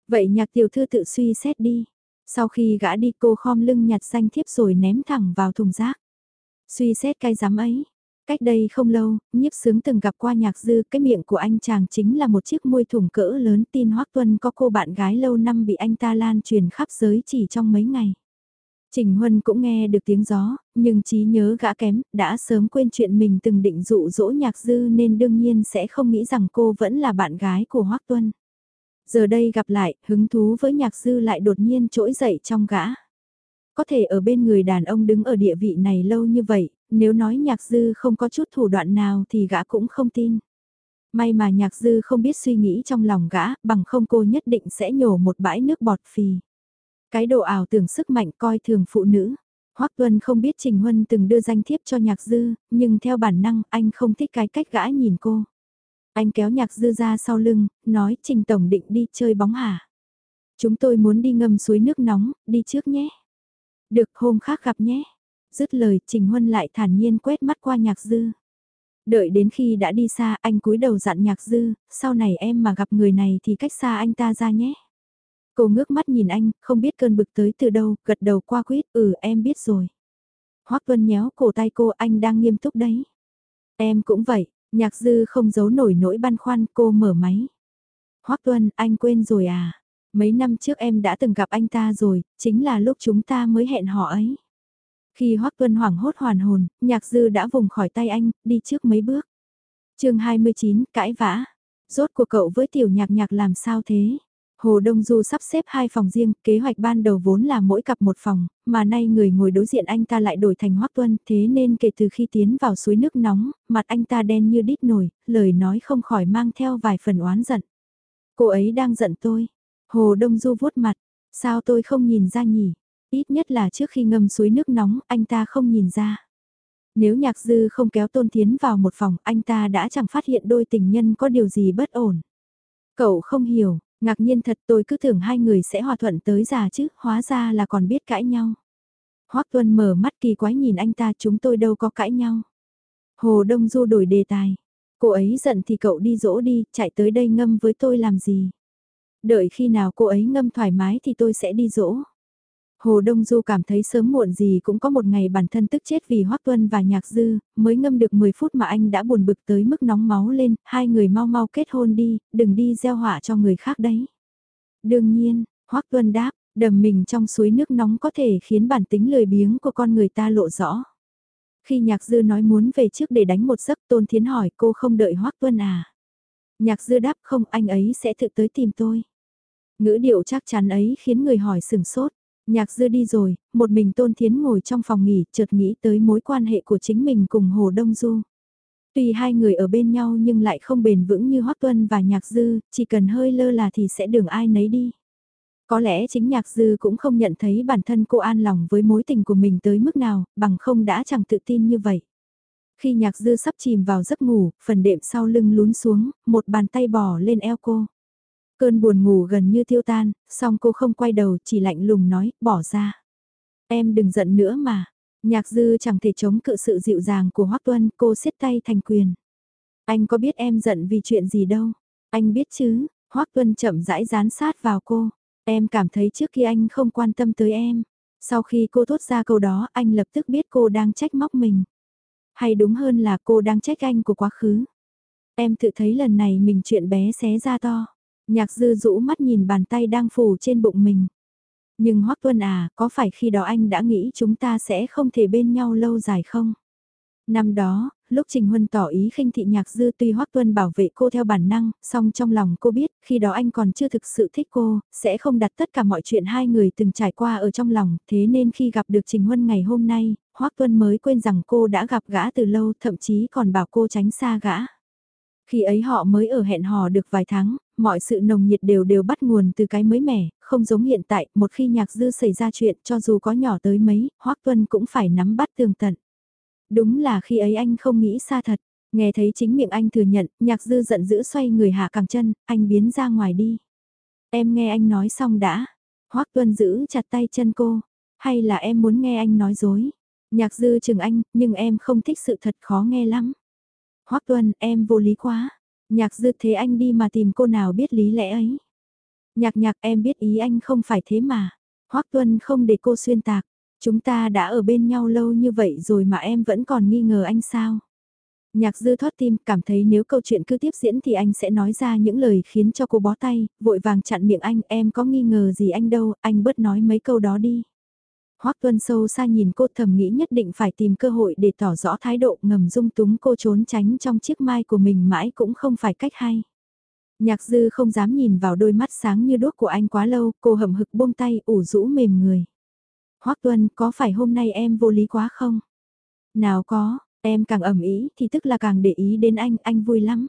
Vậy nhạc tiểu thư tự suy xét đi. Sau khi gã đi cô khom lưng nhặt danh thiếp rồi ném thẳng vào thùng rác. Suy xét cái giám ấy. Cách đây không lâu, nhiếp sướng từng gặp qua nhạc dư, cái miệng của anh chàng chính là một chiếc môi thùng cỡ lớn tin Hoác Tuân có cô bạn gái lâu năm bị anh ta lan truyền khắp giới chỉ trong mấy ngày. Trình Huân cũng nghe được tiếng gió, nhưng trí nhớ gã kém, đã sớm quên chuyện mình từng định dụ dỗ nhạc dư nên đương nhiên sẽ không nghĩ rằng cô vẫn là bạn gái của Hoác Tuân. Giờ đây gặp lại, hứng thú với nhạc dư lại đột nhiên trỗi dậy trong gã. Có thể ở bên người đàn ông đứng ở địa vị này lâu như vậy, nếu nói nhạc dư không có chút thủ đoạn nào thì gã cũng không tin. May mà nhạc dư không biết suy nghĩ trong lòng gã, bằng không cô nhất định sẽ nhổ một bãi nước bọt phì. Cái độ ảo tưởng sức mạnh coi thường phụ nữ. Hoắc Tuân không biết Trình Huân từng đưa danh thiếp cho nhạc dư, nhưng theo bản năng anh không thích cái cách gã nhìn cô. Anh kéo nhạc dư ra sau lưng, nói Trình Tổng định đi chơi bóng hả? Chúng tôi muốn đi ngâm suối nước nóng, đi trước nhé. Được hôm khác gặp nhé. Dứt lời Trình Huân lại thản nhiên quét mắt qua nhạc dư. Đợi đến khi đã đi xa anh cúi đầu dặn nhạc dư, sau này em mà gặp người này thì cách xa anh ta ra nhé. Cô ngước mắt nhìn anh, không biết cơn bực tới từ đâu, gật đầu qua quýt, ừ em biết rồi. Hoác Vân nhéo cổ tay cô anh đang nghiêm túc đấy. Em cũng vậy, nhạc dư không giấu nổi nỗi băn khoăn cô mở máy. Hoác Tuân, anh quên rồi à? Mấy năm trước em đã từng gặp anh ta rồi, chính là lúc chúng ta mới hẹn họ ấy. Khi Hoác Tuân hoảng hốt hoàn hồn, nhạc dư đã vùng khỏi tay anh, đi trước mấy bước. chương 29, cãi vã. Rốt của cậu với tiểu nhạc nhạc làm sao thế? Hồ Đông Du sắp xếp hai phòng riêng, kế hoạch ban đầu vốn là mỗi cặp một phòng, mà nay người ngồi đối diện anh ta lại đổi thành Hoắc Tuân, thế nên kể từ khi tiến vào suối nước nóng, mặt anh ta đen như đít nổi, lời nói không khỏi mang theo vài phần oán giận. Cô ấy đang giận tôi. Hồ Đông Du vuốt mặt, sao tôi không nhìn ra nhỉ? Ít nhất là trước khi ngâm suối nước nóng, anh ta không nhìn ra. Nếu nhạc dư không kéo tôn tiến vào một phòng, anh ta đã chẳng phát hiện đôi tình nhân có điều gì bất ổn. Cậu không hiểu, Ngạc nhiên thật tôi cứ tưởng hai người sẽ hòa thuận tới già chứ, hóa ra là còn biết cãi nhau. Hoác Tuân mở mắt kỳ quái nhìn anh ta chúng tôi đâu có cãi nhau. Hồ Đông Du đổi đề tài. Cô ấy giận thì cậu đi dỗ đi, chạy tới đây ngâm với tôi làm gì. Đợi khi nào cô ấy ngâm thoải mái thì tôi sẽ đi dỗ. Hồ Đông Du cảm thấy sớm muộn gì cũng có một ngày bản thân tức chết vì Hoắc Tuân và Nhạc Dư, mới ngâm được 10 phút mà anh đã buồn bực tới mức nóng máu lên, hai người mau mau kết hôn đi, đừng đi gieo họa cho người khác đấy. Đương nhiên, Hoắc Tuân đáp, đầm mình trong suối nước nóng có thể khiến bản tính lười biếng của con người ta lộ rõ. Khi Nhạc Dư nói muốn về trước để đánh một giấc Tôn Thiến hỏi cô không đợi Hoắc Tuân à. Nhạc Dư đáp không anh ấy sẽ tự tới tìm tôi. Ngữ điệu chắc chắn ấy khiến người hỏi sừng sốt. Nhạc dư đi rồi, một mình Tôn Thiến ngồi trong phòng nghỉ chợt nghĩ tới mối quan hệ của chính mình cùng Hồ Đông Du. Tuy hai người ở bên nhau nhưng lại không bền vững như Hoắc Tuân và Nhạc Dư, chỉ cần hơi lơ là thì sẽ đường ai nấy đi. Có lẽ chính Nhạc Dư cũng không nhận thấy bản thân cô an lòng với mối tình của mình tới mức nào, bằng không đã chẳng tự tin như vậy. Khi Nhạc Dư sắp chìm vào giấc ngủ, phần đệm sau lưng lún xuống, một bàn tay bỏ lên eo cô. Cơn buồn ngủ gần như tiêu tan, song cô không quay đầu chỉ lạnh lùng nói, bỏ ra. Em đừng giận nữa mà. Nhạc dư chẳng thể chống cự sự dịu dàng của Hoắc Tuân, cô siết tay thành quyền. Anh có biết em giận vì chuyện gì đâu. Anh biết chứ, Hoắc Tuân chậm rãi dán sát vào cô. Em cảm thấy trước khi anh không quan tâm tới em. Sau khi cô thốt ra câu đó anh lập tức biết cô đang trách móc mình. Hay đúng hơn là cô đang trách anh của quá khứ. Em tự thấy lần này mình chuyện bé xé ra to. Nhạc dư rũ mắt nhìn bàn tay đang phủ trên bụng mình. Nhưng Hoắc Tuân à, có phải khi đó anh đã nghĩ chúng ta sẽ không thể bên nhau lâu dài không? Năm đó, lúc Trình Huân tỏ ý khinh thị nhạc dư tuy Hoắc Tuân bảo vệ cô theo bản năng, song trong lòng cô biết, khi đó anh còn chưa thực sự thích cô, sẽ không đặt tất cả mọi chuyện hai người từng trải qua ở trong lòng, thế nên khi gặp được Trình Huân ngày hôm nay, Hoắc Tuân mới quên rằng cô đã gặp gã từ lâu, thậm chí còn bảo cô tránh xa gã. Khi ấy họ mới ở hẹn hò được vài tháng, mọi sự nồng nhiệt đều đều bắt nguồn từ cái mới mẻ, không giống hiện tại, một khi nhạc dư xảy ra chuyện cho dù có nhỏ tới mấy, Hoác Tuân cũng phải nắm bắt tường tận. Đúng là khi ấy anh không nghĩ xa thật, nghe thấy chính miệng anh thừa nhận, nhạc dư giận dữ xoay người hạ càng chân, anh biến ra ngoài đi. Em nghe anh nói xong đã, Hoác Tuân giữ chặt tay chân cô, hay là em muốn nghe anh nói dối? Nhạc dư chừng anh, nhưng em không thích sự thật khó nghe lắm. Hoắc Tuân, em vô lý quá. Nhạc dư thế anh đi mà tìm cô nào biết lý lẽ ấy. Nhạc nhạc em biết ý anh không phải thế mà. Hoắc Tuân không để cô xuyên tạc. Chúng ta đã ở bên nhau lâu như vậy rồi mà em vẫn còn nghi ngờ anh sao? Nhạc dư thoát tim, cảm thấy nếu câu chuyện cứ tiếp diễn thì anh sẽ nói ra những lời khiến cho cô bó tay, vội vàng chặn miệng anh, em có nghi ngờ gì anh đâu, anh bớt nói mấy câu đó đi. Hoắc Tuân sâu xa nhìn cô thầm nghĩ nhất định phải tìm cơ hội để tỏ rõ thái độ ngầm dung túng cô trốn tránh trong chiếc mai của mình mãi cũng không phải cách hay. Nhạc dư không dám nhìn vào đôi mắt sáng như đuốc của anh quá lâu, cô hậm hực buông tay ủ rũ mềm người. Hoắc Tuân có phải hôm nay em vô lý quá không? Nào có, em càng ẩm ý thì tức là càng để ý đến anh, anh vui lắm.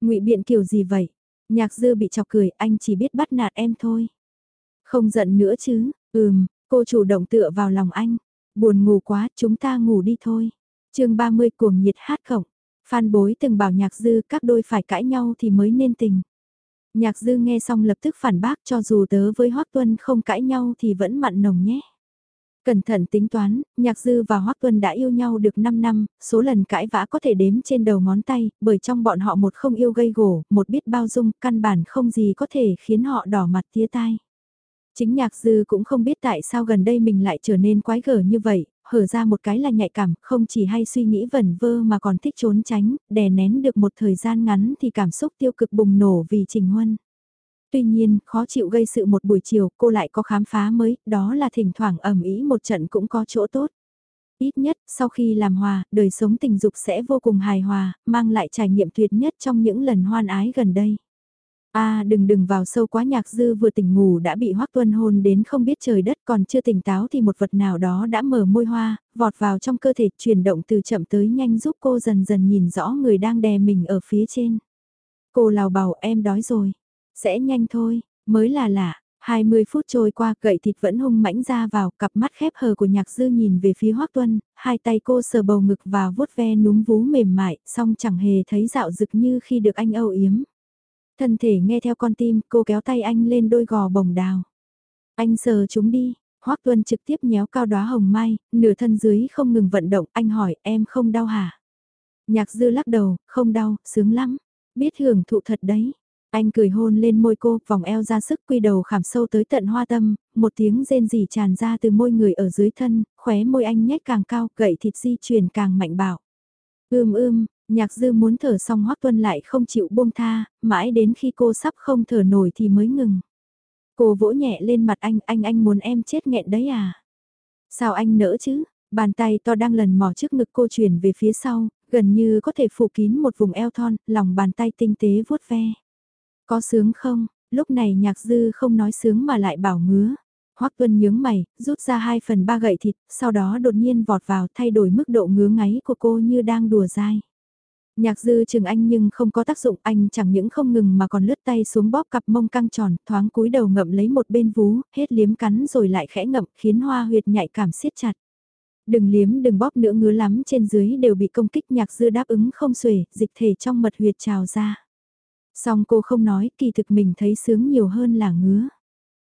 ngụy biện kiểu gì vậy? Nhạc dư bị chọc cười, anh chỉ biết bắt nạt em thôi. Không giận nữa chứ, ừm, cô chủ động tựa vào lòng anh. Buồn ngủ quá, chúng ta ngủ đi thôi. chương 30 cuồng nhiệt hát khổng. Phan bối từng bảo nhạc dư các đôi phải cãi nhau thì mới nên tình. Nhạc dư nghe xong lập tức phản bác cho dù tớ với Hoác Tuân không cãi nhau thì vẫn mặn nồng nhé. Cẩn thận tính toán, Nhạc Dư và Hoác Tuân đã yêu nhau được 5 năm, số lần cãi vã có thể đếm trên đầu ngón tay, bởi trong bọn họ một không yêu gây gổ, một biết bao dung, căn bản không gì có thể khiến họ đỏ mặt tía tai. Chính Nhạc Dư cũng không biết tại sao gần đây mình lại trở nên quái gở như vậy, hở ra một cái là nhạy cảm, không chỉ hay suy nghĩ vẩn vơ mà còn thích trốn tránh, đè nén được một thời gian ngắn thì cảm xúc tiêu cực bùng nổ vì Trình Huân. Tuy nhiên, khó chịu gây sự một buổi chiều, cô lại có khám phá mới, đó là thỉnh thoảng ẩm ý một trận cũng có chỗ tốt. Ít nhất, sau khi làm hòa, đời sống tình dục sẽ vô cùng hài hòa, mang lại trải nghiệm tuyệt nhất trong những lần hoan ái gần đây a đừng đừng vào sâu quá nhạc dư vừa tỉnh ngủ đã bị hoắc tuân hôn đến không biết trời đất còn chưa tỉnh táo thì một vật nào đó đã mở môi hoa, vọt vào trong cơ thể chuyển động từ chậm tới nhanh giúp cô dần dần nhìn rõ người đang đè mình ở phía trên. Cô lào bảo em đói rồi. Sẽ nhanh thôi, mới là lạ. 20 phút trôi qua gậy thịt vẫn hung mãnh ra vào, cặp mắt khép hờ của nhạc dư nhìn về phía Hoác Tuân, hai tay cô sờ bầu ngực và vuốt ve núm vú mềm mại, song chẳng hề thấy dạo rực như khi được anh âu yếm. Thân thể nghe theo con tim, cô kéo tay anh lên đôi gò bồng đào. Anh sờ chúng đi, Hoác Tuân trực tiếp nhéo cao đóa hồng mai, nửa thân dưới không ngừng vận động, anh hỏi em không đau hả? Nhạc dư lắc đầu, không đau, sướng lắm, biết hưởng thụ thật đấy. Anh cười hôn lên môi cô, vòng eo ra sức quy đầu khảm sâu tới tận hoa tâm, một tiếng rên rỉ tràn ra từ môi người ở dưới thân, khóe môi anh nhếch càng cao, gậy thịt di chuyển càng mạnh bạo. Ưm ưm, nhạc dư muốn thở xong hoắc tuân lại không chịu buông tha, mãi đến khi cô sắp không thở nổi thì mới ngừng. Cô vỗ nhẹ lên mặt anh, anh anh muốn em chết nghẹn đấy à? Sao anh nỡ chứ? Bàn tay to đang lần mò trước ngực cô chuyển về phía sau, gần như có thể phủ kín một vùng eo thon, lòng bàn tay tinh tế vuốt ve. Có sướng không? Lúc này nhạc dư không nói sướng mà lại bảo ngứa. Hoắc Tuân nhướng mày, rút ra 2 phần 3 gậy thịt, sau đó đột nhiên vọt vào thay đổi mức độ ngứa ngáy của cô như đang đùa dai. Nhạc dư chừng anh nhưng không có tác dụng anh chẳng những không ngừng mà còn lướt tay xuống bóp cặp mông căng tròn, thoáng cúi đầu ngậm lấy một bên vú, hết liếm cắn rồi lại khẽ ngậm khiến hoa huyệt nhạy cảm siết chặt. Đừng liếm đừng bóp nữa ngứa lắm trên dưới đều bị công kích nhạc dư đáp ứng không xuể, dịch thể trong mật huyệt trào ra. Xong cô không nói, kỳ thực mình thấy sướng nhiều hơn là ngứa.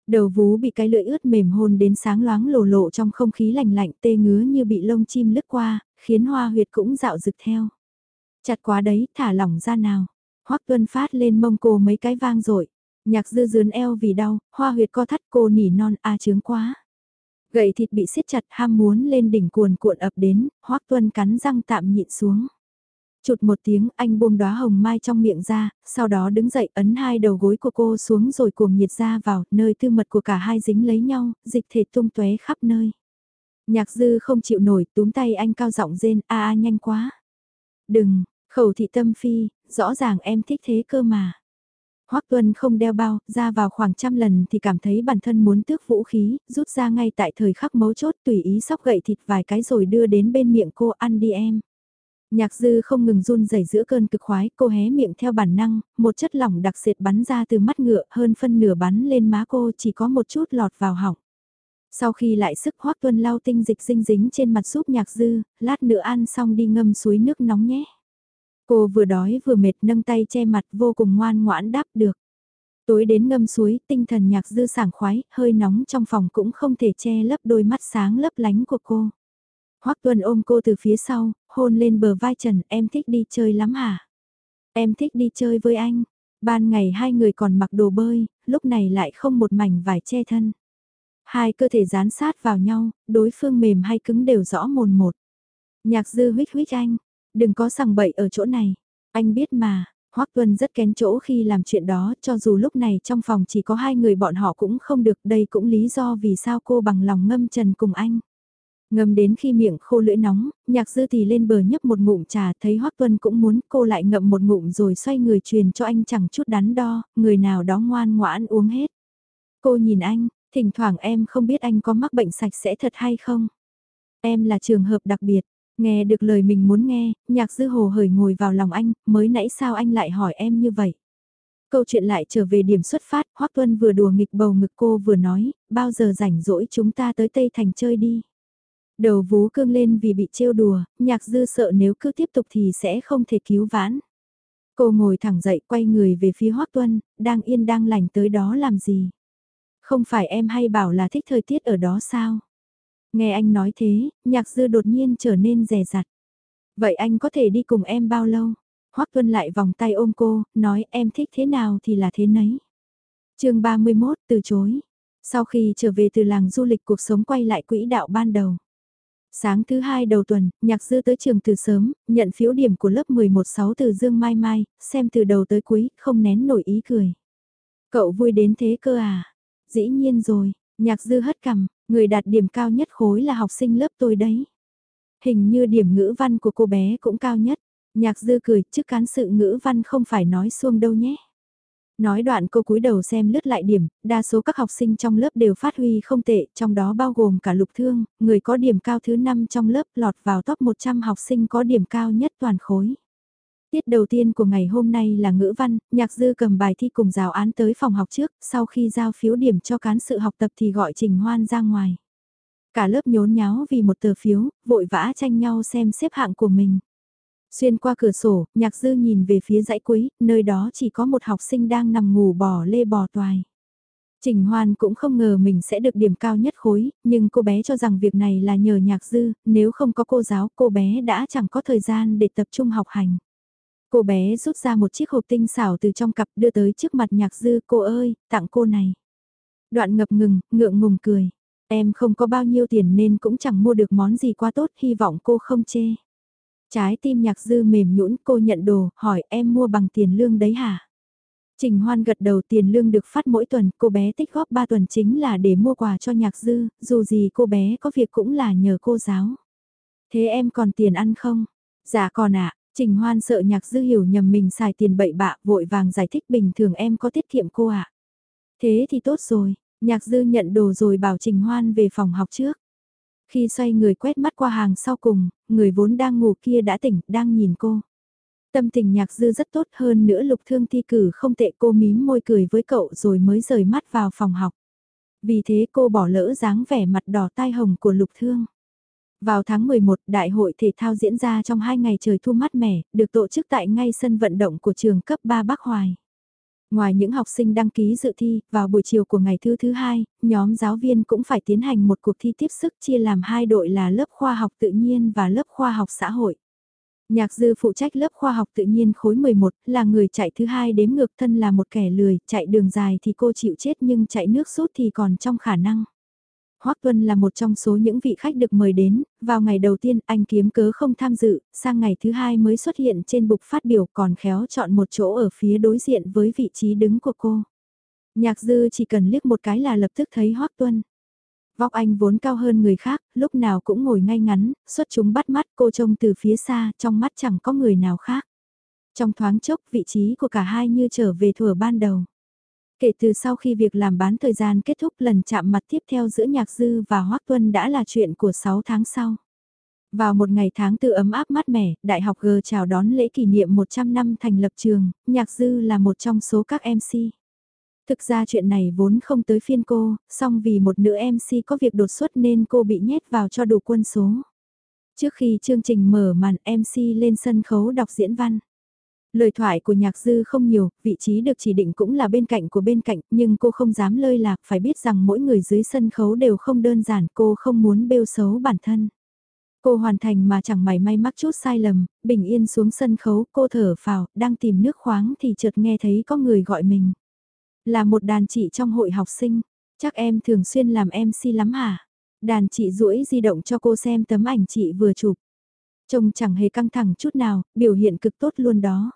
Đầu vú bị cái lưỡi ướt mềm hôn đến sáng loáng lồ lộ trong không khí lạnh lạnh tê ngứa như bị lông chim lướt qua, khiến hoa huyệt cũng dạo rực theo. Chặt quá đấy, thả lỏng ra nào. Hoắc tuân phát lên mông cô mấy cái vang rồi. Nhạc dư dướn eo vì đau, hoa huyệt co thắt cô nỉ non a à trướng quá. Gậy thịt bị siết chặt ham muốn lên đỉnh cuồn cuộn ập đến, Hoắc tuân cắn răng tạm nhịn xuống. Chụt một tiếng anh buông đóa hồng mai trong miệng ra, sau đó đứng dậy ấn hai đầu gối của cô xuống rồi cuồng nhiệt ra vào, nơi tư mật của cả hai dính lấy nhau, dịch thể tung tóe khắp nơi. Nhạc dư không chịu nổi, túm tay anh cao giọng rên, a a nhanh quá. Đừng, khẩu thị tâm phi, rõ ràng em thích thế cơ mà. Hoắc Tuân không đeo bao, ra vào khoảng trăm lần thì cảm thấy bản thân muốn tước vũ khí, rút ra ngay tại thời khắc mấu chốt tùy ý sóc gậy thịt vài cái rồi đưa đến bên miệng cô ăn đi em. Nhạc dư không ngừng run rẩy giữa cơn cực khoái, cô hé miệng theo bản năng, một chất lỏng đặc sệt bắn ra từ mắt ngựa hơn phân nửa bắn lên má cô chỉ có một chút lọt vào họng. Sau khi lại sức hoác tuân lau tinh dịch dinh dính trên mặt giúp nhạc dư, lát nữa ăn xong đi ngâm suối nước nóng nhé. Cô vừa đói vừa mệt nâng tay che mặt vô cùng ngoan ngoãn đáp được. Tối đến ngâm suối, tinh thần nhạc dư sảng khoái, hơi nóng trong phòng cũng không thể che lấp đôi mắt sáng lấp lánh của cô. Hoắc Tuân ôm cô từ phía sau, hôn lên bờ vai Trần, em thích đi chơi lắm hả? Em thích đi chơi với anh. Ban ngày hai người còn mặc đồ bơi, lúc này lại không một mảnh vải che thân. Hai cơ thể dán sát vào nhau, đối phương mềm hay cứng đều rõ mồn một. Nhạc dư huyết huyết anh, đừng có sằng bậy ở chỗ này. Anh biết mà, Hoắc Tuân rất kén chỗ khi làm chuyện đó, cho dù lúc này trong phòng chỉ có hai người bọn họ cũng không được, đây cũng lý do vì sao cô bằng lòng ngâm trần cùng anh. Ngâm đến khi miệng khô lưỡi nóng, nhạc dư thì lên bờ nhấp một ngụm trà thấy Hoác Tuân cũng muốn cô lại ngậm một ngụm rồi xoay người truyền cho anh chẳng chút đắn đo, người nào đó ngoan ngoãn uống hết. Cô nhìn anh, thỉnh thoảng em không biết anh có mắc bệnh sạch sẽ thật hay không. Em là trường hợp đặc biệt, Nghe được lời mình muốn nghe, nhạc dư hồ hởi ngồi vào lòng anh, mới nãy sao anh lại hỏi em như vậy. Câu chuyện lại trở về điểm xuất phát, Hoác Tuân vừa đùa nghịch bầu ngực cô vừa nói, bao giờ rảnh rỗi chúng ta tới Tây Thành chơi đi. Đầu vú cương lên vì bị trêu đùa, nhạc dư sợ nếu cứ tiếp tục thì sẽ không thể cứu vãn. Cô ngồi thẳng dậy quay người về phía Hoác Tuân, đang yên đang lành tới đó làm gì. Không phải em hay bảo là thích thời tiết ở đó sao? Nghe anh nói thế, nhạc dư đột nhiên trở nên rè rặt. Vậy anh có thể đi cùng em bao lâu? Hoắc Tuân lại vòng tay ôm cô, nói em thích thế nào thì là thế nấy. chương 31 từ chối. Sau khi trở về từ làng du lịch cuộc sống quay lại quỹ đạo ban đầu. Sáng thứ hai đầu tuần, nhạc dư tới trường từ sớm, nhận phiếu điểm của lớp 11-6 từ Dương Mai Mai, xem từ đầu tới cuối, không nén nổi ý cười. Cậu vui đến thế cơ à? Dĩ nhiên rồi, nhạc dư hất cằm, người đạt điểm cao nhất khối là học sinh lớp tôi đấy. Hình như điểm ngữ văn của cô bé cũng cao nhất. Nhạc dư cười, chức cán sự ngữ văn không phải nói xuông đâu nhé. Nói đoạn cô cúi đầu xem lướt lại điểm, đa số các học sinh trong lớp đều phát huy không tệ, trong đó bao gồm cả lục thương, người có điểm cao thứ 5 trong lớp lọt vào top 100 học sinh có điểm cao nhất toàn khối. Tiết đầu tiên của ngày hôm nay là ngữ văn, nhạc dư cầm bài thi cùng giáo án tới phòng học trước, sau khi giao phiếu điểm cho cán sự học tập thì gọi Trình Hoan ra ngoài. Cả lớp nhốn nháo vì một tờ phiếu, vội vã tranh nhau xem xếp hạng của mình. Xuyên qua cửa sổ, nhạc dư nhìn về phía dãy cuối, nơi đó chỉ có một học sinh đang nằm ngủ bò lê bò toài. Trình Hoan cũng không ngờ mình sẽ được điểm cao nhất khối, nhưng cô bé cho rằng việc này là nhờ nhạc dư, nếu không có cô giáo cô bé đã chẳng có thời gian để tập trung học hành. Cô bé rút ra một chiếc hộp tinh xảo từ trong cặp đưa tới trước mặt nhạc dư, cô ơi, tặng cô này. Đoạn ngập ngừng, ngượng ngùng cười. Em không có bao nhiêu tiền nên cũng chẳng mua được món gì quá tốt, hy vọng cô không chê. Trái tim nhạc dư mềm nhũn cô nhận đồ, hỏi em mua bằng tiền lương đấy hả? Trình Hoan gật đầu tiền lương được phát mỗi tuần, cô bé tích góp 3 tuần chính là để mua quà cho nhạc dư, dù gì cô bé có việc cũng là nhờ cô giáo. Thế em còn tiền ăn không? Dạ còn ạ, Trình Hoan sợ nhạc dư hiểu nhầm mình xài tiền bậy bạ, vội vàng giải thích bình thường em có tiết kiệm cô ạ. Thế thì tốt rồi, nhạc dư nhận đồ rồi bảo Trình Hoan về phòng học trước. Khi xoay người quét mắt qua hàng sau cùng, người vốn đang ngủ kia đã tỉnh, đang nhìn cô. Tâm tình nhạc dư rất tốt hơn nữa lục thương thi cử không tệ cô mím môi cười với cậu rồi mới rời mắt vào phòng học. Vì thế cô bỏ lỡ dáng vẻ mặt đỏ tai hồng của lục thương. Vào tháng 11, đại hội thể thao diễn ra trong 2 ngày trời thu mát mẻ, được tổ chức tại ngay sân vận động của trường cấp 3 Bắc Hoài. Ngoài những học sinh đăng ký dự thi, vào buổi chiều của ngày thứ thứ hai, nhóm giáo viên cũng phải tiến hành một cuộc thi tiếp sức chia làm hai đội là lớp khoa học tự nhiên và lớp khoa học xã hội. Nhạc dư phụ trách lớp khoa học tự nhiên khối 11, là người chạy thứ hai đếm ngược thân là một kẻ lười, chạy đường dài thì cô chịu chết nhưng chạy nước rút thì còn trong khả năng. Hoắc Tuân là một trong số những vị khách được mời đến, vào ngày đầu tiên anh kiếm cớ không tham dự, sang ngày thứ hai mới xuất hiện trên bục phát biểu còn khéo chọn một chỗ ở phía đối diện với vị trí đứng của cô. Nhạc dư chỉ cần liếc một cái là lập tức thấy Hoắc Tuân. Vóc anh vốn cao hơn người khác, lúc nào cũng ngồi ngay ngắn, xuất chúng bắt mắt cô trông từ phía xa, trong mắt chẳng có người nào khác. Trong thoáng chốc vị trí của cả hai như trở về thuở ban đầu. Kể từ sau khi việc làm bán thời gian kết thúc lần chạm mặt tiếp theo giữa Nhạc Dư và Hoác Tuân đã là chuyện của 6 tháng sau. Vào một ngày tháng tư ấm áp mát mẻ, Đại học G chào đón lễ kỷ niệm 100 năm thành lập trường, Nhạc Dư là một trong số các MC. Thực ra chuyện này vốn không tới phiên cô, song vì một nữ MC có việc đột xuất nên cô bị nhét vào cho đủ quân số. Trước khi chương trình mở màn MC lên sân khấu đọc diễn văn. Lời thoại của nhạc dư không nhiều, vị trí được chỉ định cũng là bên cạnh của bên cạnh, nhưng cô không dám lơi lạc, phải biết rằng mỗi người dưới sân khấu đều không đơn giản, cô không muốn bêu xấu bản thân. Cô hoàn thành mà chẳng mày may mắc chút sai lầm, bình yên xuống sân khấu, cô thở phào, đang tìm nước khoáng thì chợt nghe thấy có người gọi mình. Là một đàn chị trong hội học sinh, chắc em thường xuyên làm MC lắm hả? Đàn chị duỗi di động cho cô xem tấm ảnh chị vừa chụp. Trông chẳng hề căng thẳng chút nào, biểu hiện cực tốt luôn đó.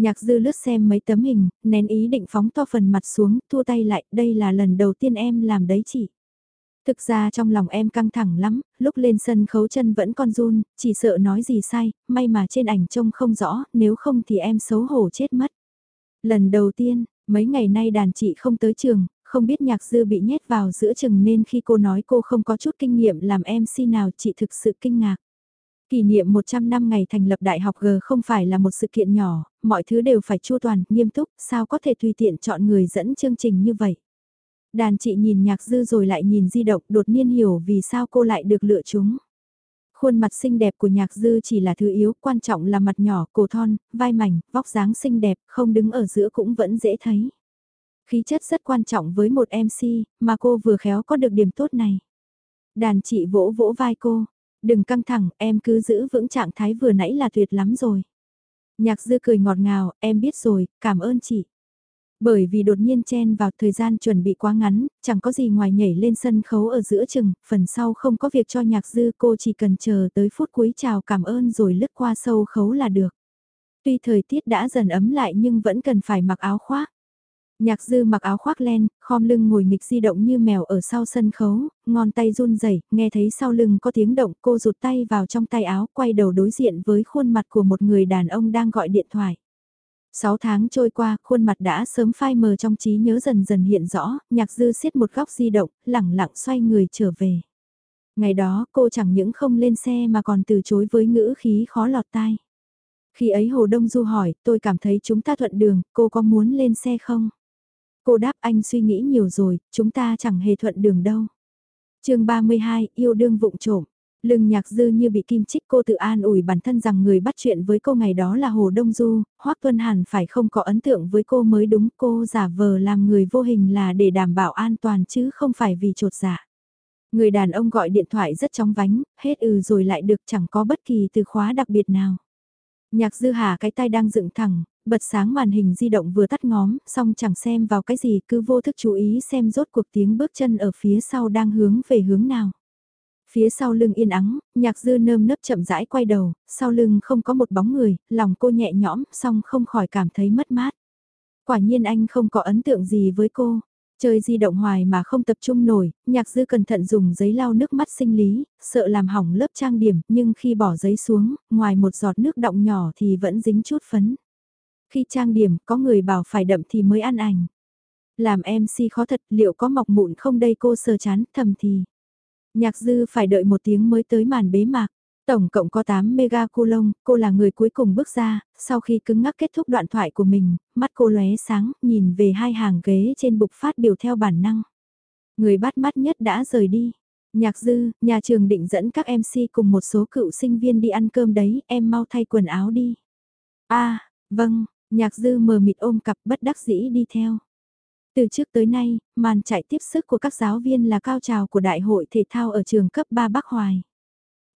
Nhạc dư lướt xem mấy tấm hình, nén ý định phóng to phần mặt xuống, thua tay lại, đây là lần đầu tiên em làm đấy chị. Thực ra trong lòng em căng thẳng lắm, lúc lên sân khấu chân vẫn còn run, chỉ sợ nói gì sai, may mà trên ảnh trông không rõ, nếu không thì em xấu hổ chết mất. Lần đầu tiên, mấy ngày nay đàn chị không tới trường, không biết nhạc dư bị nhét vào giữa chừng nên khi cô nói cô không có chút kinh nghiệm làm MC nào chị thực sự kinh ngạc. Kỷ niệm 100 năm ngày thành lập Đại học G không phải là một sự kiện nhỏ, mọi thứ đều phải chu toàn, nghiêm túc, sao có thể tùy tiện chọn người dẫn chương trình như vậy. Đàn chị nhìn nhạc dư rồi lại nhìn di động đột nhiên hiểu vì sao cô lại được lựa chúng. Khuôn mặt xinh đẹp của nhạc dư chỉ là thứ yếu, quan trọng là mặt nhỏ, cổ thon, vai mảnh, vóc dáng xinh đẹp, không đứng ở giữa cũng vẫn dễ thấy. Khí chất rất quan trọng với một MC, mà cô vừa khéo có được điểm tốt này. Đàn chị vỗ vỗ vai cô, đừng căng thẳng, em cứ giữ vững trạng thái vừa nãy là tuyệt lắm rồi. Nhạc dư cười ngọt ngào, em biết rồi, cảm ơn chị. Bởi vì đột nhiên chen vào thời gian chuẩn bị quá ngắn, chẳng có gì ngoài nhảy lên sân khấu ở giữa chừng, phần sau không có việc cho nhạc dư cô chỉ cần chờ tới phút cuối chào cảm ơn rồi lướt qua sâu khấu là được. Tuy thời tiết đã dần ấm lại nhưng vẫn cần phải mặc áo khoác. Nhạc dư mặc áo khoác len, khom lưng ngồi nghịch di động như mèo ở sau sân khấu, ngón tay run rẩy nghe thấy sau lưng có tiếng động cô rụt tay vào trong tay áo quay đầu đối diện với khuôn mặt của một người đàn ông đang gọi điện thoại. Sáu tháng trôi qua, khuôn mặt đã sớm phai mờ trong trí nhớ dần dần hiện rõ, nhạc dư xiết một góc di động, lẳng lặng xoay người trở về. Ngày đó cô chẳng những không lên xe mà còn từ chối với ngữ khí khó lọt tai. Khi ấy Hồ Đông Du hỏi, tôi cảm thấy chúng ta thuận đường, cô có muốn lên xe không? Cô đáp anh suy nghĩ nhiều rồi, chúng ta chẳng hề thuận đường đâu. chương 32, yêu đương vụng trộm. Lưng nhạc dư như bị kim chích cô tự an ủi bản thân rằng người bắt chuyện với cô ngày đó là Hồ Đông Du, Hoác Tuân Hàn phải không có ấn tượng với cô mới đúng cô giả vờ làm người vô hình là để đảm bảo an toàn chứ không phải vì trột giả Người đàn ông gọi điện thoại rất chóng vánh, hết ừ rồi lại được chẳng có bất kỳ từ khóa đặc biệt nào. Nhạc dư hà cái tay đang dựng thẳng, bật sáng màn hình di động vừa tắt ngóm, xong chẳng xem vào cái gì cứ vô thức chú ý xem rốt cuộc tiếng bước chân ở phía sau đang hướng về hướng nào. Phía sau lưng yên ắng, nhạc dư nơm nớp chậm rãi quay đầu, sau lưng không có một bóng người, lòng cô nhẹ nhõm, xong không khỏi cảm thấy mất mát. Quả nhiên anh không có ấn tượng gì với cô. Chơi di động hoài mà không tập trung nổi, nhạc dư cẩn thận dùng giấy lau nước mắt sinh lý, sợ làm hỏng lớp trang điểm, nhưng khi bỏ giấy xuống, ngoài một giọt nước động nhỏ thì vẫn dính chút phấn. Khi trang điểm, có người bảo phải đậm thì mới ăn ảnh. Làm MC khó thật, liệu có mọc mụn không đây cô sờ chán, thầm thì. Nhạc dư phải đợi một tiếng mới tới màn bế mạc. Tổng cộng có 8 mega culong cô là người cuối cùng bước ra, sau khi cứng ngắc kết thúc đoạn thoại của mình, mắt cô lóe sáng, nhìn về hai hàng ghế trên bục phát biểu theo bản năng. Người bắt mắt nhất đã rời đi. Nhạc dư, nhà trường định dẫn các MC cùng một số cựu sinh viên đi ăn cơm đấy, em mau thay quần áo đi. a vâng, nhạc dư mờ mịt ôm cặp bất đắc dĩ đi theo. Từ trước tới nay, màn chạy tiếp sức của các giáo viên là cao trào của đại hội thể thao ở trường cấp 3 Bắc Hoài.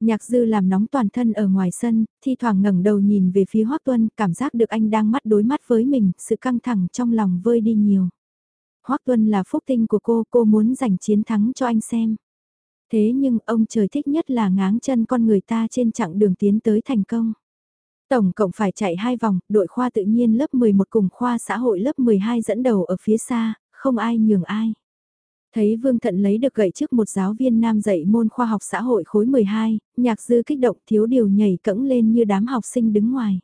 Nhạc dư làm nóng toàn thân ở ngoài sân, thi thoảng ngẩng đầu nhìn về phía Hoác Tuân, cảm giác được anh đang mắt đối mắt với mình, sự căng thẳng trong lòng vơi đi nhiều. Hoác Tuân là phúc tinh của cô, cô muốn giành chiến thắng cho anh xem. Thế nhưng ông trời thích nhất là ngáng chân con người ta trên chặng đường tiến tới thành công. Tổng cộng phải chạy hai vòng, đội khoa tự nhiên lớp 11 cùng khoa xã hội lớp 12 dẫn đầu ở phía xa, không ai nhường ai. Thấy Vương Thận lấy được gậy trước một giáo viên nam dạy môn khoa học xã hội khối 12, nhạc dư kích động thiếu điều nhảy cẫng lên như đám học sinh đứng ngoài.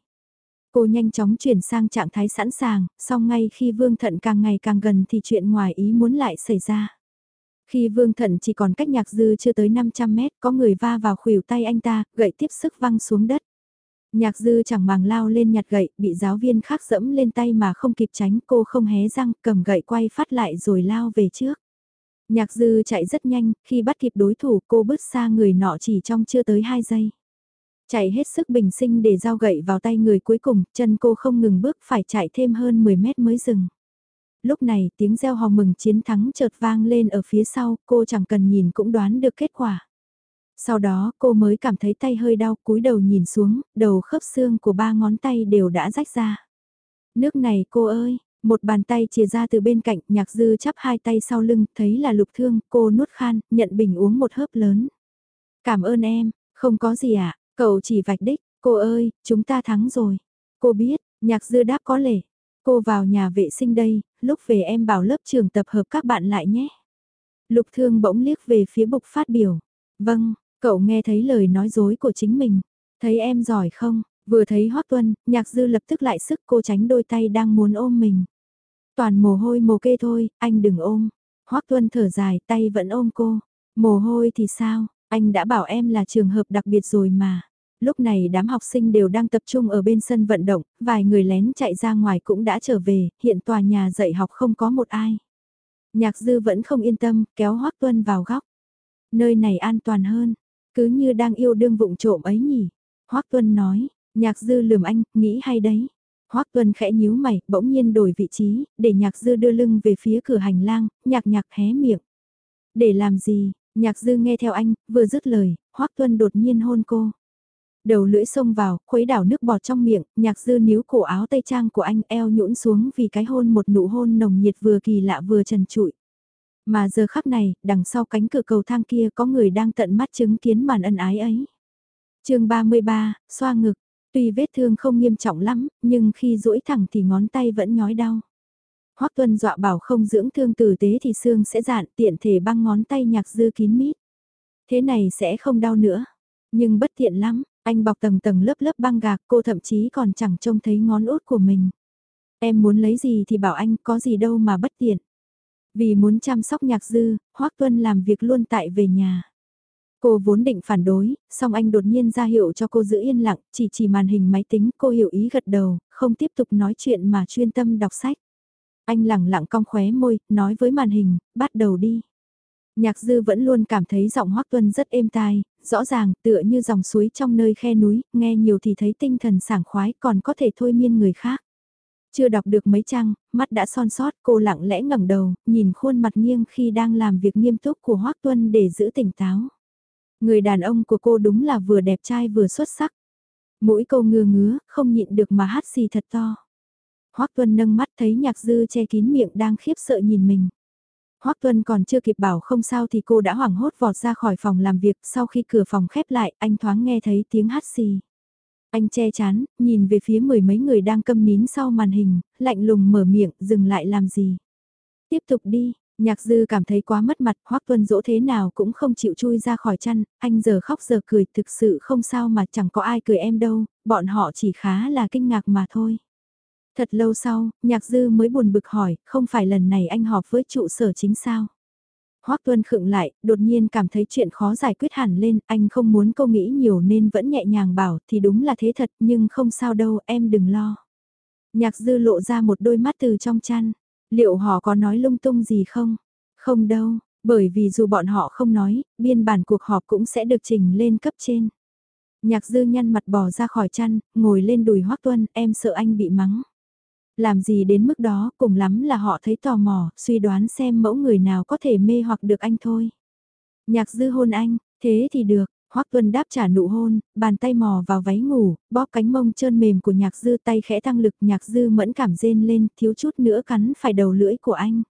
Cô nhanh chóng chuyển sang trạng thái sẵn sàng, song ngay khi Vương Thận càng ngày càng gần thì chuyện ngoài ý muốn lại xảy ra. Khi Vương Thận chỉ còn cách nhạc dư chưa tới 500 mét, có người va vào khuỷu tay anh ta, gậy tiếp sức văng xuống đất. Nhạc dư chẳng màng lao lên nhặt gậy, bị giáo viên khác dẫm lên tay mà không kịp tránh cô không hé răng, cầm gậy quay phát lại rồi lao về trước. Nhạc dư chạy rất nhanh, khi bắt kịp đối thủ cô bứt xa người nọ chỉ trong chưa tới 2 giây. Chạy hết sức bình sinh để giao gậy vào tay người cuối cùng, chân cô không ngừng bước phải chạy thêm hơn 10 mét mới dừng. Lúc này tiếng reo hò mừng chiến thắng chợt vang lên ở phía sau, cô chẳng cần nhìn cũng đoán được kết quả. Sau đó cô mới cảm thấy tay hơi đau cúi đầu nhìn xuống, đầu khớp xương của ba ngón tay đều đã rách ra. Nước này cô ơi, một bàn tay chia ra từ bên cạnh, nhạc dư chắp hai tay sau lưng, thấy là lục thương, cô nuốt khan, nhận bình uống một hớp lớn. Cảm ơn em, không có gì ạ, à? cậu chỉ vạch đích, cô ơi, chúng ta thắng rồi. Cô biết, nhạc dư đáp có lể. Cô vào nhà vệ sinh đây, lúc về em bảo lớp trường tập hợp các bạn lại nhé. Lục thương bỗng liếc về phía bục phát biểu. Vâng, cậu nghe thấy lời nói dối của chính mình. Thấy em giỏi không? Vừa thấy Hoắc Tuân, nhạc dư lập tức lại sức cô tránh đôi tay đang muốn ôm mình. Toàn mồ hôi mồ kê thôi, anh đừng ôm. Hoắc Tuân thở dài, tay vẫn ôm cô. Mồ hôi thì sao, anh đã bảo em là trường hợp đặc biệt rồi mà. Lúc này đám học sinh đều đang tập trung ở bên sân vận động, vài người lén chạy ra ngoài cũng đã trở về, hiện tòa nhà dạy học không có một ai. Nhạc dư vẫn không yên tâm, kéo Hoác Tuân vào góc. Nơi này an toàn hơn, cứ như đang yêu đương vụng trộm ấy nhỉ. Hoác Tuân nói, nhạc dư lườm anh, nghĩ hay đấy. Hoác Tuân khẽ nhíu mày, bỗng nhiên đổi vị trí, để nhạc dư đưa lưng về phía cửa hành lang, nhạc nhạc hé miệng. Để làm gì, nhạc dư nghe theo anh, vừa dứt lời, Hoác Tuân đột nhiên hôn cô. Đầu lưỡi xông vào, khuấy đảo nước bọt trong miệng, nhạc dư níu cổ áo tây trang của anh eo nhũn xuống vì cái hôn một nụ hôn nồng nhiệt vừa kỳ lạ vừa trần trụi. Mà giờ khắc này, đằng sau cánh cửa cầu thang kia có người đang tận mắt chứng kiến màn ân ái ấy. chương 33, xoa ngực, tuy vết thương không nghiêm trọng lắm, nhưng khi duỗi thẳng thì ngón tay vẫn nhói đau. Hoắc Tuân dọa bảo không dưỡng thương tử tế thì xương sẽ dạn tiện thể băng ngón tay nhạc dư kín mít. Thế này sẽ không đau nữa, nhưng bất tiện lắm, anh bọc tầng tầng lớp lớp băng gạc cô thậm chí còn chẳng trông thấy ngón út của mình. Em muốn lấy gì thì bảo anh có gì đâu mà bất tiện. Vì muốn chăm sóc nhạc dư, Hoác Tuân làm việc luôn tại về nhà. Cô vốn định phản đối, song anh đột nhiên ra hiệu cho cô giữ yên lặng, chỉ chỉ màn hình máy tính, cô hiểu ý gật đầu, không tiếp tục nói chuyện mà chuyên tâm đọc sách. Anh lẳng lặng cong khóe môi, nói với màn hình, bắt đầu đi. Nhạc dư vẫn luôn cảm thấy giọng Hoác Tuân rất êm tai, rõ ràng tựa như dòng suối trong nơi khe núi, nghe nhiều thì thấy tinh thần sảng khoái còn có thể thôi miên người khác. Chưa đọc được mấy trang, mắt đã son sót cô lặng lẽ ngẩng đầu, nhìn khuôn mặt nghiêng khi đang làm việc nghiêm túc của Hoác Tuân để giữ tỉnh táo. Người đàn ông của cô đúng là vừa đẹp trai vừa xuất sắc. Mũi cô ngừa ngứa, không nhịn được mà hát xì thật to. Hoác Tuân nâng mắt thấy nhạc dư che kín miệng đang khiếp sợ nhìn mình. Hoắc Tuân còn chưa kịp bảo không sao thì cô đã hoảng hốt vọt ra khỏi phòng làm việc, sau khi cửa phòng khép lại, anh thoáng nghe thấy tiếng hát xì. Anh che chắn, nhìn về phía mười mấy người đang câm nín sau màn hình, lạnh lùng mở miệng, dừng lại làm gì. Tiếp tục đi, nhạc dư cảm thấy quá mất mặt, Hoắc Tuân dỗ thế nào cũng không chịu chui ra khỏi chăn, anh giờ khóc giờ cười, thực sự không sao mà chẳng có ai cười em đâu, bọn họ chỉ khá là kinh ngạc mà thôi. Thật lâu sau, nhạc dư mới buồn bực hỏi, không phải lần này anh họp với trụ sở chính sao? Hoắc Tuân khựng lại, đột nhiên cảm thấy chuyện khó giải quyết hẳn lên, anh không muốn câu nghĩ nhiều nên vẫn nhẹ nhàng bảo thì đúng là thế thật nhưng không sao đâu, em đừng lo. Nhạc dư lộ ra một đôi mắt từ trong chăn, liệu họ có nói lung tung gì không? Không đâu, bởi vì dù bọn họ không nói, biên bản cuộc họp cũng sẽ được trình lên cấp trên. Nhạc dư nhăn mặt bò ra khỏi chăn, ngồi lên đùi Hoắc Tuân, em sợ anh bị mắng. Làm gì đến mức đó, cùng lắm là họ thấy tò mò, suy đoán xem mẫu người nào có thể mê hoặc được anh thôi. Nhạc dư hôn anh, thế thì được, Hoắc Tuân đáp trả nụ hôn, bàn tay mò vào váy ngủ, bóp cánh mông trơn mềm của nhạc dư tay khẽ tăng lực nhạc dư mẫn cảm rên lên, thiếu chút nữa cắn phải đầu lưỡi của anh.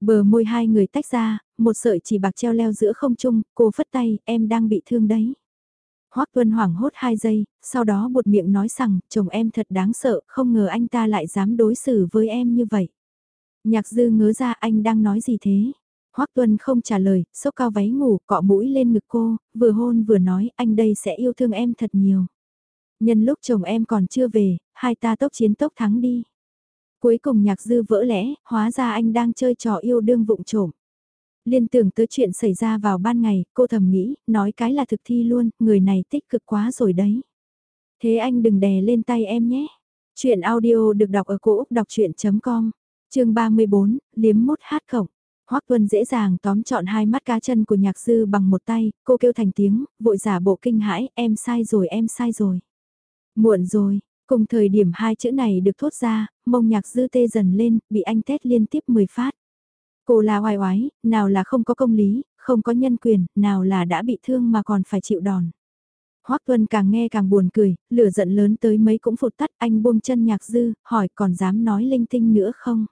Bờ môi hai người tách ra, một sợi chỉ bạc treo leo giữa không trung, cô phất tay, em đang bị thương đấy. Hoắc Tuân hoảng hốt hai giây, sau đó buột miệng nói rằng, chồng em thật đáng sợ, không ngờ anh ta lại dám đối xử với em như vậy. Nhạc dư ngớ ra anh đang nói gì thế? Hoắc Tuân không trả lời, sốc cao váy ngủ, cọ mũi lên ngực cô, vừa hôn vừa nói, anh đây sẽ yêu thương em thật nhiều. Nhân lúc chồng em còn chưa về, hai ta tốc chiến tốc thắng đi. Cuối cùng nhạc dư vỡ lẽ, hóa ra anh đang chơi trò yêu đương vụng trộm. Liên tưởng tới chuyện xảy ra vào ban ngày, cô thầm nghĩ, nói cái là thực thi luôn, người này tích cực quá rồi đấy. Thế anh đừng đè lên tay em nhé. Chuyện audio được đọc ở cổ Úc đọc chuyện.com, chương 34, liếm mút hát khổng. Hoắc Tuân dễ dàng tóm trọn hai mắt cá chân của nhạc sư bằng một tay, cô kêu thành tiếng, vội giả bộ kinh hãi, em sai rồi em sai rồi. Muộn rồi, cùng thời điểm hai chữ này được thốt ra, mông nhạc dư tê dần lên, bị anh tét liên tiếp 10 phát. Cô là oai oái, nào là không có công lý, không có nhân quyền, nào là đã bị thương mà còn phải chịu đòn. Hoắc Tuân càng nghe càng buồn cười, lửa giận lớn tới mấy cũng phụt tắt, anh buông chân nhạc dư, hỏi còn dám nói linh tinh nữa không?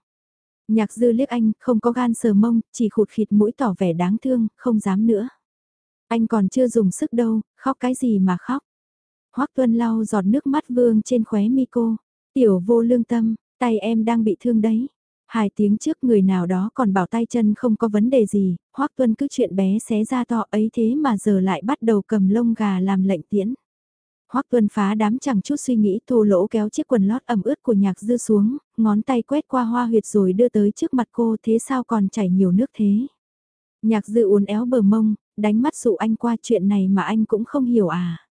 Nhạc dư liếc anh, không có gan sờ mông, chỉ khụt khịt mũi tỏ vẻ đáng thương, không dám nữa. Anh còn chưa dùng sức đâu, khóc cái gì mà khóc. Hoắc Tuân lau giọt nước mắt vương trên khóe mi cô. Tiểu vô lương tâm, tay em đang bị thương đấy. Hai tiếng trước người nào đó còn bảo tay chân không có vấn đề gì, Hoắc Tuân cứ chuyện bé xé ra to ấy thế mà giờ lại bắt đầu cầm lông gà làm lệnh tiễn. Hoắc Tuân phá đám chẳng chút suy nghĩ thô lỗ kéo chiếc quần lót ẩm ướt của nhạc dư xuống, ngón tay quét qua hoa huyệt rồi đưa tới trước mặt cô thế sao còn chảy nhiều nước thế. Nhạc dư uốn éo bờ mông, đánh mắt dụ anh qua chuyện này mà anh cũng không hiểu à.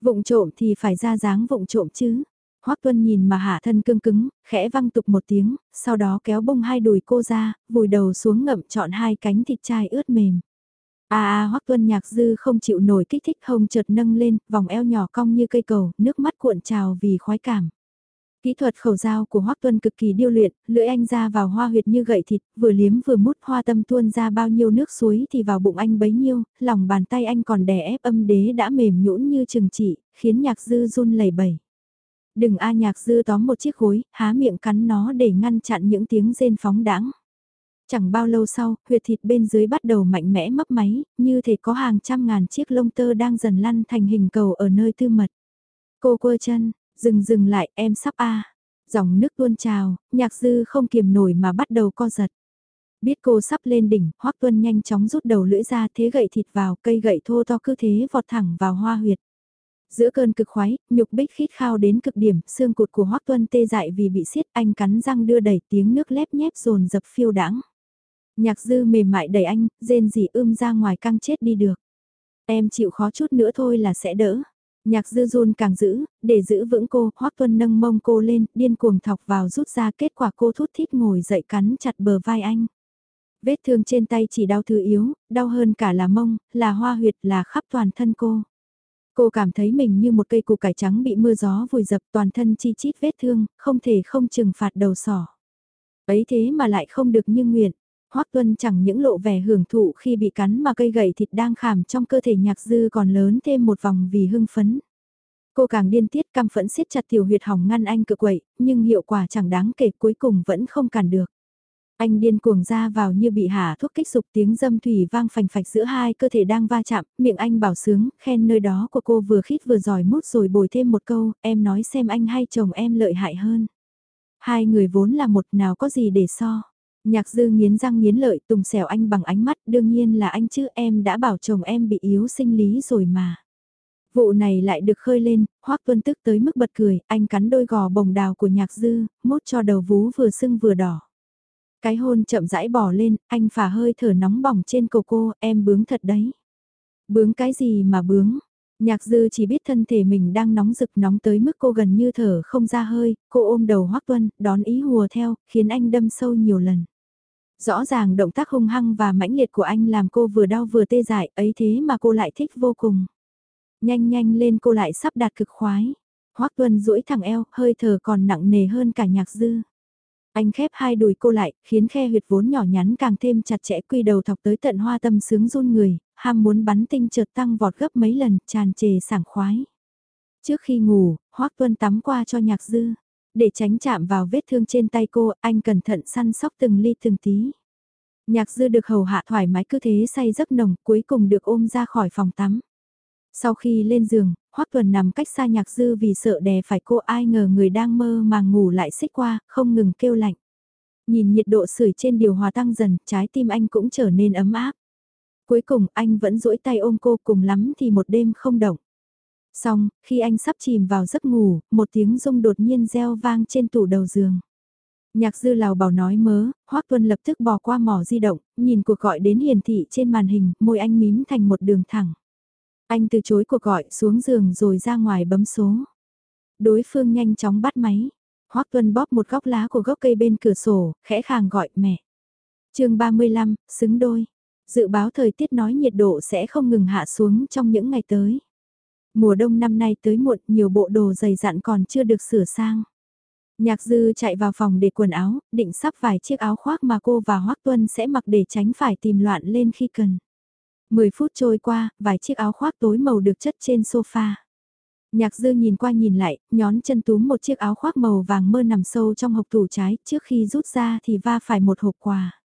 Vụng trộm thì phải ra dáng vụng trộm chứ. Hoắc Tuân nhìn mà hạ thân cương cứng, khẽ văng tục một tiếng, sau đó kéo bông hai đùi cô ra, vùi đầu xuống ngậm chọn hai cánh thịt chai ướt mềm. A à, a Hoắc Tuân nhạc dư không chịu nổi kích thích hông chợt nâng lên, vòng eo nhỏ cong như cây cầu, nước mắt cuộn trào vì khoái cảm. Kỹ thuật khẩu dao của Hoắc Tuân cực kỳ điêu luyện, lưỡi anh ra vào hoa huyệt như gậy thịt, vừa liếm vừa mút hoa tâm tuôn ra bao nhiêu nước suối thì vào bụng anh bấy nhiêu, lòng bàn tay anh còn đè ép âm đế đã mềm nhũn như chừng chỉ, khiến nhạc dư run lẩy bẩy. Đừng a nhạc dư tóm một chiếc gối, há miệng cắn nó để ngăn chặn những tiếng rên phóng đãng. Chẳng bao lâu sau, huyệt thịt bên dưới bắt đầu mạnh mẽ mấp máy, như thể có hàng trăm ngàn chiếc lông tơ đang dần lăn thành hình cầu ở nơi tư mật. Cô quơ chân, dừng dừng lại, em sắp a. Dòng nước tuôn trào, nhạc dư không kiềm nổi mà bắt đầu co giật. Biết cô sắp lên đỉnh, Hoắc Tuân nhanh chóng rút đầu lưỡi ra thế gậy thịt vào, cây gậy thô to cứ thế vọt thẳng vào hoa huyệt. Giữa cơn cực khoái, nhục bích khít khao đến cực điểm, xương cụt của Hoắc Tuân tê dại vì bị siết, anh cắn răng đưa đẩy tiếng nước lép nhép dồn dập phiêu đãng. Nhạc dư mềm mại đẩy anh, rên rỉ ưm ra ngoài căng chết đi được. Em chịu khó chút nữa thôi là sẽ đỡ. Nhạc dư run càng giữ, để giữ vững cô, Hoắc Tuân nâng mông cô lên, điên cuồng thọc vào rút ra kết quả cô thút thít ngồi dậy cắn chặt bờ vai anh. Vết thương trên tay chỉ đau thứ yếu, đau hơn cả là mông, là hoa huyệt, là khắp toàn thân cô. Cô cảm thấy mình như một cây củ cải trắng bị mưa gió vùi dập toàn thân chi chít vết thương, không thể không trừng phạt đầu sỏ. Ấy thế mà lại không được như nguyện. Hoắc Tuân chẳng những lộ vẻ hưởng thụ khi bị cắn mà cây gậy thịt đang khảm trong cơ thể nhạc dư còn lớn thêm một vòng vì hưng phấn. Cô càng điên tiết căm phẫn siết chặt tiểu huyệt hỏng ngăn anh cự quậy, nhưng hiệu quả chẳng đáng kể cuối cùng vẫn không cản được. Anh điên cuồng ra vào như bị hạ thuốc kích dục tiếng dâm thủy vang phành phạch giữa hai cơ thể đang va chạm, miệng anh bảo sướng, khen nơi đó của cô vừa khít vừa giỏi mút rồi bồi thêm một câu, em nói xem anh hay chồng em lợi hại hơn. Hai người vốn là một nào có gì để so. Nhạc dư nghiến răng nghiến lợi tùng xẻo anh bằng ánh mắt đương nhiên là anh chứ em đã bảo chồng em bị yếu sinh lý rồi mà. Vụ này lại được khơi lên, hoắc tuân tức tới mức bật cười, anh cắn đôi gò bồng đào của nhạc dư, mốt cho đầu vú vừa sưng vừa đỏ. Cái hôn chậm rãi bỏ lên, anh phả hơi thở nóng bỏng trên cổ cô, em bướng thật đấy. Bướng cái gì mà bướng? Nhạc dư chỉ biết thân thể mình đang nóng rực nóng tới mức cô gần như thở không ra hơi, cô ôm đầu hoắc tuân, đón ý hùa theo, khiến anh đâm sâu nhiều lần. Rõ ràng động tác hung hăng và mãnh liệt của anh làm cô vừa đau vừa tê dại, ấy thế mà cô lại thích vô cùng. Nhanh nhanh lên cô lại sắp đạt cực khoái. Hoắc tuân duỗi thẳng eo, hơi thở còn nặng nề hơn cả nhạc dư. Anh khép hai đùi cô lại, khiến khe huyệt vốn nhỏ nhắn càng thêm chặt chẽ quy đầu thọc tới tận hoa tâm sướng run người, ham muốn bắn tinh chợt tăng vọt gấp mấy lần, tràn trề sảng khoái. Trước khi ngủ, Hoác Tuân tắm qua cho nhạc dư. Để tránh chạm vào vết thương trên tay cô, anh cẩn thận săn sóc từng ly từng tí. Nhạc dư được hầu hạ thoải mái cứ thế say giấc nồng, cuối cùng được ôm ra khỏi phòng tắm. Sau khi lên giường, Hoắc Tuần nằm cách xa nhạc dư vì sợ đè phải cô ai ngờ người đang mơ mà ngủ lại xích qua, không ngừng kêu lạnh. Nhìn nhiệt độ sưởi trên điều hòa tăng dần, trái tim anh cũng trở nên ấm áp. Cuối cùng anh vẫn duỗi tay ôm cô cùng lắm thì một đêm không động. Xong, khi anh sắp chìm vào giấc ngủ, một tiếng rung đột nhiên reo vang trên tủ đầu giường. Nhạc dư lào bảo nói mớ, Hoác Tuân lập tức bỏ qua mỏ di động, nhìn cuộc gọi đến hiển thị trên màn hình, môi anh mím thành một đường thẳng. Anh từ chối cuộc gọi xuống giường rồi ra ngoài bấm số. Đối phương nhanh chóng bắt máy. Hoác Tuân bóp một góc lá của gốc cây bên cửa sổ, khẽ khàng gọi mẹ. chương 35, xứng đôi. Dự báo thời tiết nói nhiệt độ sẽ không ngừng hạ xuống trong những ngày tới. Mùa đông năm nay tới muộn nhiều bộ đồ dày dặn còn chưa được sửa sang. Nhạc dư chạy vào phòng để quần áo, định sắp vài chiếc áo khoác mà cô và Hoác Tuân sẽ mặc để tránh phải tìm loạn lên khi cần. 10 phút trôi qua, vài chiếc áo khoác tối màu được chất trên sofa. Nhạc dư nhìn qua nhìn lại, nhón chân túm một chiếc áo khoác màu vàng mơ nằm sâu trong hộp tủ trái, trước khi rút ra thì va phải một hộp quà.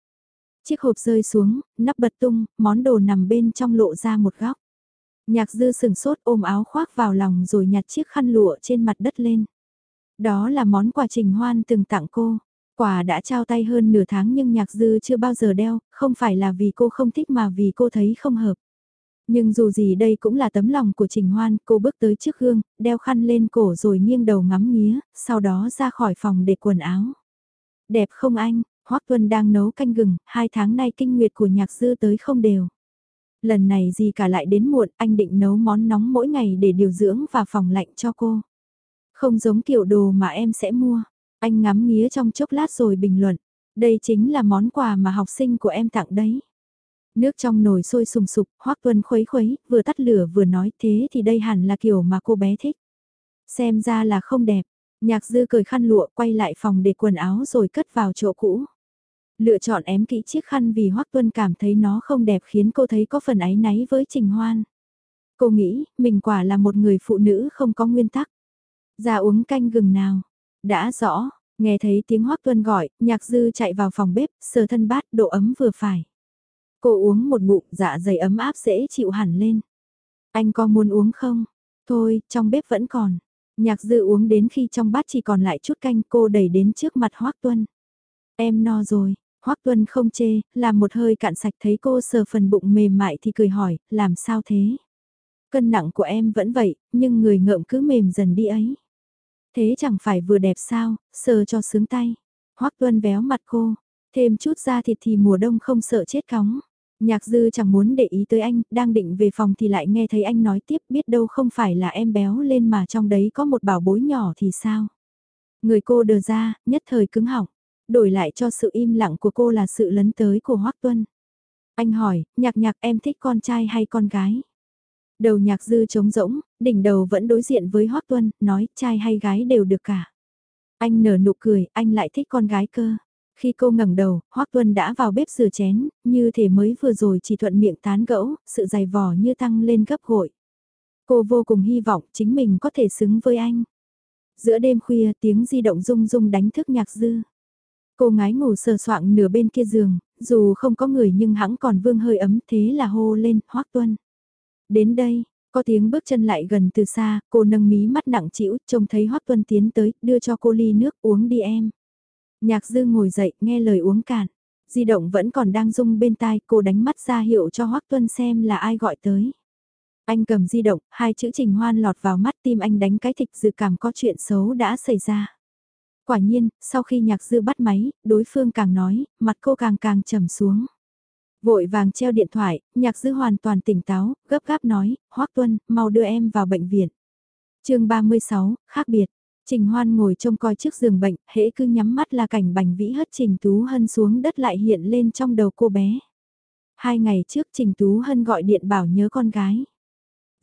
Chiếc hộp rơi xuống, nắp bật tung, món đồ nằm bên trong lộ ra một góc. Nhạc dư sừng sốt ôm áo khoác vào lòng rồi nhặt chiếc khăn lụa trên mặt đất lên. Đó là món quà Trình Hoan từng tặng cô. Quà đã trao tay hơn nửa tháng nhưng nhạc dư chưa bao giờ đeo, không phải là vì cô không thích mà vì cô thấy không hợp. Nhưng dù gì đây cũng là tấm lòng của Trình Hoan, cô bước tới trước gương, đeo khăn lên cổ rồi nghiêng đầu ngắm nghía, sau đó ra khỏi phòng để quần áo. Đẹp không anh, Hoắc Tuân đang nấu canh gừng, hai tháng nay kinh nguyệt của nhạc dư tới không đều. Lần này gì cả lại đến muộn, anh định nấu món nóng mỗi ngày để điều dưỡng và phòng lạnh cho cô. Không giống kiểu đồ mà em sẽ mua. Anh ngắm nghía trong chốc lát rồi bình luận. Đây chính là món quà mà học sinh của em tặng đấy. Nước trong nồi sôi sùng sục, Hoác Tuân khuấy khuấy, vừa tắt lửa vừa nói thế thì đây hẳn là kiểu mà cô bé thích. Xem ra là không đẹp, nhạc dư cười khăn lụa quay lại phòng để quần áo rồi cất vào chỗ cũ. Lựa chọn ém kỹ chiếc khăn vì Hoác Tuân cảm thấy nó không đẹp khiến cô thấy có phần áy náy với Trình Hoan. Cô nghĩ, mình quả là một người phụ nữ không có nguyên tắc. Ra uống canh gừng nào. Đã rõ, nghe thấy tiếng Hoác Tuân gọi, nhạc dư chạy vào phòng bếp, sờ thân bát, độ ấm vừa phải. Cô uống một ngụm dạ dày ấm áp dễ chịu hẳn lên. Anh có muốn uống không? Thôi, trong bếp vẫn còn. Nhạc dư uống đến khi trong bát chỉ còn lại chút canh cô đẩy đến trước mặt Hoác Tuân. Em no rồi, Hoác Tuân không chê, làm một hơi cạn sạch thấy cô sờ phần bụng mềm mại thì cười hỏi, làm sao thế? Cân nặng của em vẫn vậy, nhưng người ngợm cứ mềm dần đi ấy. Thế chẳng phải vừa đẹp sao, sờ cho sướng tay. hoắc Tuân véo mặt cô, thêm chút da thịt thì mùa đông không sợ chết cóng. Nhạc dư chẳng muốn để ý tới anh, đang định về phòng thì lại nghe thấy anh nói tiếp biết đâu không phải là em béo lên mà trong đấy có một bảo bối nhỏ thì sao. Người cô đờ ra, nhất thời cứng họng, đổi lại cho sự im lặng của cô là sự lấn tới của hoắc Tuân. Anh hỏi, nhạc nhạc em thích con trai hay con gái? Đầu nhạc dư trống rỗng, đỉnh đầu vẫn đối diện với Hoác Tuân, nói trai hay gái đều được cả. Anh nở nụ cười, anh lại thích con gái cơ. Khi cô ngẩng đầu, Hoắc Tuân đã vào bếp rửa chén, như thể mới vừa rồi chỉ thuận miệng tán gẫu, sự dày vò như tăng lên gấp gội. Cô vô cùng hy vọng chính mình có thể xứng với anh. Giữa đêm khuya tiếng di động rung rung đánh thức nhạc dư. Cô ngái ngủ sờ soạng nửa bên kia giường, dù không có người nhưng hãng còn vương hơi ấm thế là hô lên Hoắc Tuân. Đến đây, có tiếng bước chân lại gần từ xa, cô nâng mí mắt nặng trĩu, trông thấy Hoắc Tuân tiến tới, đưa cho cô ly nước uống đi em. Nhạc dư ngồi dậy, nghe lời uống cạn. Di động vẫn còn đang rung bên tai, cô đánh mắt ra hiệu cho Hoắc Tuân xem là ai gọi tới. Anh cầm di động, hai chữ trình hoan lọt vào mắt tim anh đánh cái thịt dự cảm có chuyện xấu đã xảy ra. Quả nhiên, sau khi nhạc dư bắt máy, đối phương càng nói, mặt cô càng càng trầm xuống. Vội vàng treo điện thoại, nhạc dư hoàn toàn tỉnh táo, gấp gáp nói, Hoắc Tuân, mau đưa em vào bệnh viện. chương 36, khác biệt. Trình Hoan ngồi trông coi trước giường bệnh, hễ cứ nhắm mắt là cảnh bành vĩ hất Trình Tú Hân xuống đất lại hiện lên trong đầu cô bé. Hai ngày trước Trình Tú Hân gọi điện bảo nhớ con gái.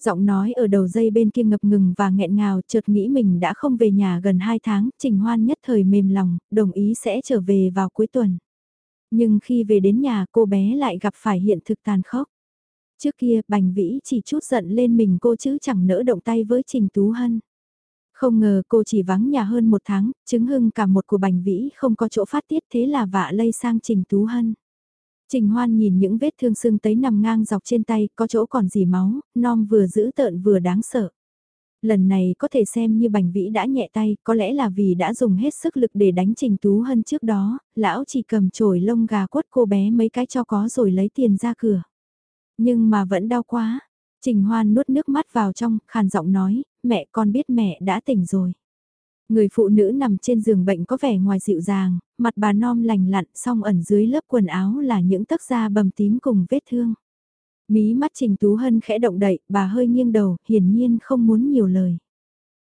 Giọng nói ở đầu dây bên kia ngập ngừng và nghẹn ngào chợt nghĩ mình đã không về nhà gần hai tháng, Trình Hoan nhất thời mềm lòng, đồng ý sẽ trở về vào cuối tuần. Nhưng khi về đến nhà cô bé lại gặp phải hiện thực tàn khốc. Trước kia Bành Vĩ chỉ chút giận lên mình cô chứ chẳng nỡ động tay với Trình Tú Hân. Không ngờ cô chỉ vắng nhà hơn một tháng, chứng hưng cả một của Bành Vĩ không có chỗ phát tiết thế là vạ lây sang Trình Tú Hân. Trình Hoan nhìn những vết thương sưng tấy nằm ngang dọc trên tay, có chỗ còn dì máu, non vừa dữ tợn vừa đáng sợ. Lần này có thể xem như Bành Vĩ đã nhẹ tay, có lẽ là vì đã dùng hết sức lực để đánh Trình Tú Hân trước đó, lão chỉ cầm chổi lông gà quất cô bé mấy cái cho có rồi lấy tiền ra cửa. Nhưng mà vẫn đau quá. Trình Hoan nuốt nước mắt vào trong, khàn giọng nói, mẹ con biết mẹ đã tỉnh rồi. Người phụ nữ nằm trên giường bệnh có vẻ ngoài dịu dàng, mặt bà non lành lặn song ẩn dưới lớp quần áo là những tấc da bầm tím cùng vết thương. Mí mắt Trình Tú Hân khẽ động đậy, bà hơi nghiêng đầu, hiển nhiên không muốn nhiều lời.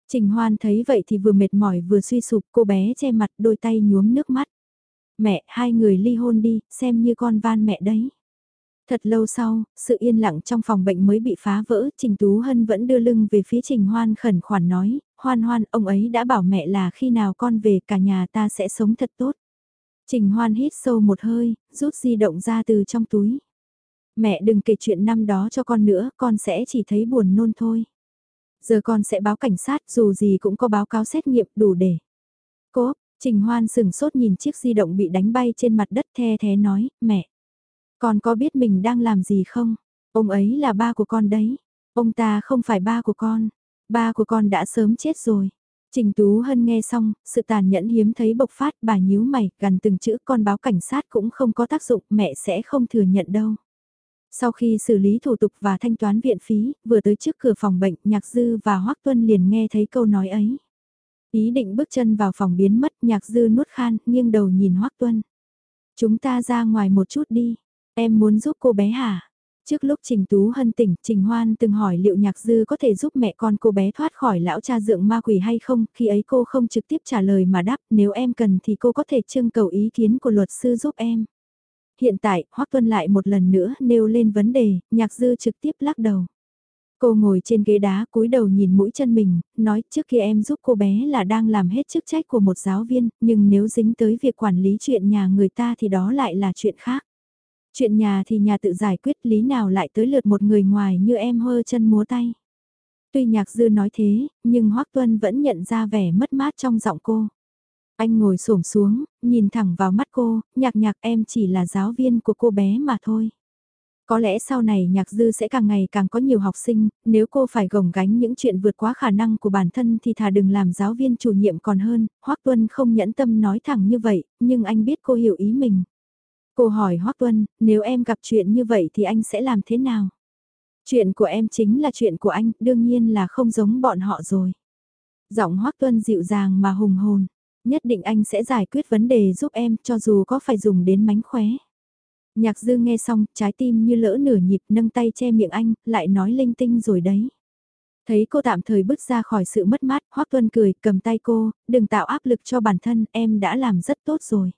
Trình Hoan thấy vậy thì vừa mệt mỏi vừa suy sụp, cô bé che mặt đôi tay nhuốm nước mắt. Mẹ, hai người ly hôn đi, xem như con van mẹ đấy. Thật lâu sau, sự yên lặng trong phòng bệnh mới bị phá vỡ, Trình Tú Hân vẫn đưa lưng về phía Trình Hoan khẩn khoản nói, Hoan Hoan, ông ấy đã bảo mẹ là khi nào con về cả nhà ta sẽ sống thật tốt. Trình Hoan hít sâu một hơi, rút di động ra từ trong túi. Mẹ đừng kể chuyện năm đó cho con nữa, con sẽ chỉ thấy buồn nôn thôi. Giờ con sẽ báo cảnh sát, dù gì cũng có báo cáo xét nghiệm đủ để. Cố, Trình Hoan sừng sốt nhìn chiếc di động bị đánh bay trên mặt đất the thế nói, mẹ. Con có biết mình đang làm gì không? Ông ấy là ba của con đấy. Ông ta không phải ba của con. Ba của con đã sớm chết rồi. Trình Tú Hân nghe xong, sự tàn nhẫn hiếm thấy bộc phát bà nhíu mày, gần từng chữ con báo cảnh sát cũng không có tác dụng, mẹ sẽ không thừa nhận đâu. Sau khi xử lý thủ tục và thanh toán viện phí, vừa tới trước cửa phòng bệnh, Nhạc Dư và hoắc Tuân liền nghe thấy câu nói ấy. Ý định bước chân vào phòng biến mất, Nhạc Dư nuốt khan, nghiêng đầu nhìn hoắc Tuân. Chúng ta ra ngoài một chút đi. Em muốn giúp cô bé hả? Trước lúc Trình Tú Hân tỉnh, Trình Hoan từng hỏi liệu Nhạc Dư có thể giúp mẹ con cô bé thoát khỏi lão cha dượng ma quỷ hay không, khi ấy cô không trực tiếp trả lời mà đáp, nếu em cần thì cô có thể trưng cầu ý kiến của luật sư giúp em. Hiện tại, Hoắc Tuân lại một lần nữa nêu lên vấn đề, Nhạc Dư trực tiếp lắc đầu. Cô ngồi trên ghế đá cúi đầu nhìn mũi chân mình, nói trước kia em giúp cô bé là đang làm hết chức trách của một giáo viên, nhưng nếu dính tới việc quản lý chuyện nhà người ta thì đó lại là chuyện khác. Chuyện nhà thì nhà tự giải quyết lý nào lại tới lượt một người ngoài như em hơ chân múa tay. Tuy nhạc dư nói thế, nhưng Hoác Tuân vẫn nhận ra vẻ mất mát trong giọng cô. Anh ngồi xổm xuống, nhìn thẳng vào mắt cô, nhạc nhạc em chỉ là giáo viên của cô bé mà thôi. Có lẽ sau này nhạc dư sẽ càng ngày càng có nhiều học sinh, nếu cô phải gồng gánh những chuyện vượt quá khả năng của bản thân thì thà đừng làm giáo viên chủ nhiệm còn hơn, Hoác Tuân không nhẫn tâm nói thẳng như vậy, nhưng anh biết cô hiểu ý mình. Cô hỏi Hoác Tuân, nếu em gặp chuyện như vậy thì anh sẽ làm thế nào? Chuyện của em chính là chuyện của anh, đương nhiên là không giống bọn họ rồi. Giọng Hoác Tuân dịu dàng mà hùng hồn, nhất định anh sẽ giải quyết vấn đề giúp em cho dù có phải dùng đến mánh khóe. Nhạc dư nghe xong, trái tim như lỡ nửa nhịp nâng tay che miệng anh, lại nói linh tinh rồi đấy. Thấy cô tạm thời bước ra khỏi sự mất mát, Hoác Tuân cười, cầm tay cô, đừng tạo áp lực cho bản thân, em đã làm rất tốt rồi.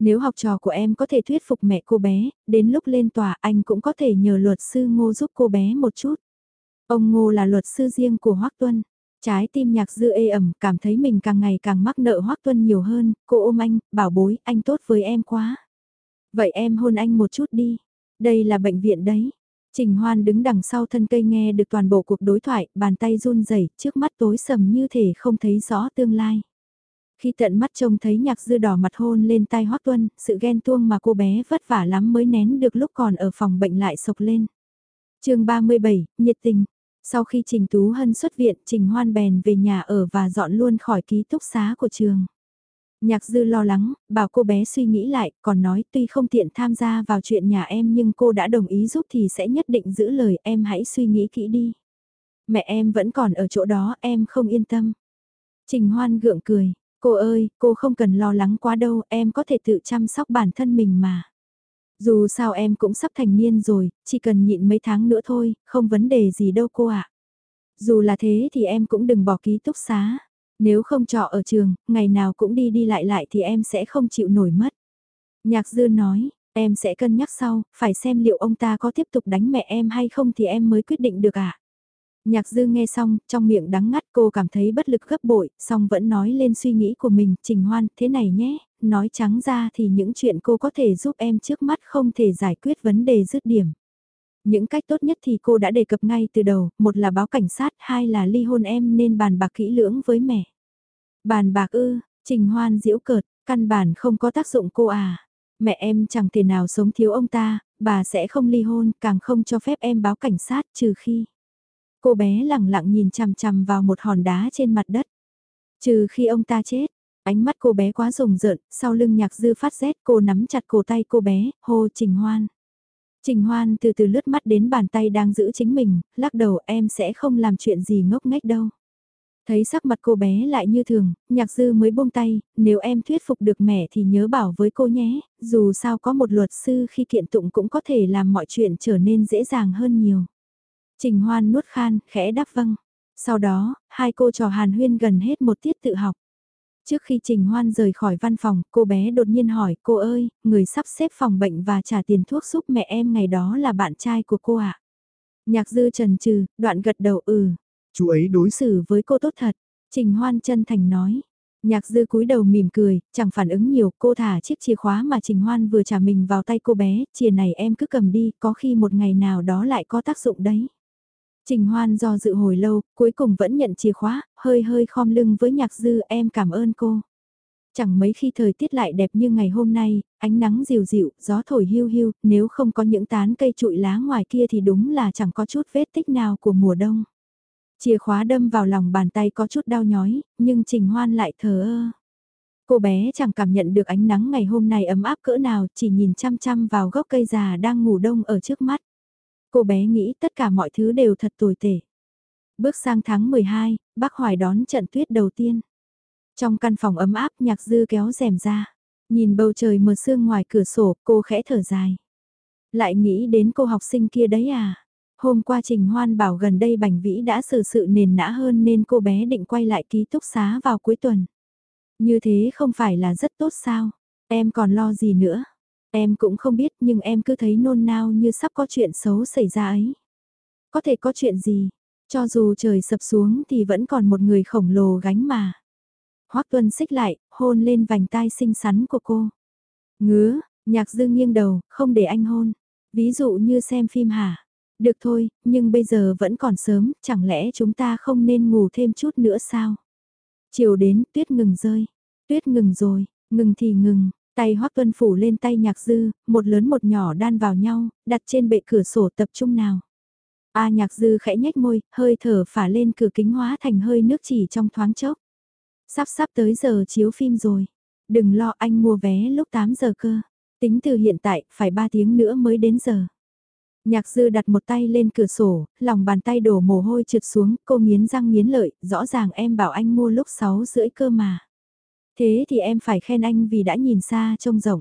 Nếu học trò của em có thể thuyết phục mẹ cô bé, đến lúc lên tòa anh cũng có thể nhờ luật sư Ngô giúp cô bé một chút. Ông Ngô là luật sư riêng của Hoác Tuân. Trái tim nhạc dư ê ẩm, cảm thấy mình càng ngày càng mắc nợ hoắc Tuân nhiều hơn, cô ôm anh, bảo bối, anh tốt với em quá. Vậy em hôn anh một chút đi. Đây là bệnh viện đấy. Trình Hoan đứng đằng sau thân cây nghe được toàn bộ cuộc đối thoại, bàn tay run rẩy, trước mắt tối sầm như thể không thấy rõ tương lai. Khi tận mắt trông thấy nhạc dư đỏ mặt hôn lên tai hoắc Tuân, sự ghen tuông mà cô bé vất vả lắm mới nén được lúc còn ở phòng bệnh lại sộc lên. chương 37, nhiệt tình. Sau khi Trình Tú Hân xuất viện, Trình Hoan bèn về nhà ở và dọn luôn khỏi ký túc xá của trường. Nhạc dư lo lắng, bảo cô bé suy nghĩ lại, còn nói tuy không tiện tham gia vào chuyện nhà em nhưng cô đã đồng ý giúp thì sẽ nhất định giữ lời em hãy suy nghĩ kỹ đi. Mẹ em vẫn còn ở chỗ đó em không yên tâm. Trình Hoan gượng cười, cô ơi, cô không cần lo lắng quá đâu, em có thể tự chăm sóc bản thân mình mà. Dù sao em cũng sắp thành niên rồi, chỉ cần nhịn mấy tháng nữa thôi, không vấn đề gì đâu cô ạ. Dù là thế thì em cũng đừng bỏ ký túc xá. Nếu không trọ ở trường, ngày nào cũng đi đi lại lại thì em sẽ không chịu nổi mất. Nhạc dư nói, em sẽ cân nhắc sau, phải xem liệu ông ta có tiếp tục đánh mẹ em hay không thì em mới quyết định được ạ. À? Nhạc dư nghe xong, trong miệng đắng ngắt cô cảm thấy bất lực gấp bội, xong vẫn nói lên suy nghĩ của mình, trình hoan, thế này nhé, nói trắng ra thì những chuyện cô có thể giúp em trước mắt không thể giải quyết vấn đề dứt điểm. Những cách tốt nhất thì cô đã đề cập ngay từ đầu, một là báo cảnh sát, hai là ly hôn em nên bàn bạc kỹ lưỡng với mẹ. Bàn bạc ư, trình hoan diễu cợt, căn bản không có tác dụng cô à. Mẹ em chẳng thể nào sống thiếu ông ta, bà sẽ không ly hôn, càng không cho phép em báo cảnh sát trừ khi. Cô bé lẳng lặng nhìn chằm chằm vào một hòn đá trên mặt đất. Trừ khi ông ta chết, ánh mắt cô bé quá rùng rợn, sau lưng nhạc dư phát rét cô nắm chặt cổ tay cô bé, hô trình hoan. Trình Hoan từ từ lướt mắt đến bàn tay đang giữ chính mình, lắc đầu em sẽ không làm chuyện gì ngốc nghếch đâu. Thấy sắc mặt cô bé lại như thường, nhạc dư mới buông tay, nếu em thuyết phục được mẹ thì nhớ bảo với cô nhé, dù sao có một luật sư khi kiện tụng cũng có thể làm mọi chuyện trở nên dễ dàng hơn nhiều. Trình Hoan nuốt khan, khẽ đáp vâng. Sau đó, hai cô trò hàn huyên gần hết một tiết tự học. Trước khi Trình Hoan rời khỏi văn phòng, cô bé đột nhiên hỏi, cô ơi, người sắp xếp phòng bệnh và trả tiền thuốc giúp mẹ em ngày đó là bạn trai của cô ạ. À? Nhạc dư trần trừ, đoạn gật đầu ừ. Chú ấy đối xử với cô tốt thật. Trình Hoan chân thành nói. Nhạc dư cúi đầu mỉm cười, chẳng phản ứng nhiều, cô thả chiếc chìa khóa mà Trình Hoan vừa trả mình vào tay cô bé, chìa này em cứ cầm đi, có khi một ngày nào đó lại có tác dụng đấy. Trình Hoan do dự hồi lâu, cuối cùng vẫn nhận chìa khóa, hơi hơi khom lưng với nhạc dư em cảm ơn cô. Chẳng mấy khi thời tiết lại đẹp như ngày hôm nay, ánh nắng dịu dịu, gió thổi hiu hiu, nếu không có những tán cây trụi lá ngoài kia thì đúng là chẳng có chút vết tích nào của mùa đông. Chìa khóa đâm vào lòng bàn tay có chút đau nhói, nhưng Trình Hoan lại thờ ơ. Cô bé chẳng cảm nhận được ánh nắng ngày hôm nay ấm áp cỡ nào, chỉ nhìn chăm chăm vào gốc cây già đang ngủ đông ở trước mắt. Cô bé nghĩ tất cả mọi thứ đều thật tồi tệ. Bước sang tháng 12, bác Hoài đón trận tuyết đầu tiên. Trong căn phòng ấm áp nhạc dư kéo rèm ra. Nhìn bầu trời mờ sương ngoài cửa sổ cô khẽ thở dài. Lại nghĩ đến cô học sinh kia đấy à? Hôm qua Trình Hoan bảo gần đây Bành Vĩ đã xử sự nền nã hơn nên cô bé định quay lại ký túc xá vào cuối tuần. Như thế không phải là rất tốt sao? Em còn lo gì nữa? Em cũng không biết nhưng em cứ thấy nôn nao như sắp có chuyện xấu xảy ra ấy. Có thể có chuyện gì? Cho dù trời sập xuống thì vẫn còn một người khổng lồ gánh mà. Hoác Tuân xích lại, hôn lên vành tai xinh xắn của cô. Ngứa, nhạc dư nghiêng đầu, không để anh hôn. Ví dụ như xem phim hả? Được thôi, nhưng bây giờ vẫn còn sớm, chẳng lẽ chúng ta không nên ngủ thêm chút nữa sao? Chiều đến, tuyết ngừng rơi. Tuyết ngừng rồi, ngừng thì ngừng. Tay Hoắc Tuân phủ lên tay nhạc dư, một lớn một nhỏ đan vào nhau, đặt trên bệ cửa sổ tập trung nào. A nhạc dư khẽ nhếch môi, hơi thở phả lên cửa kính hóa thành hơi nước chỉ trong thoáng chốc. Sắp sắp tới giờ chiếu phim rồi. Đừng lo anh mua vé lúc 8 giờ cơ. Tính từ hiện tại, phải 3 tiếng nữa mới đến giờ. Nhạc dư đặt một tay lên cửa sổ, lòng bàn tay đổ mồ hôi trượt xuống, cô nghiến răng nghiến lợi, rõ ràng em bảo anh mua lúc 6 rưỡi cơ mà. Thế thì em phải khen anh vì đã nhìn xa trông rộng.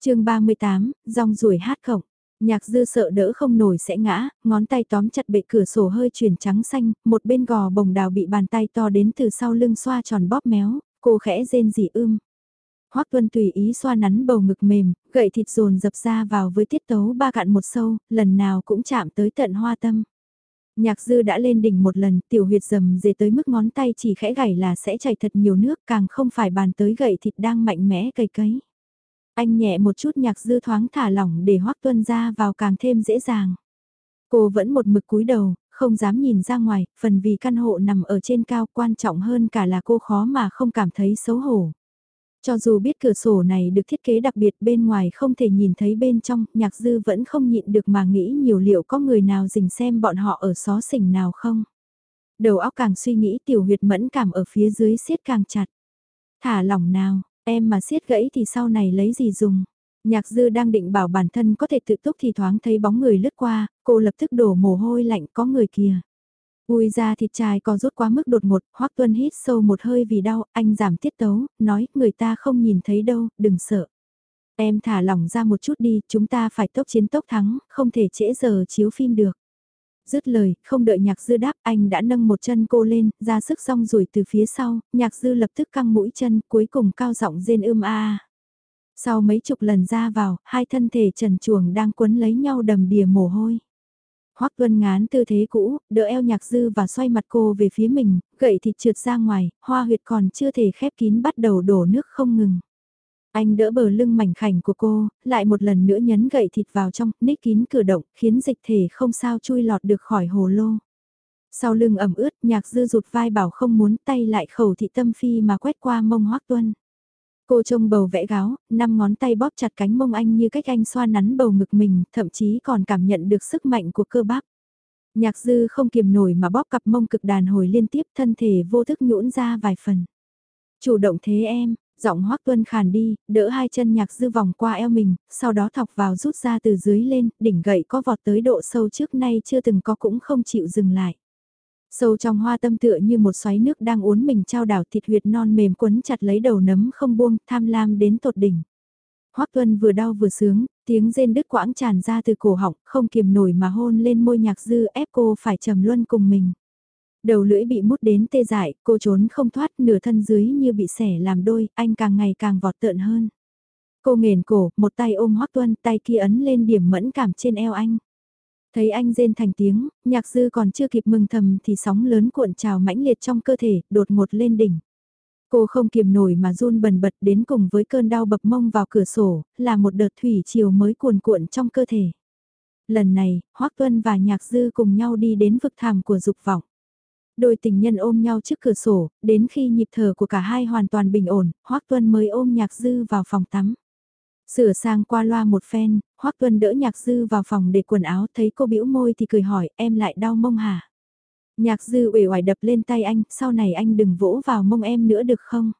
chương 38, rong ruổi hát khổng. Nhạc dư sợ đỡ không nổi sẽ ngã, ngón tay tóm chặt bệ cửa sổ hơi chuyển trắng xanh, một bên gò bồng đào bị bàn tay to đến từ sau lưng xoa tròn bóp méo, cô khẽ rên rỉ ưm. Hoắc Tuân tùy ý xoa nắn bầu ngực mềm, gậy thịt dồn dập ra vào với tiết tấu ba cạn một sâu, lần nào cũng chạm tới tận hoa tâm. Nhạc dư đã lên đỉnh một lần, tiểu huyệt dầm dề tới mức ngón tay chỉ khẽ gảy là sẽ chảy thật nhiều nước, càng không phải bàn tới gậy thịt đang mạnh mẽ cầy cấy. Anh nhẹ một chút nhạc dư thoáng thả lỏng để Hoắc Tuân ra vào càng thêm dễ dàng. Cô vẫn một mực cúi đầu, không dám nhìn ra ngoài, phần vì căn hộ nằm ở trên cao quan trọng hơn cả là cô khó mà không cảm thấy xấu hổ. Cho dù biết cửa sổ này được thiết kế đặc biệt bên ngoài không thể nhìn thấy bên trong, nhạc dư vẫn không nhịn được mà nghĩ nhiều liệu có người nào dình xem bọn họ ở xó xỉnh nào không. Đầu óc càng suy nghĩ tiểu huyệt mẫn cảm ở phía dưới siết càng chặt. Thả lỏng nào, em mà siết gãy thì sau này lấy gì dùng. Nhạc dư đang định bảo bản thân có thể tự túc thì thoáng thấy bóng người lướt qua, cô lập tức đổ mồ hôi lạnh có người kìa. Ui ra thịt trai còn rút quá mức đột ngột, Hoắc Tuân hít sâu một hơi vì đau, anh giảm tiết tấu, nói, người ta không nhìn thấy đâu, đừng sợ. Em thả lỏng ra một chút đi, chúng ta phải tốc chiến tốc thắng, không thể trễ giờ chiếu phim được. Dứt lời, không đợi nhạc dư đáp, anh đã nâng một chân cô lên, ra sức xong rủi từ phía sau, nhạc dư lập tức căng mũi chân, cuối cùng cao giọng rên ưm a. Sau mấy chục lần ra vào, hai thân thể trần chuồng đang quấn lấy nhau đầm đìa mồ hôi. Hoắc Tuân ngán tư thế cũ, đỡ eo nhạc dư và xoay mặt cô về phía mình, gậy thịt trượt ra ngoài, hoa huyệt còn chưa thể khép kín bắt đầu đổ nước không ngừng. Anh đỡ bờ lưng mảnh khảnh của cô, lại một lần nữa nhấn gậy thịt vào trong, ních kín cửa động, khiến dịch thể không sao chui lọt được khỏi hồ lô. Sau lưng ẩm ướt, nhạc dư rụt vai bảo không muốn tay lại khẩu thị tâm phi mà quét qua mông Hoắc Tuân. Cô trông bầu vẽ gáo, năm ngón tay bóp chặt cánh mông anh như cách anh xoa nắn bầu ngực mình, thậm chí còn cảm nhận được sức mạnh của cơ bắp. Nhạc dư không kiềm nổi mà bóp cặp mông cực đàn hồi liên tiếp thân thể vô thức nhũn ra vài phần. Chủ động thế em, giọng hoắc tuân khàn đi, đỡ hai chân nhạc dư vòng qua eo mình, sau đó thọc vào rút ra từ dưới lên, đỉnh gậy có vọt tới độ sâu trước nay chưa từng có cũng không chịu dừng lại. Sâu trong hoa tâm tựa như một xoáy nước đang uốn mình trao đảo thịt huyệt non mềm quấn chặt lấy đầu nấm không buông, tham lam đến tột đỉnh. Hoắc Tuân vừa đau vừa sướng, tiếng rên đứt quãng tràn ra từ cổ họng, không kiềm nổi mà hôn lên môi nhạc dư ép cô phải trầm luân cùng mình. Đầu lưỡi bị mút đến tê dại, cô trốn không thoát, nửa thân dưới như bị xẻ làm đôi, anh càng ngày càng vọt tợn hơn. Cô nghền cổ, một tay ôm Hoắc Tuân, tay kia ấn lên điểm mẫn cảm trên eo anh. Thấy anh rên thành tiếng, nhạc dư còn chưa kịp mừng thầm thì sóng lớn cuộn trào mãnh liệt trong cơ thể, đột ngột lên đỉnh. Cô không kiềm nổi mà run bần bật đến cùng với cơn đau bập mông vào cửa sổ, là một đợt thủy chiều mới cuồn cuộn trong cơ thể. Lần này, Hoác Tuân và Nhạc Dư cùng nhau đi đến vực thẳm của dục vọng. Đôi tình nhân ôm nhau trước cửa sổ, đến khi nhịp thở của cả hai hoàn toàn bình ổn, Hoác Tuân mới ôm Nhạc Dư vào phòng tắm. Sửa sang qua loa một phen, Hoắc Tuân đỡ Nhạc Dư vào phòng để quần áo thấy cô bĩu môi thì cười hỏi em lại đau mông hả? Nhạc Dư uể oải đập lên tay anh, sau này anh đừng vỗ vào mông em nữa được không?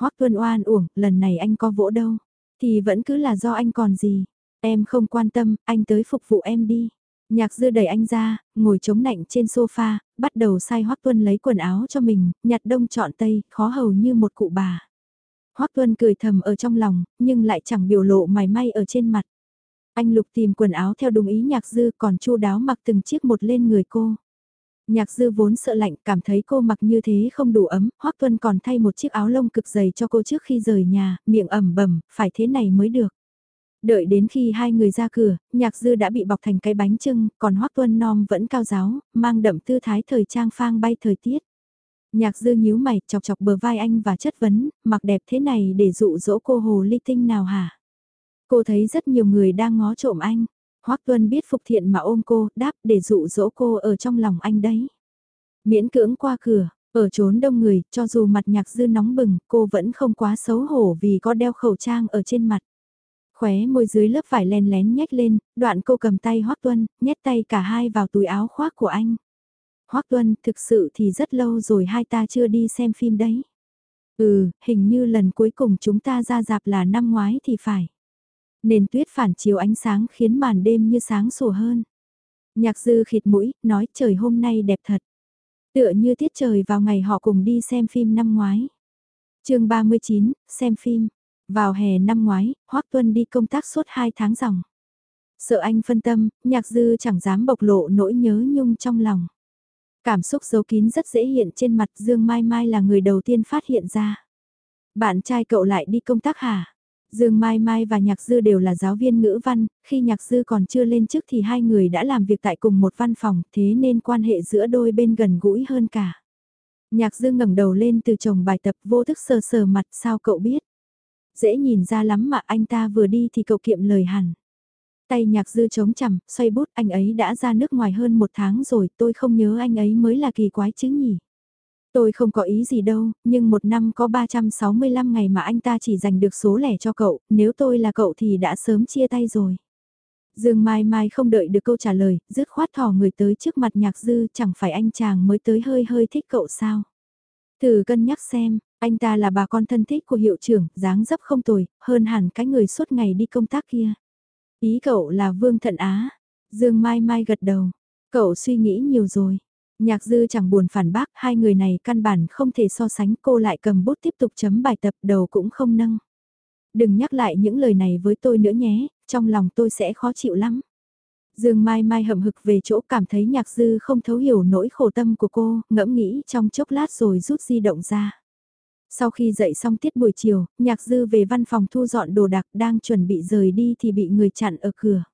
Hoắc Tuân oan uổng, lần này anh có vỗ đâu, thì vẫn cứ là do anh còn gì. Em không quan tâm, anh tới phục vụ em đi. Nhạc dư đẩy anh ra, ngồi chống nạnh trên sofa, bắt đầu sai Hoắc Tuân lấy quần áo cho mình, nhặt đông chọn tây, khó hầu như một cụ bà. Hoắc Tuân cười thầm ở trong lòng, nhưng lại chẳng biểu lộ mày may ở trên mặt. Anh Lục tìm quần áo theo đúng ý nhạc dư còn chu đáo mặc từng chiếc một lên người cô. Nhạc dư vốn sợ lạnh cảm thấy cô mặc như thế không đủ ấm, Hoắc Tuân còn thay một chiếc áo lông cực dày cho cô trước khi rời nhà, miệng ẩm bẩm, phải thế này mới được. Đợi đến khi hai người ra cửa, nhạc dư đã bị bọc thành cái bánh trưng, còn Hoắc Tuân non vẫn cao giáo, mang đậm tư thái thời trang phang bay thời tiết. Nhạc dư nhíu mày chọc chọc bờ vai anh và chất vấn, mặc đẹp thế này để dụ dỗ cô hồ ly tinh nào hả? Cô thấy rất nhiều người đang ngó trộm anh. Hoắc Tuân biết Phục Thiện mà ôm cô, đáp để dụ dỗ cô ở trong lòng anh đấy. Miễn cưỡng qua cửa, ở trốn đông người, cho dù mặt nhạc dư nóng bừng, cô vẫn không quá xấu hổ vì có đeo khẩu trang ở trên mặt. Khóe môi dưới lớp vải len lén nhếch lên, đoạn cô cầm tay Hoắc Tuân, nhét tay cả hai vào túi áo khoác của anh. Hoác Tuân, thực sự thì rất lâu rồi hai ta chưa đi xem phim đấy. Ừ, hình như lần cuối cùng chúng ta ra dạp là năm ngoái thì phải. Nền tuyết phản chiếu ánh sáng khiến màn đêm như sáng sủa hơn. Nhạc dư khịt mũi, nói trời hôm nay đẹp thật. Tựa như tiết trời vào ngày họ cùng đi xem phim năm ngoái. chương 39, xem phim. Vào hè năm ngoái, Hoác Tuân đi công tác suốt 2 tháng dòng. Sợ anh phân tâm, nhạc dư chẳng dám bộc lộ nỗi nhớ nhung trong lòng. Cảm xúc giấu kín rất dễ hiện trên mặt Dương Mai Mai là người đầu tiên phát hiện ra. Bạn trai cậu lại đi công tác hả? Dương Mai Mai và Nhạc Dư đều là giáo viên ngữ văn, khi Nhạc Dư còn chưa lên chức thì hai người đã làm việc tại cùng một văn phòng, thế nên quan hệ giữa đôi bên gần gũi hơn cả. Nhạc Dư ngẩng đầu lên từ chồng bài tập vô thức sờ sờ mặt sao cậu biết. Dễ nhìn ra lắm mà anh ta vừa đi thì cậu kiệm lời hẳn. Tay nhạc dư chống chằm, xoay bút anh ấy đã ra nước ngoài hơn một tháng rồi, tôi không nhớ anh ấy mới là kỳ quái chứ nhỉ. Tôi không có ý gì đâu, nhưng một năm có 365 ngày mà anh ta chỉ dành được số lẻ cho cậu, nếu tôi là cậu thì đã sớm chia tay rồi. Dương Mai Mai không đợi được câu trả lời, dứt khoát thò người tới trước mặt nhạc dư, chẳng phải anh chàng mới tới hơi hơi thích cậu sao. Thử cân nhắc xem, anh ta là bà con thân thích của hiệu trưởng, dáng dấp không tồi, hơn hẳn cái người suốt ngày đi công tác kia. Ý cậu là Vương Thận Á. Dương Mai Mai gật đầu. Cậu suy nghĩ nhiều rồi. Nhạc dư chẳng buồn phản bác, hai người này căn bản không thể so sánh cô lại cầm bút tiếp tục chấm bài tập đầu cũng không nâng. Đừng nhắc lại những lời này với tôi nữa nhé, trong lòng tôi sẽ khó chịu lắm. Dương Mai Mai hậm hực về chỗ cảm thấy nhạc dư không thấu hiểu nỗi khổ tâm của cô, ngẫm nghĩ trong chốc lát rồi rút di động ra. Sau khi dậy xong tiết buổi chiều, nhạc dư về văn phòng thu dọn đồ đạc đang chuẩn bị rời đi thì bị người chặn ở cửa.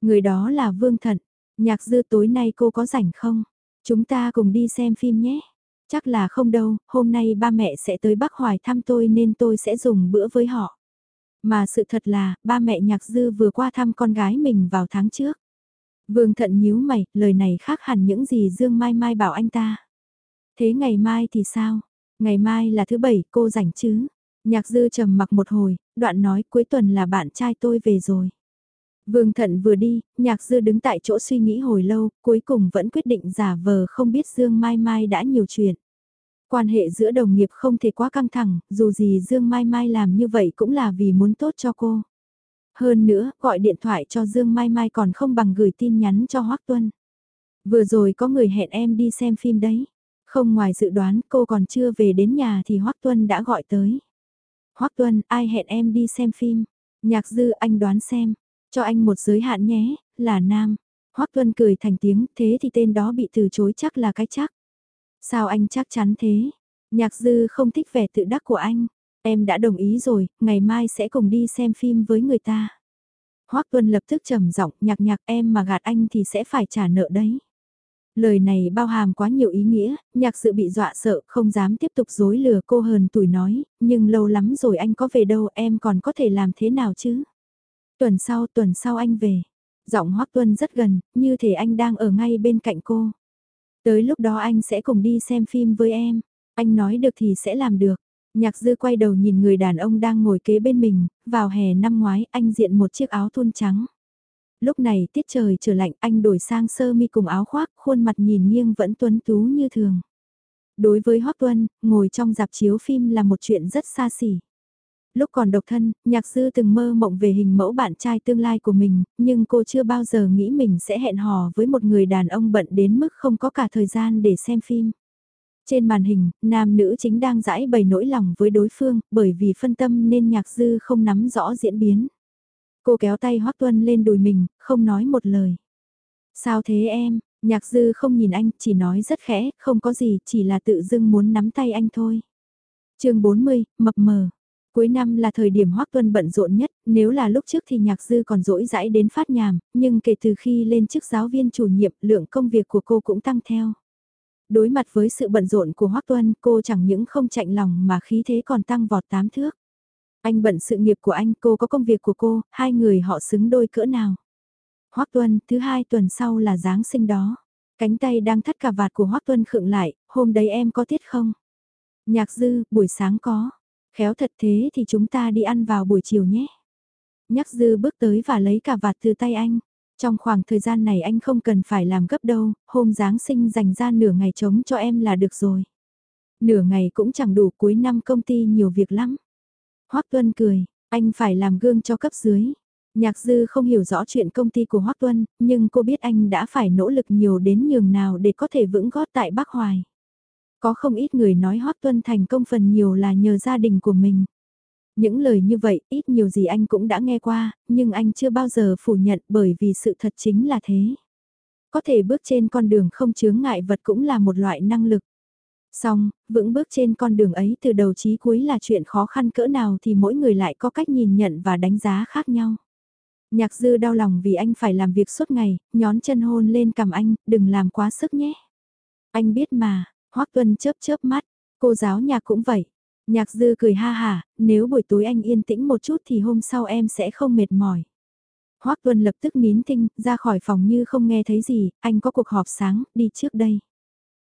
Người đó là Vương Thận. Nhạc dư tối nay cô có rảnh không? Chúng ta cùng đi xem phim nhé. Chắc là không đâu, hôm nay ba mẹ sẽ tới Bắc Hoài thăm tôi nên tôi sẽ dùng bữa với họ. Mà sự thật là, ba mẹ nhạc dư vừa qua thăm con gái mình vào tháng trước. Vương thận nhíu mày, lời này khác hẳn những gì Dương Mai Mai bảo anh ta. Thế ngày mai thì sao? Ngày mai là thứ bảy, cô rảnh chứ? Nhạc dư trầm mặc một hồi, đoạn nói cuối tuần là bạn trai tôi về rồi. Vương thận vừa đi, nhạc dư đứng tại chỗ suy nghĩ hồi lâu, cuối cùng vẫn quyết định giả vờ không biết Dương Mai Mai đã nhiều chuyện. Quan hệ giữa đồng nghiệp không thể quá căng thẳng, dù gì Dương Mai Mai làm như vậy cũng là vì muốn tốt cho cô. Hơn nữa, gọi điện thoại cho Dương Mai Mai còn không bằng gửi tin nhắn cho Hoác Tuân. Vừa rồi có người hẹn em đi xem phim đấy. Không ngoài dự đoán cô còn chưa về đến nhà thì Hoác Tuân đã gọi tới. Hoác Tuân, ai hẹn em đi xem phim? Nhạc dư anh đoán xem. Cho anh một giới hạn nhé, là nam. Hoác Tuân cười thành tiếng, thế thì tên đó bị từ chối chắc là cái chắc. Sao anh chắc chắn thế? Nhạc dư không thích vẻ tự đắc của anh. Em đã đồng ý rồi, ngày mai sẽ cùng đi xem phim với người ta. Hoác Tuân lập tức trầm giọng nhạc nhạc em mà gạt anh thì sẽ phải trả nợ đấy. Lời này bao hàm quá nhiều ý nghĩa, nhạc sự bị dọa sợ, không dám tiếp tục dối lừa cô hờn tuổi nói, nhưng lâu lắm rồi anh có về đâu em còn có thể làm thế nào chứ? Tuần sau, tuần sau anh về. Giọng Hoắc Tuân rất gần, như thể anh đang ở ngay bên cạnh cô. Tới lúc đó anh sẽ cùng đi xem phim với em. Anh nói được thì sẽ làm được. Nhạc dư quay đầu nhìn người đàn ông đang ngồi kế bên mình, vào hè năm ngoái anh diện một chiếc áo thun trắng. Lúc này tiết trời trở lạnh anh đổi sang sơ mi cùng áo khoác, khuôn mặt nhìn nghiêng vẫn tuấn tú như thường. Đối với hot Tuân, ngồi trong dạp chiếu phim là một chuyện rất xa xỉ. Lúc còn độc thân, nhạc sư từng mơ mộng về hình mẫu bạn trai tương lai của mình, nhưng cô chưa bao giờ nghĩ mình sẽ hẹn hò với một người đàn ông bận đến mức không có cả thời gian để xem phim. Trên màn hình, nam nữ chính đang giải bày nỗi lòng với đối phương, bởi vì phân tâm nên nhạc dư không nắm rõ diễn biến. Cô kéo tay Hoác Tuân lên đùi mình, không nói một lời. Sao thế em, nhạc dư không nhìn anh, chỉ nói rất khẽ, không có gì, chỉ là tự dưng muốn nắm tay anh thôi. chương 40, mập mờ. Cuối năm là thời điểm Hoác Tuân bận rộn nhất, nếu là lúc trước thì nhạc dư còn rỗi rãi đến phát nhàm, nhưng kể từ khi lên chức giáo viên chủ nhiệm, lượng công việc của cô cũng tăng theo. Đối mặt với sự bận rộn của Hoác Tuân, cô chẳng những không chạnh lòng mà khí thế còn tăng vọt tám thước. Anh bận sự nghiệp của anh, cô có công việc của cô, hai người họ xứng đôi cỡ nào. Hoác Tuân, thứ hai tuần sau là Giáng sinh đó. Cánh tay đang thắt cà vạt của Hoác Tuân khựng lại, hôm đấy em có tiết không? Nhạc dư, buổi sáng có. Khéo thật thế thì chúng ta đi ăn vào buổi chiều nhé. Nhạc dư bước tới và lấy cà vạt từ tay anh. Trong khoảng thời gian này anh không cần phải làm gấp đâu, hôm Giáng sinh dành ra nửa ngày trống cho em là được rồi. Nửa ngày cũng chẳng đủ cuối năm công ty nhiều việc lắm. Hoắc Tuân cười, anh phải làm gương cho cấp dưới. Nhạc dư không hiểu rõ chuyện công ty của Hoắc Tuân, nhưng cô biết anh đã phải nỗ lực nhiều đến nhường nào để có thể vững gót tại Bắc Hoài. Có không ít người nói Hoắc Tuân thành công phần nhiều là nhờ gia đình của mình. Những lời như vậy, ít nhiều gì anh cũng đã nghe qua, nhưng anh chưa bao giờ phủ nhận bởi vì sự thật chính là thế. Có thể bước trên con đường không chướng ngại vật cũng là một loại năng lực. Xong, vững bước trên con đường ấy từ đầu chí cuối là chuyện khó khăn cỡ nào thì mỗi người lại có cách nhìn nhận và đánh giá khác nhau. Nhạc dư đau lòng vì anh phải làm việc suốt ngày, nhón chân hôn lên cầm anh, đừng làm quá sức nhé. Anh biết mà, Hoác Tuân chớp chớp mắt, cô giáo nhạc cũng vậy. Nhạc dư cười ha hà, nếu buổi tối anh yên tĩnh một chút thì hôm sau em sẽ không mệt mỏi. Hoác Tuân lập tức nín tinh ra khỏi phòng như không nghe thấy gì, anh có cuộc họp sáng, đi trước đây.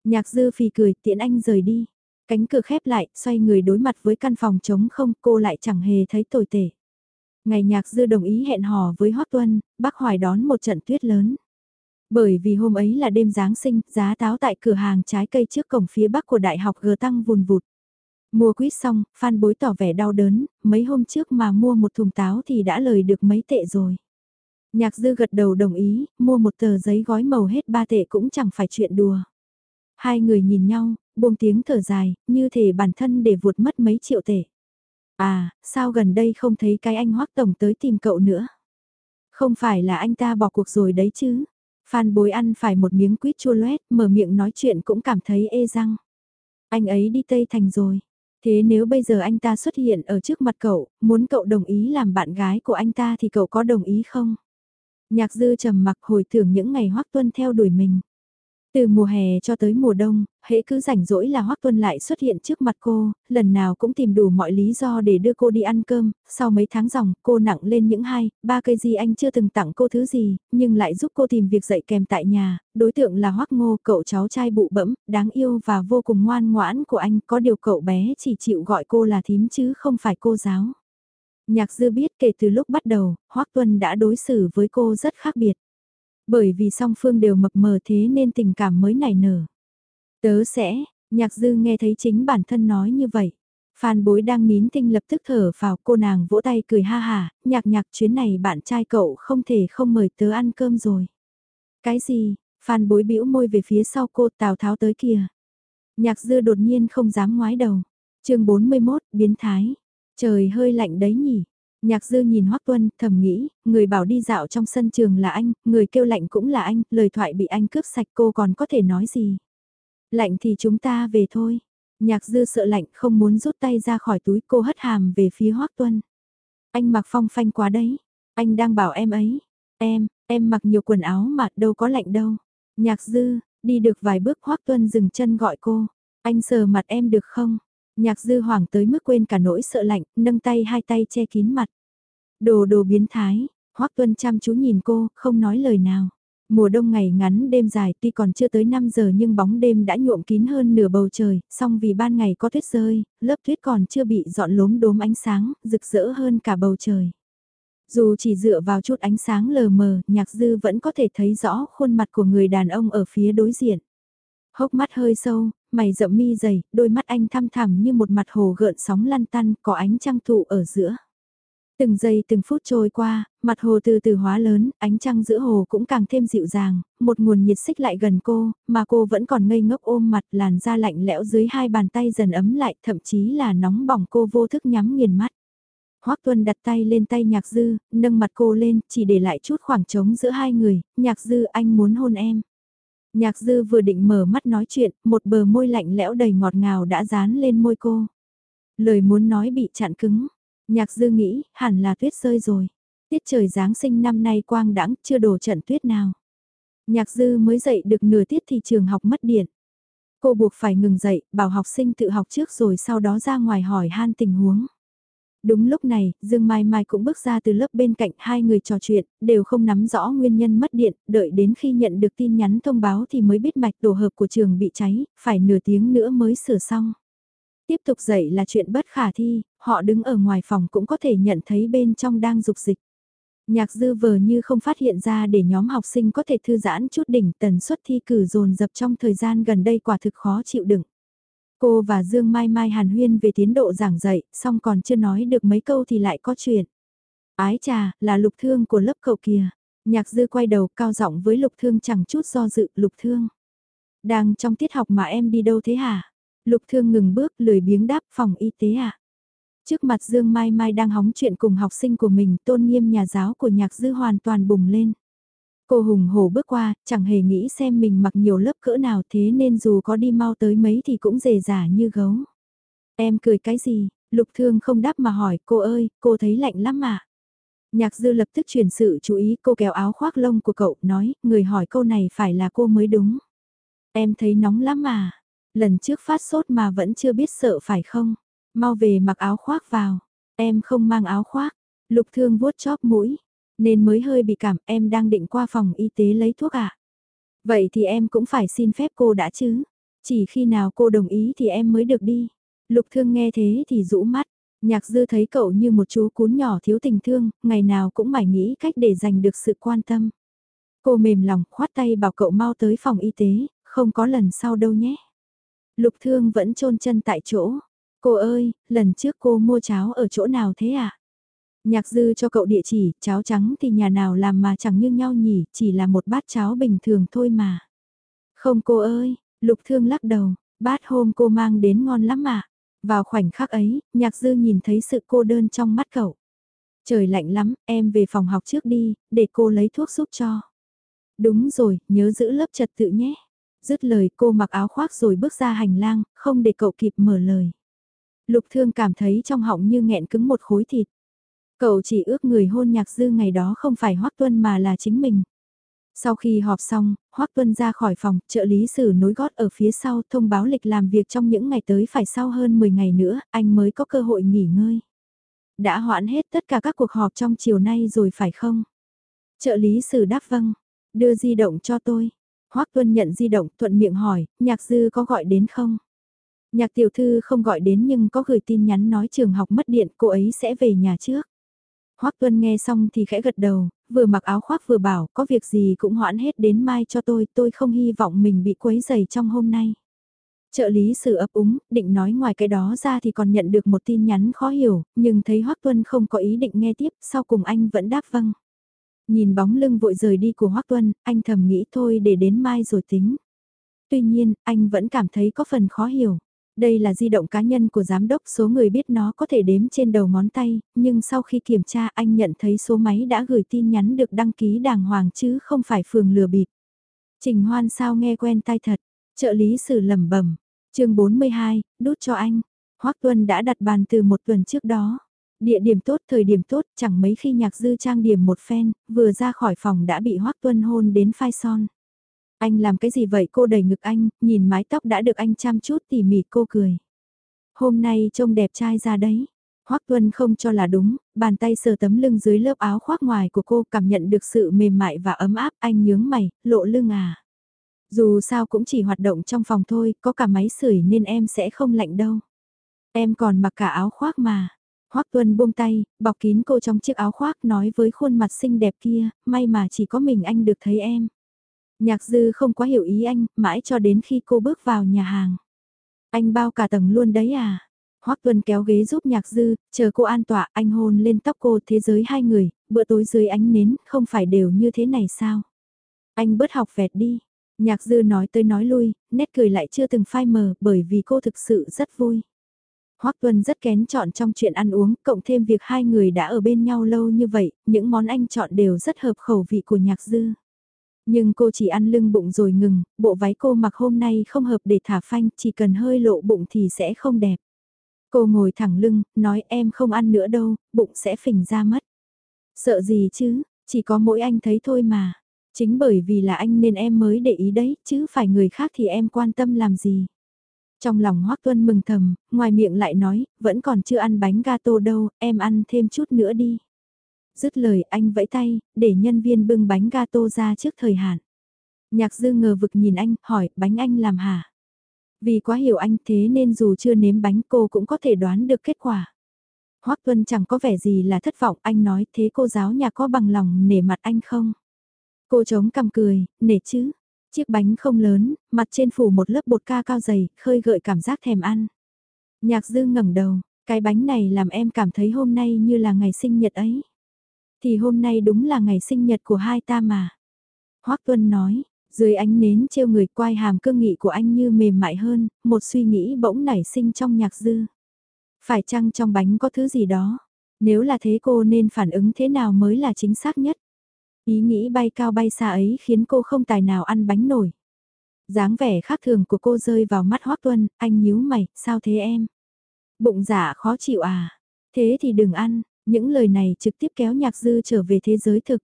Nhạc dư phì cười, tiện anh rời đi. Cánh cửa khép lại, xoay người đối mặt với căn phòng trống không, cô lại chẳng hề thấy tồi tệ. Ngày nhạc dư đồng ý hẹn hò với Hoác Tuân, bác Hoài đón một trận tuyết lớn. Bởi vì hôm ấy là đêm Giáng sinh, giá táo tại cửa hàng trái cây trước cổng phía bắc của Đại học G tăng vùn vụt. Mua quýt xong, Phan Bối tỏ vẻ đau đớn, mấy hôm trước mà mua một thùng táo thì đã lời được mấy tệ rồi. Nhạc dư gật đầu đồng ý, mua một tờ giấy gói màu hết ba tệ cũng chẳng phải chuyện đùa. Hai người nhìn nhau, buông tiếng thở dài, như thể bản thân để vụt mất mấy triệu tệ. À, sao gần đây không thấy cái anh hoắc tổng tới tìm cậu nữa? Không phải là anh ta bỏ cuộc rồi đấy chứ? Phan bối ăn phải một miếng quýt chua loét, mở miệng nói chuyện cũng cảm thấy ê răng. Anh ấy đi Tây Thành rồi. Thế nếu bây giờ anh ta xuất hiện ở trước mặt cậu, muốn cậu đồng ý làm bạn gái của anh ta thì cậu có đồng ý không? Nhạc dư trầm mặc hồi tưởng những ngày hoắc tuân theo đuổi mình. Từ mùa hè cho tới mùa đông, hễ cứ rảnh rỗi là Hoắc Tuân lại xuất hiện trước mặt cô, lần nào cũng tìm đủ mọi lý do để đưa cô đi ăn cơm, sau mấy tháng dòng, cô nặng lên những hai, ba cây gì anh chưa từng tặng cô thứ gì, nhưng lại giúp cô tìm việc dạy kèm tại nhà, đối tượng là Hoắc Ngô, cậu cháu trai bụ bẫm, đáng yêu và vô cùng ngoan ngoãn của anh, có điều cậu bé chỉ chịu gọi cô là thím chứ không phải cô giáo. Nhạc dư biết kể từ lúc bắt đầu, Hoắc Tuân đã đối xử với cô rất khác biệt. Bởi vì song phương đều mập mờ thế nên tình cảm mới nảy nở. Tớ sẽ, nhạc dư nghe thấy chính bản thân nói như vậy. Phan bối đang nín tinh lập tức thở vào cô nàng vỗ tay cười ha hà, nhạc nhạc chuyến này bạn trai cậu không thể không mời tớ ăn cơm rồi. Cái gì, Phan bối bĩu môi về phía sau cô Tào Tháo tới kìa. Nhạc dư đột nhiên không dám ngoái đầu. chương 41, biến thái. Trời hơi lạnh đấy nhỉ. Nhạc dư nhìn Hoắc Tuân, thầm nghĩ, người bảo đi dạo trong sân trường là anh, người kêu lạnh cũng là anh, lời thoại bị anh cướp sạch cô còn có thể nói gì. Lạnh thì chúng ta về thôi. Nhạc dư sợ lạnh không muốn rút tay ra khỏi túi cô hất hàm về phía Hoắc Tuân. Anh mặc phong phanh quá đấy. Anh đang bảo em ấy. Em, em mặc nhiều quần áo mà đâu có lạnh đâu. Nhạc dư, đi được vài bước Hoắc Tuân dừng chân gọi cô. Anh sờ mặt em được không? Nhạc dư hoảng tới mức quên cả nỗi sợ lạnh, nâng tay hai tay che kín mặt. Đồ đồ biến thái, Hoắc Tuân chăm chú nhìn cô, không nói lời nào. Mùa đông ngày ngắn đêm dài tuy còn chưa tới 5 giờ nhưng bóng đêm đã nhuộm kín hơn nửa bầu trời, song vì ban ngày có tuyết rơi, lớp tuyết còn chưa bị dọn lốm đốm ánh sáng, rực rỡ hơn cả bầu trời. Dù chỉ dựa vào chút ánh sáng lờ mờ, nhạc dư vẫn có thể thấy rõ khuôn mặt của người đàn ông ở phía đối diện. Hốc mắt hơi sâu, mày rậm mi dày, đôi mắt anh thăm thẳm như một mặt hồ gợn sóng lăn tăn, có ánh trăng thụ ở giữa. Từng giây từng phút trôi qua, mặt hồ từ từ hóa lớn, ánh trăng giữa hồ cũng càng thêm dịu dàng, một nguồn nhiệt xích lại gần cô, mà cô vẫn còn ngây ngốc ôm mặt làn da lạnh lẽo dưới hai bàn tay dần ấm lại, thậm chí là nóng bỏng cô vô thức nhắm nghiền mắt. Hoắc Tuân đặt tay lên tay Nhạc Dư, nâng mặt cô lên, chỉ để lại chút khoảng trống giữa hai người, Nhạc Dư anh muốn hôn em. Nhạc Dư vừa định mở mắt nói chuyện, một bờ môi lạnh lẽo đầy ngọt ngào đã dán lên môi cô. Lời muốn nói bị chặn cứng. Nhạc Dư nghĩ, hẳn là tuyết rơi rồi. Tiết trời Giáng sinh năm nay quang đãng chưa đổ trận tuyết nào. Nhạc Dư mới dậy được nửa tiết thì trường học mất điện. Cô buộc phải ngừng dậy, bảo học sinh tự học trước rồi sau đó ra ngoài hỏi han tình huống. Đúng lúc này, Dương Mai Mai cũng bước ra từ lớp bên cạnh hai người trò chuyện, đều không nắm rõ nguyên nhân mất điện, đợi đến khi nhận được tin nhắn thông báo thì mới biết mạch đồ hợp của trường bị cháy, phải nửa tiếng nữa mới sửa xong. Tiếp tục dậy là chuyện bất khả thi, họ đứng ở ngoài phòng cũng có thể nhận thấy bên trong đang dục dịch. Nhạc dư vờ như không phát hiện ra để nhóm học sinh có thể thư giãn chút đỉnh tần suất thi cử dồn dập trong thời gian gần đây quả thực khó chịu đựng. Cô và Dương Mai Mai hàn huyên về tiến độ giảng dạy, xong còn chưa nói được mấy câu thì lại có chuyện. Ái trà, là lục thương của lớp cậu kìa. Nhạc dư quay đầu cao giọng với lục thương chẳng chút do dự, lục thương. Đang trong tiết học mà em đi đâu thế hả? Lục thương ngừng bước lười biếng đáp phòng y tế à? Trước mặt Dương Mai Mai đang hóng chuyện cùng học sinh của mình tôn nghiêm nhà giáo của nhạc dư hoàn toàn bùng lên. Cô hùng hổ bước qua, chẳng hề nghĩ xem mình mặc nhiều lớp cỡ nào thế nên dù có đi mau tới mấy thì cũng dề dả như gấu. Em cười cái gì? Lục thương không đáp mà hỏi cô ơi, cô thấy lạnh lắm mà. Nhạc dư lập tức chuyển sự chú ý cô kéo áo khoác lông của cậu nói, người hỏi câu này phải là cô mới đúng. Em thấy nóng lắm mà. Lần trước phát sốt mà vẫn chưa biết sợ phải không? Mau về mặc áo khoác vào. Em không mang áo khoác. Lục thương vuốt chóp mũi. Nên mới hơi bị cảm em đang định qua phòng y tế lấy thuốc ạ. À? Vậy thì em cũng phải xin phép cô đã chứ. Chỉ khi nào cô đồng ý thì em mới được đi. Lục thương nghe thế thì rũ mắt. Nhạc dư thấy cậu như một chú cún nhỏ thiếu tình thương, ngày nào cũng mải nghĩ cách để giành được sự quan tâm. Cô mềm lòng khoát tay bảo cậu mau tới phòng y tế, không có lần sau đâu nhé. Lục thương vẫn chôn chân tại chỗ. Cô ơi, lần trước cô mua cháo ở chỗ nào thế ạ? À? Nhạc dư cho cậu địa chỉ, cháo trắng thì nhà nào làm mà chẳng như nhau nhỉ, chỉ là một bát cháo bình thường thôi mà. Không cô ơi, lục thương lắc đầu, bát hôm cô mang đến ngon lắm mà. Vào khoảnh khắc ấy, nhạc dư nhìn thấy sự cô đơn trong mắt cậu. Trời lạnh lắm, em về phòng học trước đi, để cô lấy thuốc giúp cho. Đúng rồi, nhớ giữ lớp trật tự nhé. Dứt lời cô mặc áo khoác rồi bước ra hành lang, không để cậu kịp mở lời. Lục thương cảm thấy trong họng như nghẹn cứng một khối thịt. Cậu chỉ ước người hôn nhạc dư ngày đó không phải Hoắc Tuân mà là chính mình. Sau khi họp xong, Hoắc Tuân ra khỏi phòng, trợ lý sử nối gót ở phía sau thông báo lịch làm việc trong những ngày tới phải sau hơn 10 ngày nữa, anh mới có cơ hội nghỉ ngơi. Đã hoãn hết tất cả các cuộc họp trong chiều nay rồi phải không? Trợ lý sử đáp vâng, đưa di động cho tôi. Hoắc Tuân nhận di động thuận miệng hỏi, nhạc dư có gọi đến không? Nhạc tiểu thư không gọi đến nhưng có gửi tin nhắn nói trường học mất điện cô ấy sẽ về nhà trước. Hoắc Tuân nghe xong thì khẽ gật đầu, vừa mặc áo khoác vừa bảo có việc gì cũng hoãn hết đến mai cho tôi, tôi không hy vọng mình bị quấy dày trong hôm nay. Trợ lý sự ấp úng, định nói ngoài cái đó ra thì còn nhận được một tin nhắn khó hiểu, nhưng thấy Hoắc Tuân không có ý định nghe tiếp, sau cùng anh vẫn đáp vâng. Nhìn bóng lưng vội rời đi của Hoắc Tuân, anh thầm nghĩ thôi để đến mai rồi tính. Tuy nhiên, anh vẫn cảm thấy có phần khó hiểu. Đây là di động cá nhân của giám đốc, số người biết nó có thể đếm trên đầu ngón tay, nhưng sau khi kiểm tra anh nhận thấy số máy đã gửi tin nhắn được đăng ký đàng hoàng chứ không phải phường lừa bịp. Trình Hoan sao nghe quen tai thật, trợ lý sử lẩm bẩm. Chương 42, đút cho anh. Hoắc Tuân đã đặt bàn từ một tuần trước đó. Địa điểm tốt, thời điểm tốt, chẳng mấy khi nhạc dư trang điểm một phen, vừa ra khỏi phòng đã bị Hoắc Tuân hôn đến phai son. Anh làm cái gì vậy cô đẩy ngực anh, nhìn mái tóc đã được anh chăm chút tỉ mỉ cô cười. Hôm nay trông đẹp trai ra đấy. Hoắc Tuân không cho là đúng, bàn tay sờ tấm lưng dưới lớp áo khoác ngoài của cô cảm nhận được sự mềm mại và ấm áp anh nhướng mày, lộ lưng à. Dù sao cũng chỉ hoạt động trong phòng thôi, có cả máy sưởi nên em sẽ không lạnh đâu. Em còn mặc cả áo khoác mà. Hoắc Tuân buông tay, bọc kín cô trong chiếc áo khoác nói với khuôn mặt xinh đẹp kia, may mà chỉ có mình anh được thấy em. Nhạc dư không quá hiểu ý anh, mãi cho đến khi cô bước vào nhà hàng. Anh bao cả tầng luôn đấy à? Hoắc Tuân kéo ghế giúp nhạc dư, chờ cô an tọa, anh hôn lên tóc cô thế giới hai người, bữa tối dưới ánh nến, không phải đều như thế này sao? Anh bớt học vẹt đi. Nhạc dư nói tới nói lui, nét cười lại chưa từng phai mờ bởi vì cô thực sự rất vui. Hoắc Tuân rất kén chọn trong chuyện ăn uống, cộng thêm việc hai người đã ở bên nhau lâu như vậy, những món anh chọn đều rất hợp khẩu vị của nhạc dư. Nhưng cô chỉ ăn lưng bụng rồi ngừng, bộ váy cô mặc hôm nay không hợp để thả phanh, chỉ cần hơi lộ bụng thì sẽ không đẹp. Cô ngồi thẳng lưng, nói em không ăn nữa đâu, bụng sẽ phình ra mất. Sợ gì chứ, chỉ có mỗi anh thấy thôi mà. Chính bởi vì là anh nên em mới để ý đấy, chứ phải người khác thì em quan tâm làm gì. Trong lòng Hoác Tuân mừng thầm, ngoài miệng lại nói, vẫn còn chưa ăn bánh gato đâu, em ăn thêm chút nữa đi. Dứt lời anh vẫy tay, để nhân viên bưng bánh gato ra trước thời hạn. Nhạc dư ngờ vực nhìn anh, hỏi, bánh anh làm hả? Vì quá hiểu anh thế nên dù chưa nếm bánh cô cũng có thể đoán được kết quả. Hoắc Tuân chẳng có vẻ gì là thất vọng, anh nói thế cô giáo nhà có bằng lòng nể mặt anh không? Cô chống cằm cười, nể chứ. Chiếc bánh không lớn, mặt trên phủ một lớp bột ca cao dày, khơi gợi cảm giác thèm ăn. Nhạc dư ngẩng đầu, cái bánh này làm em cảm thấy hôm nay như là ngày sinh nhật ấy. Thì hôm nay đúng là ngày sinh nhật của hai ta mà. Hoắc Tuân nói, dưới ánh nến trêu người quai hàm cương nghị của anh như mềm mại hơn, một suy nghĩ bỗng nảy sinh trong nhạc dư. Phải chăng trong bánh có thứ gì đó? Nếu là thế cô nên phản ứng thế nào mới là chính xác nhất? Ý nghĩ bay cao bay xa ấy khiến cô không tài nào ăn bánh nổi. dáng vẻ khác thường của cô rơi vào mắt Hoác Tuân, anh nhíu mày, sao thế em? Bụng giả dạ khó chịu à? Thế thì đừng ăn, những lời này trực tiếp kéo nhạc dư trở về thế giới thực.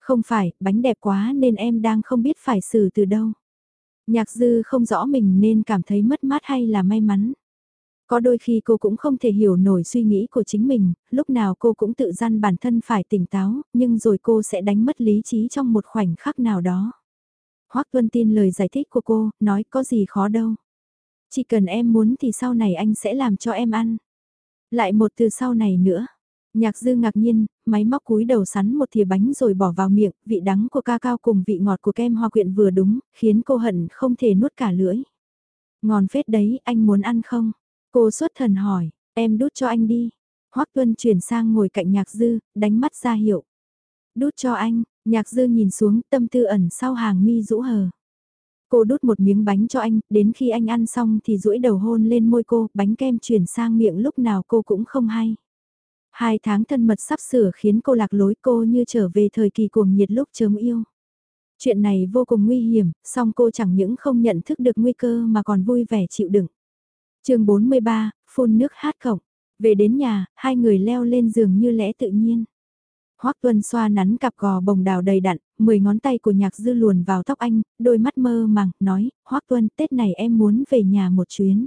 Không phải, bánh đẹp quá nên em đang không biết phải xử từ đâu. Nhạc dư không rõ mình nên cảm thấy mất mát hay là may mắn. Có đôi khi cô cũng không thể hiểu nổi suy nghĩ của chính mình, lúc nào cô cũng tự dăn bản thân phải tỉnh táo, nhưng rồi cô sẽ đánh mất lý trí trong một khoảnh khắc nào đó. Hoác Tuân tin lời giải thích của cô, nói có gì khó đâu. Chỉ cần em muốn thì sau này anh sẽ làm cho em ăn. Lại một từ sau này nữa. Nhạc dư ngạc nhiên, máy móc cúi đầu sắn một thìa bánh rồi bỏ vào miệng, vị đắng của ca cao cùng vị ngọt của kem hoa quyện vừa đúng, khiến cô hận không thể nuốt cả lưỡi. Ngon phết đấy, anh muốn ăn không? Cô xuất thần hỏi, em đút cho anh đi. Hoắc Tuân chuyển sang ngồi cạnh nhạc dư, đánh mắt ra hiệu. Đút cho anh, nhạc dư nhìn xuống tâm tư ẩn sau hàng mi rũ hờ. Cô đút một miếng bánh cho anh, đến khi anh ăn xong thì duỗi đầu hôn lên môi cô, bánh kem chuyển sang miệng lúc nào cô cũng không hay. Hai tháng thân mật sắp sửa khiến cô lạc lối cô như trở về thời kỳ cuồng nhiệt lúc chớm yêu. Chuyện này vô cùng nguy hiểm, song cô chẳng những không nhận thức được nguy cơ mà còn vui vẻ chịu đựng chương 43, phun nước hát khổng. Về đến nhà, hai người leo lên giường như lẽ tự nhiên. Hoắc Tuân xoa nắn cặp gò bồng đào đầy đặn, mười ngón tay của nhạc dư luồn vào tóc anh, đôi mắt mơ màng, nói, Hoắc Tuân, Tết này em muốn về nhà một chuyến.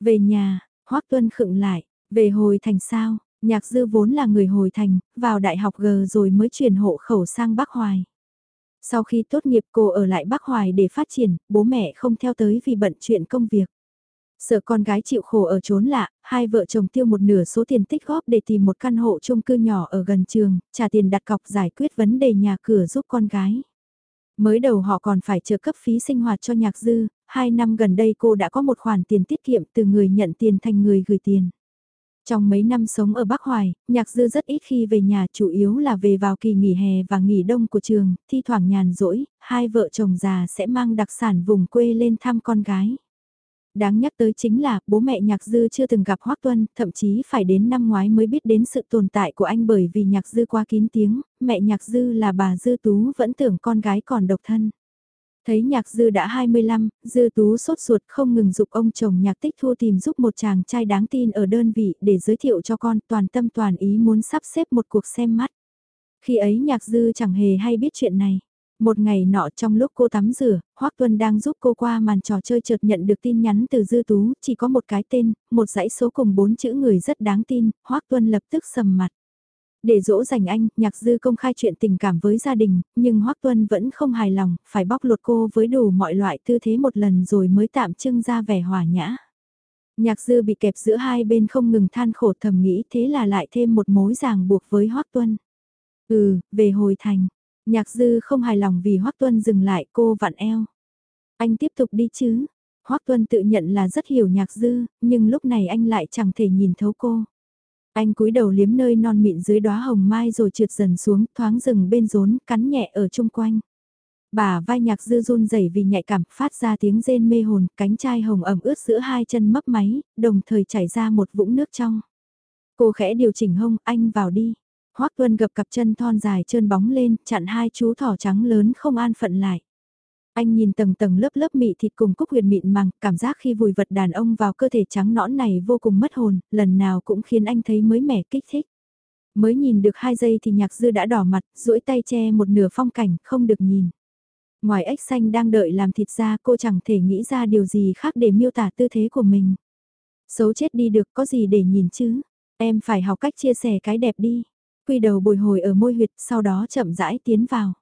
Về nhà, Hoắc Tuân khựng lại, về hồi thành sao, nhạc dư vốn là người hồi thành, vào đại học G rồi mới chuyển hộ khẩu sang Bắc Hoài. Sau khi tốt nghiệp cô ở lại Bắc Hoài để phát triển, bố mẹ không theo tới vì bận chuyện công việc. Sợ con gái chịu khổ ở trốn lạ, hai vợ chồng tiêu một nửa số tiền tích góp để tìm một căn hộ chung cư nhỏ ở gần trường, trả tiền đặt cọc giải quyết vấn đề nhà cửa giúp con gái. Mới đầu họ còn phải trợ cấp phí sinh hoạt cho nhạc dư, hai năm gần đây cô đã có một khoản tiền tiết kiệm từ người nhận tiền thành người gửi tiền. Trong mấy năm sống ở Bắc Hoài, nhạc dư rất ít khi về nhà chủ yếu là về vào kỳ nghỉ hè và nghỉ đông của trường, thi thoảng nhàn rỗi, hai vợ chồng già sẽ mang đặc sản vùng quê lên thăm con gái. Đáng nhắc tới chính là bố mẹ Nhạc Dư chưa từng gặp Hoác Tuân, thậm chí phải đến năm ngoái mới biết đến sự tồn tại của anh bởi vì Nhạc Dư quá kín tiếng, mẹ Nhạc Dư là bà Dư Tú vẫn tưởng con gái còn độc thân. Thấy Nhạc Dư đã 25, Dư Tú sốt ruột không ngừng dục ông chồng Nhạc Tích Thu tìm giúp một chàng trai đáng tin ở đơn vị để giới thiệu cho con toàn tâm toàn ý muốn sắp xếp một cuộc xem mắt. Khi ấy Nhạc Dư chẳng hề hay biết chuyện này. Một ngày nọ trong lúc cô tắm rửa, Hoắc Tuân đang giúp cô qua màn trò chơi chợt nhận được tin nhắn từ Dư Tú, chỉ có một cái tên, một dãy số cùng bốn chữ người rất đáng tin, Hoắc Tuân lập tức sầm mặt. Để dỗ dành anh, Nhạc Dư công khai chuyện tình cảm với gia đình, nhưng Hoắc Tuân vẫn không hài lòng, phải bóc lột cô với đủ mọi loại tư thế một lần rồi mới tạm trưng ra vẻ hòa nhã. Nhạc Dư bị kẹp giữa hai bên không ngừng than khổ thầm nghĩ thế là lại thêm một mối ràng buộc với Hoắc Tuân. Ừ, về hồi thành, Nhạc dư không hài lòng vì Hoắc Tuân dừng lại cô vặn eo. Anh tiếp tục đi chứ. Hoắc Tuân tự nhận là rất hiểu nhạc dư, nhưng lúc này anh lại chẳng thể nhìn thấu cô. Anh cúi đầu liếm nơi non mịn dưới đóa hồng mai rồi trượt dần xuống, thoáng rừng bên rốn, cắn nhẹ ở chung quanh. Bà vai nhạc dư run rẩy vì nhạy cảm phát ra tiếng rên mê hồn, cánh chai hồng ẩm ướt giữa hai chân mấp máy, đồng thời chảy ra một vũng nước trong. Cô khẽ điều chỉnh hông, anh vào đi. Hoác Tuân gập cặp chân thon dài trơn bóng lên, chặn hai chú thỏ trắng lớn không an phận lại. Anh nhìn tầng tầng lớp lớp mị thịt cùng cúc huyền mịn màng, cảm giác khi vùi vật đàn ông vào cơ thể trắng nõn này vô cùng mất hồn, lần nào cũng khiến anh thấy mới mẻ kích thích. Mới nhìn được hai giây thì nhạc dư đã đỏ mặt, duỗi tay che một nửa phong cảnh, không được nhìn. Ngoài ếch xanh đang đợi làm thịt ra cô chẳng thể nghĩ ra điều gì khác để miêu tả tư thế của mình. Xấu chết đi được có gì để nhìn chứ, em phải học cách chia sẻ cái đẹp đi. Quy đầu bồi hồi ở môi huyệt sau đó chậm rãi tiến vào.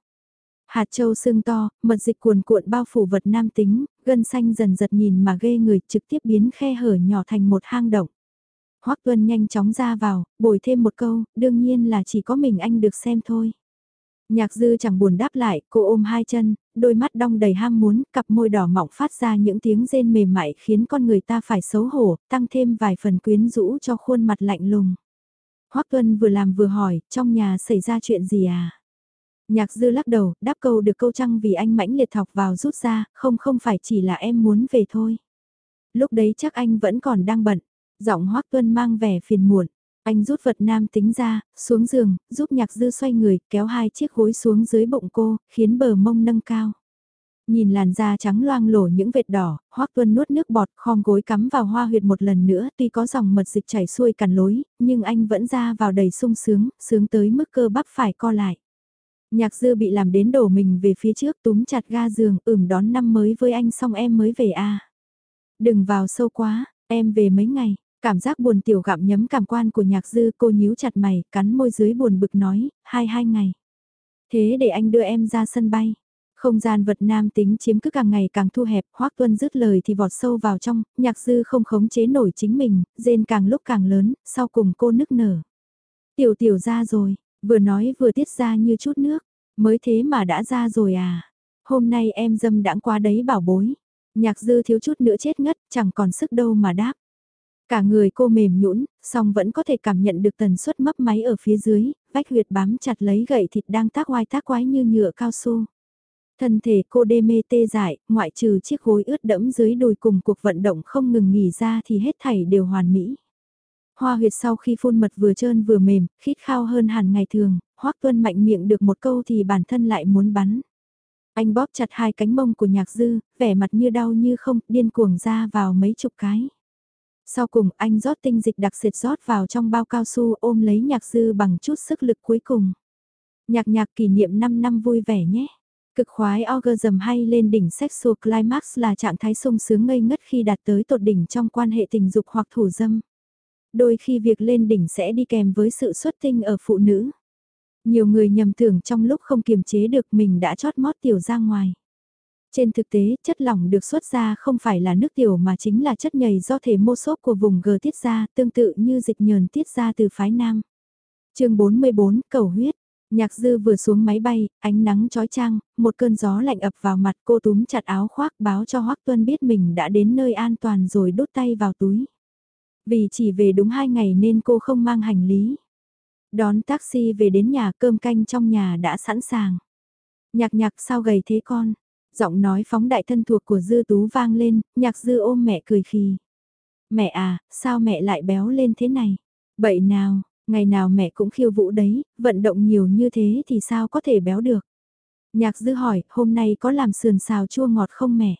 Hạt châu sưng to, mật dịch cuồn cuộn bao phủ vật nam tính, gân xanh dần giật nhìn mà ghê người trực tiếp biến khe hở nhỏ thành một hang động. Hoắc Tuân nhanh chóng ra vào, bồi thêm một câu, đương nhiên là chỉ có mình anh được xem thôi. Nhạc dư chẳng buồn đáp lại, cô ôm hai chân, đôi mắt đong đầy ham muốn, cặp môi đỏ mọng phát ra những tiếng rên mềm mại khiến con người ta phải xấu hổ, tăng thêm vài phần quyến rũ cho khuôn mặt lạnh lùng. Hoắc Tuân vừa làm vừa hỏi, trong nhà xảy ra chuyện gì à? Nhạc dư lắc đầu, đáp câu được câu trăng vì anh mãnh liệt thọc vào rút ra, không không phải chỉ là em muốn về thôi. Lúc đấy chắc anh vẫn còn đang bận, giọng Hoắc Tuân mang vẻ phiền muộn. Anh rút vật nam tính ra, xuống giường, giúp nhạc dư xoay người, kéo hai chiếc gối xuống dưới bụng cô, khiến bờ mông nâng cao. Nhìn làn da trắng loang lổ những vệt đỏ, Hoác Tuân nuốt nước bọt khom gối cắm vào hoa huyệt một lần nữa tuy có dòng mật dịch chảy xuôi cằn lối, nhưng anh vẫn ra vào đầy sung sướng, sướng tới mức cơ bắp phải co lại. Nhạc dư bị làm đến đổ mình về phía trước túm chặt ga giường ửm đón năm mới với anh xong em mới về à. Đừng vào sâu quá, em về mấy ngày, cảm giác buồn tiểu gặm nhấm cảm quan của nhạc dư cô nhíu chặt mày, cắn môi dưới buồn bực nói, hai hai ngày. Thế để anh đưa em ra sân bay. Không gian vật nam tính chiếm cứ càng ngày càng thu hẹp, Hoắc Tuân dứt lời thì vọt sâu vào trong, nhạc dư không khống chế nổi chính mình, rên càng lúc càng lớn, sau cùng cô nức nở. Tiểu tiểu ra rồi, vừa nói vừa tiết ra như chút nước, mới thế mà đã ra rồi à. Hôm nay em dâm đãng qua đấy bảo bối. Nhạc dư thiếu chút nữa chết ngất, chẳng còn sức đâu mà đáp. Cả người cô mềm nhũn, song vẫn có thể cảm nhận được tần suất mấp máy ở phía dưới, vách huyệt bám chặt lấy gậy thịt đang tác oai tác quái như nhựa cao su. Thân thể cô đê mê tê dại, ngoại trừ chiếc gối ướt đẫm dưới đùi cùng cuộc vận động không ngừng nghỉ ra thì hết thảy đều hoàn mỹ. Hoa huyệt sau khi phun mật vừa trơn vừa mềm, khít khao hơn hẳn ngày thường, Hoắc Tuân mạnh miệng được một câu thì bản thân lại muốn bắn. Anh bóp chặt hai cánh mông của nhạc dư, vẻ mặt như đau như không, điên cuồng ra vào mấy chục cái. Sau cùng anh rót tinh dịch đặc sệt rót vào trong bao cao su ôm lấy nhạc dư bằng chút sức lực cuối cùng. Nhạc nhạc kỷ niệm 5 năm vui vẻ nhé. Cực khoái orgasm hay lên đỉnh sexual climax là trạng thái sung sướng ngây ngất khi đạt tới tột đỉnh trong quan hệ tình dục hoặc thủ dâm. Đôi khi việc lên đỉnh sẽ đi kèm với sự xuất tinh ở phụ nữ. Nhiều người nhầm tưởng trong lúc không kiềm chế được mình đã chót mót tiểu ra ngoài. Trên thực tế, chất lỏng được xuất ra không phải là nước tiểu mà chính là chất nhầy do thể mô xốp của vùng G tiết ra, tương tự như dịch nhờn tiết ra từ phái nam. chương 44, cầu huyết. Nhạc dư vừa xuống máy bay, ánh nắng chói trang, một cơn gió lạnh ập vào mặt cô túm chặt áo khoác báo cho Hoác Tuân biết mình đã đến nơi an toàn rồi đút tay vào túi. Vì chỉ về đúng hai ngày nên cô không mang hành lý. Đón taxi về đến nhà cơm canh trong nhà đã sẵn sàng. Nhạc nhạc sao gầy thế con? Giọng nói phóng đại thân thuộc của dư tú vang lên, nhạc dư ôm mẹ cười khì. Mẹ à, sao mẹ lại béo lên thế này? Bậy nào, ngày nào mẹ cũng khiêu vũ đấy, vận động nhiều như thế thì sao có thể béo được? Nhạc dư hỏi, hôm nay có làm sườn xào chua ngọt không mẹ?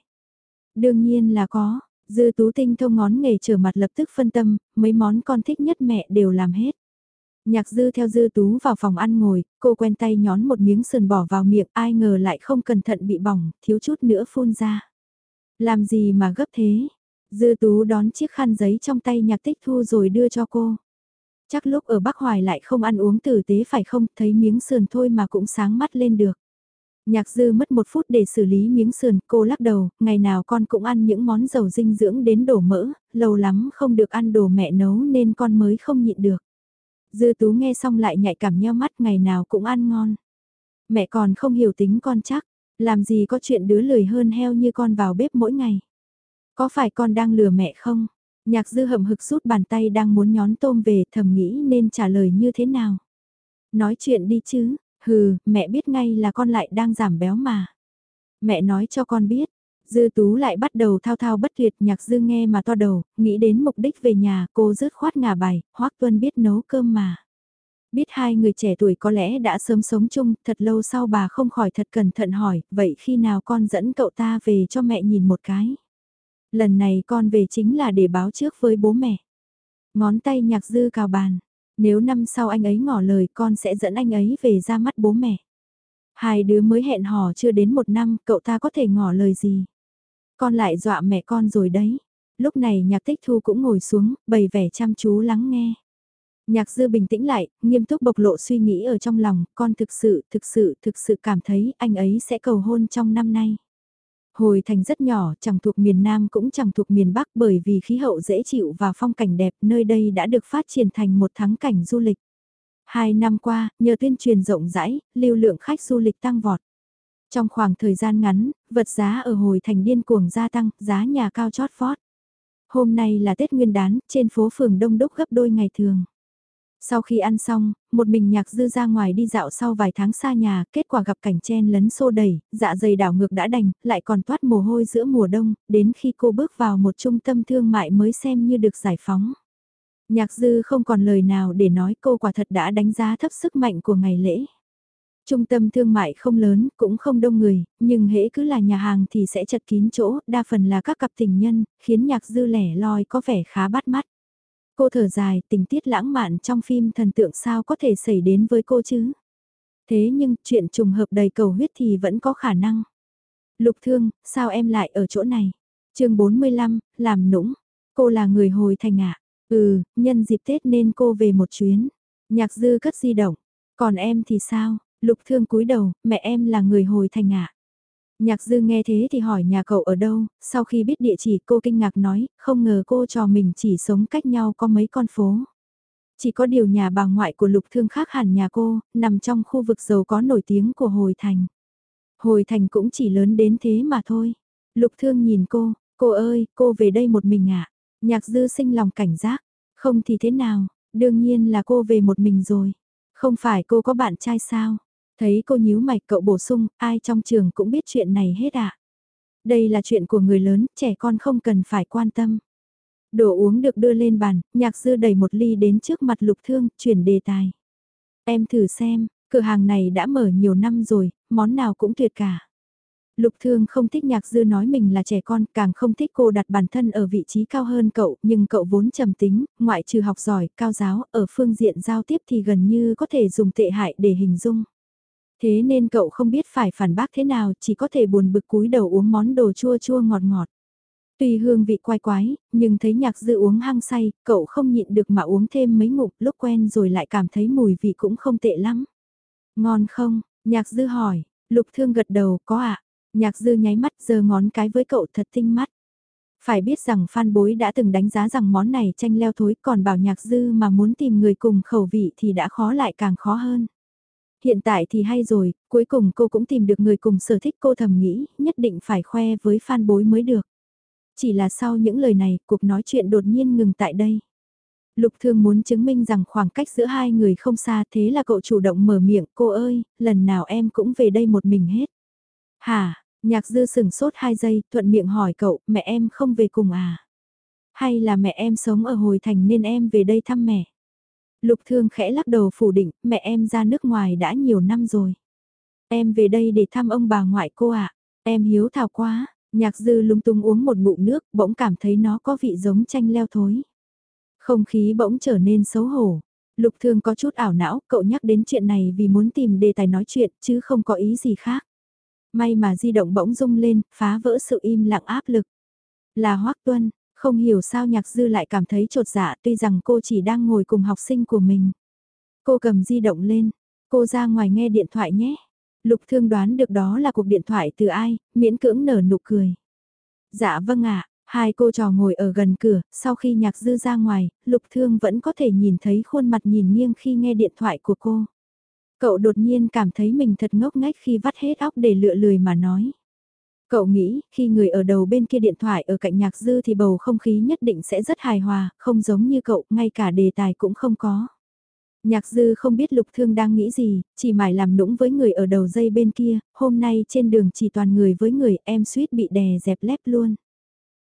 Đương nhiên là có, dư tú tinh thông ngón nghề trở mặt lập tức phân tâm, mấy món con thích nhất mẹ đều làm hết. Nhạc dư theo dư tú vào phòng ăn ngồi, cô quen tay nhón một miếng sườn bỏ vào miệng ai ngờ lại không cẩn thận bị bỏng, thiếu chút nữa phun ra. Làm gì mà gấp thế? Dư tú đón chiếc khăn giấy trong tay nhạc tích thu rồi đưa cho cô. Chắc lúc ở Bắc Hoài lại không ăn uống tử tế phải không, thấy miếng sườn thôi mà cũng sáng mắt lên được. Nhạc dư mất một phút để xử lý miếng sườn, cô lắc đầu, ngày nào con cũng ăn những món giàu dinh dưỡng đến đổ mỡ, lâu lắm không được ăn đồ mẹ nấu nên con mới không nhịn được. Dư tú nghe xong lại nhạy cảm nheo mắt ngày nào cũng ăn ngon. Mẹ còn không hiểu tính con chắc, làm gì có chuyện đứa lười hơn heo như con vào bếp mỗi ngày. Có phải con đang lừa mẹ không? Nhạc dư hậm hực rút bàn tay đang muốn nhón tôm về thầm nghĩ nên trả lời như thế nào. Nói chuyện đi chứ, hừ, mẹ biết ngay là con lại đang giảm béo mà. Mẹ nói cho con biết. Dư tú lại bắt đầu thao thao bất tuyệt nhạc dư nghe mà to đầu, nghĩ đến mục đích về nhà cô rớt khoát ngả bài, hoắc tuân biết nấu cơm mà. Biết hai người trẻ tuổi có lẽ đã sớm sống chung, thật lâu sau bà không khỏi thật cẩn thận hỏi, vậy khi nào con dẫn cậu ta về cho mẹ nhìn một cái? Lần này con về chính là để báo trước với bố mẹ. Ngón tay nhạc dư cào bàn, nếu năm sau anh ấy ngỏ lời con sẽ dẫn anh ấy về ra mắt bố mẹ. Hai đứa mới hẹn hò chưa đến một năm, cậu ta có thể ngỏ lời gì? Con lại dọa mẹ con rồi đấy. Lúc này nhạc tích thu cũng ngồi xuống, bày vẻ chăm chú lắng nghe. Nhạc dư bình tĩnh lại, nghiêm túc bộc lộ suy nghĩ ở trong lòng, con thực sự, thực sự, thực sự cảm thấy anh ấy sẽ cầu hôn trong năm nay. Hồi thành rất nhỏ, chẳng thuộc miền Nam cũng chẳng thuộc miền Bắc bởi vì khí hậu dễ chịu và phong cảnh đẹp nơi đây đã được phát triển thành một thắng cảnh du lịch. Hai năm qua, nhờ tuyên truyền rộng rãi, lưu lượng khách du lịch tăng vọt. Trong khoảng thời gian ngắn, vật giá ở hồi thành điên cuồng gia tăng, giá nhà cao chót vót. Hôm nay là Tết Nguyên đán, trên phố phường Đông Đúc gấp đôi ngày thường. Sau khi ăn xong, một mình nhạc dư ra ngoài đi dạo sau vài tháng xa nhà, kết quả gặp cảnh chen lấn xô đẩy, dạ dày đảo ngược đã đành, lại còn toát mồ hôi giữa mùa đông, đến khi cô bước vào một trung tâm thương mại mới xem như được giải phóng. Nhạc dư không còn lời nào để nói cô quả thật đã đánh giá thấp sức mạnh của ngày lễ. Trung tâm thương mại không lớn, cũng không đông người, nhưng hễ cứ là nhà hàng thì sẽ chật kín chỗ, đa phần là các cặp tình nhân, khiến nhạc dư lẻ loi có vẻ khá bắt mắt. Cô thở dài, tình tiết lãng mạn trong phim thần tượng sao có thể xảy đến với cô chứ? Thế nhưng, chuyện trùng hợp đầy cầu huyết thì vẫn có khả năng. Lục thương, sao em lại ở chỗ này? chương 45, làm nũng. Cô là người hồi thành ạ. Ừ, nhân dịp Tết nên cô về một chuyến. Nhạc dư cất di động. Còn em thì sao? Lục thương cúi đầu, mẹ em là người hồi thành ạ. Nhạc dư nghe thế thì hỏi nhà cậu ở đâu, sau khi biết địa chỉ cô kinh ngạc nói, không ngờ cô trò mình chỉ sống cách nhau có mấy con phố. Chỉ có điều nhà bà ngoại của lục thương khác hẳn nhà cô, nằm trong khu vực giàu có nổi tiếng của Hồi Thành. Hồi Thành cũng chỉ lớn đến thế mà thôi. Lục thương nhìn cô, cô ơi, cô về đây một mình à? Nhạc dư sinh lòng cảnh giác, không thì thế nào, đương nhiên là cô về một mình rồi. Không phải cô có bạn trai sao? Thấy cô nhíu mày cậu bổ sung, ai trong trường cũng biết chuyện này hết ạ. À? Đây là chuyện của người lớn, trẻ con không cần phải quan tâm. Đồ uống được đưa lên bàn, nhạc dư đẩy một ly đến trước mặt lục thương, chuyển đề tài. Em thử xem, cửa hàng này đã mở nhiều năm rồi, món nào cũng tuyệt cả. Lục Thương không thích nhạc dư nói mình là trẻ con, càng không thích cô đặt bản thân ở vị trí cao hơn cậu, nhưng cậu vốn trầm tính, ngoại trừ học giỏi, cao giáo, ở phương diện giao tiếp thì gần như có thể dùng tệ hại để hình dung. Thế nên cậu không biết phải phản bác thế nào, chỉ có thể buồn bực cúi đầu uống món đồ chua chua ngọt ngọt. Tuy hương vị quái quái, nhưng thấy nhạc dư uống hăng say, cậu không nhịn được mà uống thêm mấy ngụm lúc quen rồi lại cảm thấy mùi vị cũng không tệ lắm. Ngon không? Nhạc dư hỏi, lục thương gật đầu có ạ. À? Nhạc dư nháy mắt giơ ngón cái với cậu thật tinh mắt. Phải biết rằng Phan Bối đã từng đánh giá rằng món này chanh leo thối còn bảo nhạc dư mà muốn tìm người cùng khẩu vị thì đã khó lại càng khó hơn hiện tại thì hay rồi, cuối cùng cô cũng tìm được người cùng sở thích cô thầm nghĩ, nhất định phải khoe với fan bối mới được. Chỉ là sau những lời này, cuộc nói chuyện đột nhiên ngừng tại đây. Lục Thương muốn chứng minh rằng khoảng cách giữa hai người không xa thế là cậu chủ động mở miệng, cô ơi, lần nào em cũng về đây một mình hết. Hả, nhạc dư sừng sốt hai giây, thuận miệng hỏi cậu, mẹ em không về cùng à? Hay là mẹ em sống ở hồi thành nên em về đây thăm mẹ? Lục Thương khẽ lắc đầu phủ định, mẹ em ra nước ngoài đã nhiều năm rồi. Em về đây để thăm ông bà ngoại cô ạ. À? Em hiếu thảo quá, nhạc dư lung tung uống một ngụm nước, bỗng cảm thấy nó có vị giống chanh leo thối. Không khí bỗng trở nên xấu hổ. Lục Thương có chút ảo não, cậu nhắc đến chuyện này vì muốn tìm đề tài nói chuyện, chứ không có ý gì khác. May mà di động bỗng rung lên, phá vỡ sự im lặng áp lực. Là Hoắc Tuân, không hiểu sao nhạc dư lại cảm thấy trột dạ tuy rằng cô chỉ đang ngồi cùng học sinh của mình. Cô cầm di động lên, cô ra ngoài nghe điện thoại nhé. Lục thương đoán được đó là cuộc điện thoại từ ai, miễn cưỡng nở nụ cười. Dạ vâng ạ, hai cô trò ngồi ở gần cửa, sau khi nhạc dư ra ngoài, lục thương vẫn có thể nhìn thấy khuôn mặt nhìn nghiêng khi nghe điện thoại của cô. Cậu đột nhiên cảm thấy mình thật ngốc nghếch khi vắt hết óc để lựa lười mà nói. Cậu nghĩ, khi người ở đầu bên kia điện thoại ở cạnh nhạc dư thì bầu không khí nhất định sẽ rất hài hòa, không giống như cậu, ngay cả đề tài cũng không có. Nhạc dư không biết lục thương đang nghĩ gì, chỉ mải làm nũng với người ở đầu dây bên kia, hôm nay trên đường chỉ toàn người với người em suýt bị đè dẹp lép luôn.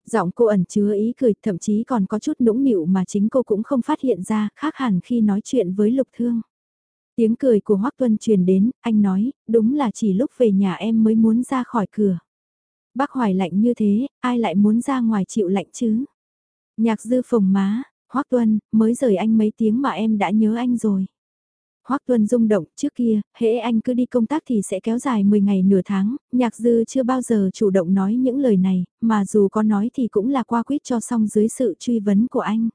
Giọng cô ẩn chứa ý cười, thậm chí còn có chút nũng nịu mà chính cô cũng không phát hiện ra, khác hẳn khi nói chuyện với lục thương. Tiếng cười của Hoắc Tuân truyền đến, anh nói, đúng là chỉ lúc về nhà em mới muốn ra khỏi cửa. Bác Hoài lạnh như thế, ai lại muốn ra ngoài chịu lạnh chứ? Nhạc dư phồng má, Hoắc Tuân, mới rời anh mấy tiếng mà em đã nhớ anh rồi. Hoắc Tuân rung động, trước kia, hễ anh cứ đi công tác thì sẽ kéo dài 10 ngày nửa tháng, nhạc dư chưa bao giờ chủ động nói những lời này, mà dù có nói thì cũng là qua quyết cho xong dưới sự truy vấn của anh.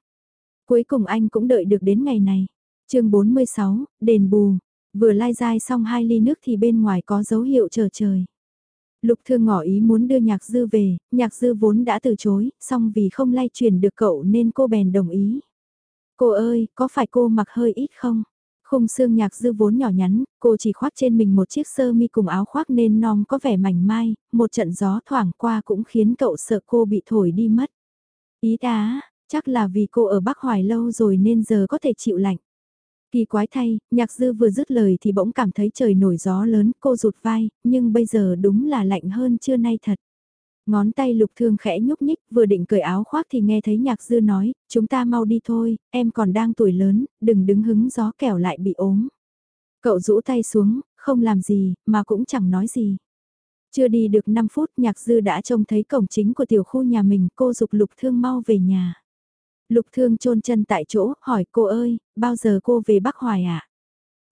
Cuối cùng anh cũng đợi được đến ngày này. chương 46, đền bù, vừa lai dai xong hai ly nước thì bên ngoài có dấu hiệu chờ trời. Lục thương ngỏ ý muốn đưa nhạc dư về, nhạc dư vốn đã từ chối, song vì không lay chuyển được cậu nên cô bèn đồng ý. Cô ơi, có phải cô mặc hơi ít không? Khung xương nhạc dư vốn nhỏ nhắn, cô chỉ khoác trên mình một chiếc sơ mi cùng áo khoác nên non có vẻ mảnh mai, một trận gió thoảng qua cũng khiến cậu sợ cô bị thổi đi mất. Ý tá, chắc là vì cô ở Bắc Hoài lâu rồi nên giờ có thể chịu lạnh. Kỳ quái thay, nhạc dư vừa dứt lời thì bỗng cảm thấy trời nổi gió lớn, cô rụt vai, nhưng bây giờ đúng là lạnh hơn trưa nay thật. Ngón tay lục thương khẽ nhúc nhích, vừa định cởi áo khoác thì nghe thấy nhạc dư nói, chúng ta mau đi thôi, em còn đang tuổi lớn, đừng đứng hứng gió kẻo lại bị ốm. Cậu rũ tay xuống, không làm gì, mà cũng chẳng nói gì. Chưa đi được 5 phút nhạc dư đã trông thấy cổng chính của tiểu khu nhà mình, cô dục lục thương mau về nhà. Lục thương chôn chân tại chỗ, hỏi cô ơi, bao giờ cô về Bắc Hoài ạ? À?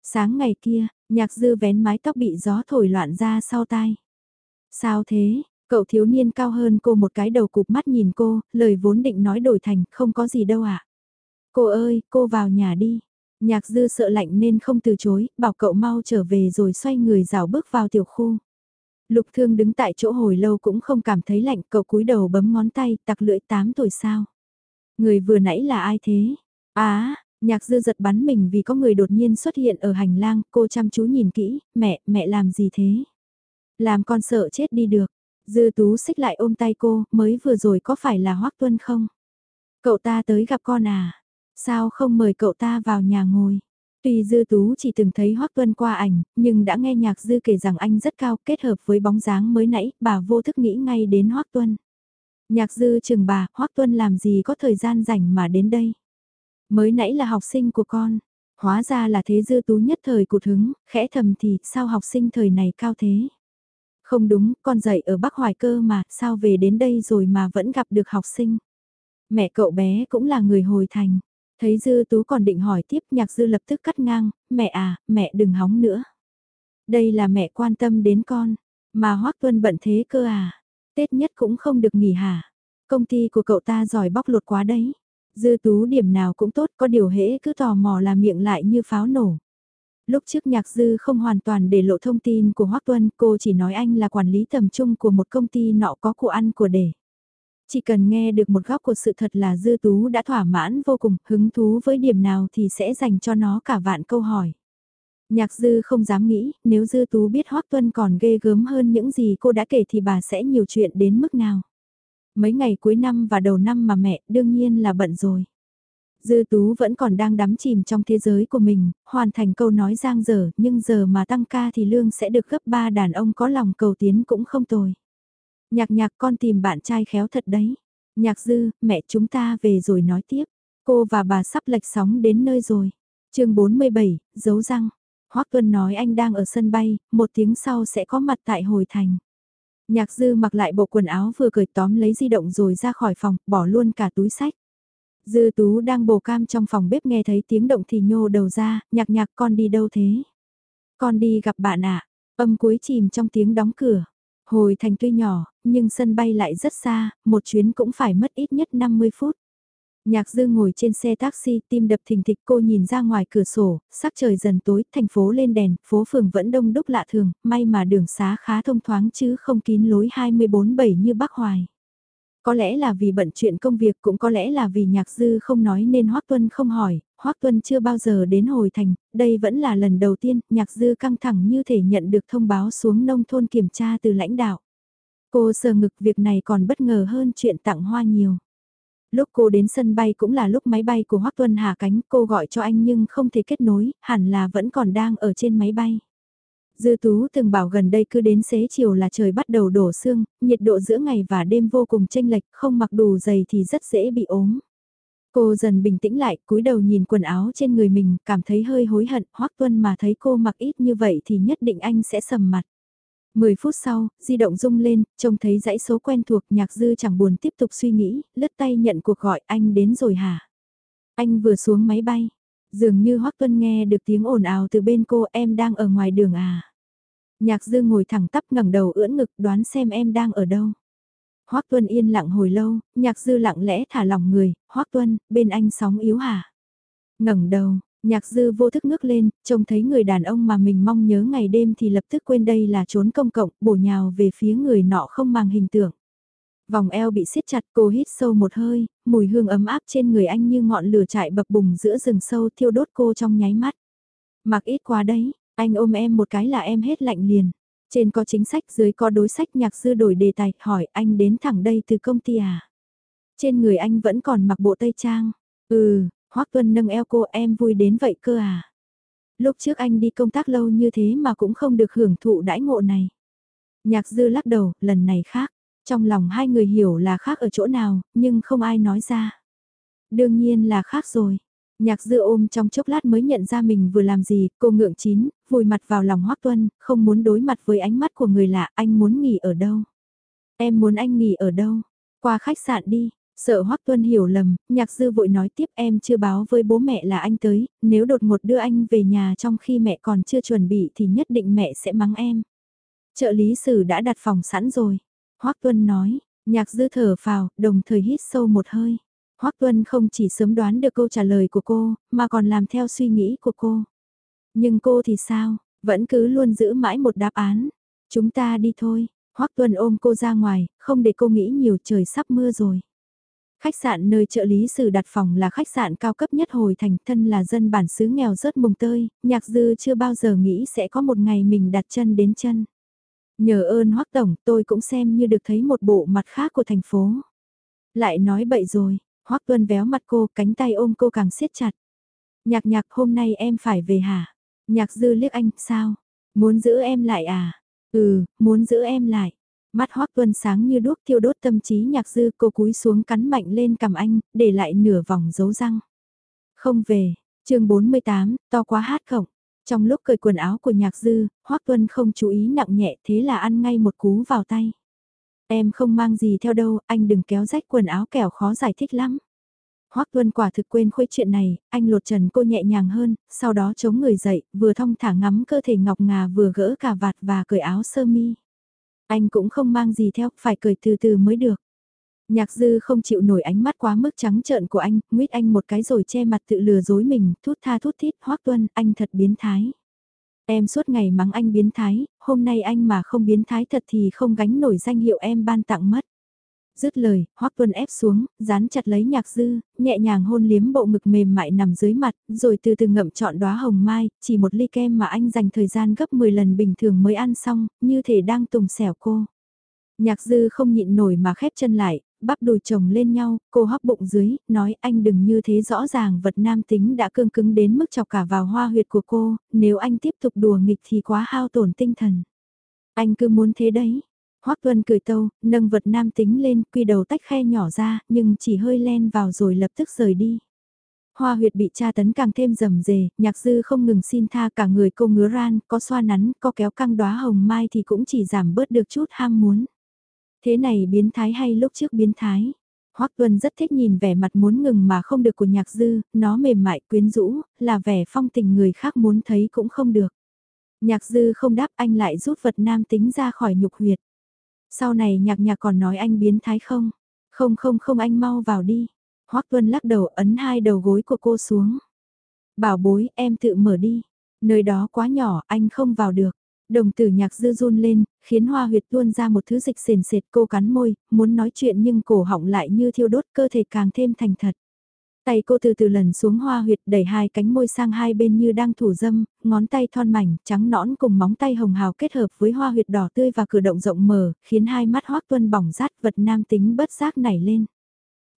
Sáng ngày kia, nhạc dư vén mái tóc bị gió thổi loạn ra sau tai. Sao thế, cậu thiếu niên cao hơn cô một cái đầu cụp mắt nhìn cô, lời vốn định nói đổi thành không có gì đâu ạ. À? Cô ơi, cô vào nhà đi. Nhạc dư sợ lạnh nên không từ chối, bảo cậu mau trở về rồi xoay người rào bước vào tiểu khu. Lục thương đứng tại chỗ hồi lâu cũng không cảm thấy lạnh, cậu cúi đầu bấm ngón tay, tặc lưỡi 8 tuổi sao. Người vừa nãy là ai thế? Á, nhạc dư giật bắn mình vì có người đột nhiên xuất hiện ở hành lang, cô chăm chú nhìn kỹ, mẹ, mẹ làm gì thế? Làm con sợ chết đi được. Dư tú xích lại ôm tay cô, mới vừa rồi có phải là Hoác Tuân không? Cậu ta tới gặp con à? Sao không mời cậu ta vào nhà ngồi? Tuy Dư Tú chỉ từng thấy Hoác Tuân qua ảnh, nhưng đã nghe nhạc Dư kể rằng anh rất cao kết hợp với bóng dáng mới nãy, bà vô thức nghĩ ngay đến Hoác Tuân. Nhạc dư trường bà, Hoắc Tuân làm gì có thời gian rảnh mà đến đây. Mới nãy là học sinh của con, hóa ra là thế dư tú nhất thời cụt hứng, khẽ thầm thì sao học sinh thời này cao thế. Không đúng, con dạy ở Bắc Hoài cơ mà, sao về đến đây rồi mà vẫn gặp được học sinh. Mẹ cậu bé cũng là người hồi thành. Thấy dư tú còn định hỏi tiếp nhạc dư lập tức cắt ngang, mẹ à, mẹ đừng hóng nữa. Đây là mẹ quan tâm đến con, mà Hoắc Tuân bận thế cơ à. Tết nhất cũng không được nghỉ hả? Công ty của cậu ta giỏi bóc lột quá đấy. Dư tú điểm nào cũng tốt, có điều hễ cứ tò mò là miệng lại như pháo nổ. Lúc trước nhạc dư không hoàn toàn để lộ thông tin của Hoác Tuân, cô chỉ nói anh là quản lý tầm trung của một công ty nọ có của ăn của để. Chỉ cần nghe được một góc của sự thật là dư tú đã thỏa mãn vô cùng, hứng thú với điểm nào thì sẽ dành cho nó cả vạn câu hỏi. Nhạc dư không dám nghĩ, nếu dư tú biết Hoác Tuân còn ghê gớm hơn những gì cô đã kể thì bà sẽ nhiều chuyện đến mức nào. Mấy ngày cuối năm và đầu năm mà mẹ đương nhiên là bận rồi. Dư tú vẫn còn đang đắm chìm trong thế giới của mình, hoàn thành câu nói giang dở, nhưng giờ mà tăng ca thì lương sẽ được gấp ba đàn ông có lòng cầu tiến cũng không tồi. Nhạc nhạc con tìm bạn trai khéo thật đấy. Nhạc dư, mẹ chúng ta về rồi nói tiếp. Cô và bà sắp lệch sóng đến nơi rồi. chương 47, dấu răng. Hoắc Tuân nói anh đang ở sân bay, một tiếng sau sẽ có mặt tại hồi thành. Nhạc dư mặc lại bộ quần áo vừa cởi tóm lấy di động rồi ra khỏi phòng, bỏ luôn cả túi sách. Dư tú đang bồ cam trong phòng bếp nghe thấy tiếng động thì nhô đầu ra, nhạc nhạc con đi đâu thế? Con đi gặp bạn ạ, âm cuối chìm trong tiếng đóng cửa. Hồi thành tuy nhỏ, nhưng sân bay lại rất xa, một chuyến cũng phải mất ít nhất 50 phút. Nhạc dư ngồi trên xe taxi, tim đập thình thịch cô nhìn ra ngoài cửa sổ, sắc trời dần tối, thành phố lên đèn, phố phường vẫn đông đúc lạ thường, may mà đường xá khá thông thoáng chứ không kín lối 24-7 như Bắc Hoài. Có lẽ là vì bận chuyện công việc cũng có lẽ là vì nhạc dư không nói nên Hoác Tuân không hỏi, Hoác Tuân chưa bao giờ đến hồi thành, đây vẫn là lần đầu tiên nhạc dư căng thẳng như thể nhận được thông báo xuống nông thôn kiểm tra từ lãnh đạo. Cô sờ ngực việc này còn bất ngờ hơn chuyện tặng hoa nhiều. Lúc cô đến sân bay cũng là lúc máy bay của Hoắc Tuân hạ cánh, cô gọi cho anh nhưng không thể kết nối, hẳn là vẫn còn đang ở trên máy bay. Dư Tú từng bảo gần đây cứ đến xế chiều là trời bắt đầu đổ sương, nhiệt độ giữa ngày và đêm vô cùng chênh lệch, không mặc đủ giày thì rất dễ bị ốm. Cô dần bình tĩnh lại, cúi đầu nhìn quần áo trên người mình, cảm thấy hơi hối hận, Hoắc Tuân mà thấy cô mặc ít như vậy thì nhất định anh sẽ sầm mặt. 10 phút sau, di động rung lên, trông thấy dãy số quen thuộc nhạc dư chẳng buồn tiếp tục suy nghĩ, lướt tay nhận cuộc gọi anh đến rồi hả? Anh vừa xuống máy bay. Dường như Hoắc Tuân nghe được tiếng ồn ào từ bên cô em đang ở ngoài đường à. Nhạc dư ngồi thẳng tắp ngẩng đầu ưỡn ngực đoán xem em đang ở đâu. Hoắc Tuân yên lặng hồi lâu, nhạc dư lặng lẽ thả lỏng người, Hoắc Tuân, bên anh sóng yếu hả? ngẩng đầu, nhạc dư vô thức ngước lên, trông thấy người đàn ông mà mình mong nhớ ngày đêm thì lập tức quên đây là trốn công cộng, bổ nhào về phía người nọ không mang hình tượng. Vòng eo bị siết chặt cô hít sâu một hơi, mùi hương ấm áp trên người anh như ngọn lửa chạy bập bùng giữa rừng sâu thiêu đốt cô trong nháy mắt. Mặc ít quá đấy, anh ôm em một cái là em hết lạnh liền. Trên có chính sách dưới có đối sách nhạc Dư đổi đề tài hỏi anh đến thẳng đây từ công ty à. Trên người anh vẫn còn mặc bộ tây trang. Ừ, Hoắc Tuân nâng eo cô em vui đến vậy cơ à. Lúc trước anh đi công tác lâu như thế mà cũng không được hưởng thụ đãi ngộ này. Nhạc dư lắc đầu, lần này khác. Trong lòng hai người hiểu là khác ở chỗ nào, nhưng không ai nói ra. Đương nhiên là khác rồi. Nhạc dư ôm trong chốc lát mới nhận ra mình vừa làm gì, cô ngượng chín, vùi mặt vào lòng Hoắc Tuân, không muốn đối mặt với ánh mắt của người lạ, anh muốn nghỉ ở đâu? Em muốn anh nghỉ ở đâu? Qua khách sạn đi, sợ Hoắc Tuân hiểu lầm, nhạc dư vội nói tiếp em chưa báo với bố mẹ là anh tới, nếu đột ngột đưa anh về nhà trong khi mẹ còn chưa chuẩn bị thì nhất định mẹ sẽ mắng em. Trợ lý sử đã đặt phòng sẵn rồi. Hoắc Tuân nói, nhạc dư thở phào, đồng thời hít sâu một hơi. Hoắc Tuân không chỉ sớm đoán được câu trả lời của cô, mà còn làm theo suy nghĩ của cô. Nhưng cô thì sao, vẫn cứ luôn giữ mãi một đáp án. Chúng ta đi thôi, Hoắc Tuân ôm cô ra ngoài, không để cô nghĩ nhiều trời sắp mưa rồi. Khách sạn nơi trợ lý sử đặt phòng là khách sạn cao cấp nhất hồi thành thân là dân bản xứ nghèo rớt mùng tơi, nhạc dư chưa bao giờ nghĩ sẽ có một ngày mình đặt chân đến chân. Nhờ ơn Hoắc Tổng tôi cũng xem như được thấy một bộ mặt khác của thành phố. Lại nói bậy rồi, Hoắc Tuân véo mặt cô, cánh tay ôm cô càng siết chặt. Nhạc nhạc hôm nay em phải về hả? Nhạc dư liếc anh, sao? Muốn giữ em lại à? Ừ, muốn giữ em lại. Mắt Hoắc Tuân sáng như đuốc thiêu đốt tâm trí nhạc dư cô cúi xuống cắn mạnh lên cầm anh, để lại nửa vòng dấu răng. Không về, chương 48, to quá hát khổng. Trong lúc cởi quần áo của nhạc dư, Hoắc Tuân không chú ý nặng nhẹ thế là ăn ngay một cú vào tay. Em không mang gì theo đâu, anh đừng kéo rách quần áo kẻo khó giải thích lắm. Hoắc Tuân quả thực quên khuấy chuyện này, anh lột trần cô nhẹ nhàng hơn, sau đó chống người dậy, vừa thong thả ngắm cơ thể ngọc ngà vừa gỡ cả vạt và cởi áo sơ mi. Anh cũng không mang gì theo, phải cười từ từ mới được. Nhạc dư không chịu nổi ánh mắt quá mức trắng trợn của anh, nguyết anh một cái rồi che mặt tự lừa dối mình, thút tha thút thít, Hoắc Tuân, anh thật biến thái. Em suốt ngày mắng anh biến thái, hôm nay anh mà không biến thái thật thì không gánh nổi danh hiệu em ban tặng mất. Dứt lời, Hoắc Tuân ép xuống, dán chặt lấy nhạc dư, nhẹ nhàng hôn liếm bộ ngực mềm mại nằm dưới mặt, rồi từ từ ngậm trọn đóa hồng mai, chỉ một ly kem mà anh dành thời gian gấp 10 lần bình thường mới ăn xong, như thể đang tùng xẻo cô. Nhạc dư không nhịn nổi mà khép chân lại, bắp đùi chồng lên nhau, cô hóc bụng dưới, nói anh đừng như thế rõ ràng vật nam tính đã cương cứng đến mức chọc cả vào hoa huyệt của cô, nếu anh tiếp tục đùa nghịch thì quá hao tổn tinh thần. Anh cứ muốn thế đấy. Hoắc Tuân cười tâu, nâng vật nam tính lên, quy đầu tách khe nhỏ ra, nhưng chỉ hơi len vào rồi lập tức rời đi. Hoa huyệt bị tra tấn càng thêm rầm rề, nhạc dư không ngừng xin tha cả người cô ngứa ran, có xoa nắn, có kéo căng đóa hồng mai thì cũng chỉ giảm bớt được chút ham muốn. Thế này biến thái hay lúc trước biến thái? Hoắc Tuân rất thích nhìn vẻ mặt muốn ngừng mà không được của nhạc dư, nó mềm mại quyến rũ, là vẻ phong tình người khác muốn thấy cũng không được. Nhạc dư không đáp anh lại rút vật nam tính ra khỏi nhục huyệt. Sau này nhạc nhạc còn nói anh biến thái không? Không không không anh mau vào đi. Hoắc Tuân lắc đầu ấn hai đầu gối của cô xuống. Bảo bối em tự mở đi. Nơi đó quá nhỏ anh không vào được. Đồng tử nhạc dư run lên, khiến hoa huyệt tuôn ra một thứ dịch sền sệt cô cắn môi, muốn nói chuyện nhưng cổ họng lại như thiêu đốt cơ thể càng thêm thành thật. Tay cô từ từ lần xuống hoa huyệt đẩy hai cánh môi sang hai bên như đang thủ dâm, ngón tay thon mảnh, trắng nõn cùng móng tay hồng hào kết hợp với hoa huyệt đỏ tươi và cử động rộng mở, khiến hai mắt hoác tuân bỏng rát vật nam tính bất giác nảy lên.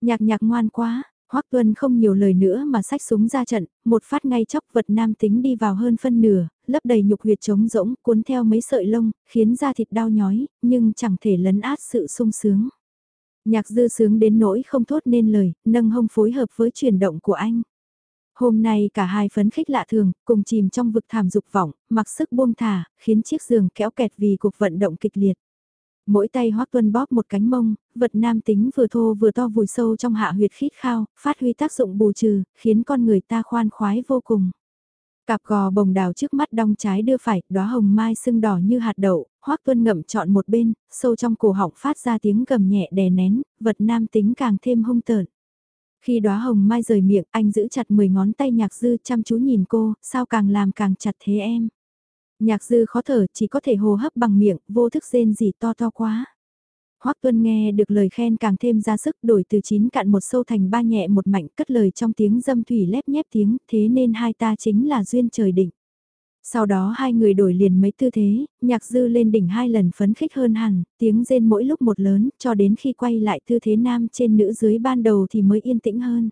Nhạc nhạc ngoan quá, Hoắc Tuân không nhiều lời nữa mà sách súng ra trận, một phát ngay chóc vật nam tính đi vào hơn phân nửa, lấp đầy nhục huyệt trống rỗng, cuốn theo mấy sợi lông, khiến da thịt đau nhói, nhưng chẳng thể lấn át sự sung sướng. Nhạc dư sướng đến nỗi không thốt nên lời, nâng hông phối hợp với chuyển động của anh. Hôm nay cả hai phấn khích lạ thường, cùng chìm trong vực thảm dục vọng, mặc sức buông thả, khiến chiếc giường kéo kẹt vì cuộc vận động kịch liệt. Mỗi tay Hoắc Tuân bóp một cánh mông, vật nam tính vừa thô vừa to vùi sâu trong hạ huyệt khít khao, phát huy tác dụng bù trừ, khiến con người ta khoan khoái vô cùng. Cặp gò bồng đào trước mắt đong trái đưa phải, đóa hồng mai sưng đỏ như hạt đậu, Hoắc Tuân ngậm chọn một bên, sâu trong cổ họng phát ra tiếng gầm nhẹ đè nén, vật nam tính càng thêm hung tợn. Khi đóa hồng mai rời miệng, anh giữ chặt 10 ngón tay nhạc dư chăm chú nhìn cô, sao càng làm càng chặt thế em. Nhạc dư khó thở, chỉ có thể hô hấp bằng miệng, vô thức rên gì to to quá. Hoắc Tuân nghe được lời khen càng thêm ra sức đổi từ chín cạn một sâu thành ba nhẹ một mạnh cất lời trong tiếng dâm thủy lép nhép tiếng, thế nên hai ta chính là duyên trời định. Sau đó hai người đổi liền mấy tư thế, nhạc dư lên đỉnh hai lần phấn khích hơn hẳn, tiếng rên mỗi lúc một lớn, cho đến khi quay lại tư thế nam trên nữ dưới ban đầu thì mới yên tĩnh hơn.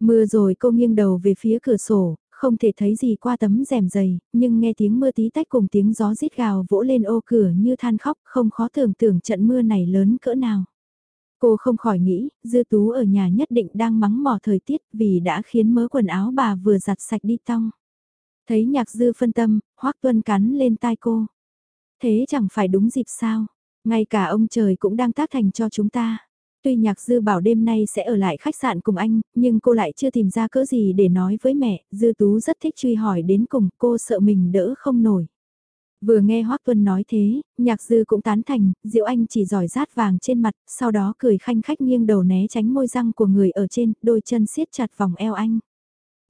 Mưa rồi cô nghiêng đầu về phía cửa sổ, không thể thấy gì qua tấm rèm dày, nhưng nghe tiếng mưa tí tách cùng tiếng gió rít gào vỗ lên ô cửa như than khóc, không khó tưởng tượng trận mưa này lớn cỡ nào. Cô không khỏi nghĩ, dư tú ở nhà nhất định đang mắng mỏ thời tiết vì đã khiến mớ quần áo bà vừa giặt sạch đi tong. Thấy nhạc dư phân tâm, hoắc tuân cắn lên tai cô. Thế chẳng phải đúng dịp sao, ngay cả ông trời cũng đang tác thành cho chúng ta. Tuy nhạc dư bảo đêm nay sẽ ở lại khách sạn cùng anh, nhưng cô lại chưa tìm ra cỡ gì để nói với mẹ, dư tú rất thích truy hỏi đến cùng, cô sợ mình đỡ không nổi. Vừa nghe Hoác Tuân nói thế, nhạc dư cũng tán thành, Diệu Anh chỉ giỏi rát vàng trên mặt, sau đó cười khanh khách nghiêng đầu né tránh môi răng của người ở trên, đôi chân siết chặt vòng eo anh.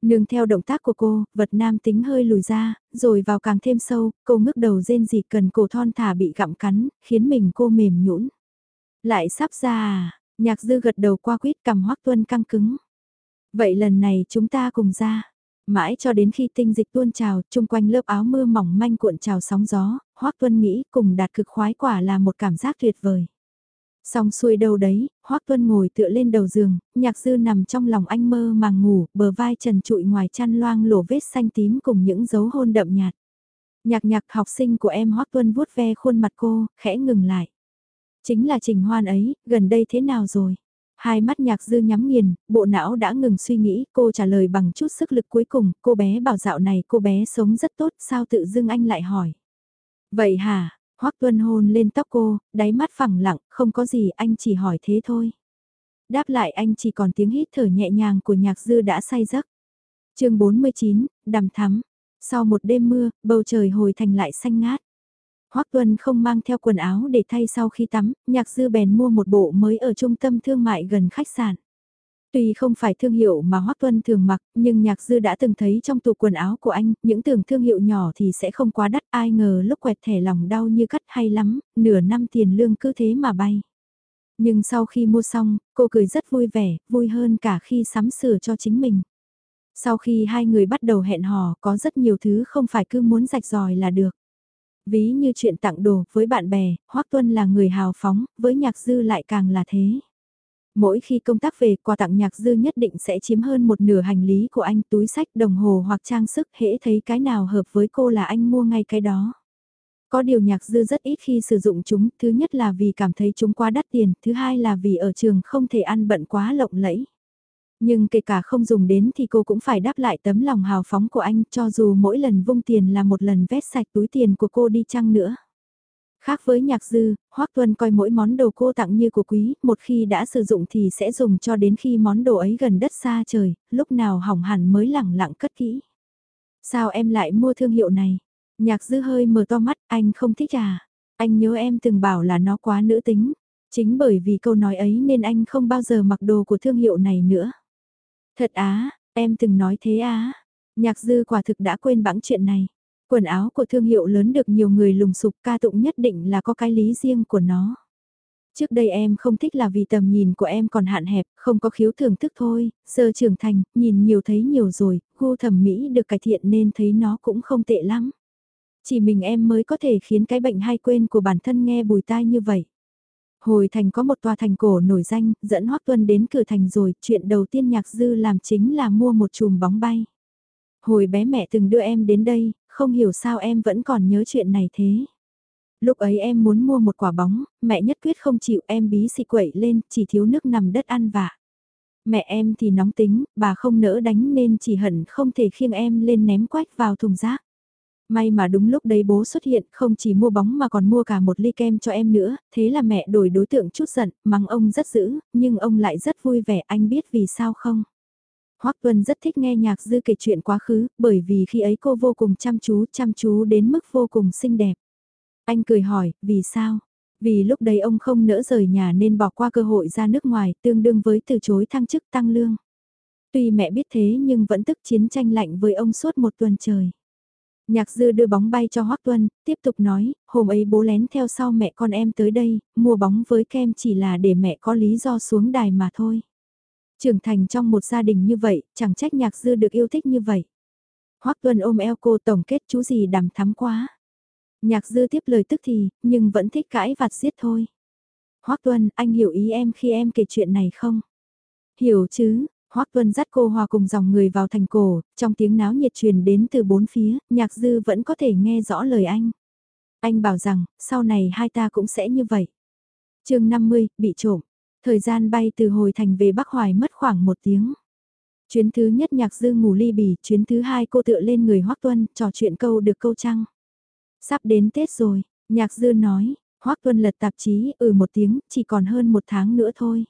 Nương theo động tác của cô, vật nam tính hơi lùi ra, rồi vào càng thêm sâu, cô ngước đầu rên gì cần cổ thon thả bị gặm cắn, khiến mình cô mềm nhũn. Lại sắp ra à, nhạc dư gật đầu qua quýt cầm hoắc tuân căng cứng. Vậy lần này chúng ta cùng ra. Mãi cho đến khi tinh dịch tuôn trào, chung quanh lớp áo mưa mỏng manh cuộn trào sóng gió, hoắc tuân nghĩ cùng đạt cực khoái quả là một cảm giác tuyệt vời. Xong xuôi đâu đấy, Hoác Tuân ngồi tựa lên đầu giường, nhạc dư nằm trong lòng anh mơ màng ngủ, bờ vai trần trụi ngoài chăn loang lổ vết xanh tím cùng những dấu hôn đậm nhạt. Nhạc nhạc học sinh của em Hoác Tuân vuốt ve khuôn mặt cô, khẽ ngừng lại. Chính là trình hoan ấy, gần đây thế nào rồi? Hai mắt nhạc dư nhắm nghiền, bộ não đã ngừng suy nghĩ, cô trả lời bằng chút sức lực cuối cùng, cô bé bảo dạo này cô bé sống rất tốt, sao tự dưng anh lại hỏi? Vậy hả, Hoắc Tuân hôn lên tóc cô, đáy mắt phẳng lặng, không có gì anh chỉ hỏi thế thôi. Đáp lại anh chỉ còn tiếng hít thở nhẹ nhàng của nhạc dư đã say giấc. chương 49, đầm thắm. Sau một đêm mưa, bầu trời hồi thành lại xanh ngát. Hoắc Tuân không mang theo quần áo để thay sau khi tắm, nhạc dư bèn mua một bộ mới ở trung tâm thương mại gần khách sạn. Tuy không phải thương hiệu mà Hoắc Tuân thường mặc, nhưng nhạc dư đã từng thấy trong tủ quần áo của anh, những tưởng thương hiệu nhỏ thì sẽ không quá đắt, ai ngờ lúc quẹt thẻ lòng đau như cắt hay lắm, nửa năm tiền lương cứ thế mà bay. Nhưng sau khi mua xong, cô cười rất vui vẻ, vui hơn cả khi sắm sửa cho chính mình. Sau khi hai người bắt đầu hẹn hò, có rất nhiều thứ không phải cứ muốn rạch ròi là được. Ví như chuyện tặng đồ với bạn bè, Hoắc Tuân là người hào phóng, với nhạc dư lại càng là thế. Mỗi khi công tác về, quà tặng nhạc dư nhất định sẽ chiếm hơn một nửa hành lý của anh, túi sách, đồng hồ hoặc trang sức, hễ thấy cái nào hợp với cô là anh mua ngay cái đó. Có điều nhạc dư rất ít khi sử dụng chúng, thứ nhất là vì cảm thấy chúng quá đắt tiền, thứ hai là vì ở trường không thể ăn bận quá lộng lẫy. Nhưng kể cả không dùng đến thì cô cũng phải đáp lại tấm lòng hào phóng của anh cho dù mỗi lần vung tiền là một lần vét sạch túi tiền của cô đi chăng nữa. Khác với nhạc dư, Hoác Tuân coi mỗi món đồ cô tặng như của quý, một khi đã sử dụng thì sẽ dùng cho đến khi món đồ ấy gần đất xa trời, lúc nào hỏng hẳn mới lẳng lặng cất kỹ. Sao em lại mua thương hiệu này? Nhạc dư hơi mở to mắt, anh không thích à? Anh nhớ em từng bảo là nó quá nữ tính. Chính bởi vì câu nói ấy nên anh không bao giờ mặc đồ của thương hiệu này nữa. Thật á, em từng nói thế á. Nhạc dư quả thực đã quên bẵng chuyện này. Quần áo của thương hiệu lớn được nhiều người lùng sục ca tụng nhất định là có cái lý riêng của nó. Trước đây em không thích là vì tầm nhìn của em còn hạn hẹp, không có khiếu thưởng thức thôi, giờ trưởng thành, nhìn nhiều thấy nhiều rồi, gu thẩm mỹ được cải thiện nên thấy nó cũng không tệ lắm. Chỉ mình em mới có thể khiến cái bệnh hay quên của bản thân nghe bùi tai như vậy. Hồi thành có một tòa thành cổ nổi danh, dẫn Hoắc Tuân đến cửa thành rồi, chuyện đầu tiên nhạc dư làm chính là mua một chùm bóng bay. Hồi bé mẹ từng đưa em đến đây, không hiểu sao em vẫn còn nhớ chuyện này thế. Lúc ấy em muốn mua một quả bóng, mẹ nhất quyết không chịu em bí xị quậy lên, chỉ thiếu nước nằm đất ăn vạ. Mẹ em thì nóng tính, bà không nỡ đánh nên chỉ hận không thể khiêng em lên ném quách vào thùng rác. May mà đúng lúc đấy bố xuất hiện, không chỉ mua bóng mà còn mua cả một ly kem cho em nữa, thế là mẹ đổi đối tượng chút giận, mắng ông rất dữ, nhưng ông lại rất vui vẻ, anh biết vì sao không? Hoắc Tuân rất thích nghe nhạc dư kể chuyện quá khứ, bởi vì khi ấy cô vô cùng chăm chú, chăm chú đến mức vô cùng xinh đẹp. Anh cười hỏi, vì sao? Vì lúc đấy ông không nỡ rời nhà nên bỏ qua cơ hội ra nước ngoài, tương đương với từ chối thăng chức tăng lương. Tuy mẹ biết thế nhưng vẫn tức chiến tranh lạnh với ông suốt một tuần trời. Nhạc dư đưa bóng bay cho Hoác Tuân, tiếp tục nói, hôm ấy bố lén theo sau mẹ con em tới đây, mua bóng với kem chỉ là để mẹ có lý do xuống đài mà thôi. Trưởng thành trong một gia đình như vậy, chẳng trách nhạc dư được yêu thích như vậy. Hoác Tuân ôm eo cô tổng kết chú gì đằm thắm quá. Nhạc dư tiếp lời tức thì, nhưng vẫn thích cãi vặt giết thôi. Hoác Tuân, anh hiểu ý em khi em kể chuyện này không? Hiểu chứ, Hoắc Tuân dắt cô hòa cùng dòng người vào thành cổ, trong tiếng náo nhiệt truyền đến từ bốn phía, nhạc dư vẫn có thể nghe rõ lời anh. Anh bảo rằng, sau này hai ta cũng sẽ như vậy. chương 50, bị trộm. Thời gian bay từ hồi thành về Bắc Hoài mất khoảng một tiếng. Chuyến thứ nhất nhạc dư ngủ ly bì, chuyến thứ hai cô tựa lên người Hoắc Tuân, trò chuyện câu được câu trăng. Sắp đến Tết rồi, nhạc dư nói, Hoắc Tuân lật tạp chí, ừ một tiếng, chỉ còn hơn một tháng nữa thôi.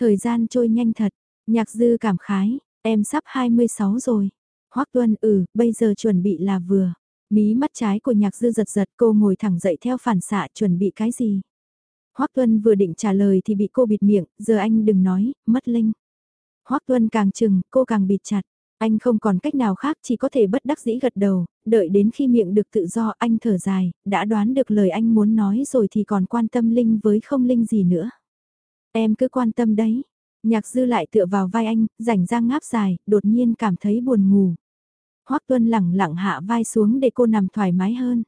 Thời gian trôi nhanh thật, nhạc dư cảm khái, em sắp 26 rồi. Hoắc Tuân, ừ, bây giờ chuẩn bị là vừa. Mí mắt trái của nhạc dư giật giật cô ngồi thẳng dậy theo phản xạ chuẩn bị cái gì. Hoắc Tuân vừa định trả lời thì bị cô bịt miệng, giờ anh đừng nói, mất linh. Hoắc Tuân càng chừng, cô càng bịt chặt. Anh không còn cách nào khác chỉ có thể bất đắc dĩ gật đầu, đợi đến khi miệng được tự do anh thở dài, đã đoán được lời anh muốn nói rồi thì còn quan tâm Linh với không Linh gì nữa. Em cứ quan tâm đấy. Nhạc dư lại tựa vào vai anh, rảnh ra ngáp dài, đột nhiên cảm thấy buồn ngủ. Hoác Tuân lẳng lặng hạ vai xuống để cô nằm thoải mái hơn.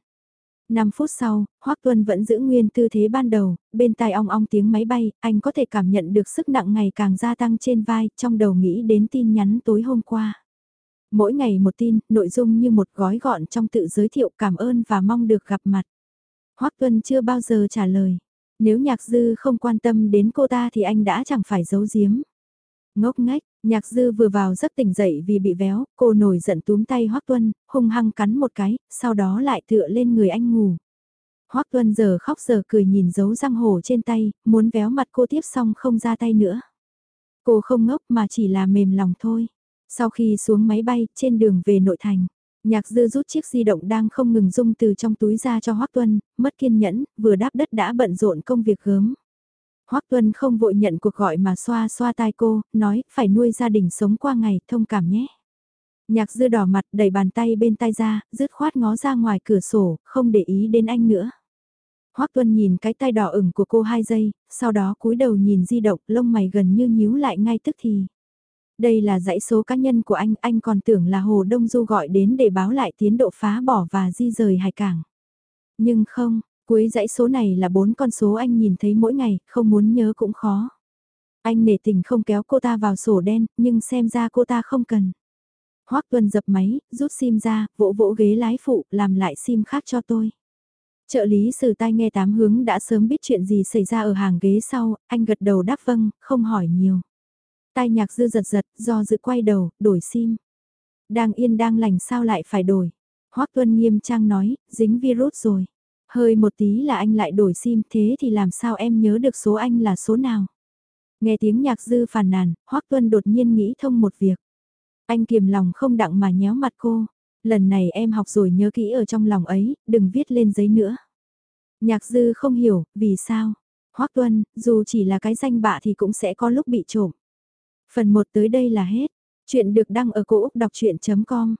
5 phút sau, Hoác Tuân vẫn giữ nguyên tư thế ban đầu, bên tai ong ong tiếng máy bay, anh có thể cảm nhận được sức nặng ngày càng gia tăng trên vai, trong đầu nghĩ đến tin nhắn tối hôm qua. Mỗi ngày một tin, nội dung như một gói gọn trong tự giới thiệu cảm ơn và mong được gặp mặt. Hoác Tuân chưa bao giờ trả lời. Nếu nhạc dư không quan tâm đến cô ta thì anh đã chẳng phải giấu giếm. Ngốc ngách, nhạc dư vừa vào giấc tỉnh dậy vì bị véo, cô nổi giận túm tay Hoác Tuân, hung hăng cắn một cái, sau đó lại tựa lên người anh ngủ. Hoác Tuân giờ khóc giờ cười nhìn dấu răng hổ trên tay, muốn véo mặt cô tiếp xong không ra tay nữa. Cô không ngốc mà chỉ là mềm lòng thôi. Sau khi xuống máy bay, trên đường về nội thành, nhạc dư rút chiếc di động đang không ngừng rung từ trong túi ra cho Hoác Tuân, mất kiên nhẫn, vừa đáp đất đã bận rộn công việc gớm. Hoác Tuân không vội nhận cuộc gọi mà xoa xoa tai cô, nói phải nuôi gia đình sống qua ngày, thông cảm nhé. Nhạc dư đỏ mặt đẩy bàn tay bên tay ra, dứt khoát ngó ra ngoài cửa sổ, không để ý đến anh nữa. Hoác Tuân nhìn cái tay đỏ ửng của cô hai giây, sau đó cúi đầu nhìn di động, lông mày gần như nhíu lại ngay tức thì. Đây là dãy số cá nhân của anh, anh còn tưởng là Hồ Đông Du gọi đến để báo lại tiến độ phá bỏ và di rời hải cảng. Nhưng không, cuối dãy số này là bốn con số anh nhìn thấy mỗi ngày, không muốn nhớ cũng khó. Anh nể tình không kéo cô ta vào sổ đen, nhưng xem ra cô ta không cần. Hoác Tuân dập máy, rút sim ra, vỗ vỗ ghế lái phụ, làm lại sim khác cho tôi. Trợ lý sử tai nghe tám hướng đã sớm biết chuyện gì xảy ra ở hàng ghế sau, anh gật đầu đáp vâng, không hỏi nhiều. Tai nhạc dư giật giật, do dự quay đầu, đổi sim. Đang yên đang lành sao lại phải đổi. Hoác Tuân nghiêm trang nói, dính virus rồi. Hơi một tí là anh lại đổi sim thế thì làm sao em nhớ được số anh là số nào. Nghe tiếng nhạc dư phàn nàn, Hoác Tuân đột nhiên nghĩ thông một việc. Anh kiềm lòng không đặng mà nhéo mặt cô. Lần này em học rồi nhớ kỹ ở trong lòng ấy, đừng viết lên giấy nữa. Nhạc dư không hiểu, vì sao? Hoác Tuân, dù chỉ là cái danh bạ thì cũng sẽ có lúc bị trộm. Phần 1 tới đây là hết. Chuyện được đăng ở cổ Úc đọc chuyện.com